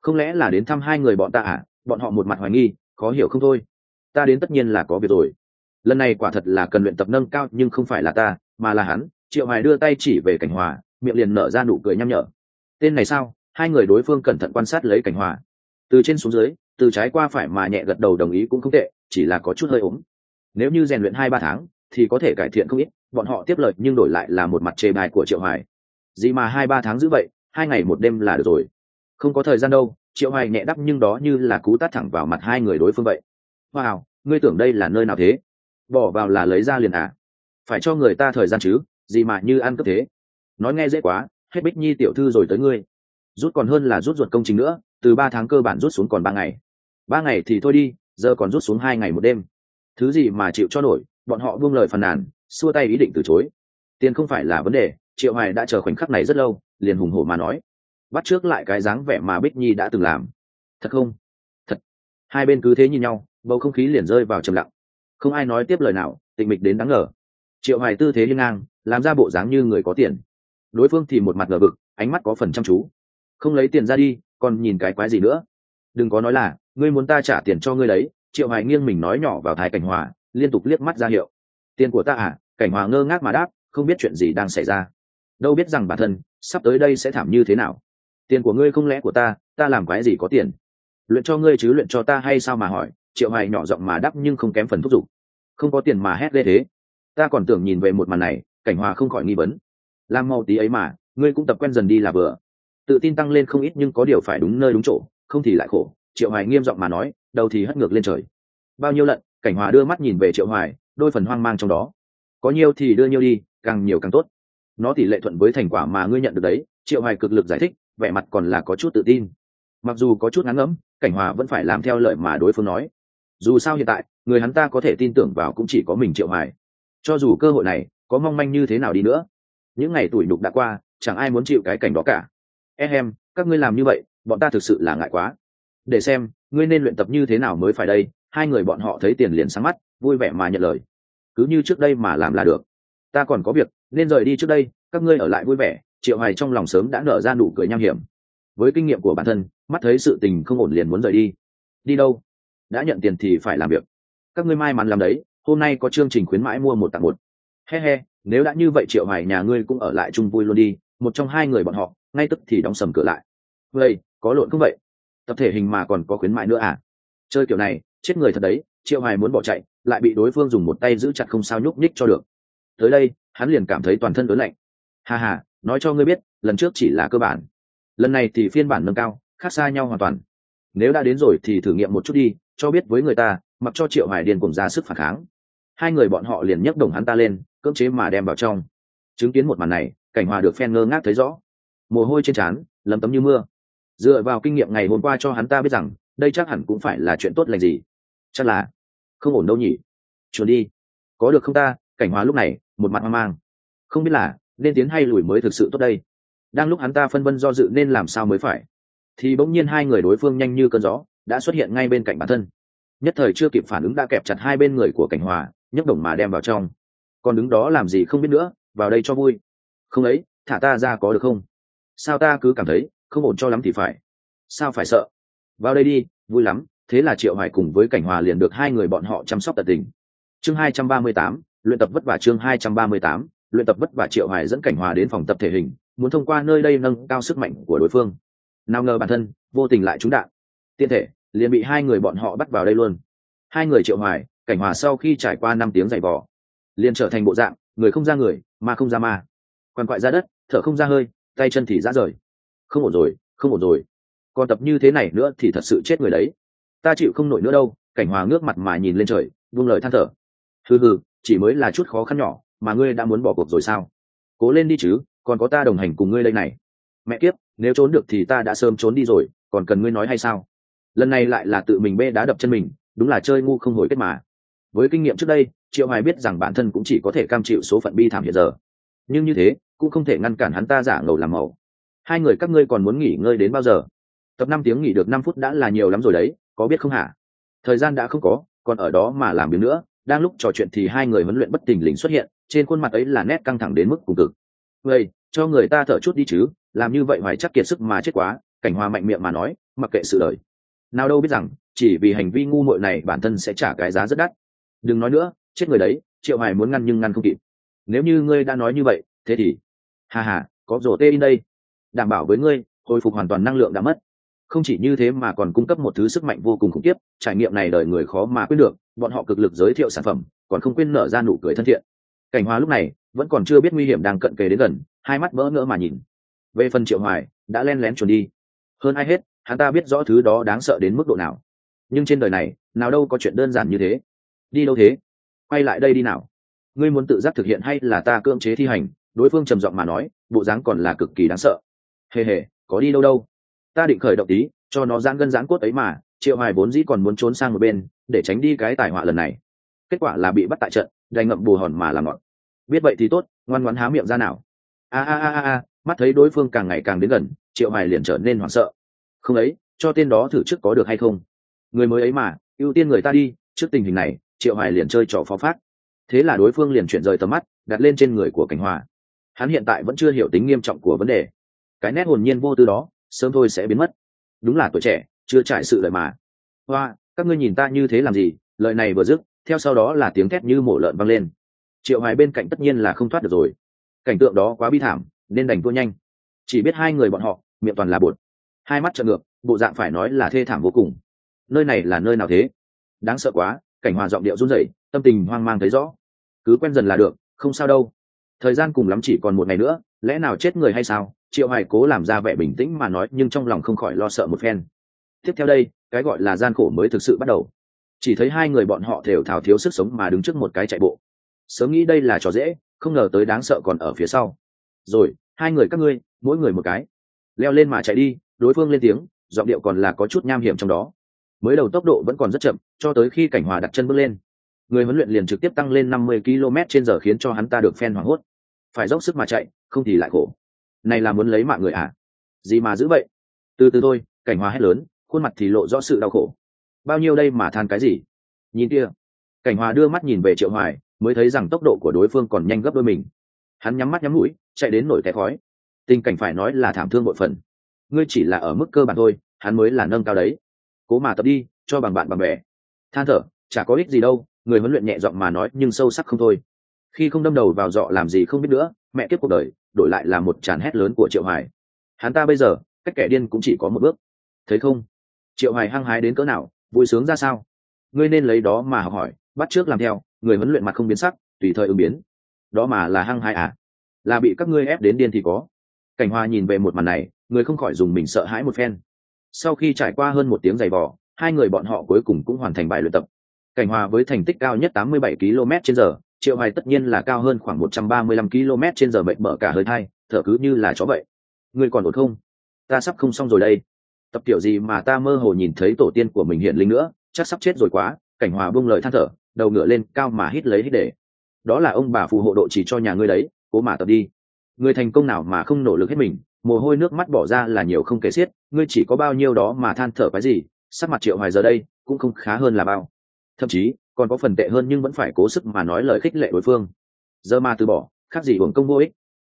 [SPEAKER 1] Không lẽ là đến thăm hai người bọn ta à? Bọn họ một mặt hoài nghi, khó hiểu không thôi. Ta đến tất nhiên là có việc rồi. Lần này quả thật là cần luyện tập nâng cao, nhưng không phải là ta mà là hắn, triệu hoài đưa tay chỉ về cảnh hòa, miệng liền nở ra nụ cười nhăm nhở. Tên này sao? Hai người đối phương cẩn thận quan sát lấy cảnh hòa. Từ trên xuống dưới, từ trái qua phải mà nhẹ gật đầu đồng ý cũng không tệ, chỉ là có chút hơi ốm. Nếu như rèn luyện hai ba tháng, thì có thể cải thiện không ít, bọn họ tiếp lợi nhưng đổi lại là một mặt chê bài của triệu hoài. Gì mà hai ba tháng giữ vậy, hai ngày một đêm là được rồi. Không có thời gian đâu, triệu hoài nhẹ đắp nhưng đó như là cú tát thẳng vào mặt hai người đối phương vậy. Wow, ngươi tưởng đây là nơi nào thế? Bỏ vào là lấy ra liền à? Phải cho người ta thời gian chứ, gì mà như ăn cướp thế. Nói nghe dễ quá, hết bích nhi tiểu thư rồi tới ngươi. Rút còn hơn là rút ruột công trình nữa, từ ba tháng cơ bản rút xuống còn ba ngày. Ba ngày thì thôi đi, giờ còn rút xuống hai ngày một đêm. Thứ gì mà chịu cho nổi, bọn họ buông lời phàn nàn, xua tay ý định từ chối. Tiền không phải là vấn đề, triệu hoài đã chờ khoảnh khắc này rất lâu, liền hùng hổ mà nói. Bắt trước lại cái dáng vẻ mà bích nhi đã từng làm. Thật không? Thật. Hai bên cứ thế như nhau, bầu không khí liền rơi vào trầm lặng. Không ai nói tiếp lời nào tịnh mịch đến đáng ngờ triệu hoài tư thế liên ngang, làm ra bộ dáng như người có tiền. Đối phương thì một mặt ngờ vực, ánh mắt có phần chăm chú. Không lấy tiền ra đi, còn nhìn cái quái gì nữa? Đừng có nói là, ngươi muốn ta trả tiền cho ngươi lấy triệu hoài nghiêng mình nói nhỏ vào thái cảnh hòa, liên tục liếc mắt ra hiệu. Tiền của ta à? Cảnh hòa ngơ ngác mà đáp, không biết chuyện gì đang xảy ra. Đâu biết rằng bản thân, sắp tới đây sẽ thảm như thế nào. Tiền của ngươi không lẽ của ta ta làm quái gì có tiền? Luyện cho ngươi chứ luyện cho ta hay sao mà hỏi? Triệu hoài nhỏ giọng mà đáp nhưng không kém phần thúc giục. Không có tiền mà hét lê thế ta còn tưởng nhìn về một màn này, cảnh hòa không khỏi nghi vấn. Làm mau tí ấy mà, ngươi cũng tập quen dần đi là vừa. Tự tin tăng lên không ít nhưng có điều phải đúng nơi đúng chỗ, không thì lại khổ, triệu hoài nghiêm giọng mà nói, đầu thì hất ngược lên trời. Bao nhiêu lận, cảnh hòa đưa mắt nhìn về triệu hoài, đôi phần hoang mang trong đó. Có nhiều thì đưa nhiều đi, càng nhiều càng tốt. Nó tỷ lệ thuận với thành quả mà ngươi nhận được đấy, triệu hoài cực lực giải thích, vẻ mặt còn là có chút tự tin. Mặc dù có chút ngán ngẫm cảnh hòa vẫn phải làm theo lời mà đối phương nói. Dù sao hiện tại, người hắn ta có thể tin tưởng vào cũng chỉ có mình triệu hoài cho dù cơ hội này có mong manh như thế nào đi nữa những ngày tuổi nhục đã qua chẳng ai muốn chịu cái cảnh đó cả. Em, các ngươi làm như vậy bọn ta thực sự là ngại quá. Để xem ngươi nên luyện tập như thế nào mới phải đây hai người bọn họ thấy tiền liền sáng mắt vui vẻ mà nhận lời. Cứ như trước đây mà làm là được. Ta còn có việc nên rời đi trước đây các ngươi ở lại vui vẻ triệu hoài trong lòng sớm đã nở ra nụ cười nham hiểm. Với kinh nghiệm của bản thân mắt thấy sự tình không ổn liền muốn rời đi. Đi đâu? Đã nhận tiền thì phải làm việc. Các ngươi may mắn làm đấy hôm nay có chương trình khuyến mãi mua một tặng một. He he, nếu đã như vậy triệu hoài nhà ngươi cũng ở lại chung vui luôn đi, một trong hai người bọn họ, ngay tức thì đóng sầm cửa lại. Vậy, có lộn không vậy? Tập thể hình mà còn có khuyến mãi nữa à? Chơi kiểu này, chết người thật đấy, triệu hoài muốn bỏ chạy, lại bị đối phương dùng một tay giữ chặt không sao nhúc nhích cho được. Tới đây, hắn liền cảm thấy toàn thân ớn lạnh. Hà hà nói cho ngươi biết, lần trước chỉ là cơ bản. Lần này thì phiên bản nâng cao, khác xa nhau hoàn toàn. Nếu đã đến rồi thì thử nghiệm một chút đi, cho biết với người ta, mặc cho triệu hải điền cùng ra sức phản kháng hai người bọn họ liền nhấc đồng hắn ta lên, cưỡng chế mà đem vào trong. Chứng kiến một màn này, cảnh hòa được phen ngơ ngác thấy rõ. Mồ hôi trên trán, lấm tấm như mưa. Dựa vào kinh nghiệm ngày hôm qua cho hắn ta biết rằng, đây chắc hẳn cũng phải là chuyện tốt lành gì. Chắc là, không ổn đâu nhỉ. Chuồn đi. Có được không ta? Cảnh hóa lúc này, một mặt hoang mang. Không biết là, nên tiến hay lùi mới thực sự tốt đây. Đang lúc hắn ta phân vân do dự nên làm sao mới phải. Thì bỗng nhiên hai người đối phương nhanh như cơn gió, đã xuất hiện ngay bên cạnh bản thân. Nhất thời chưa kịp phản ứng đã kẹp chặt hai bên người của cảnh hòa nhấc đồng mà đem vào trong. Còn đứng đó làm gì không biết nữa vào đây cho vui. Không ấy thả ta ra có được không? Sao ta cứ cảm thấy không ổn cho lắm thì phải. Sao phải sợ? Vào đây đi vui lắm thế là triệu hoài cùng với cảnh hòa liền được hai người bọn họ chăm sóc tận tình. Chương 238, luyện tập vất vả chương 238, luyện tập vất vả triệu hoài dẫn cảnh hòa đến phòng tập thể hình muốn thông qua nơi đây nâng cao sức mạnh của đối phương. Nào ngờ bản thân vô tình lại trúng đạn. Tiên thể liền bị hai người bọn họ bắt vào đây luôn. Hai người triệu hoài cảnh hòa sau khi trải qua năm tiếng giày vò, liền trở thành bộ dạng, người không ra người, mà không ra ma. Quan quại ra đất, thở không ra hơi, tay chân thì ra rời. Không ổn rồi, không ổn rồi. Còn tập như thế này nữa thì thật sự chết người đấy. Ta chịu không nổi nữa đâu, cảnh hòa ngước mặt mà nhìn lên trời buông lời than thở. Hừ hừ, chỉ mới là chút khó khăn nhỏ, mà ngươi đã muốn bỏ cuộc rồi sao? Cố lên đi chứ, còn có ta đồng hành cùng ngươi đây này. Mẹ kiếp, nếu trốn được thì ta đã sớm trốn đi rồi, còn cần ngươi nói hay sao? Lần này lại là tự mình bê đá đập chân mình, đúng là chơi ngu không hồi kết mà với kinh nghiệm trước đây, triệu hoài biết rằng bản thân cũng chỉ có thể cam chịu số phận bi thảm hiện giờ. Nhưng như thế, cũng không thể ngăn cản hắn ta giả ngầu làm màu. Hai người các ngươi còn muốn nghỉ ngơi đến bao giờ? Tập năm tiếng nghỉ được năm phút đã là nhiều lắm rồi đấy, có biết không hả? Thời gian đã không có, còn ở đó mà làm việc nữa, đang lúc trò chuyện thì hai người huấn luyện bất tình lình xuất hiện, trên khuôn mặt ấy là nét căng thẳng đến mức cùng cực. Vậy cho người ta thở chút đi chứ, làm như vậy hoài chắc kiệt sức mà chết quá, cảnh hoa mạnh miệng mà nói, mặc kệ sự đời nào đâu biết rằng, chỉ vì hành vi ngu muội này bản thân sẽ trả cái giá rất đắt đừng nói nữa, chết người đấy, triệu hoài muốn ngăn nhưng ngăn không kịp. Nếu như ngươi đã nói như vậy, thế thì? Hà hà có rổ tê in đây. Đảm bảo với ngươi, hồi phục hoàn toàn năng lượng đã mất. Không chỉ như thế mà còn cung cấp một thứ sức mạnh vô cùng khủng khiếp, trải nghiệm này đời người khó mà quên được, bọn họ cực lực giới thiệu sản phẩm, còn không quên nở ra nụ cười thân thiện. Cảnh hoa lúc này, vẫn còn chưa biết nguy hiểm đang cận kề đến gần, hai mắt vỡ ngỡ mà nhìn. Về phần triệu hoài, đã len lén chuồn đi. Hơn ai hết, hắn ta biết rõ thứ đó đáng sợ đến mức độ nào. Nhưng trên đời này, nào đâu có chuyện đơn giản như thế đi đâu thế? Quay lại đây đi nào. Ngươi muốn tự giác thực hiện hay là ta cưỡng chế thi hành? Đối phương trầm giọng mà nói, bộ dáng còn là cực kỳ đáng sợ. Hề hề, có đi đâu đâu? Ta định khởi động tí, cho nó giãn gân giãn cốt ấy mà, triệu hoài vốn dĩ còn muốn trốn sang một bên, để tránh đi cái tài họa lần này. Kết quả là bị bắt tại trận, đành ngậm bù hòn mà làm ngọn. Biết vậy thì tốt, ngoan ngoãn há miệng ra nào. A a a a, mắt thấy đối phương càng ngày càng đến gần, triệu hoài liền trở nên hoảng sợ. Không ấy, cho tên đó thử trước có được hay không? Người mới ấy mà, ưu tiên người ta đi, trước tình hình này triệu hoài liền chơi trò phó phát. Thế là đối phương liền chuyển rời tầm mắt, đặt lên trên người của cảnh hòa. Hắn hiện tại vẫn chưa hiểu tính nghiêm trọng của vấn đề. Cái nét hồn nhiên vô tư đó, sớm thôi sẽ biến mất. Đúng là tuổi trẻ, chưa trải sự lợi mà. Hoa, các ngươi nhìn ta như thế làm gì? Lợi này vừa dứt, theo sau đó là tiếng thét như mổ lợn vang lên. Triệu hoài bên cạnh tất nhiên là không thoát được rồi. Cảnh tượng đó quá bi thảm, nên đành thua nhanh. Chỉ biết hai người bọn họ, miệng toàn là bột. Hai mắt trợn ngược, bộ dạng phải nói là thê thảm vô cùng. Nơi này là nơi nào thế? Đáng sợ quá cảnh hòa giọng điệu run rẩy, tâm tình hoang mang thấy rõ. Cứ quen dần là được, không sao đâu. Thời gian cùng lắm chỉ còn một ngày nữa, lẽ nào chết người hay sao? Triệu hoài cố làm ra vẻ bình tĩnh mà nói, nhưng trong lòng không khỏi lo sợ một phen. Tiếp theo đây, cái gọi là gian khổ mới thực sự bắt đầu. Chỉ thấy hai người bọn họ thều thào thiếu sức sống mà đứng trước một cái chạy bộ. Sớm nghĩ đây là trò dễ, không ngờ tới đáng sợ còn ở phía sau. Rồi, hai người các ngươi, mỗi người một cái. Leo lên mà chạy đi, đối phương lên tiếng, giọng điệu còn là có chút nham hiểm trong đó mới đầu tốc độ vẫn còn rất chậm, cho tới khi cảnh hòa đặt chân bước lên. Người huấn luyện liền trực tiếp tăng lên năm mươi km trên giờ khiến cho hắn ta được phen hoảng hốt. Phải dốc sức mà chạy, không thì lại khổ. Này là muốn lấy mạng người à? Gì mà giữ vậy? Từ từ thôi, cảnh hòa hét lớn, khuôn mặt thì lộ rõ sự đau khổ. Bao nhiêu đây mà than cái gì? Nhìn kia. Cảnh hòa đưa mắt nhìn về triệu hoài, mới thấy rằng tốc độ của đối phương còn nhanh gấp đôi mình. Hắn nhắm mắt nhắm mũi, chạy đến nổi té khói. Tình cảnh phải nói là thảm thương bội phần. Ngươi chỉ là ở mức cơ bản thôi, hắn mới là nâng cao đấy cố mà tập đi, cho bằng bạn bằng bè. Than thở, chả có ích gì đâu, người huấn luyện nhẹ giọng mà nói, nhưng sâu sắc không thôi. Khi không đâm đầu vào dọ làm gì không biết nữa, mẹ kiếp cuộc đời, đổi lại là một tràn hét lớn của triệu hoài. Hắn ta bây giờ, cách kẻ điên cũng chỉ có một bước. Thấy không? Triệu hoài hăng hái đến cỡ nào, vui sướng ra sao? Ngươi nên lấy đó mà học hỏi, bắt trước làm theo, người huấn luyện mặt không biến sắc, tùy thời ứng biến. Đó mà là hăng hái à? Là bị các ngươi ép đến điên thì có. Cảnh hoa nhìn về một màn này, người không khỏi dùng mình sợ hãi một phen sau khi trải qua hơn một tiếng giày vò, hai người bọn họ cuối cùng cũng hoàn thành bài luyện tập. Cảnh hòa với thành tích cao nhất 87 km trên giờ, triệu hoài tất nhiên là cao hơn khoảng 135 km trên giờ mệt mở cả hơi thai, thở cứ như là chó vậy. Người còn ổn không? Ta sắp không xong rồi đây. Tập kiểu gì mà ta mơ hồ nhìn thấy tổ tiên của mình hiện linh nữa, chắc sắp chết rồi quá, cảnh hòa buông lời than thở, đầu ngựa lên cao mà hít lấy hít để. Đó là ông bà phù hộ độ chỉ cho nhà ngươi đấy, cố mà tập đi. Người thành công nào mà không nỗ lực hết mình? Mồ hôi nước mắt bỏ ra là nhiều không kể xiết, ngươi chỉ có bao nhiêu đó mà than thở cái gì, sắc mặt triệu hoài giờ đây cũng không khá hơn là bao. Thậm chí, còn có phần tệ hơn nhưng vẫn phải cố sức mà nói lời khích lệ đối phương. Giờ mà từ bỏ, khác gì hưởng công vô ích.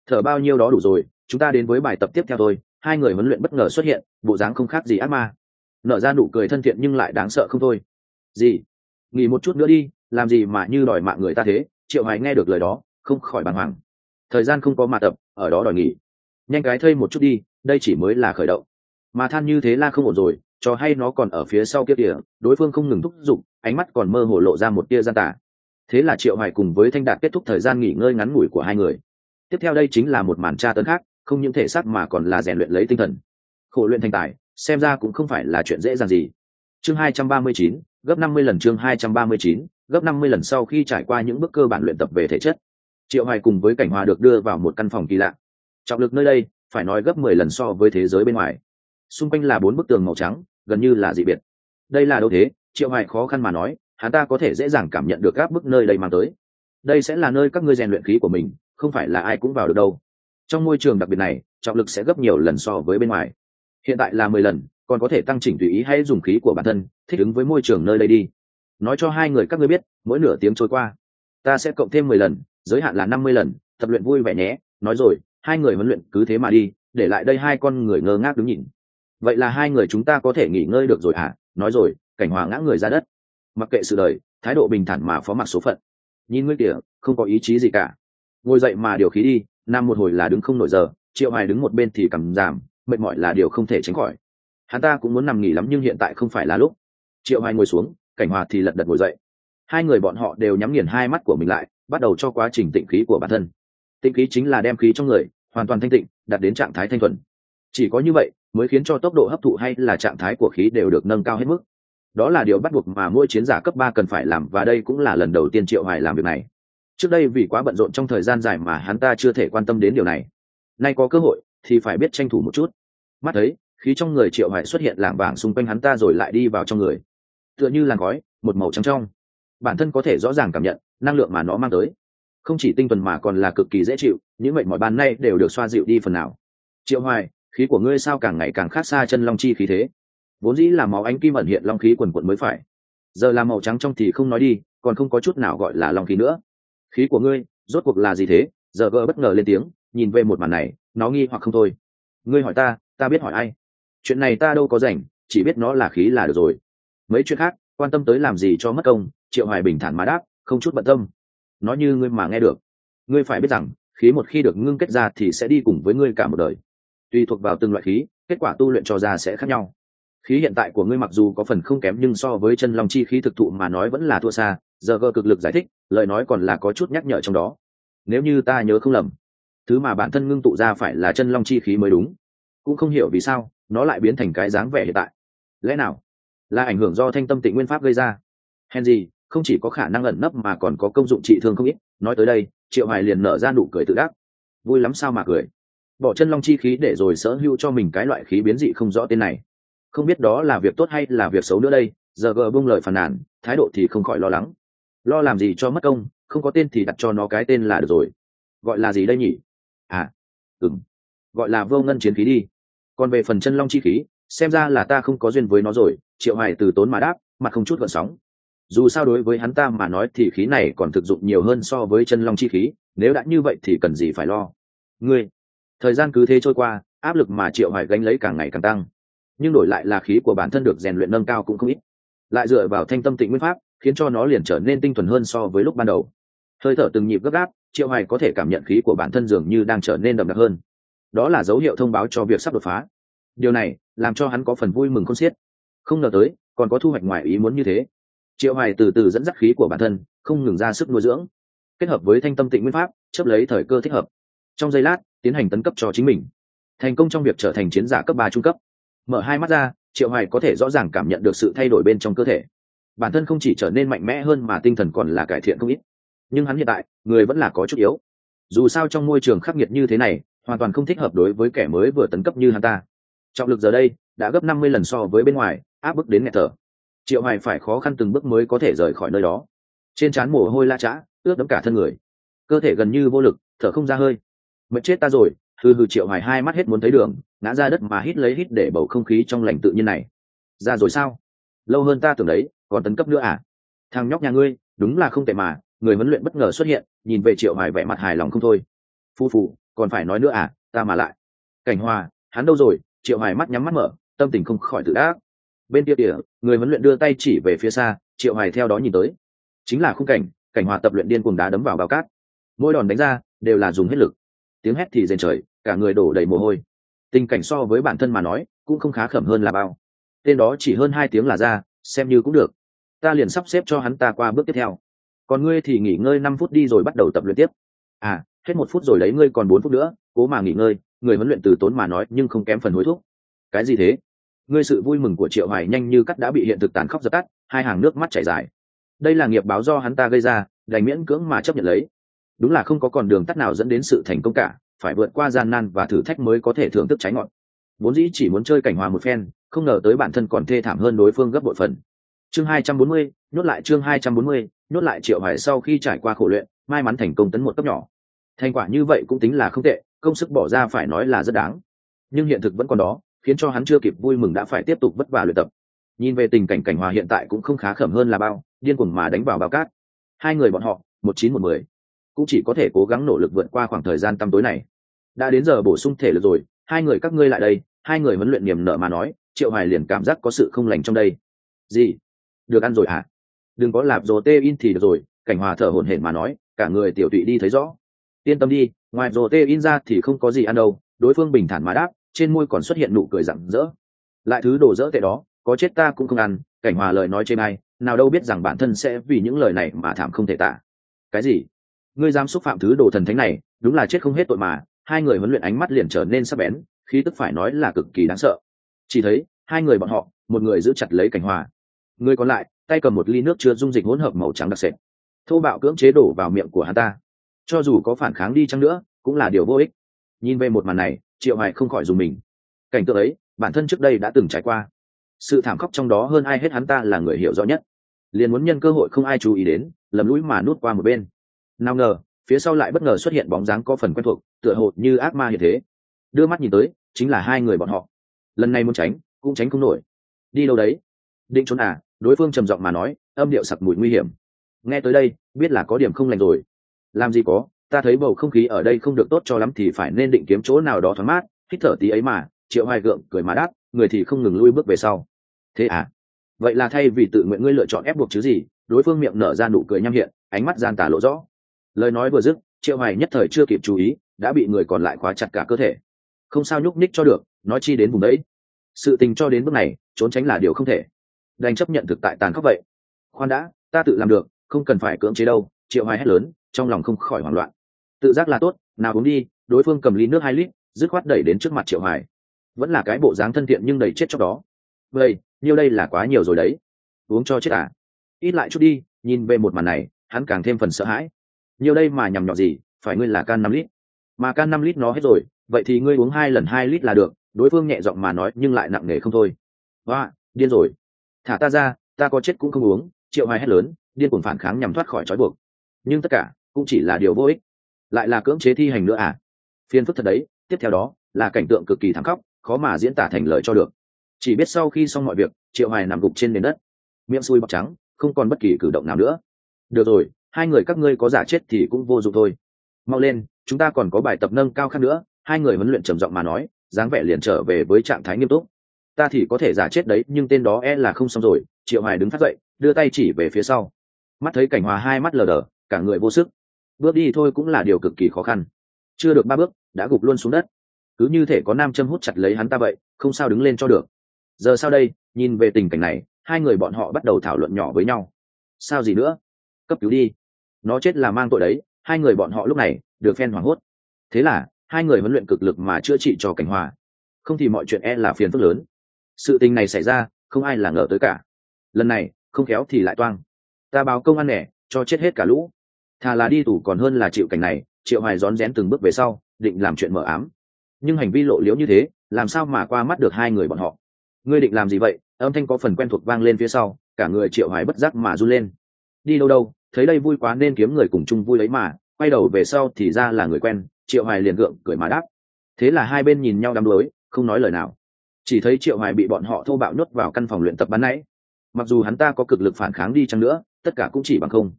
[SPEAKER 1] Thở bao nhiêu đó đủ rồi, chúng ta đến với bài tập tiếp theo thôi, hai người huấn luyện bất ngờ xuất hiện, bộ dáng không khác gì ác ma. Nở ra nụ cười thân thiện nhưng lại đáng sợ không thôi. Gì? Nghỉ một chút nữa đi, làm gì mà như đòi mạng người ta thế? Triệu hoài nghe được lời đó, không khỏi bàng hoàng. Thời gian không có mà tập, ở đó đòi nghỉ nhanh cái thây một chút đi đây chỉ mới là khởi động. Mà than như thế là không ổn rồi cho hay nó còn ở phía sau kia kìa đối phương không ngừng thúc giục ánh mắt còn mơ hồ lộ ra một tia gian tả thế là triệu hoài cùng với thanh đạt kết thúc thời gian nghỉ ngơi ngắn ngủi của hai người. Tiếp theo đây chính là một màn tra tấn khác không những thể xác mà còn là rèn luyện lấy tinh thần. Khổ luyện thành tài xem ra cũng không phải là chuyện dễ dàng gì. Chương 239, gấp 50 lần chương 239, gấp 50 lần sau khi trải qua những bước cơ bản luyện tập về thể chất. Triệu hoài cùng với cảnh hòa được đưa vào một căn phòng kỳ lạ trọng lực nơi đây, phải nói gấp 10 lần so với thế giới bên ngoài. Xung quanh là bốn bức tường màu trắng, gần như là dị biệt. Đây là đâu thế? Triệu hoài khó khăn mà nói, hắn ta có thể dễ dàng cảm nhận được các bức nơi đây mang tới. Đây sẽ là nơi các ngươi rèn luyện khí của mình, không phải là ai cũng vào được đâu. Trong môi trường đặc biệt này, trọng lực sẽ gấp nhiều lần so với bên ngoài. Hiện tại là mười lần, còn có thể tăng chỉnh tùy ý hay dùng khí của bản thân, thích ứng với môi trường nơi đây đi. Nói cho hai người các ngươi biết, mỗi nửa tiếng trôi qua, ta sẽ cộng thêm mười lần, giới hạn là năm mươi lần, tập luyện vui vẻ nhé, nói rồi hai người huấn luyện cứ thế mà đi, để lại đây hai con người ngơ ngác đứng nhìn. Vậy là hai người chúng ta có thể nghỉ ngơi được rồi à nói rồi, cảnh hòa ngã người ra đất. Mặc kệ sự đời, thái độ bình thản mà phó mặc số phận. Nhìn ngươi kìa, không có ý chí gì cả. Ngồi dậy mà điều khí đi nằm một hồi là đứng không nổi giờ, triệu hoài đứng một bên thì cầm giảm, mệt mỏi là điều không thể tránh khỏi. Hắn ta cũng muốn nằm nghỉ lắm nhưng hiện tại không phải là lúc. Triệu hoài ngồi xuống, cảnh hòa thì lật đật ngồi dậy. Hai người bọn họ đều nhắm nghiền hai mắt của mình lại, bắt đầu cho quá trình tịnh khí của bản thân. Tinh khí chính là đem khí trong người hoàn toàn thanh tịnh, đạt đến trạng thái thanh thuần. Chỉ có như vậy mới khiến cho tốc độ hấp thụ hay là trạng thái của khí đều được nâng cao hết mức. Đó là điều bắt buộc mà mỗi chiến giả cấp ba cần phải làm và đây cũng là lần đầu tiên triệu hoài làm việc này. Trước đây vì quá bận rộn trong thời gian dài mà hắn ta chưa thể quan tâm đến điều này. Nay có cơ hội thì phải biết tranh thủ một chút. Mắt thấy, khí trong người triệu hoài xuất hiện lảng vàng xung quanh hắn ta rồi lại đi vào trong người. Tựa như làn gói một màu trắng trong. Bản thân có thể rõ ràng cảm nhận, năng lượng mà nó mang tới không chỉ tinh thuần mà còn là cực kỳ dễ chịu, những mệnh mọi ban nay đều được xoa dịu đi phần nào. Triệu hoài, khí của ngươi sao càng ngày càng khác xa chân long chi khí thế? Vốn dĩ là máu ánh kim ẩn hiện long khí quần quận mới phải. Giờ là màu trắng trong thì không nói đi, còn không có chút nào gọi là long khí nữa. Khí của ngươi, rốt cuộc là gì thế? Giờ gỡ bất ngờ lên tiếng, nhìn về một màn này, nó nghi hoặc không thôi. Ngươi hỏi ta ta biết hỏi ai? Chuyện này ta đâu có rảnh, chỉ biết nó là khí là được rồi. Mấy chuyện khác, quan tâm tới làm gì cho mất công, triệu hoài bình thản mà đáp, không chút bận tâm nói như ngươi mà nghe được. Ngươi phải biết rằng, khí một khi được ngưng kết ra thì sẽ đi cùng với ngươi cả một đời. Tùy thuộc vào từng loại khí, kết quả tu luyện cho ra sẽ khác nhau. Khí hiện tại của ngươi mặc dù có phần không kém nhưng so với chân long chi khí thực thụ mà nói vẫn là thua xa, giờ gờ cực lực giải thích, lời nói còn là có chút nhắc nhở trong đó. Nếu như ta nhớ không lầm, thứ mà bản thân ngưng tụ ra phải là chân long chi khí mới đúng. Cũng không hiểu vì sao, nó lại biến thành cái dáng vẻ hiện tại. Lẽ nào là ảnh hưởng do thanh tâm tịnh nguyên pháp gây ra? Hèn gì không chỉ có khả năng ẩn nấp mà còn có công dụng trị thương không ít. Nói tới đây, triệu hoài liền nở ra nụ cười tự đắc. Vui lắm sao mà cười. Bỏ chân long chi khí để rồi sở hữu cho mình cái loại khí biến dị không rõ tên này. Không biết đó là việc tốt hay là việc xấu nữa đây, giờ gờ bung lời phàn nàn, thái độ thì không khỏi lo lắng. Lo làm gì cho mất công, không có tên thì đặt cho nó cái tên là được rồi. Gọi là gì đây nhỉ? À ừm. Gọi là vô ngân chiến khí đi. Còn về phần chân long chi khí, xem ra là ta không có duyên với nó rồi. Triệu hoài từ tốn mà đáp, mặt không chút gợn sóng dù sao đối với hắn ta mà nói thì khí này còn thực dụng nhiều hơn so với chân long chi khí, nếu đã như vậy thì cần gì phải lo. Ngươi, thời gian cứ thế trôi qua, áp lực mà triệu hoài gánh lấy càng ngày càng tăng. Nhưng đổi lại là khí của bản thân được rèn luyện nâng cao cũng không ít. Lại dựa vào thanh tâm tịnh nguyên pháp, khiến cho nó liền trở nên tinh thuần hơn so với lúc ban đầu. Hơi thở từng nhịp gấp gáp, triệu hoài có thể cảm nhận khí của bản thân dường như đang trở nên đậm đặc hơn. Đó là dấu hiệu thông báo cho việc sắp đột phá. Điều này làm cho hắn có phần vui mừng không xiết. Không ngờ tới, còn có thu hoạch ngoài ý muốn như thế triệu hoài từ từ dẫn dắt khí của bản thân, không ngừng ra sức nuôi dưỡng. Kết hợp với thanh tâm tịnh nguyên pháp, chấp lấy thời cơ thích hợp. Trong giây lát, tiến hành tấn cấp cho chính mình. Thành công trong việc trở thành chiến giả cấp ba trung cấp. Mở hai mắt ra, triệu hoài có thể rõ ràng cảm nhận được sự thay đổi bên trong cơ thể. Bản thân không chỉ trở nên mạnh mẽ hơn mà tinh thần còn là cải thiện không ít. Nhưng hắn hiện tại, người vẫn là có chút yếu. Dù sao trong môi trường khắc nghiệt như thế này, hoàn toàn không thích hợp đối với kẻ mới vừa tấn cấp như hắn ta. Trọng lực giờ đây, đã gấp năm mươi lần so với bên ngoài, áp bức đến nghẹt thở triệu hoài phải khó khăn từng bước mới có thể rời khỏi nơi đó. Trên trán mồ hôi la chã, ướt đẫm cả thân người. Cơ thể gần như vô lực, thở không ra hơi. Mệt chết ta rồi, hừ hừ triệu hoài hai mắt hết muốn thấy đường, ngã ra đất mà hít lấy hít để bầu không khí trong lành tự nhiên này. Ra rồi sao? Lâu hơn ta tưởng đấy, còn tấn cấp nữa à? Thằng nhóc nhà ngươi, đúng là không tệ mà, người huấn luyện bất ngờ xuất hiện, nhìn về triệu hoài vẻ mặt hài lòng không thôi. Phu phụ, còn phải nói nữa à ta mà lại. Cảnh hòa, hắn đâu rồi? Triệu hoài mắt nhắm mắt mở, tâm tình không khỏi tự ác bên kia kìa, người huấn luyện đưa tay chỉ về phía xa, triệu hoài theo đó nhìn tới. Chính là khung cảnh cảnh hòa tập luyện điên cuồng đá đấm vào bao cát. Mỗi đòn đánh ra, đều là dùng hết lực. Tiếng hét thì rền trời, cả người đổ đầy mồ hôi. Tình cảnh so với bản thân mà nói, cũng không khá khẩm hơn là bao. Tên đó chỉ hơn hai tiếng là ra, xem như cũng được. Ta liền sắp xếp cho hắn ta qua bước tiếp theo. Còn ngươi thì nghỉ ngơi năm phút đi rồi bắt đầu tập luyện tiếp. À hết một phút rồi đấy ngươi còn bốn phút nữa, cố mà nghỉ ngơi. Người huấn luyện từ tốn mà nói, nhưng không kém phần hối thúc. Cái gì thế? Ngươi sự vui mừng của triệu hoài nhanh như cắt đã bị hiện thực tàn khốc dập tắt hai hàng nước mắt chảy dài. Đây là nghiệp báo do hắn ta gây ra đành miễn cưỡng mà chấp nhận lấy. Đúng là không có còn đường tắt nào dẫn đến sự thành công cả phải vượt qua gian nan và thử thách mới có thể thưởng thức trái ngọn vốn dĩ chỉ muốn chơi cảnh hòa một phen không ngờ tới bản thân còn thê thảm hơn đối phương gấp bội phần. Chương 240, nhốt lại chương 240, nhốt lại triệu hoài sau khi trải qua khổ luyện may mắn thành công tấn một cấp nhỏ. Thành quả như vậy cũng tính là không tệ công sức bỏ ra phải nói là rất đáng. Nhưng hiện thực vẫn còn đó khiến cho hắn chưa kịp vui mừng đã phải tiếp tục vất vả luyện tập. Nhìn về tình cảnh cảnh hòa hiện tại cũng không khá khẩm hơn là bao, điên cuồng mà đánh vào bao cát. Hai người bọn họ, một chín một mười, cũng chỉ có thể cố gắng nỗ lực vượt qua khoảng thời gian tăm tối này. Đã đến giờ bổ sung thể lực rồi, hai người các ngươi lại đây, hai người huấn luyện niềm nợ mà nói, triệu hoài liền cảm giác có sự không lành trong đây. Gì? Được ăn rồi à đừng có lạp dồ tê in thì được rồi, cảnh hòa thở hổn hển mà nói, cả người tiểu tụy đi thấy rõ. Yên tâm đi, ngoài dồ tê in ra thì không có gì ăn đâu, đối phương bình thản mà đáp trên môi còn xuất hiện nụ cười rặng rỡ. Lại thứ đồ dỡ tệ đó, có chết ta cũng không ăn, cảnh hòa lời nói trên ai, nào đâu biết rằng bản thân sẽ vì những lời này mà thảm không thể tả. Cái gì? Ngươi dám xúc phạm thứ đồ thần thánh này, đúng là chết không hết tội mà. Hai người huấn luyện ánh mắt liền trở nên sắc bén, khí tức phải nói là cực kỳ đáng sợ. Chỉ thấy, hai người bọn họ, một người giữ chặt lấy cảnh hòa. Người còn lại, tay cầm một ly nước chứa dung dịch hỗn hợp màu trắng đặc sệt. Thô bạo cưỡng chế đổ vào miệng của hắn ta. Cho dù có phản kháng đi chăng nữa, cũng là điều vô ích. Nhìn về một màn này triệu hoài không khỏi dùng mình. Cảnh tượng ấy, bản thân trước đây đã từng trải qua. Sự thảm khốc trong đó hơn ai hết hắn ta là người hiểu rõ nhất. Liền muốn nhân cơ hội không ai chú ý đến, lầm lũi mà nuốt qua một bên. Nào ngờ, phía sau lại bất ngờ xuất hiện bóng dáng có phần quen thuộc, tựa hồ như ác ma như thế. Đưa mắt nhìn tới, chính là hai người bọn họ. Lần này muốn tránh, cũng tránh không nổi. Đi đâu đấy? Định trốn à? Đối phương trầm giọng mà nói, âm điệu sặc mùi nguy hiểm. Nghe tới đây, biết là có điểm không lành rồi. Làm gì có? Ta thấy bầu không khí ở đây không được tốt cho lắm thì phải nên định kiếm chỗ nào đó thoáng mát, hít thở tí ấy mà, triệu hoài gượng cười mà đáp, người thì không ngừng lui bước về sau. Thế à? Vậy là thay vì tự nguyện ngươi lựa chọn ép buộc chứ gì, đối phương miệng nở ra nụ cười nham hiện, ánh mắt gian tả lộ rõ. Lời nói vừa dứt, triệu hoài nhất thời chưa kịp chú ý, đã bị người còn lại khóa chặt cả cơ thể. Không sao nhúc ních cho được, nói chi đến vùng đấy. Sự tình cho đến bước này, trốn tránh là điều không thể. Đành chấp nhận thực tại tàn khốc vậy. Khoan đã, ta tự làm được, không cần phải cưỡng chế đâu, triệu hoài hét lớn, trong lòng không khỏi hoảng loạn tự giác là tốt, nào uống đi, đối phương cầm ly nước hai lít, dứt khoát đẩy đến trước mặt triệu hoài. Vẫn là cái bộ dáng thân thiện nhưng đầy chết trong đó. Vậy nhiêu đây là quá nhiều rồi đấy. Uống cho chết à. Ít lại chút đi, nhìn về một màn này, hắn càng thêm phần sợ hãi. Nhiều đây mà nhầm nhọ gì, phải ngươi là can năm lít. Mà can năm lít nó hết rồi, vậy thì ngươi uống hai lần hai lít là được, đối phương nhẹ giọng mà nói nhưng lại nặng nề không thôi. Hoa, điên rồi. Thả ta ra, ta có chết cũng không uống, triệu hoài hét lớn, điên cuồng phản kháng nhằm thoát khỏi trói buộc. Nhưng tất cả cũng chỉ là điều vô ích lại là cưỡng chế thi hành nữa à? Phiên phức thật đấy tiếp theo đó là cảnh tượng cực kỳ thảm khóc, khó mà diễn tả thành lời cho được. Chỉ biết sau khi xong mọi việc triệu hoài nằm gục trên nền đất. Miệng xui bọc trắng không còn bất kỳ cử động nào nữa. Được rồi hai người các ngươi có giả chết thì cũng vô dụng thôi. Mau lên chúng ta còn có bài tập nâng cao khác nữa. Hai người huấn luyện trầm giọng mà nói dáng vẻ liền trở về với trạng thái nghiêm túc. Ta thì có thể giả chết đấy nhưng tên đó e là không xong rồi. Triệu hoài đứng phát dậy đưa tay chỉ về phía sau. Mắt thấy cảnh hòa hai mắt lờ đờ cả người vô sức bước đi thôi cũng là điều cực kỳ khó khăn. Chưa được ba bước, đã gục luôn xuống đất. Cứ như thể có nam châm hút chặt lấy hắn ta vậy, không sao đứng lên cho được. Giờ sau đây, nhìn về tình cảnh này, hai người bọn họ bắt đầu thảo luận nhỏ với nhau. Sao gì nữa? Cấp cứu đi. Nó chết là mang tội đấy, hai người bọn họ lúc này, được phen hoảng hốt. Thế là, hai người huấn luyện cực lực mà chữa trị cho cảnh hòa. Không thì mọi chuyện e là phiền phức lớn. Sự tình này xảy ra, không ai là ngờ tới cả. Lần này, không khéo thì lại toang. Ta báo công an nẻ cho chết hết cả lũ thà là đi tù còn hơn là chịu cảnh này, triệu hoài rón rén từng bước về sau, định làm chuyện mở ám. Nhưng hành vi lộ liễu như thế, làm sao mà qua mắt được hai người bọn họ? Ngươi định làm gì vậy? Âm thanh có phần quen thuộc vang lên phía sau, cả người triệu hoài bất giác mà run lên. Đi đâu đâu, thấy đây vui quá nên kiếm người cùng chung vui lấy mà, quay đầu về sau thì ra là người quen, triệu hoài liền gượng cười mà đáp. Thế là hai bên nhìn nhau đắm đuối, không nói lời nào. Chỉ thấy triệu hoài bị bọn họ thô bạo nhốt vào căn phòng luyện tập bắn nãy. Mặc dù hắn ta có cực lực phản kháng đi chăng nữa, tất cả cũng chỉ bằng không.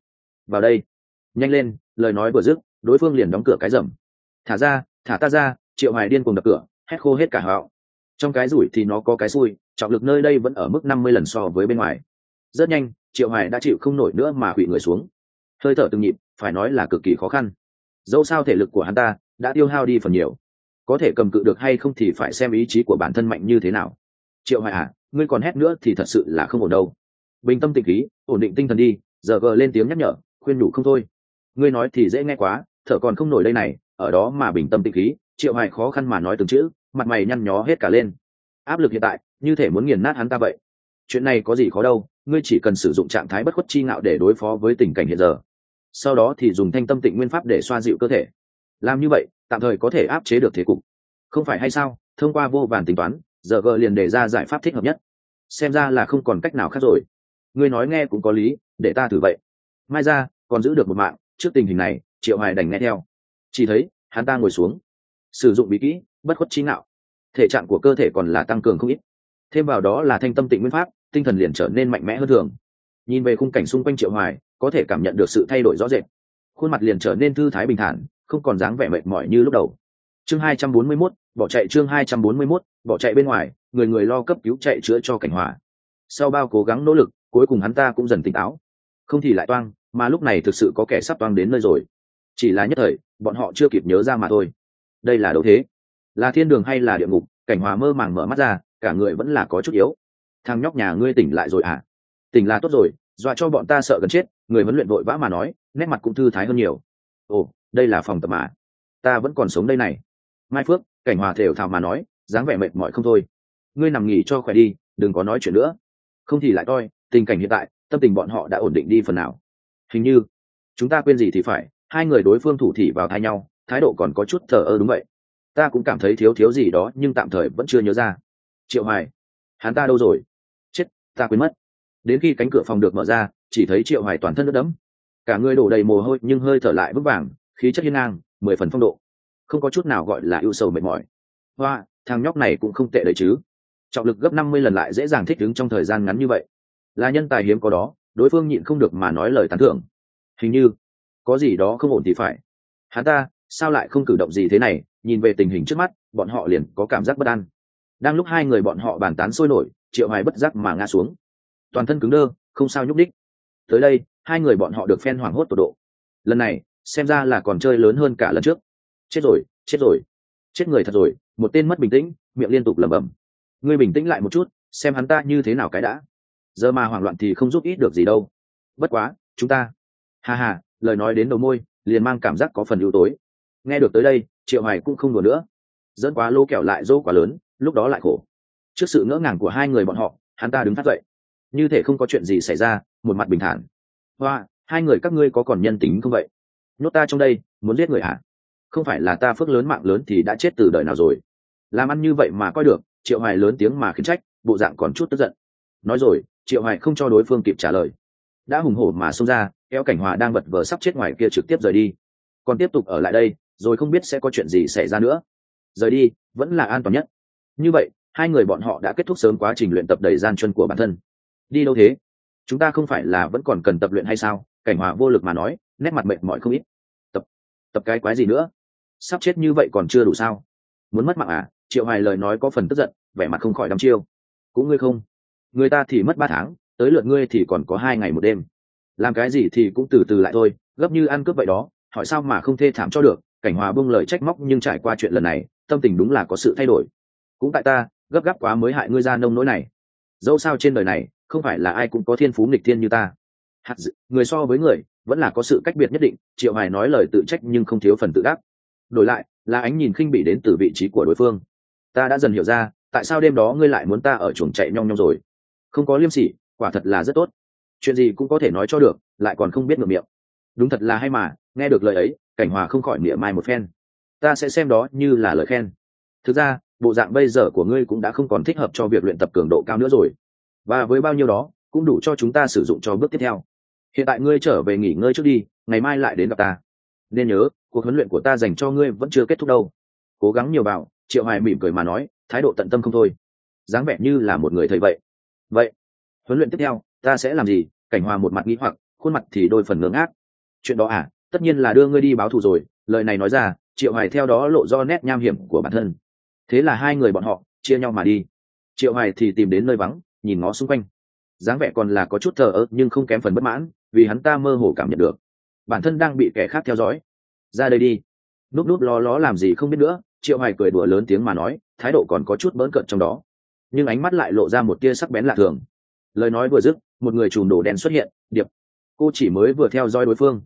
[SPEAKER 1] Vào đây nhanh lên, lời nói vừa dứt, đối phương liền đóng cửa cái rầm. Thả ra, thả ta ra, triệu hoài điên cùng đập cửa, hét khô hết cả họng. trong cái rủi thì nó có cái xui, trọng lực nơi đây vẫn ở mức năm mươi lần so với bên ngoài. Rất nhanh, triệu hoài đã chịu không nổi nữa mà hủy người xuống. Hơi thở từng nhịp, phải nói là cực kỳ khó khăn. Dẫu sao thể lực của hắn ta đã tiêu hao đi phần nhiều. Có thể cầm cự được hay không thì phải xem ý chí của bản thân mạnh như thế nào. Triệu hoài à ngươi còn hét nữa thì thật sự là không ổn đâu. Bình tâm tĩnh khí, ổn định tinh thần đi, giờ gờ lên tiếng nhắc nhở, khuyên nhủ không thôi ngươi nói thì dễ nghe quá, thở còn không nổi đây này, ở đó mà bình tâm tĩnh khí, triệu hoài khó khăn mà nói từng chữ, mặt mày nhăn nhó hết cả lên. Áp lực hiện tại, như thể muốn nghiền nát hắn ta vậy. Chuyện này có gì khó đâu, ngươi chỉ cần sử dụng trạng thái bất khuất chi ngạo để đối phó với tình cảnh hiện giờ. Sau đó thì dùng thanh tâm tịnh nguyên pháp để xoa dịu cơ thể. Làm như vậy, tạm thời có thể áp chế được thế cục. Không phải hay sao? Thông qua vô vàn tính toán, giờ gờ liền đề ra giải pháp thích hợp nhất. Xem ra là không còn cách nào khác rồi. Ngươi nói nghe cũng có lý, để ta thử vậy. Mai ra, còn giữ được một mạng trước tình hình này triệu hoài đành nghe theo. Chỉ thấy hắn ta ngồi xuống sử dụng bí kỹ bất khuất trí não thể trạng của cơ thể còn là tăng cường không ít. Thêm vào đó là thanh tâm tịnh nguyên pháp tinh thần liền trở nên mạnh mẽ hơn thường. Nhìn về khung cảnh xung quanh triệu hoài có thể cảm nhận được sự thay đổi rõ rệt. Khuôn mặt liền trở nên thư thái bình thản không còn dáng vẻ mệt mỏi như lúc đầu. Chương 241, bỏ chạy chương 241, bỏ chạy bên ngoài người người lo cấp cứu chạy chữa cho cảnh hòa sau bao cố gắng nỗ lực cuối cùng hắn ta cũng dần tỉnh táo. Không thì lại toang mà lúc này thực sự có kẻ sắp toang đến nơi rồi. Chỉ là nhất thời, bọn họ chưa kịp nhớ ra mà thôi. Đây là đâu thế. Là thiên đường hay là địa ngục, cảnh hòa mơ màng mở mắt ra, cả người vẫn là có chút yếu. Thằng nhóc nhà ngươi tỉnh lại rồi à? Tỉnh là tốt rồi, dọa cho bọn ta sợ gần chết, người huấn luyện vội vã mà nói, nét mặt cũng thư thái hơn nhiều. Ồ, đây là phòng tập mà. Ta vẫn còn sống đây này. Mai phước, cảnh hòa thều thào mà nói, dáng vẻ mệt mỏi không thôi. Ngươi nằm nghỉ cho khỏe đi, đừng có nói chuyện nữa. Không thì lại coi, tình cảnh hiện tại, tâm tình bọn họ đã ổn định đi phần nào hình như, chúng ta quên gì thì phải, hai người đối phương thủ thị vào thai nhau, thái độ còn có chút thờ ơ đúng vậy. Ta cũng cảm thấy thiếu thiếu gì đó nhưng tạm thời vẫn chưa nhớ ra. Triệu hoài, hắn ta đâu rồi? Chết, ta quên mất. Đến khi cánh cửa phòng được mở ra, chỉ thấy triệu hoài toàn thân nước đẫm. Cả người đổ đầy mồ hôi nhưng hơi thở lại vững vàng, khí chất hiên ngang, mười phần phong độ. Không có chút nào gọi là ưu sầu mệt mỏi. Hoa, thằng nhóc này cũng không tệ đấy chứ. Trọng lực gấp năm mươi lần lại dễ dàng thích ứng trong thời gian ngắn như vậy. Là nhân tài hiếm có đó đối phương nhịn không được mà nói lời tán thưởng. Hình như, có gì đó không ổn thì phải. Hắn ta, sao lại không cử động gì thế này? Nhìn về tình hình trước mắt, bọn họ liền có cảm giác bất an. Đang lúc hai người bọn họ bàn tán sôi nổi, triệu hoài bất giác mà ngã xuống. Toàn thân cứng đơ, không sao nhúc đích tới đây, hai người bọn họ được phen hoảng hốt tột độ. Lần này, xem ra là còn chơi lớn hơn cả lần trước. Chết rồi chết rồi. Chết người thật rồi, một tên mất bình tĩnh, miệng liên tục lẩm bẩm. Ngươi bình tĩnh lại một chút, xem hắn ta như thế nào cái đã giờ mà hoảng loạn thì không giúp ít được gì đâu. Bất quá, chúng ta. Hà hà lời nói đến đầu môi, liền mang cảm giác có phần ưu tối. Nghe được tới đây, triệu hoài cũng không đùa nữa. Dẫn quá lô kẹo lại dỗ quá lớn, lúc đó lại khổ. Trước sự ngỡ ngàng của hai người bọn họ, hắn ta đứng phát dậy. Như thể không có chuyện gì xảy ra, một mặt bình thản. Hoa, hai người các ngươi có còn nhân tính không vậy? Nhốt ta trong đây, muốn giết người hả? Không phải là ta phước lớn mạng lớn thì đã chết từ đời nào rồi? Làm ăn như vậy mà coi được, triệu hoài lớn tiếng mà khiến trách, bộ dạng còn chút tức giận. Nói rồi triệu hoài không cho đối phương kịp trả lời. Đã hùng hổ mà xông ra, eo cảnh hòa đang vật vờ sắp chết ngoài kia trực tiếp rời đi. Còn tiếp tục ở lại đây, rồi không biết sẽ có chuyện gì xảy ra nữa. Rời đi, vẫn là an toàn nhất. Như vậy, hai người bọn họ đã kết thúc sớm quá trình luyện tập đầy gian chân của bản thân. Đi đâu thế? Chúng ta không phải là vẫn còn cần tập luyện hay sao? Cảnh hòa vô lực mà nói, nét mặt mệt mỏi không ít. Tập tập cái quái gì nữa? Sắp chết như vậy còn chưa đủ sao? Muốn mất mạng à? Triệu hoài lời nói có phần tức giận, vẻ mặt không khỏi đắm chiêu. Cũng ngươi không? Người ta thì mất ba tháng tới lượt ngươi thì còn có hai ngày một đêm. Làm cái gì thì cũng từ từ lại thôi gấp như ăn cướp vậy đó hỏi sao mà không thê thảm cho được cảnh hòa buông lời trách móc nhưng trải qua chuyện lần này tâm tình đúng là có sự thay đổi. Cũng tại ta gấp gáp quá mới hại ngươi ra nông nỗi này. Dẫu sao trên đời này không phải là ai cũng có thiên phú nghịch thiên như ta. Hạt dự, người so với người vẫn là có sự cách biệt nhất định triệu hải nói lời tự trách nhưng không thiếu phần tự đắc. Đổi lại là ánh nhìn khinh bỉ đến từ vị trí của đối phương. Ta đã dần hiểu ra tại sao đêm đó ngươi lại muốn ta ở chuồng chạy nhong nhong rồi? Không có liêm sỉ, quả thật là rất tốt. Chuyện gì cũng có thể nói cho được, lại còn không biết ngược miệng. Đúng thật là hay mà, nghe được lời ấy, cảnh hòa không khỏi mỉa mai một phen. Ta sẽ xem đó như là lời khen. Thực ra, bộ dạng bây giờ của ngươi cũng đã không còn thích hợp cho việc luyện tập cường độ cao nữa rồi. Và với bao nhiêu đó, cũng đủ cho chúng ta sử dụng cho bước tiếp theo. Hiện tại ngươi trở về nghỉ ngơi trước đi, ngày mai lại đến gặp ta. Nên nhớ, cuộc huấn luyện của ta dành cho ngươi vẫn chưa kết thúc đâu. Cố gắng nhiều vào, triệu hoài mỉm cười mà nói, thái độ tận tâm không thôi. Dáng vẻ như là một người thầy vậy vậy, huấn luyện tiếp theo, ta sẽ làm gì? Cảnh hòa một mặt nghĩ hoặc, khuôn mặt thì đôi phần ngưỡng ác chuyện đó à? Tất nhiên là đưa ngươi đi báo thù rồi. Lời này nói ra, triệu hoài theo đó lộ do nét nham hiểm của bản thân. Thế là hai người bọn họ chia nhau mà đi. Triệu hoài thì tìm đến nơi vắng, nhìn ngó xung quanh. Dáng vẻ còn là có chút thờ ơ, nhưng không kém phần bất mãn, vì hắn ta mơ hồ cảm nhận được. Bản thân đang bị kẻ khác theo dõi. Ra đây đi. Núp núp lo ló làm gì không biết nữa, triệu hoài cười đùa lớn tiếng mà nói, thái độ còn có chút bỡn cợt trong đó nhưng ánh mắt lại lộ ra một tia sắc bén lạ thường. Lời nói vừa dứt, một người chùm đồ đen xuất hiện, điệp. Cô chỉ mới vừa theo dõi đối phương.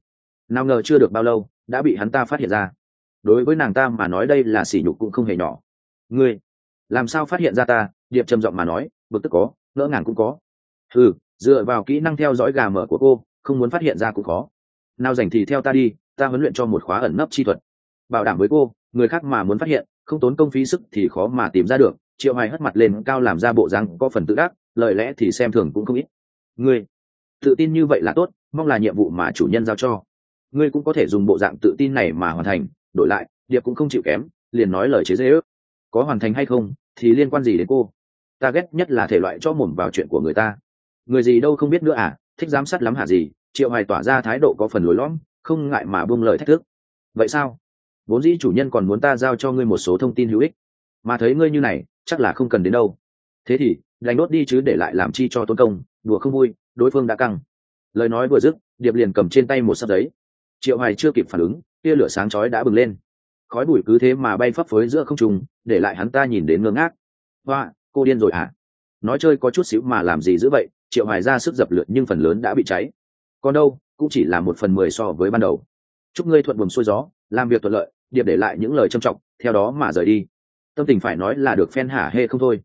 [SPEAKER 1] Nào ngờ chưa được bao lâu, đã bị hắn ta phát hiện ra. Đối với nàng ta mà nói đây là sỉ nhục cũng không hề nhỏ. Ngươi, làm sao phát hiện ra ta? Điệp trầm giọng mà nói, bực tức có, ngỡ ngàng cũng có. Ừ dựa vào kỹ năng theo dõi gà mở của cô, không muốn phát hiện ra cũng khó. Nào dành thì theo ta đi, ta huấn luyện cho một khóa ẩn nấp chi thuật. Bảo đảm với cô, người khác mà muốn phát hiện, không tốn công phí sức thì khó mà tìm ra được triệu hoài hất mặt lên cao làm ra bộ răng có phần tự đắc, lời lẽ thì xem thường cũng không ít. Ngươi, tự tin như vậy là tốt, mong là nhiệm vụ mà chủ nhân giao cho. Ngươi cũng có thể dùng bộ dạng tự tin này mà hoàn thành, đổi lại, điệp cũng không chịu kém, liền nói lời chế dễ ước. Có hoàn thành hay không, thì liên quan gì đến cô? Ta ghét nhất là thể loại cho mồm vào chuyện của người ta. Người gì đâu không biết nữa à thích giám sát lắm hả gì? Triệu hoài tỏa ra thái độ có phần lối lõm, không ngại mà buông lời thách thức. Vậy sao? Vốn dĩ chủ nhân còn muốn ta giao cho ngươi một số thông tin hữu ích mà thấy ngươi như này, chắc là không cần đến đâu. Thế thì, đánh đốt đi chứ để lại làm chi cho tốn công, đùa không vui, đối phương đã căng. Lời nói vừa dứt, điệp liền cầm trên tay một sắp giấy. Triệu hoài chưa kịp phản ứng, tia lửa sáng chói đã bừng lên. Khói bụi cứ thế mà bay phấp phới giữa không trung, để lại hắn ta nhìn đến ngơ ngác. Hoa, cô điên rồi à nói chơi có chút xíu mà làm gì dữ vậy, triệu hoài ra sức dập lượt nhưng phần lớn đã bị cháy. Còn đâu, cũng chỉ là một phần mười so với ban đầu. Chúc ngươi thuận buồm xuôi gió, làm việc thuận lợi, điệp để lại những lời trầm trọng, theo đó mà rời đi tâm tình phải nói là được phen hả hê không thôi.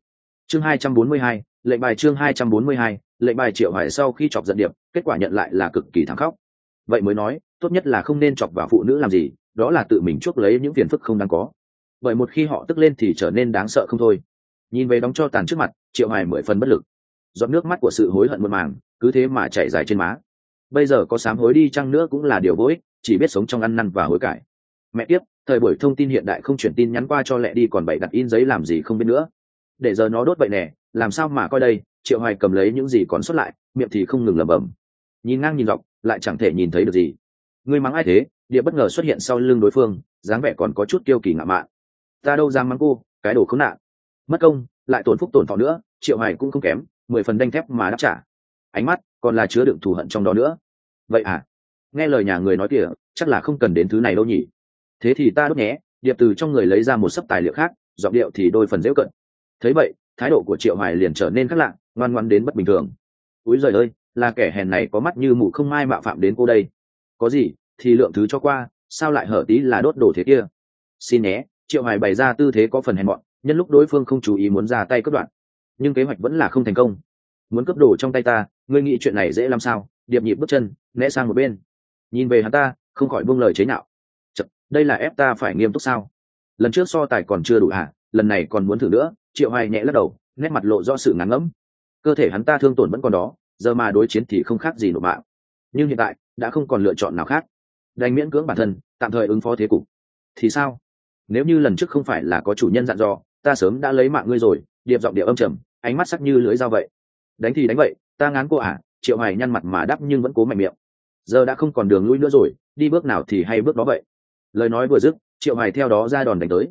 [SPEAKER 1] Chương hai trăm bốn mươi hai, lệnh bài chương hai trăm bốn mươi hai, lệnh bài triệu hoài sau khi chọc giận điệp, kết quả nhận lại là cực kỳ thẳng khóc vậy mới nói, tốt nhất là không nên chọc vào phụ nữ làm gì, đó là tự mình chuốc lấy những phiền phức không đáng có. Bởi một khi họ tức lên thì trở nên đáng sợ không thôi. Nhìn về đóng cho tàn trước mặt, triệu hoài mười phần bất lực. Giọt nước mắt của sự hối hận muôn màng, cứ thế mà chảy dài trên má. Bây giờ có sám hối đi chăng nữa cũng là điều vô ích, chỉ biết sống trong ăn năn và hối cải mẹ tiếp thời buổi thông tin hiện đại không chuyển tin nhắn qua cho lẹ đi còn bậy đặt in giấy làm gì không biết nữa. Để giờ nó đốt vậy nè, làm sao mà coi đây, triệu hoài cầm lấy những gì còn sót lại, miệng thì không ngừng lẩm bẩm. Nhìn ngang nhìn dọc, lại chẳng thể nhìn thấy được gì. Ngươi mắng ai thế, địa bất ngờ xuất hiện sau lưng đối phương, dáng vẻ còn có chút kiêu kỳ ngạo mạn. Ta đâu dám mắng cô, cái đồ khốn nạn. Mất công, lại tổn phúc tổn thọ nữa, triệu hoài cũng không kém, mười phần đanh thép mà đáp trả. Ánh mắt còn là chứa đựng thù hận trong đó nữa. Vậy à? Nghe lời nhà người nói kìa, chắc là không cần đến thứ này đâu nhỉ? Thế thì ta đốt nhé, điệp từ trong người lấy ra một sấp tài liệu khác, giọng điệu thì đôi phần dễ cận. Thấy vậy, thái độ của triệu hoài liền trở nên khác lạ, ngoan ngoan đến bất bình thường. Úi giời ơi, là kẻ hèn này có mắt như mù không ai mạo phạm đến cô đây. Có gì, thì lượng thứ cho qua, sao lại hở tí là đốt đổ thế kia? Xin nhé, triệu hoài bày ra tư thế có phần hèn mọn, nhân lúc đối phương không chú ý muốn ra tay cướp đoạn. Nhưng kế hoạch vẫn là không thành công. Muốn cướp đồ trong tay ta, ngươi nghĩ chuyện này dễ làm sao? Điệp nhịp bước chân, né sang một bên. Nhìn về hắn ta, không khỏi buông lời chế nhạo đây là ép ta phải nghiêm túc sao? Lần trước so tài còn chưa đủ hả? Lần này còn muốn thử nữa? Triệu hoài nhẹ lắc đầu, nét mặt lộ do sự ngán ngẫm cơ thể hắn ta thương tổn vẫn còn đó, giờ mà đối chiến thì không khác gì nộp mạng. Nhưng hiện tại, đã không còn lựa chọn nào khác. Đành miễn cưỡng bản thân, tạm thời ứng phó thế cục. Thì sao? Nếu như lần trước không phải là có chủ nhân dặn dò, ta sớm đã lấy mạng ngươi rồi, điệp giọng điệu âm trầm, ánh mắt sắc như lưới dao vậy. Đánh thì đánh vậy, ta ngán cô à? Triệu hoài nhăn mặt mà đắp nhưng vẫn cố mạnh miệng. Giờ đã không còn đường lui nữa rồi, đi bước nào thì hay bước đó vậy lời nói vừa dứt, triệu hoài theo đó ra đòn đánh tới.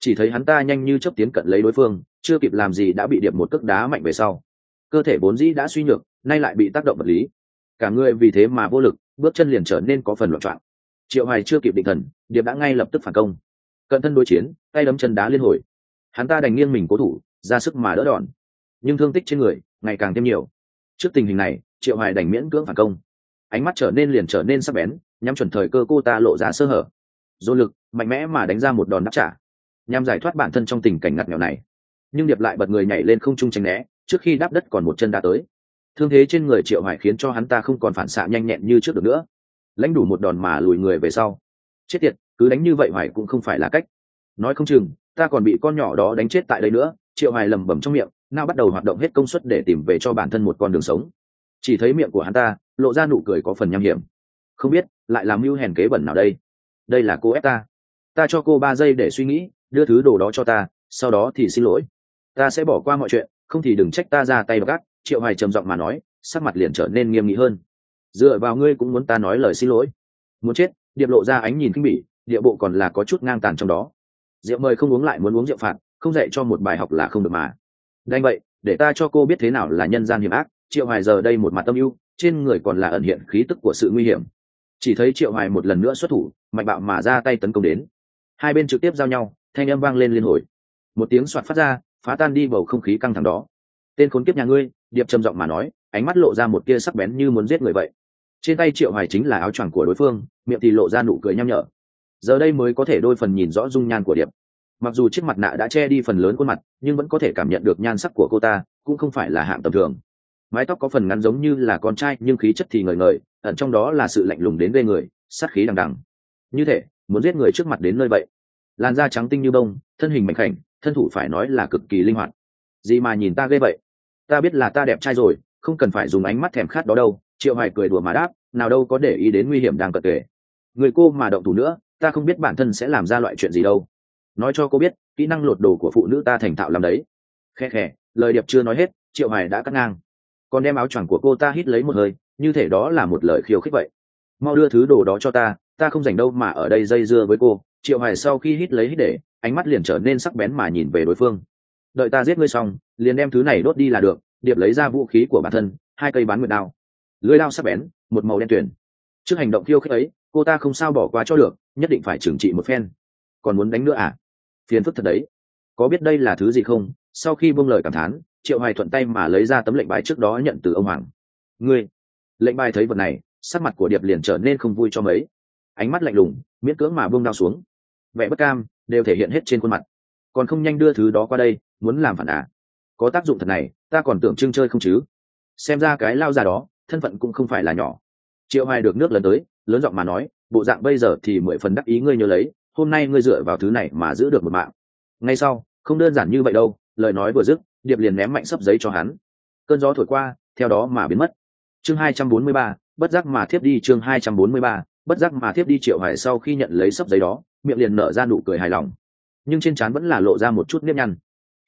[SPEAKER 1] Chỉ thấy hắn ta nhanh như chấp tiến cận lấy đối phương, chưa kịp làm gì đã bị điệp một cước đá mạnh về sau. Cơ thể vốn dĩ đã suy nhược, nay lại bị tác động vật lý. Cả người vì thế mà vô lực, bước chân liền trở nên có phần loạn trọn triệu hoài chưa kịp định thần, điệp đã ngay lập tức phản công. Cận thân đối chiến, tay đấm chân đá liên hồi. Hắn ta đành nghiêng mình cố thủ, ra sức mà đỡ đòn. Nhưng thương tích trên người, ngày càng thêm nhiều. Trước tình hình này, triệu hoài đành miễn cưỡng phản công. Ánh mắt trở nên liền trở nên sắc bén, nhắm chuẩn thời cơ cô ta lộ ra sơ hở dồn lực, mạnh mẽ mà đánh ra một đòn đáp trả. Nhằm giải thoát bản thân trong tình cảnh ngặt nghèo này. Nhưng điệp lại bật người nhảy lên không trung tránh né, trước khi đáp đất còn một chân đã tới. Thương thế trên người triệu hoài khiến cho hắn ta không còn phản xạ nhanh nhẹn như trước được nữa. Lãnh đủ một đòn mà lùi người về sau. Chết tiệt, cứ đánh như vậy hoài cũng không phải là cách. Nói không chừng, ta còn bị con nhỏ đó đánh chết tại đây nữa, triệu hoài lầm bầm trong miệng, nào bắt đầu hoạt động hết công suất để tìm về cho bản thân một con đường sống. Chỉ thấy miệng của hắn ta, lộ ra nụ cười có phần nham hiểm. Không biết, lại làm mưu hèn kế bẩn nào đây? Đây là cô ép ta. Ta cho cô ba giây để suy nghĩ, đưa thứ đồ đó cho ta, sau đó thì xin lỗi. Ta sẽ bỏ qua mọi chuyện, không thì đừng trách ta ra tay gắt. Triệu hoài trầm giọng mà nói, sắc mặt liền trở nên nghiêm nghị hơn. Dựa vào ngươi cũng muốn ta nói lời xin lỗi. Muốn chết, điệp lộ ra ánh nhìn khinh bỉ, địa bộ còn là có chút ngang tàn trong đó. Rượu mời không uống lại muốn uống rượu phạt, không dạy cho một bài học là không được mà. Đành vậy, để ta cho cô biết thế nào là nhân gian hiểm ác. Triệu hoài giờ đây một mặt tâm ưu, trên người còn là ẩn hiện khí tức của sự nguy hiểm chỉ thấy triệu hoài một lần nữa xuất thủ, mạnh bạo mà ra tay tấn công đến. Hai bên trực tiếp giao nhau, thanh âm vang lên liên hồi. Một tiếng soạt phát ra, phá tan đi bầu không khí căng thẳng đó. Tên khốn kiếp nhà ngươi, điệp trầm giọng mà nói, ánh mắt lộ ra một tia sắc bén như muốn giết người vậy. Trên tay triệu hoài chính là áo choàng của đối phương, miệng thì lộ ra nụ cười nham nhở. Giờ đây mới có thể đôi phần nhìn rõ dung nhan của điệp. Mặc dù chiếc mặt nạ đã che đi phần lớn khuôn mặt, nhưng vẫn có thể cảm nhận được nhan sắc của cô ta, cũng không phải là hạng tầm thường mái tóc có phần ngắn giống như là con trai, nhưng khí chất thì ngời ngời, ẩn trong đó là sự lạnh lùng đến gây người, sát khí đằng đằng. Như thể, muốn giết người trước mặt đến nơi vậy. Làn da trắng tinh như bông, thân hình mạnh khảnh, thân thủ phải nói là cực kỳ linh hoạt. Gì mà nhìn ta ghê vậy? Ta biết là ta đẹp trai rồi, không cần phải dùng ánh mắt thèm khát đó đâu, triệu hoài cười đùa mà đáp, nào đâu có để ý đến nguy hiểm đang cận kề. Người cô mà động thủ nữa, ta không biết bản thân sẽ làm ra loại chuyện gì đâu. Nói cho cô biết, kỹ năng lột đồ của phụ nữ ta thành thạo làm đấy. Khe khẽ lời điệp chưa nói hết, triệu hoài đã cắt ngang còn đem áo choàng của cô ta hít lấy một hơi, như thể đó là một lời khiêu khích vậy. Mau đưa thứ đồ đó cho ta ta không dành đâu mà ở đây dây dưa với cô. Triệu hoài sau khi hít lấy hít để, ánh mắt liền trở nên sắc bén mà nhìn về đối phương. Đợi ta giết ngươi xong, liền đem thứ này đốt đi là được, điệp lấy ra vũ khí của bản thân, hai cây bán nguyệt đao. Lưới đao sắc bén, một màu đen tuyển trước hành động khiêu khích ấy, cô ta không sao bỏ qua cho được, nhất định phải trừng trị một phen. Còn muốn đánh nữa à? Phiền phức thật đấy. Có biết đây là thứ gì không? Sau khi buông lời cảm thán triệu hoài thuận tay mà lấy ra tấm lệnh bài trước đó nhận từ ông hoàng. Ngươi. Lệnh bài thấy vật này, sắc mặt của điệp liền trở nên không vui cho mấy. Ánh mắt lạnh lùng, miễn cưỡng mà buông đao xuống. Vẻ bất cam đều thể hiện hết trên khuôn mặt. Còn không nhanh đưa thứ đó qua đây, muốn làm phản à? Có tác dụng thật này, ta còn tưởng trưng chơi không chứ? Xem ra cái lao già đó, thân phận cũng không phải là nhỏ. Triệu hoài được nước lần tới, lớn giọng mà nói, bộ dạng bây giờ thì mười phần đắc ý ngươi nhớ lấy, hôm nay ngươi dựa vào thứ này mà giữ được một mạng. Ngay sau, không đơn giản như vậy đâu, lời nói vừa dứt điệp liền ném mạnh sấp giấy cho hắn. Cơn gió thổi qua theo đó mà biến mất. Chương hai trăm bốn mươi ba, bất giác mà thiếp đi chương hai trăm bốn mươi ba, bất giác mà thiếp đi triệu Hải sau khi nhận lấy sấp giấy đó miệng liền nở ra nụ cười hài lòng. Nhưng trên trán vẫn là lộ ra một chút nếp nhăn.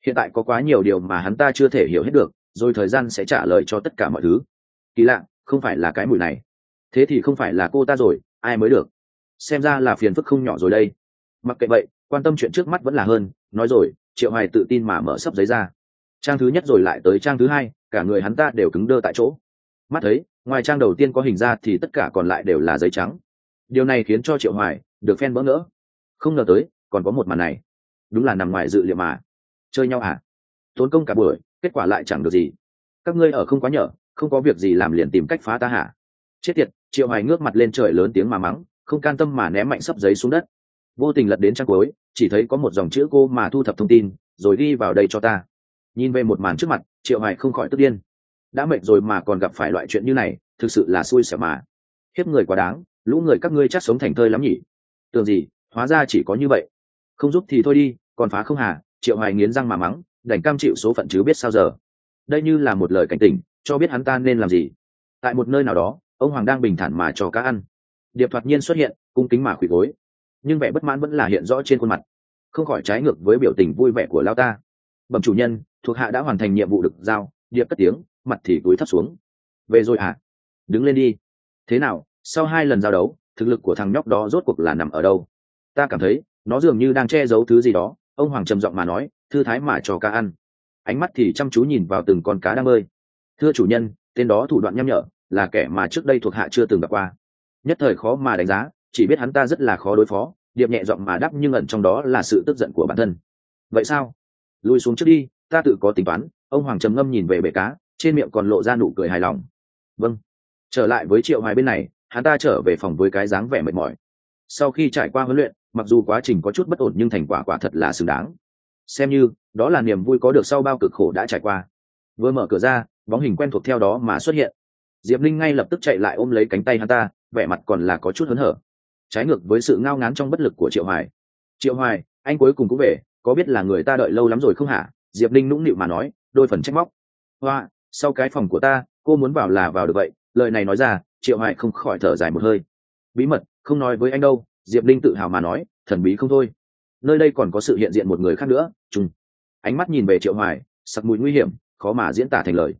[SPEAKER 1] Hiện tại có quá nhiều điều mà hắn ta chưa thể hiểu hết được rồi thời gian sẽ trả lời cho tất cả mọi thứ. Kỳ lạ không phải là cái mùi này. Thế thì không phải là cô ta rồi ai mới được? Xem ra là phiền phức không nhỏ rồi đây. Mặc kệ vậy quan tâm chuyện trước mắt vẫn là hơn nói rồi triệu hoài tự tin mà mở sấp giấy ra trang thứ nhất rồi lại tới trang thứ hai, cả người hắn ta đều cứng đơ tại chỗ. Mắt thấy, ngoài trang đầu tiên có hình ra thì tất cả còn lại đều là giấy trắng. Điều này khiến cho triệu hoài được phen bỡ ngỡ. Không ngờ tới, còn có một màn này. Đúng là nằm ngoài dự liệu mà. Chơi nhau à? Tốn công cả buổi, kết quả lại chẳng được gì. Các ngươi ở không quá nhở không có việc gì làm liền tìm cách phá ta hả? Chết tiệt, triệu hoài ngước mặt lên trời lớn tiếng mà mắng, không can tâm mà ném mạnh sấp giấy xuống đất. Vô tình lật đến trang cuối, chỉ thấy có một dòng chữ cô mà thu thập thông tin, rồi ghi vào đây cho ta nhìn về một màn trước mặt, triệu hoài không khỏi tức điên. Đã mệt rồi mà còn gặp phải loại chuyện như này, thực sự là xui xẻo mà. Hiếp người quá đáng, lũ người các ngươi chắc sống thành thơi lắm nhỉ? Tưởng gì, hóa ra chỉ có như vậy. Không giúp thì thôi đi, còn phá không hà, triệu hoài nghiến răng mà mắng, đành cam chịu số phận chứ biết sao giờ. Đây như là một lời cảnh tỉnh, cho biết hắn ta nên làm gì. Tại một nơi nào đó, ông hoàng đang bình thản mà cho cá ăn. Điệp thoạt nhiên xuất hiện, cung kính mà khủy gối. Nhưng vẻ bất mãn vẫn là hiện rõ trên khuôn mặt. Không khỏi trái ngược với biểu tình vui vẻ của lao ta bẩm chủ nhân, thuộc hạ đã hoàn thành nhiệm vụ được giao, điệp cất tiếng, mặt thì túi thấp xuống. Về rồi à đứng lên đi. Thế nào, sau hai lần giao đấu, thực lực của thằng nhóc đó rốt cuộc là nằm ở đâu? Ta cảm thấy, nó dường như đang che giấu thứ gì đó, ông hoàng trầm giọng mà nói, thư thái mà cho cá ăn. Ánh mắt thì chăm chú nhìn vào từng con cá đang bơi. Thưa chủ nhân, tên đó thủ đoạn nhăm nhở, là kẻ mà trước đây thuộc hạ chưa từng gặp qua. Nhất thời khó mà đánh giá, chỉ biết hắn ta rất là khó đối phó, điệp nhẹ giọng mà đáp nhưng ẩn trong đó là sự tức giận của bản thân. Vậy sao? Lùi xuống trước đi, ta tự có tính toán. Ông hoàng trầm ngâm nhìn về bể cá, trên miệng còn lộ ra nụ cười hài lòng. Vâng. Trở lại với triệu hoài bên này, hắn ta trở về phòng với cái dáng vẻ mệt mỏi. Sau khi trải qua huấn luyện, mặc dù quá trình có chút bất ổn nhưng thành quả quả thật là xứng đáng. Xem như, đó là niềm vui có được sau bao cực khổ đã trải qua. Vừa mở cửa ra, bóng hình quen thuộc theo đó mà xuất hiện. Diệp linh ngay lập tức chạy lại ôm lấy cánh tay hắn ta, vẻ mặt còn là có chút hớn hở. Trái ngược với sự ngao ngán trong bất lực của triệu hoài. Triệu hoài, anh cuối cùng cũng về có biết là người ta đợi lâu lắm rồi không hả? Diệp Ninh nũng nịu mà nói đôi phần trách móc. Hoa sau cái phòng của ta cô muốn vào là vào được vậy lời này nói ra triệu hoài không khỏi thở dài một hơi. Bí mật không nói với anh đâu diệp Ninh tự hào mà nói thần bí không thôi. Nơi đây còn có sự hiện diện một người khác nữa chung ánh mắt nhìn về triệu hoài sặc mùi nguy hiểm khó mà diễn tả thành lời.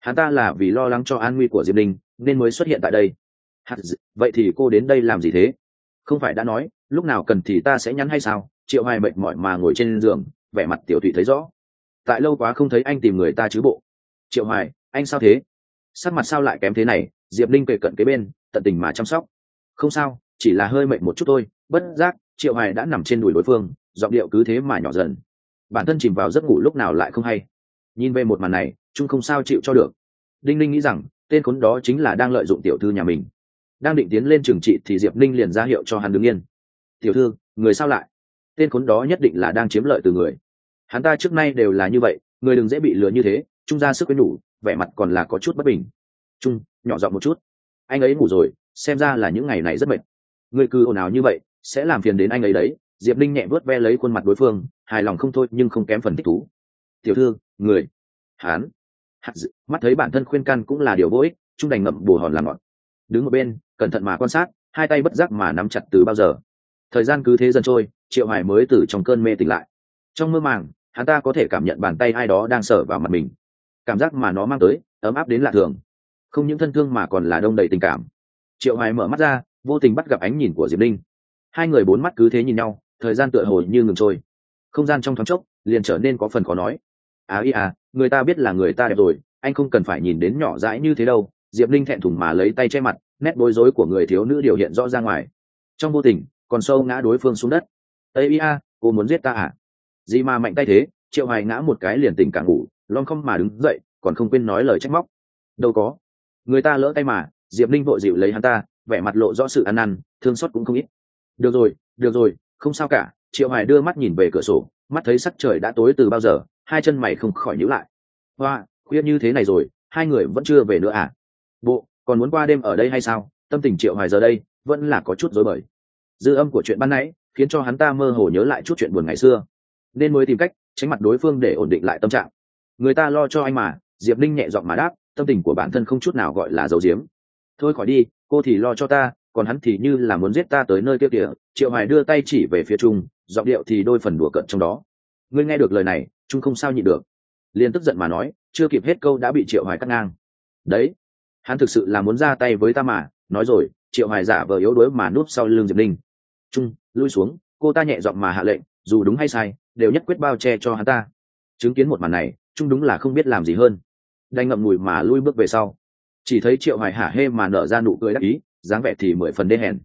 [SPEAKER 1] Hắn ta là vì lo lắng cho an nguy của diệp Ninh, nên mới xuất hiện tại đây. Vậy thì cô đến đây làm gì thế? Không phải đã nói lúc nào cần thì ta sẽ nhắn hay sao? Triệu hoài mệt mỏi mà ngồi trên giường, vẻ mặt tiểu Thụy thấy rõ. Tại lâu quá không thấy anh tìm người ta chứ bộ. Triệu hoài, anh sao thế? Sắc mặt sao lại kém thế này? Diệp linh kề cận kế bên, tận tình mà chăm sóc. Không sao, chỉ là hơi mệt một chút thôi. Bất giác, triệu hoài đã nằm trên đùi đối phương, giọng điệu cứ thế mà nhỏ dần. Bản thân chìm vào giấc ngủ lúc nào lại không hay. Nhìn về một màn này, trung không sao chịu cho được. Đinh Ninh nghĩ rằng, tên khốn đó chính là đang lợi dụng tiểu thư nhà mình. Đang định tiến lên trường trị thì diệp Ninh liền ra hiệu cho hắn đứng yên. Tiểu thư, người sao lại? Tên khốn đó nhất định là đang chiếm lợi từ người. Hắn ta trước nay đều là như vậy, người đừng dễ bị lừa như thế, trung ra sức với nhủ vẻ mặt còn là có chút bất bình. Trung, nhỏ giọng một chút. Anh ấy ngủ rồi, xem ra là những ngày này rất mệt. Người cứ ồn ào như vậy, sẽ làm phiền đến anh ấy đấy. Diệp linh nhẹ vớt ve lấy khuôn mặt đối phương, hài lòng không thôi nhưng không kém phần thích thú. Tiểu thư, người. Hán mắt thấy bản thân khuyên can cũng là điều vô ích, trung đành ngậm bù hòn làm ngọt. Đứng một bên, cẩn thận mà quan sát, hai tay bất giác mà nắm chặt từ bao giờ. Thời gian cứ thế dần trôi triệu hải mới từ trong cơn mê tỉnh lại. Trong mơ màng, hắn ta có thể cảm nhận bàn tay ai đó đang sờ vào mặt mình. Cảm giác mà nó mang tới, ấm áp đến lạ thường. Không những thân thương mà còn là đông đầy tình cảm. Triệu hoài mở mắt ra, vô tình bắt gặp ánh nhìn của diệp linh hai người bốn mắt cứ thế nhìn nhau, thời gian tựa hồi như ngừng trôi. Không gian trong thoáng chốc, liền trở nên có phần khó nói. À ý à người ta biết là người ta đẹp rồi, anh không cần phải nhìn đến nhỏ dãi như thế đâu. Diệp linh thẹn thùng mà lấy tay che mặt, nét bối rối của người thiếu nữ điều hiện rõ ra ngoài. Trong vô tình, còn sâu ngã đối phương xuống đất. Tây ia, cô muốn giết ta à? Gì mà mạnh tay thế, triệu hoài ngã một cái liền tỉnh cả ngủ lom không mà đứng dậy, còn không quên nói lời trách móc. Đâu có. Người ta lỡ tay mà, diệp linh vội dịu lấy hắn ta, vẻ mặt lộ rõ sự ăn năn, thương xót cũng không ít. Được rồi được rồi, không sao cả. Triệu hoài đưa mắt nhìn về cửa sổ, mắt thấy sắc trời đã tối từ bao giờ, hai chân mày không khỏi nhíu lại. Hoa, khuya như thế này rồi, hai người vẫn chưa về nữa à? Bộ, còn muốn qua đêm ở đây hay sao? Tâm tình triệu hoài giờ đây vẫn là có chút rối bời. Dư âm của chuyện ban nãy khiến cho hắn ta mơ hồ nhớ lại chút chuyện buồn ngày xưa. Nên mới tìm cách tránh mặt đối phương để ổn định lại tâm trạng. Người ta lo cho anh mà, diệp linh nhẹ giọng mà đáp, tâm tình của bản thân không chút nào gọi là giấu giếm. Thôi khỏi đi, cô thì lo cho ta, còn hắn thì như là muốn giết ta tới nơi kia kìa. Triệu hoài đưa tay chỉ về phía trung, giọng điệu thì đôi phần đùa cận trong đó. Ngươi nghe được lời này, trung không sao nhịn được. Liền tức giận mà nói, chưa kịp hết câu đã bị triệu hoài cắt ngang. Đấy, hắn thực sự là muốn ra tay với ta mà. Nói rồi, triệu hoài giả vờ yếu đuối mà núp sau lưng diệp linh trung, lui xuống, cô ta nhẹ giọng mà hạ lệnh, dù đúng hay sai, đều nhất quyết bao che cho hắn ta. Chứng kiến một màn này, trung đúng là không biết làm gì hơn. Đành ngậm ngùi mà lui bước về sau. Chỉ thấy triệu hoài hả hê mà nở ra nụ cười đắc ý, dáng vẻ thì mười phần đê hèn.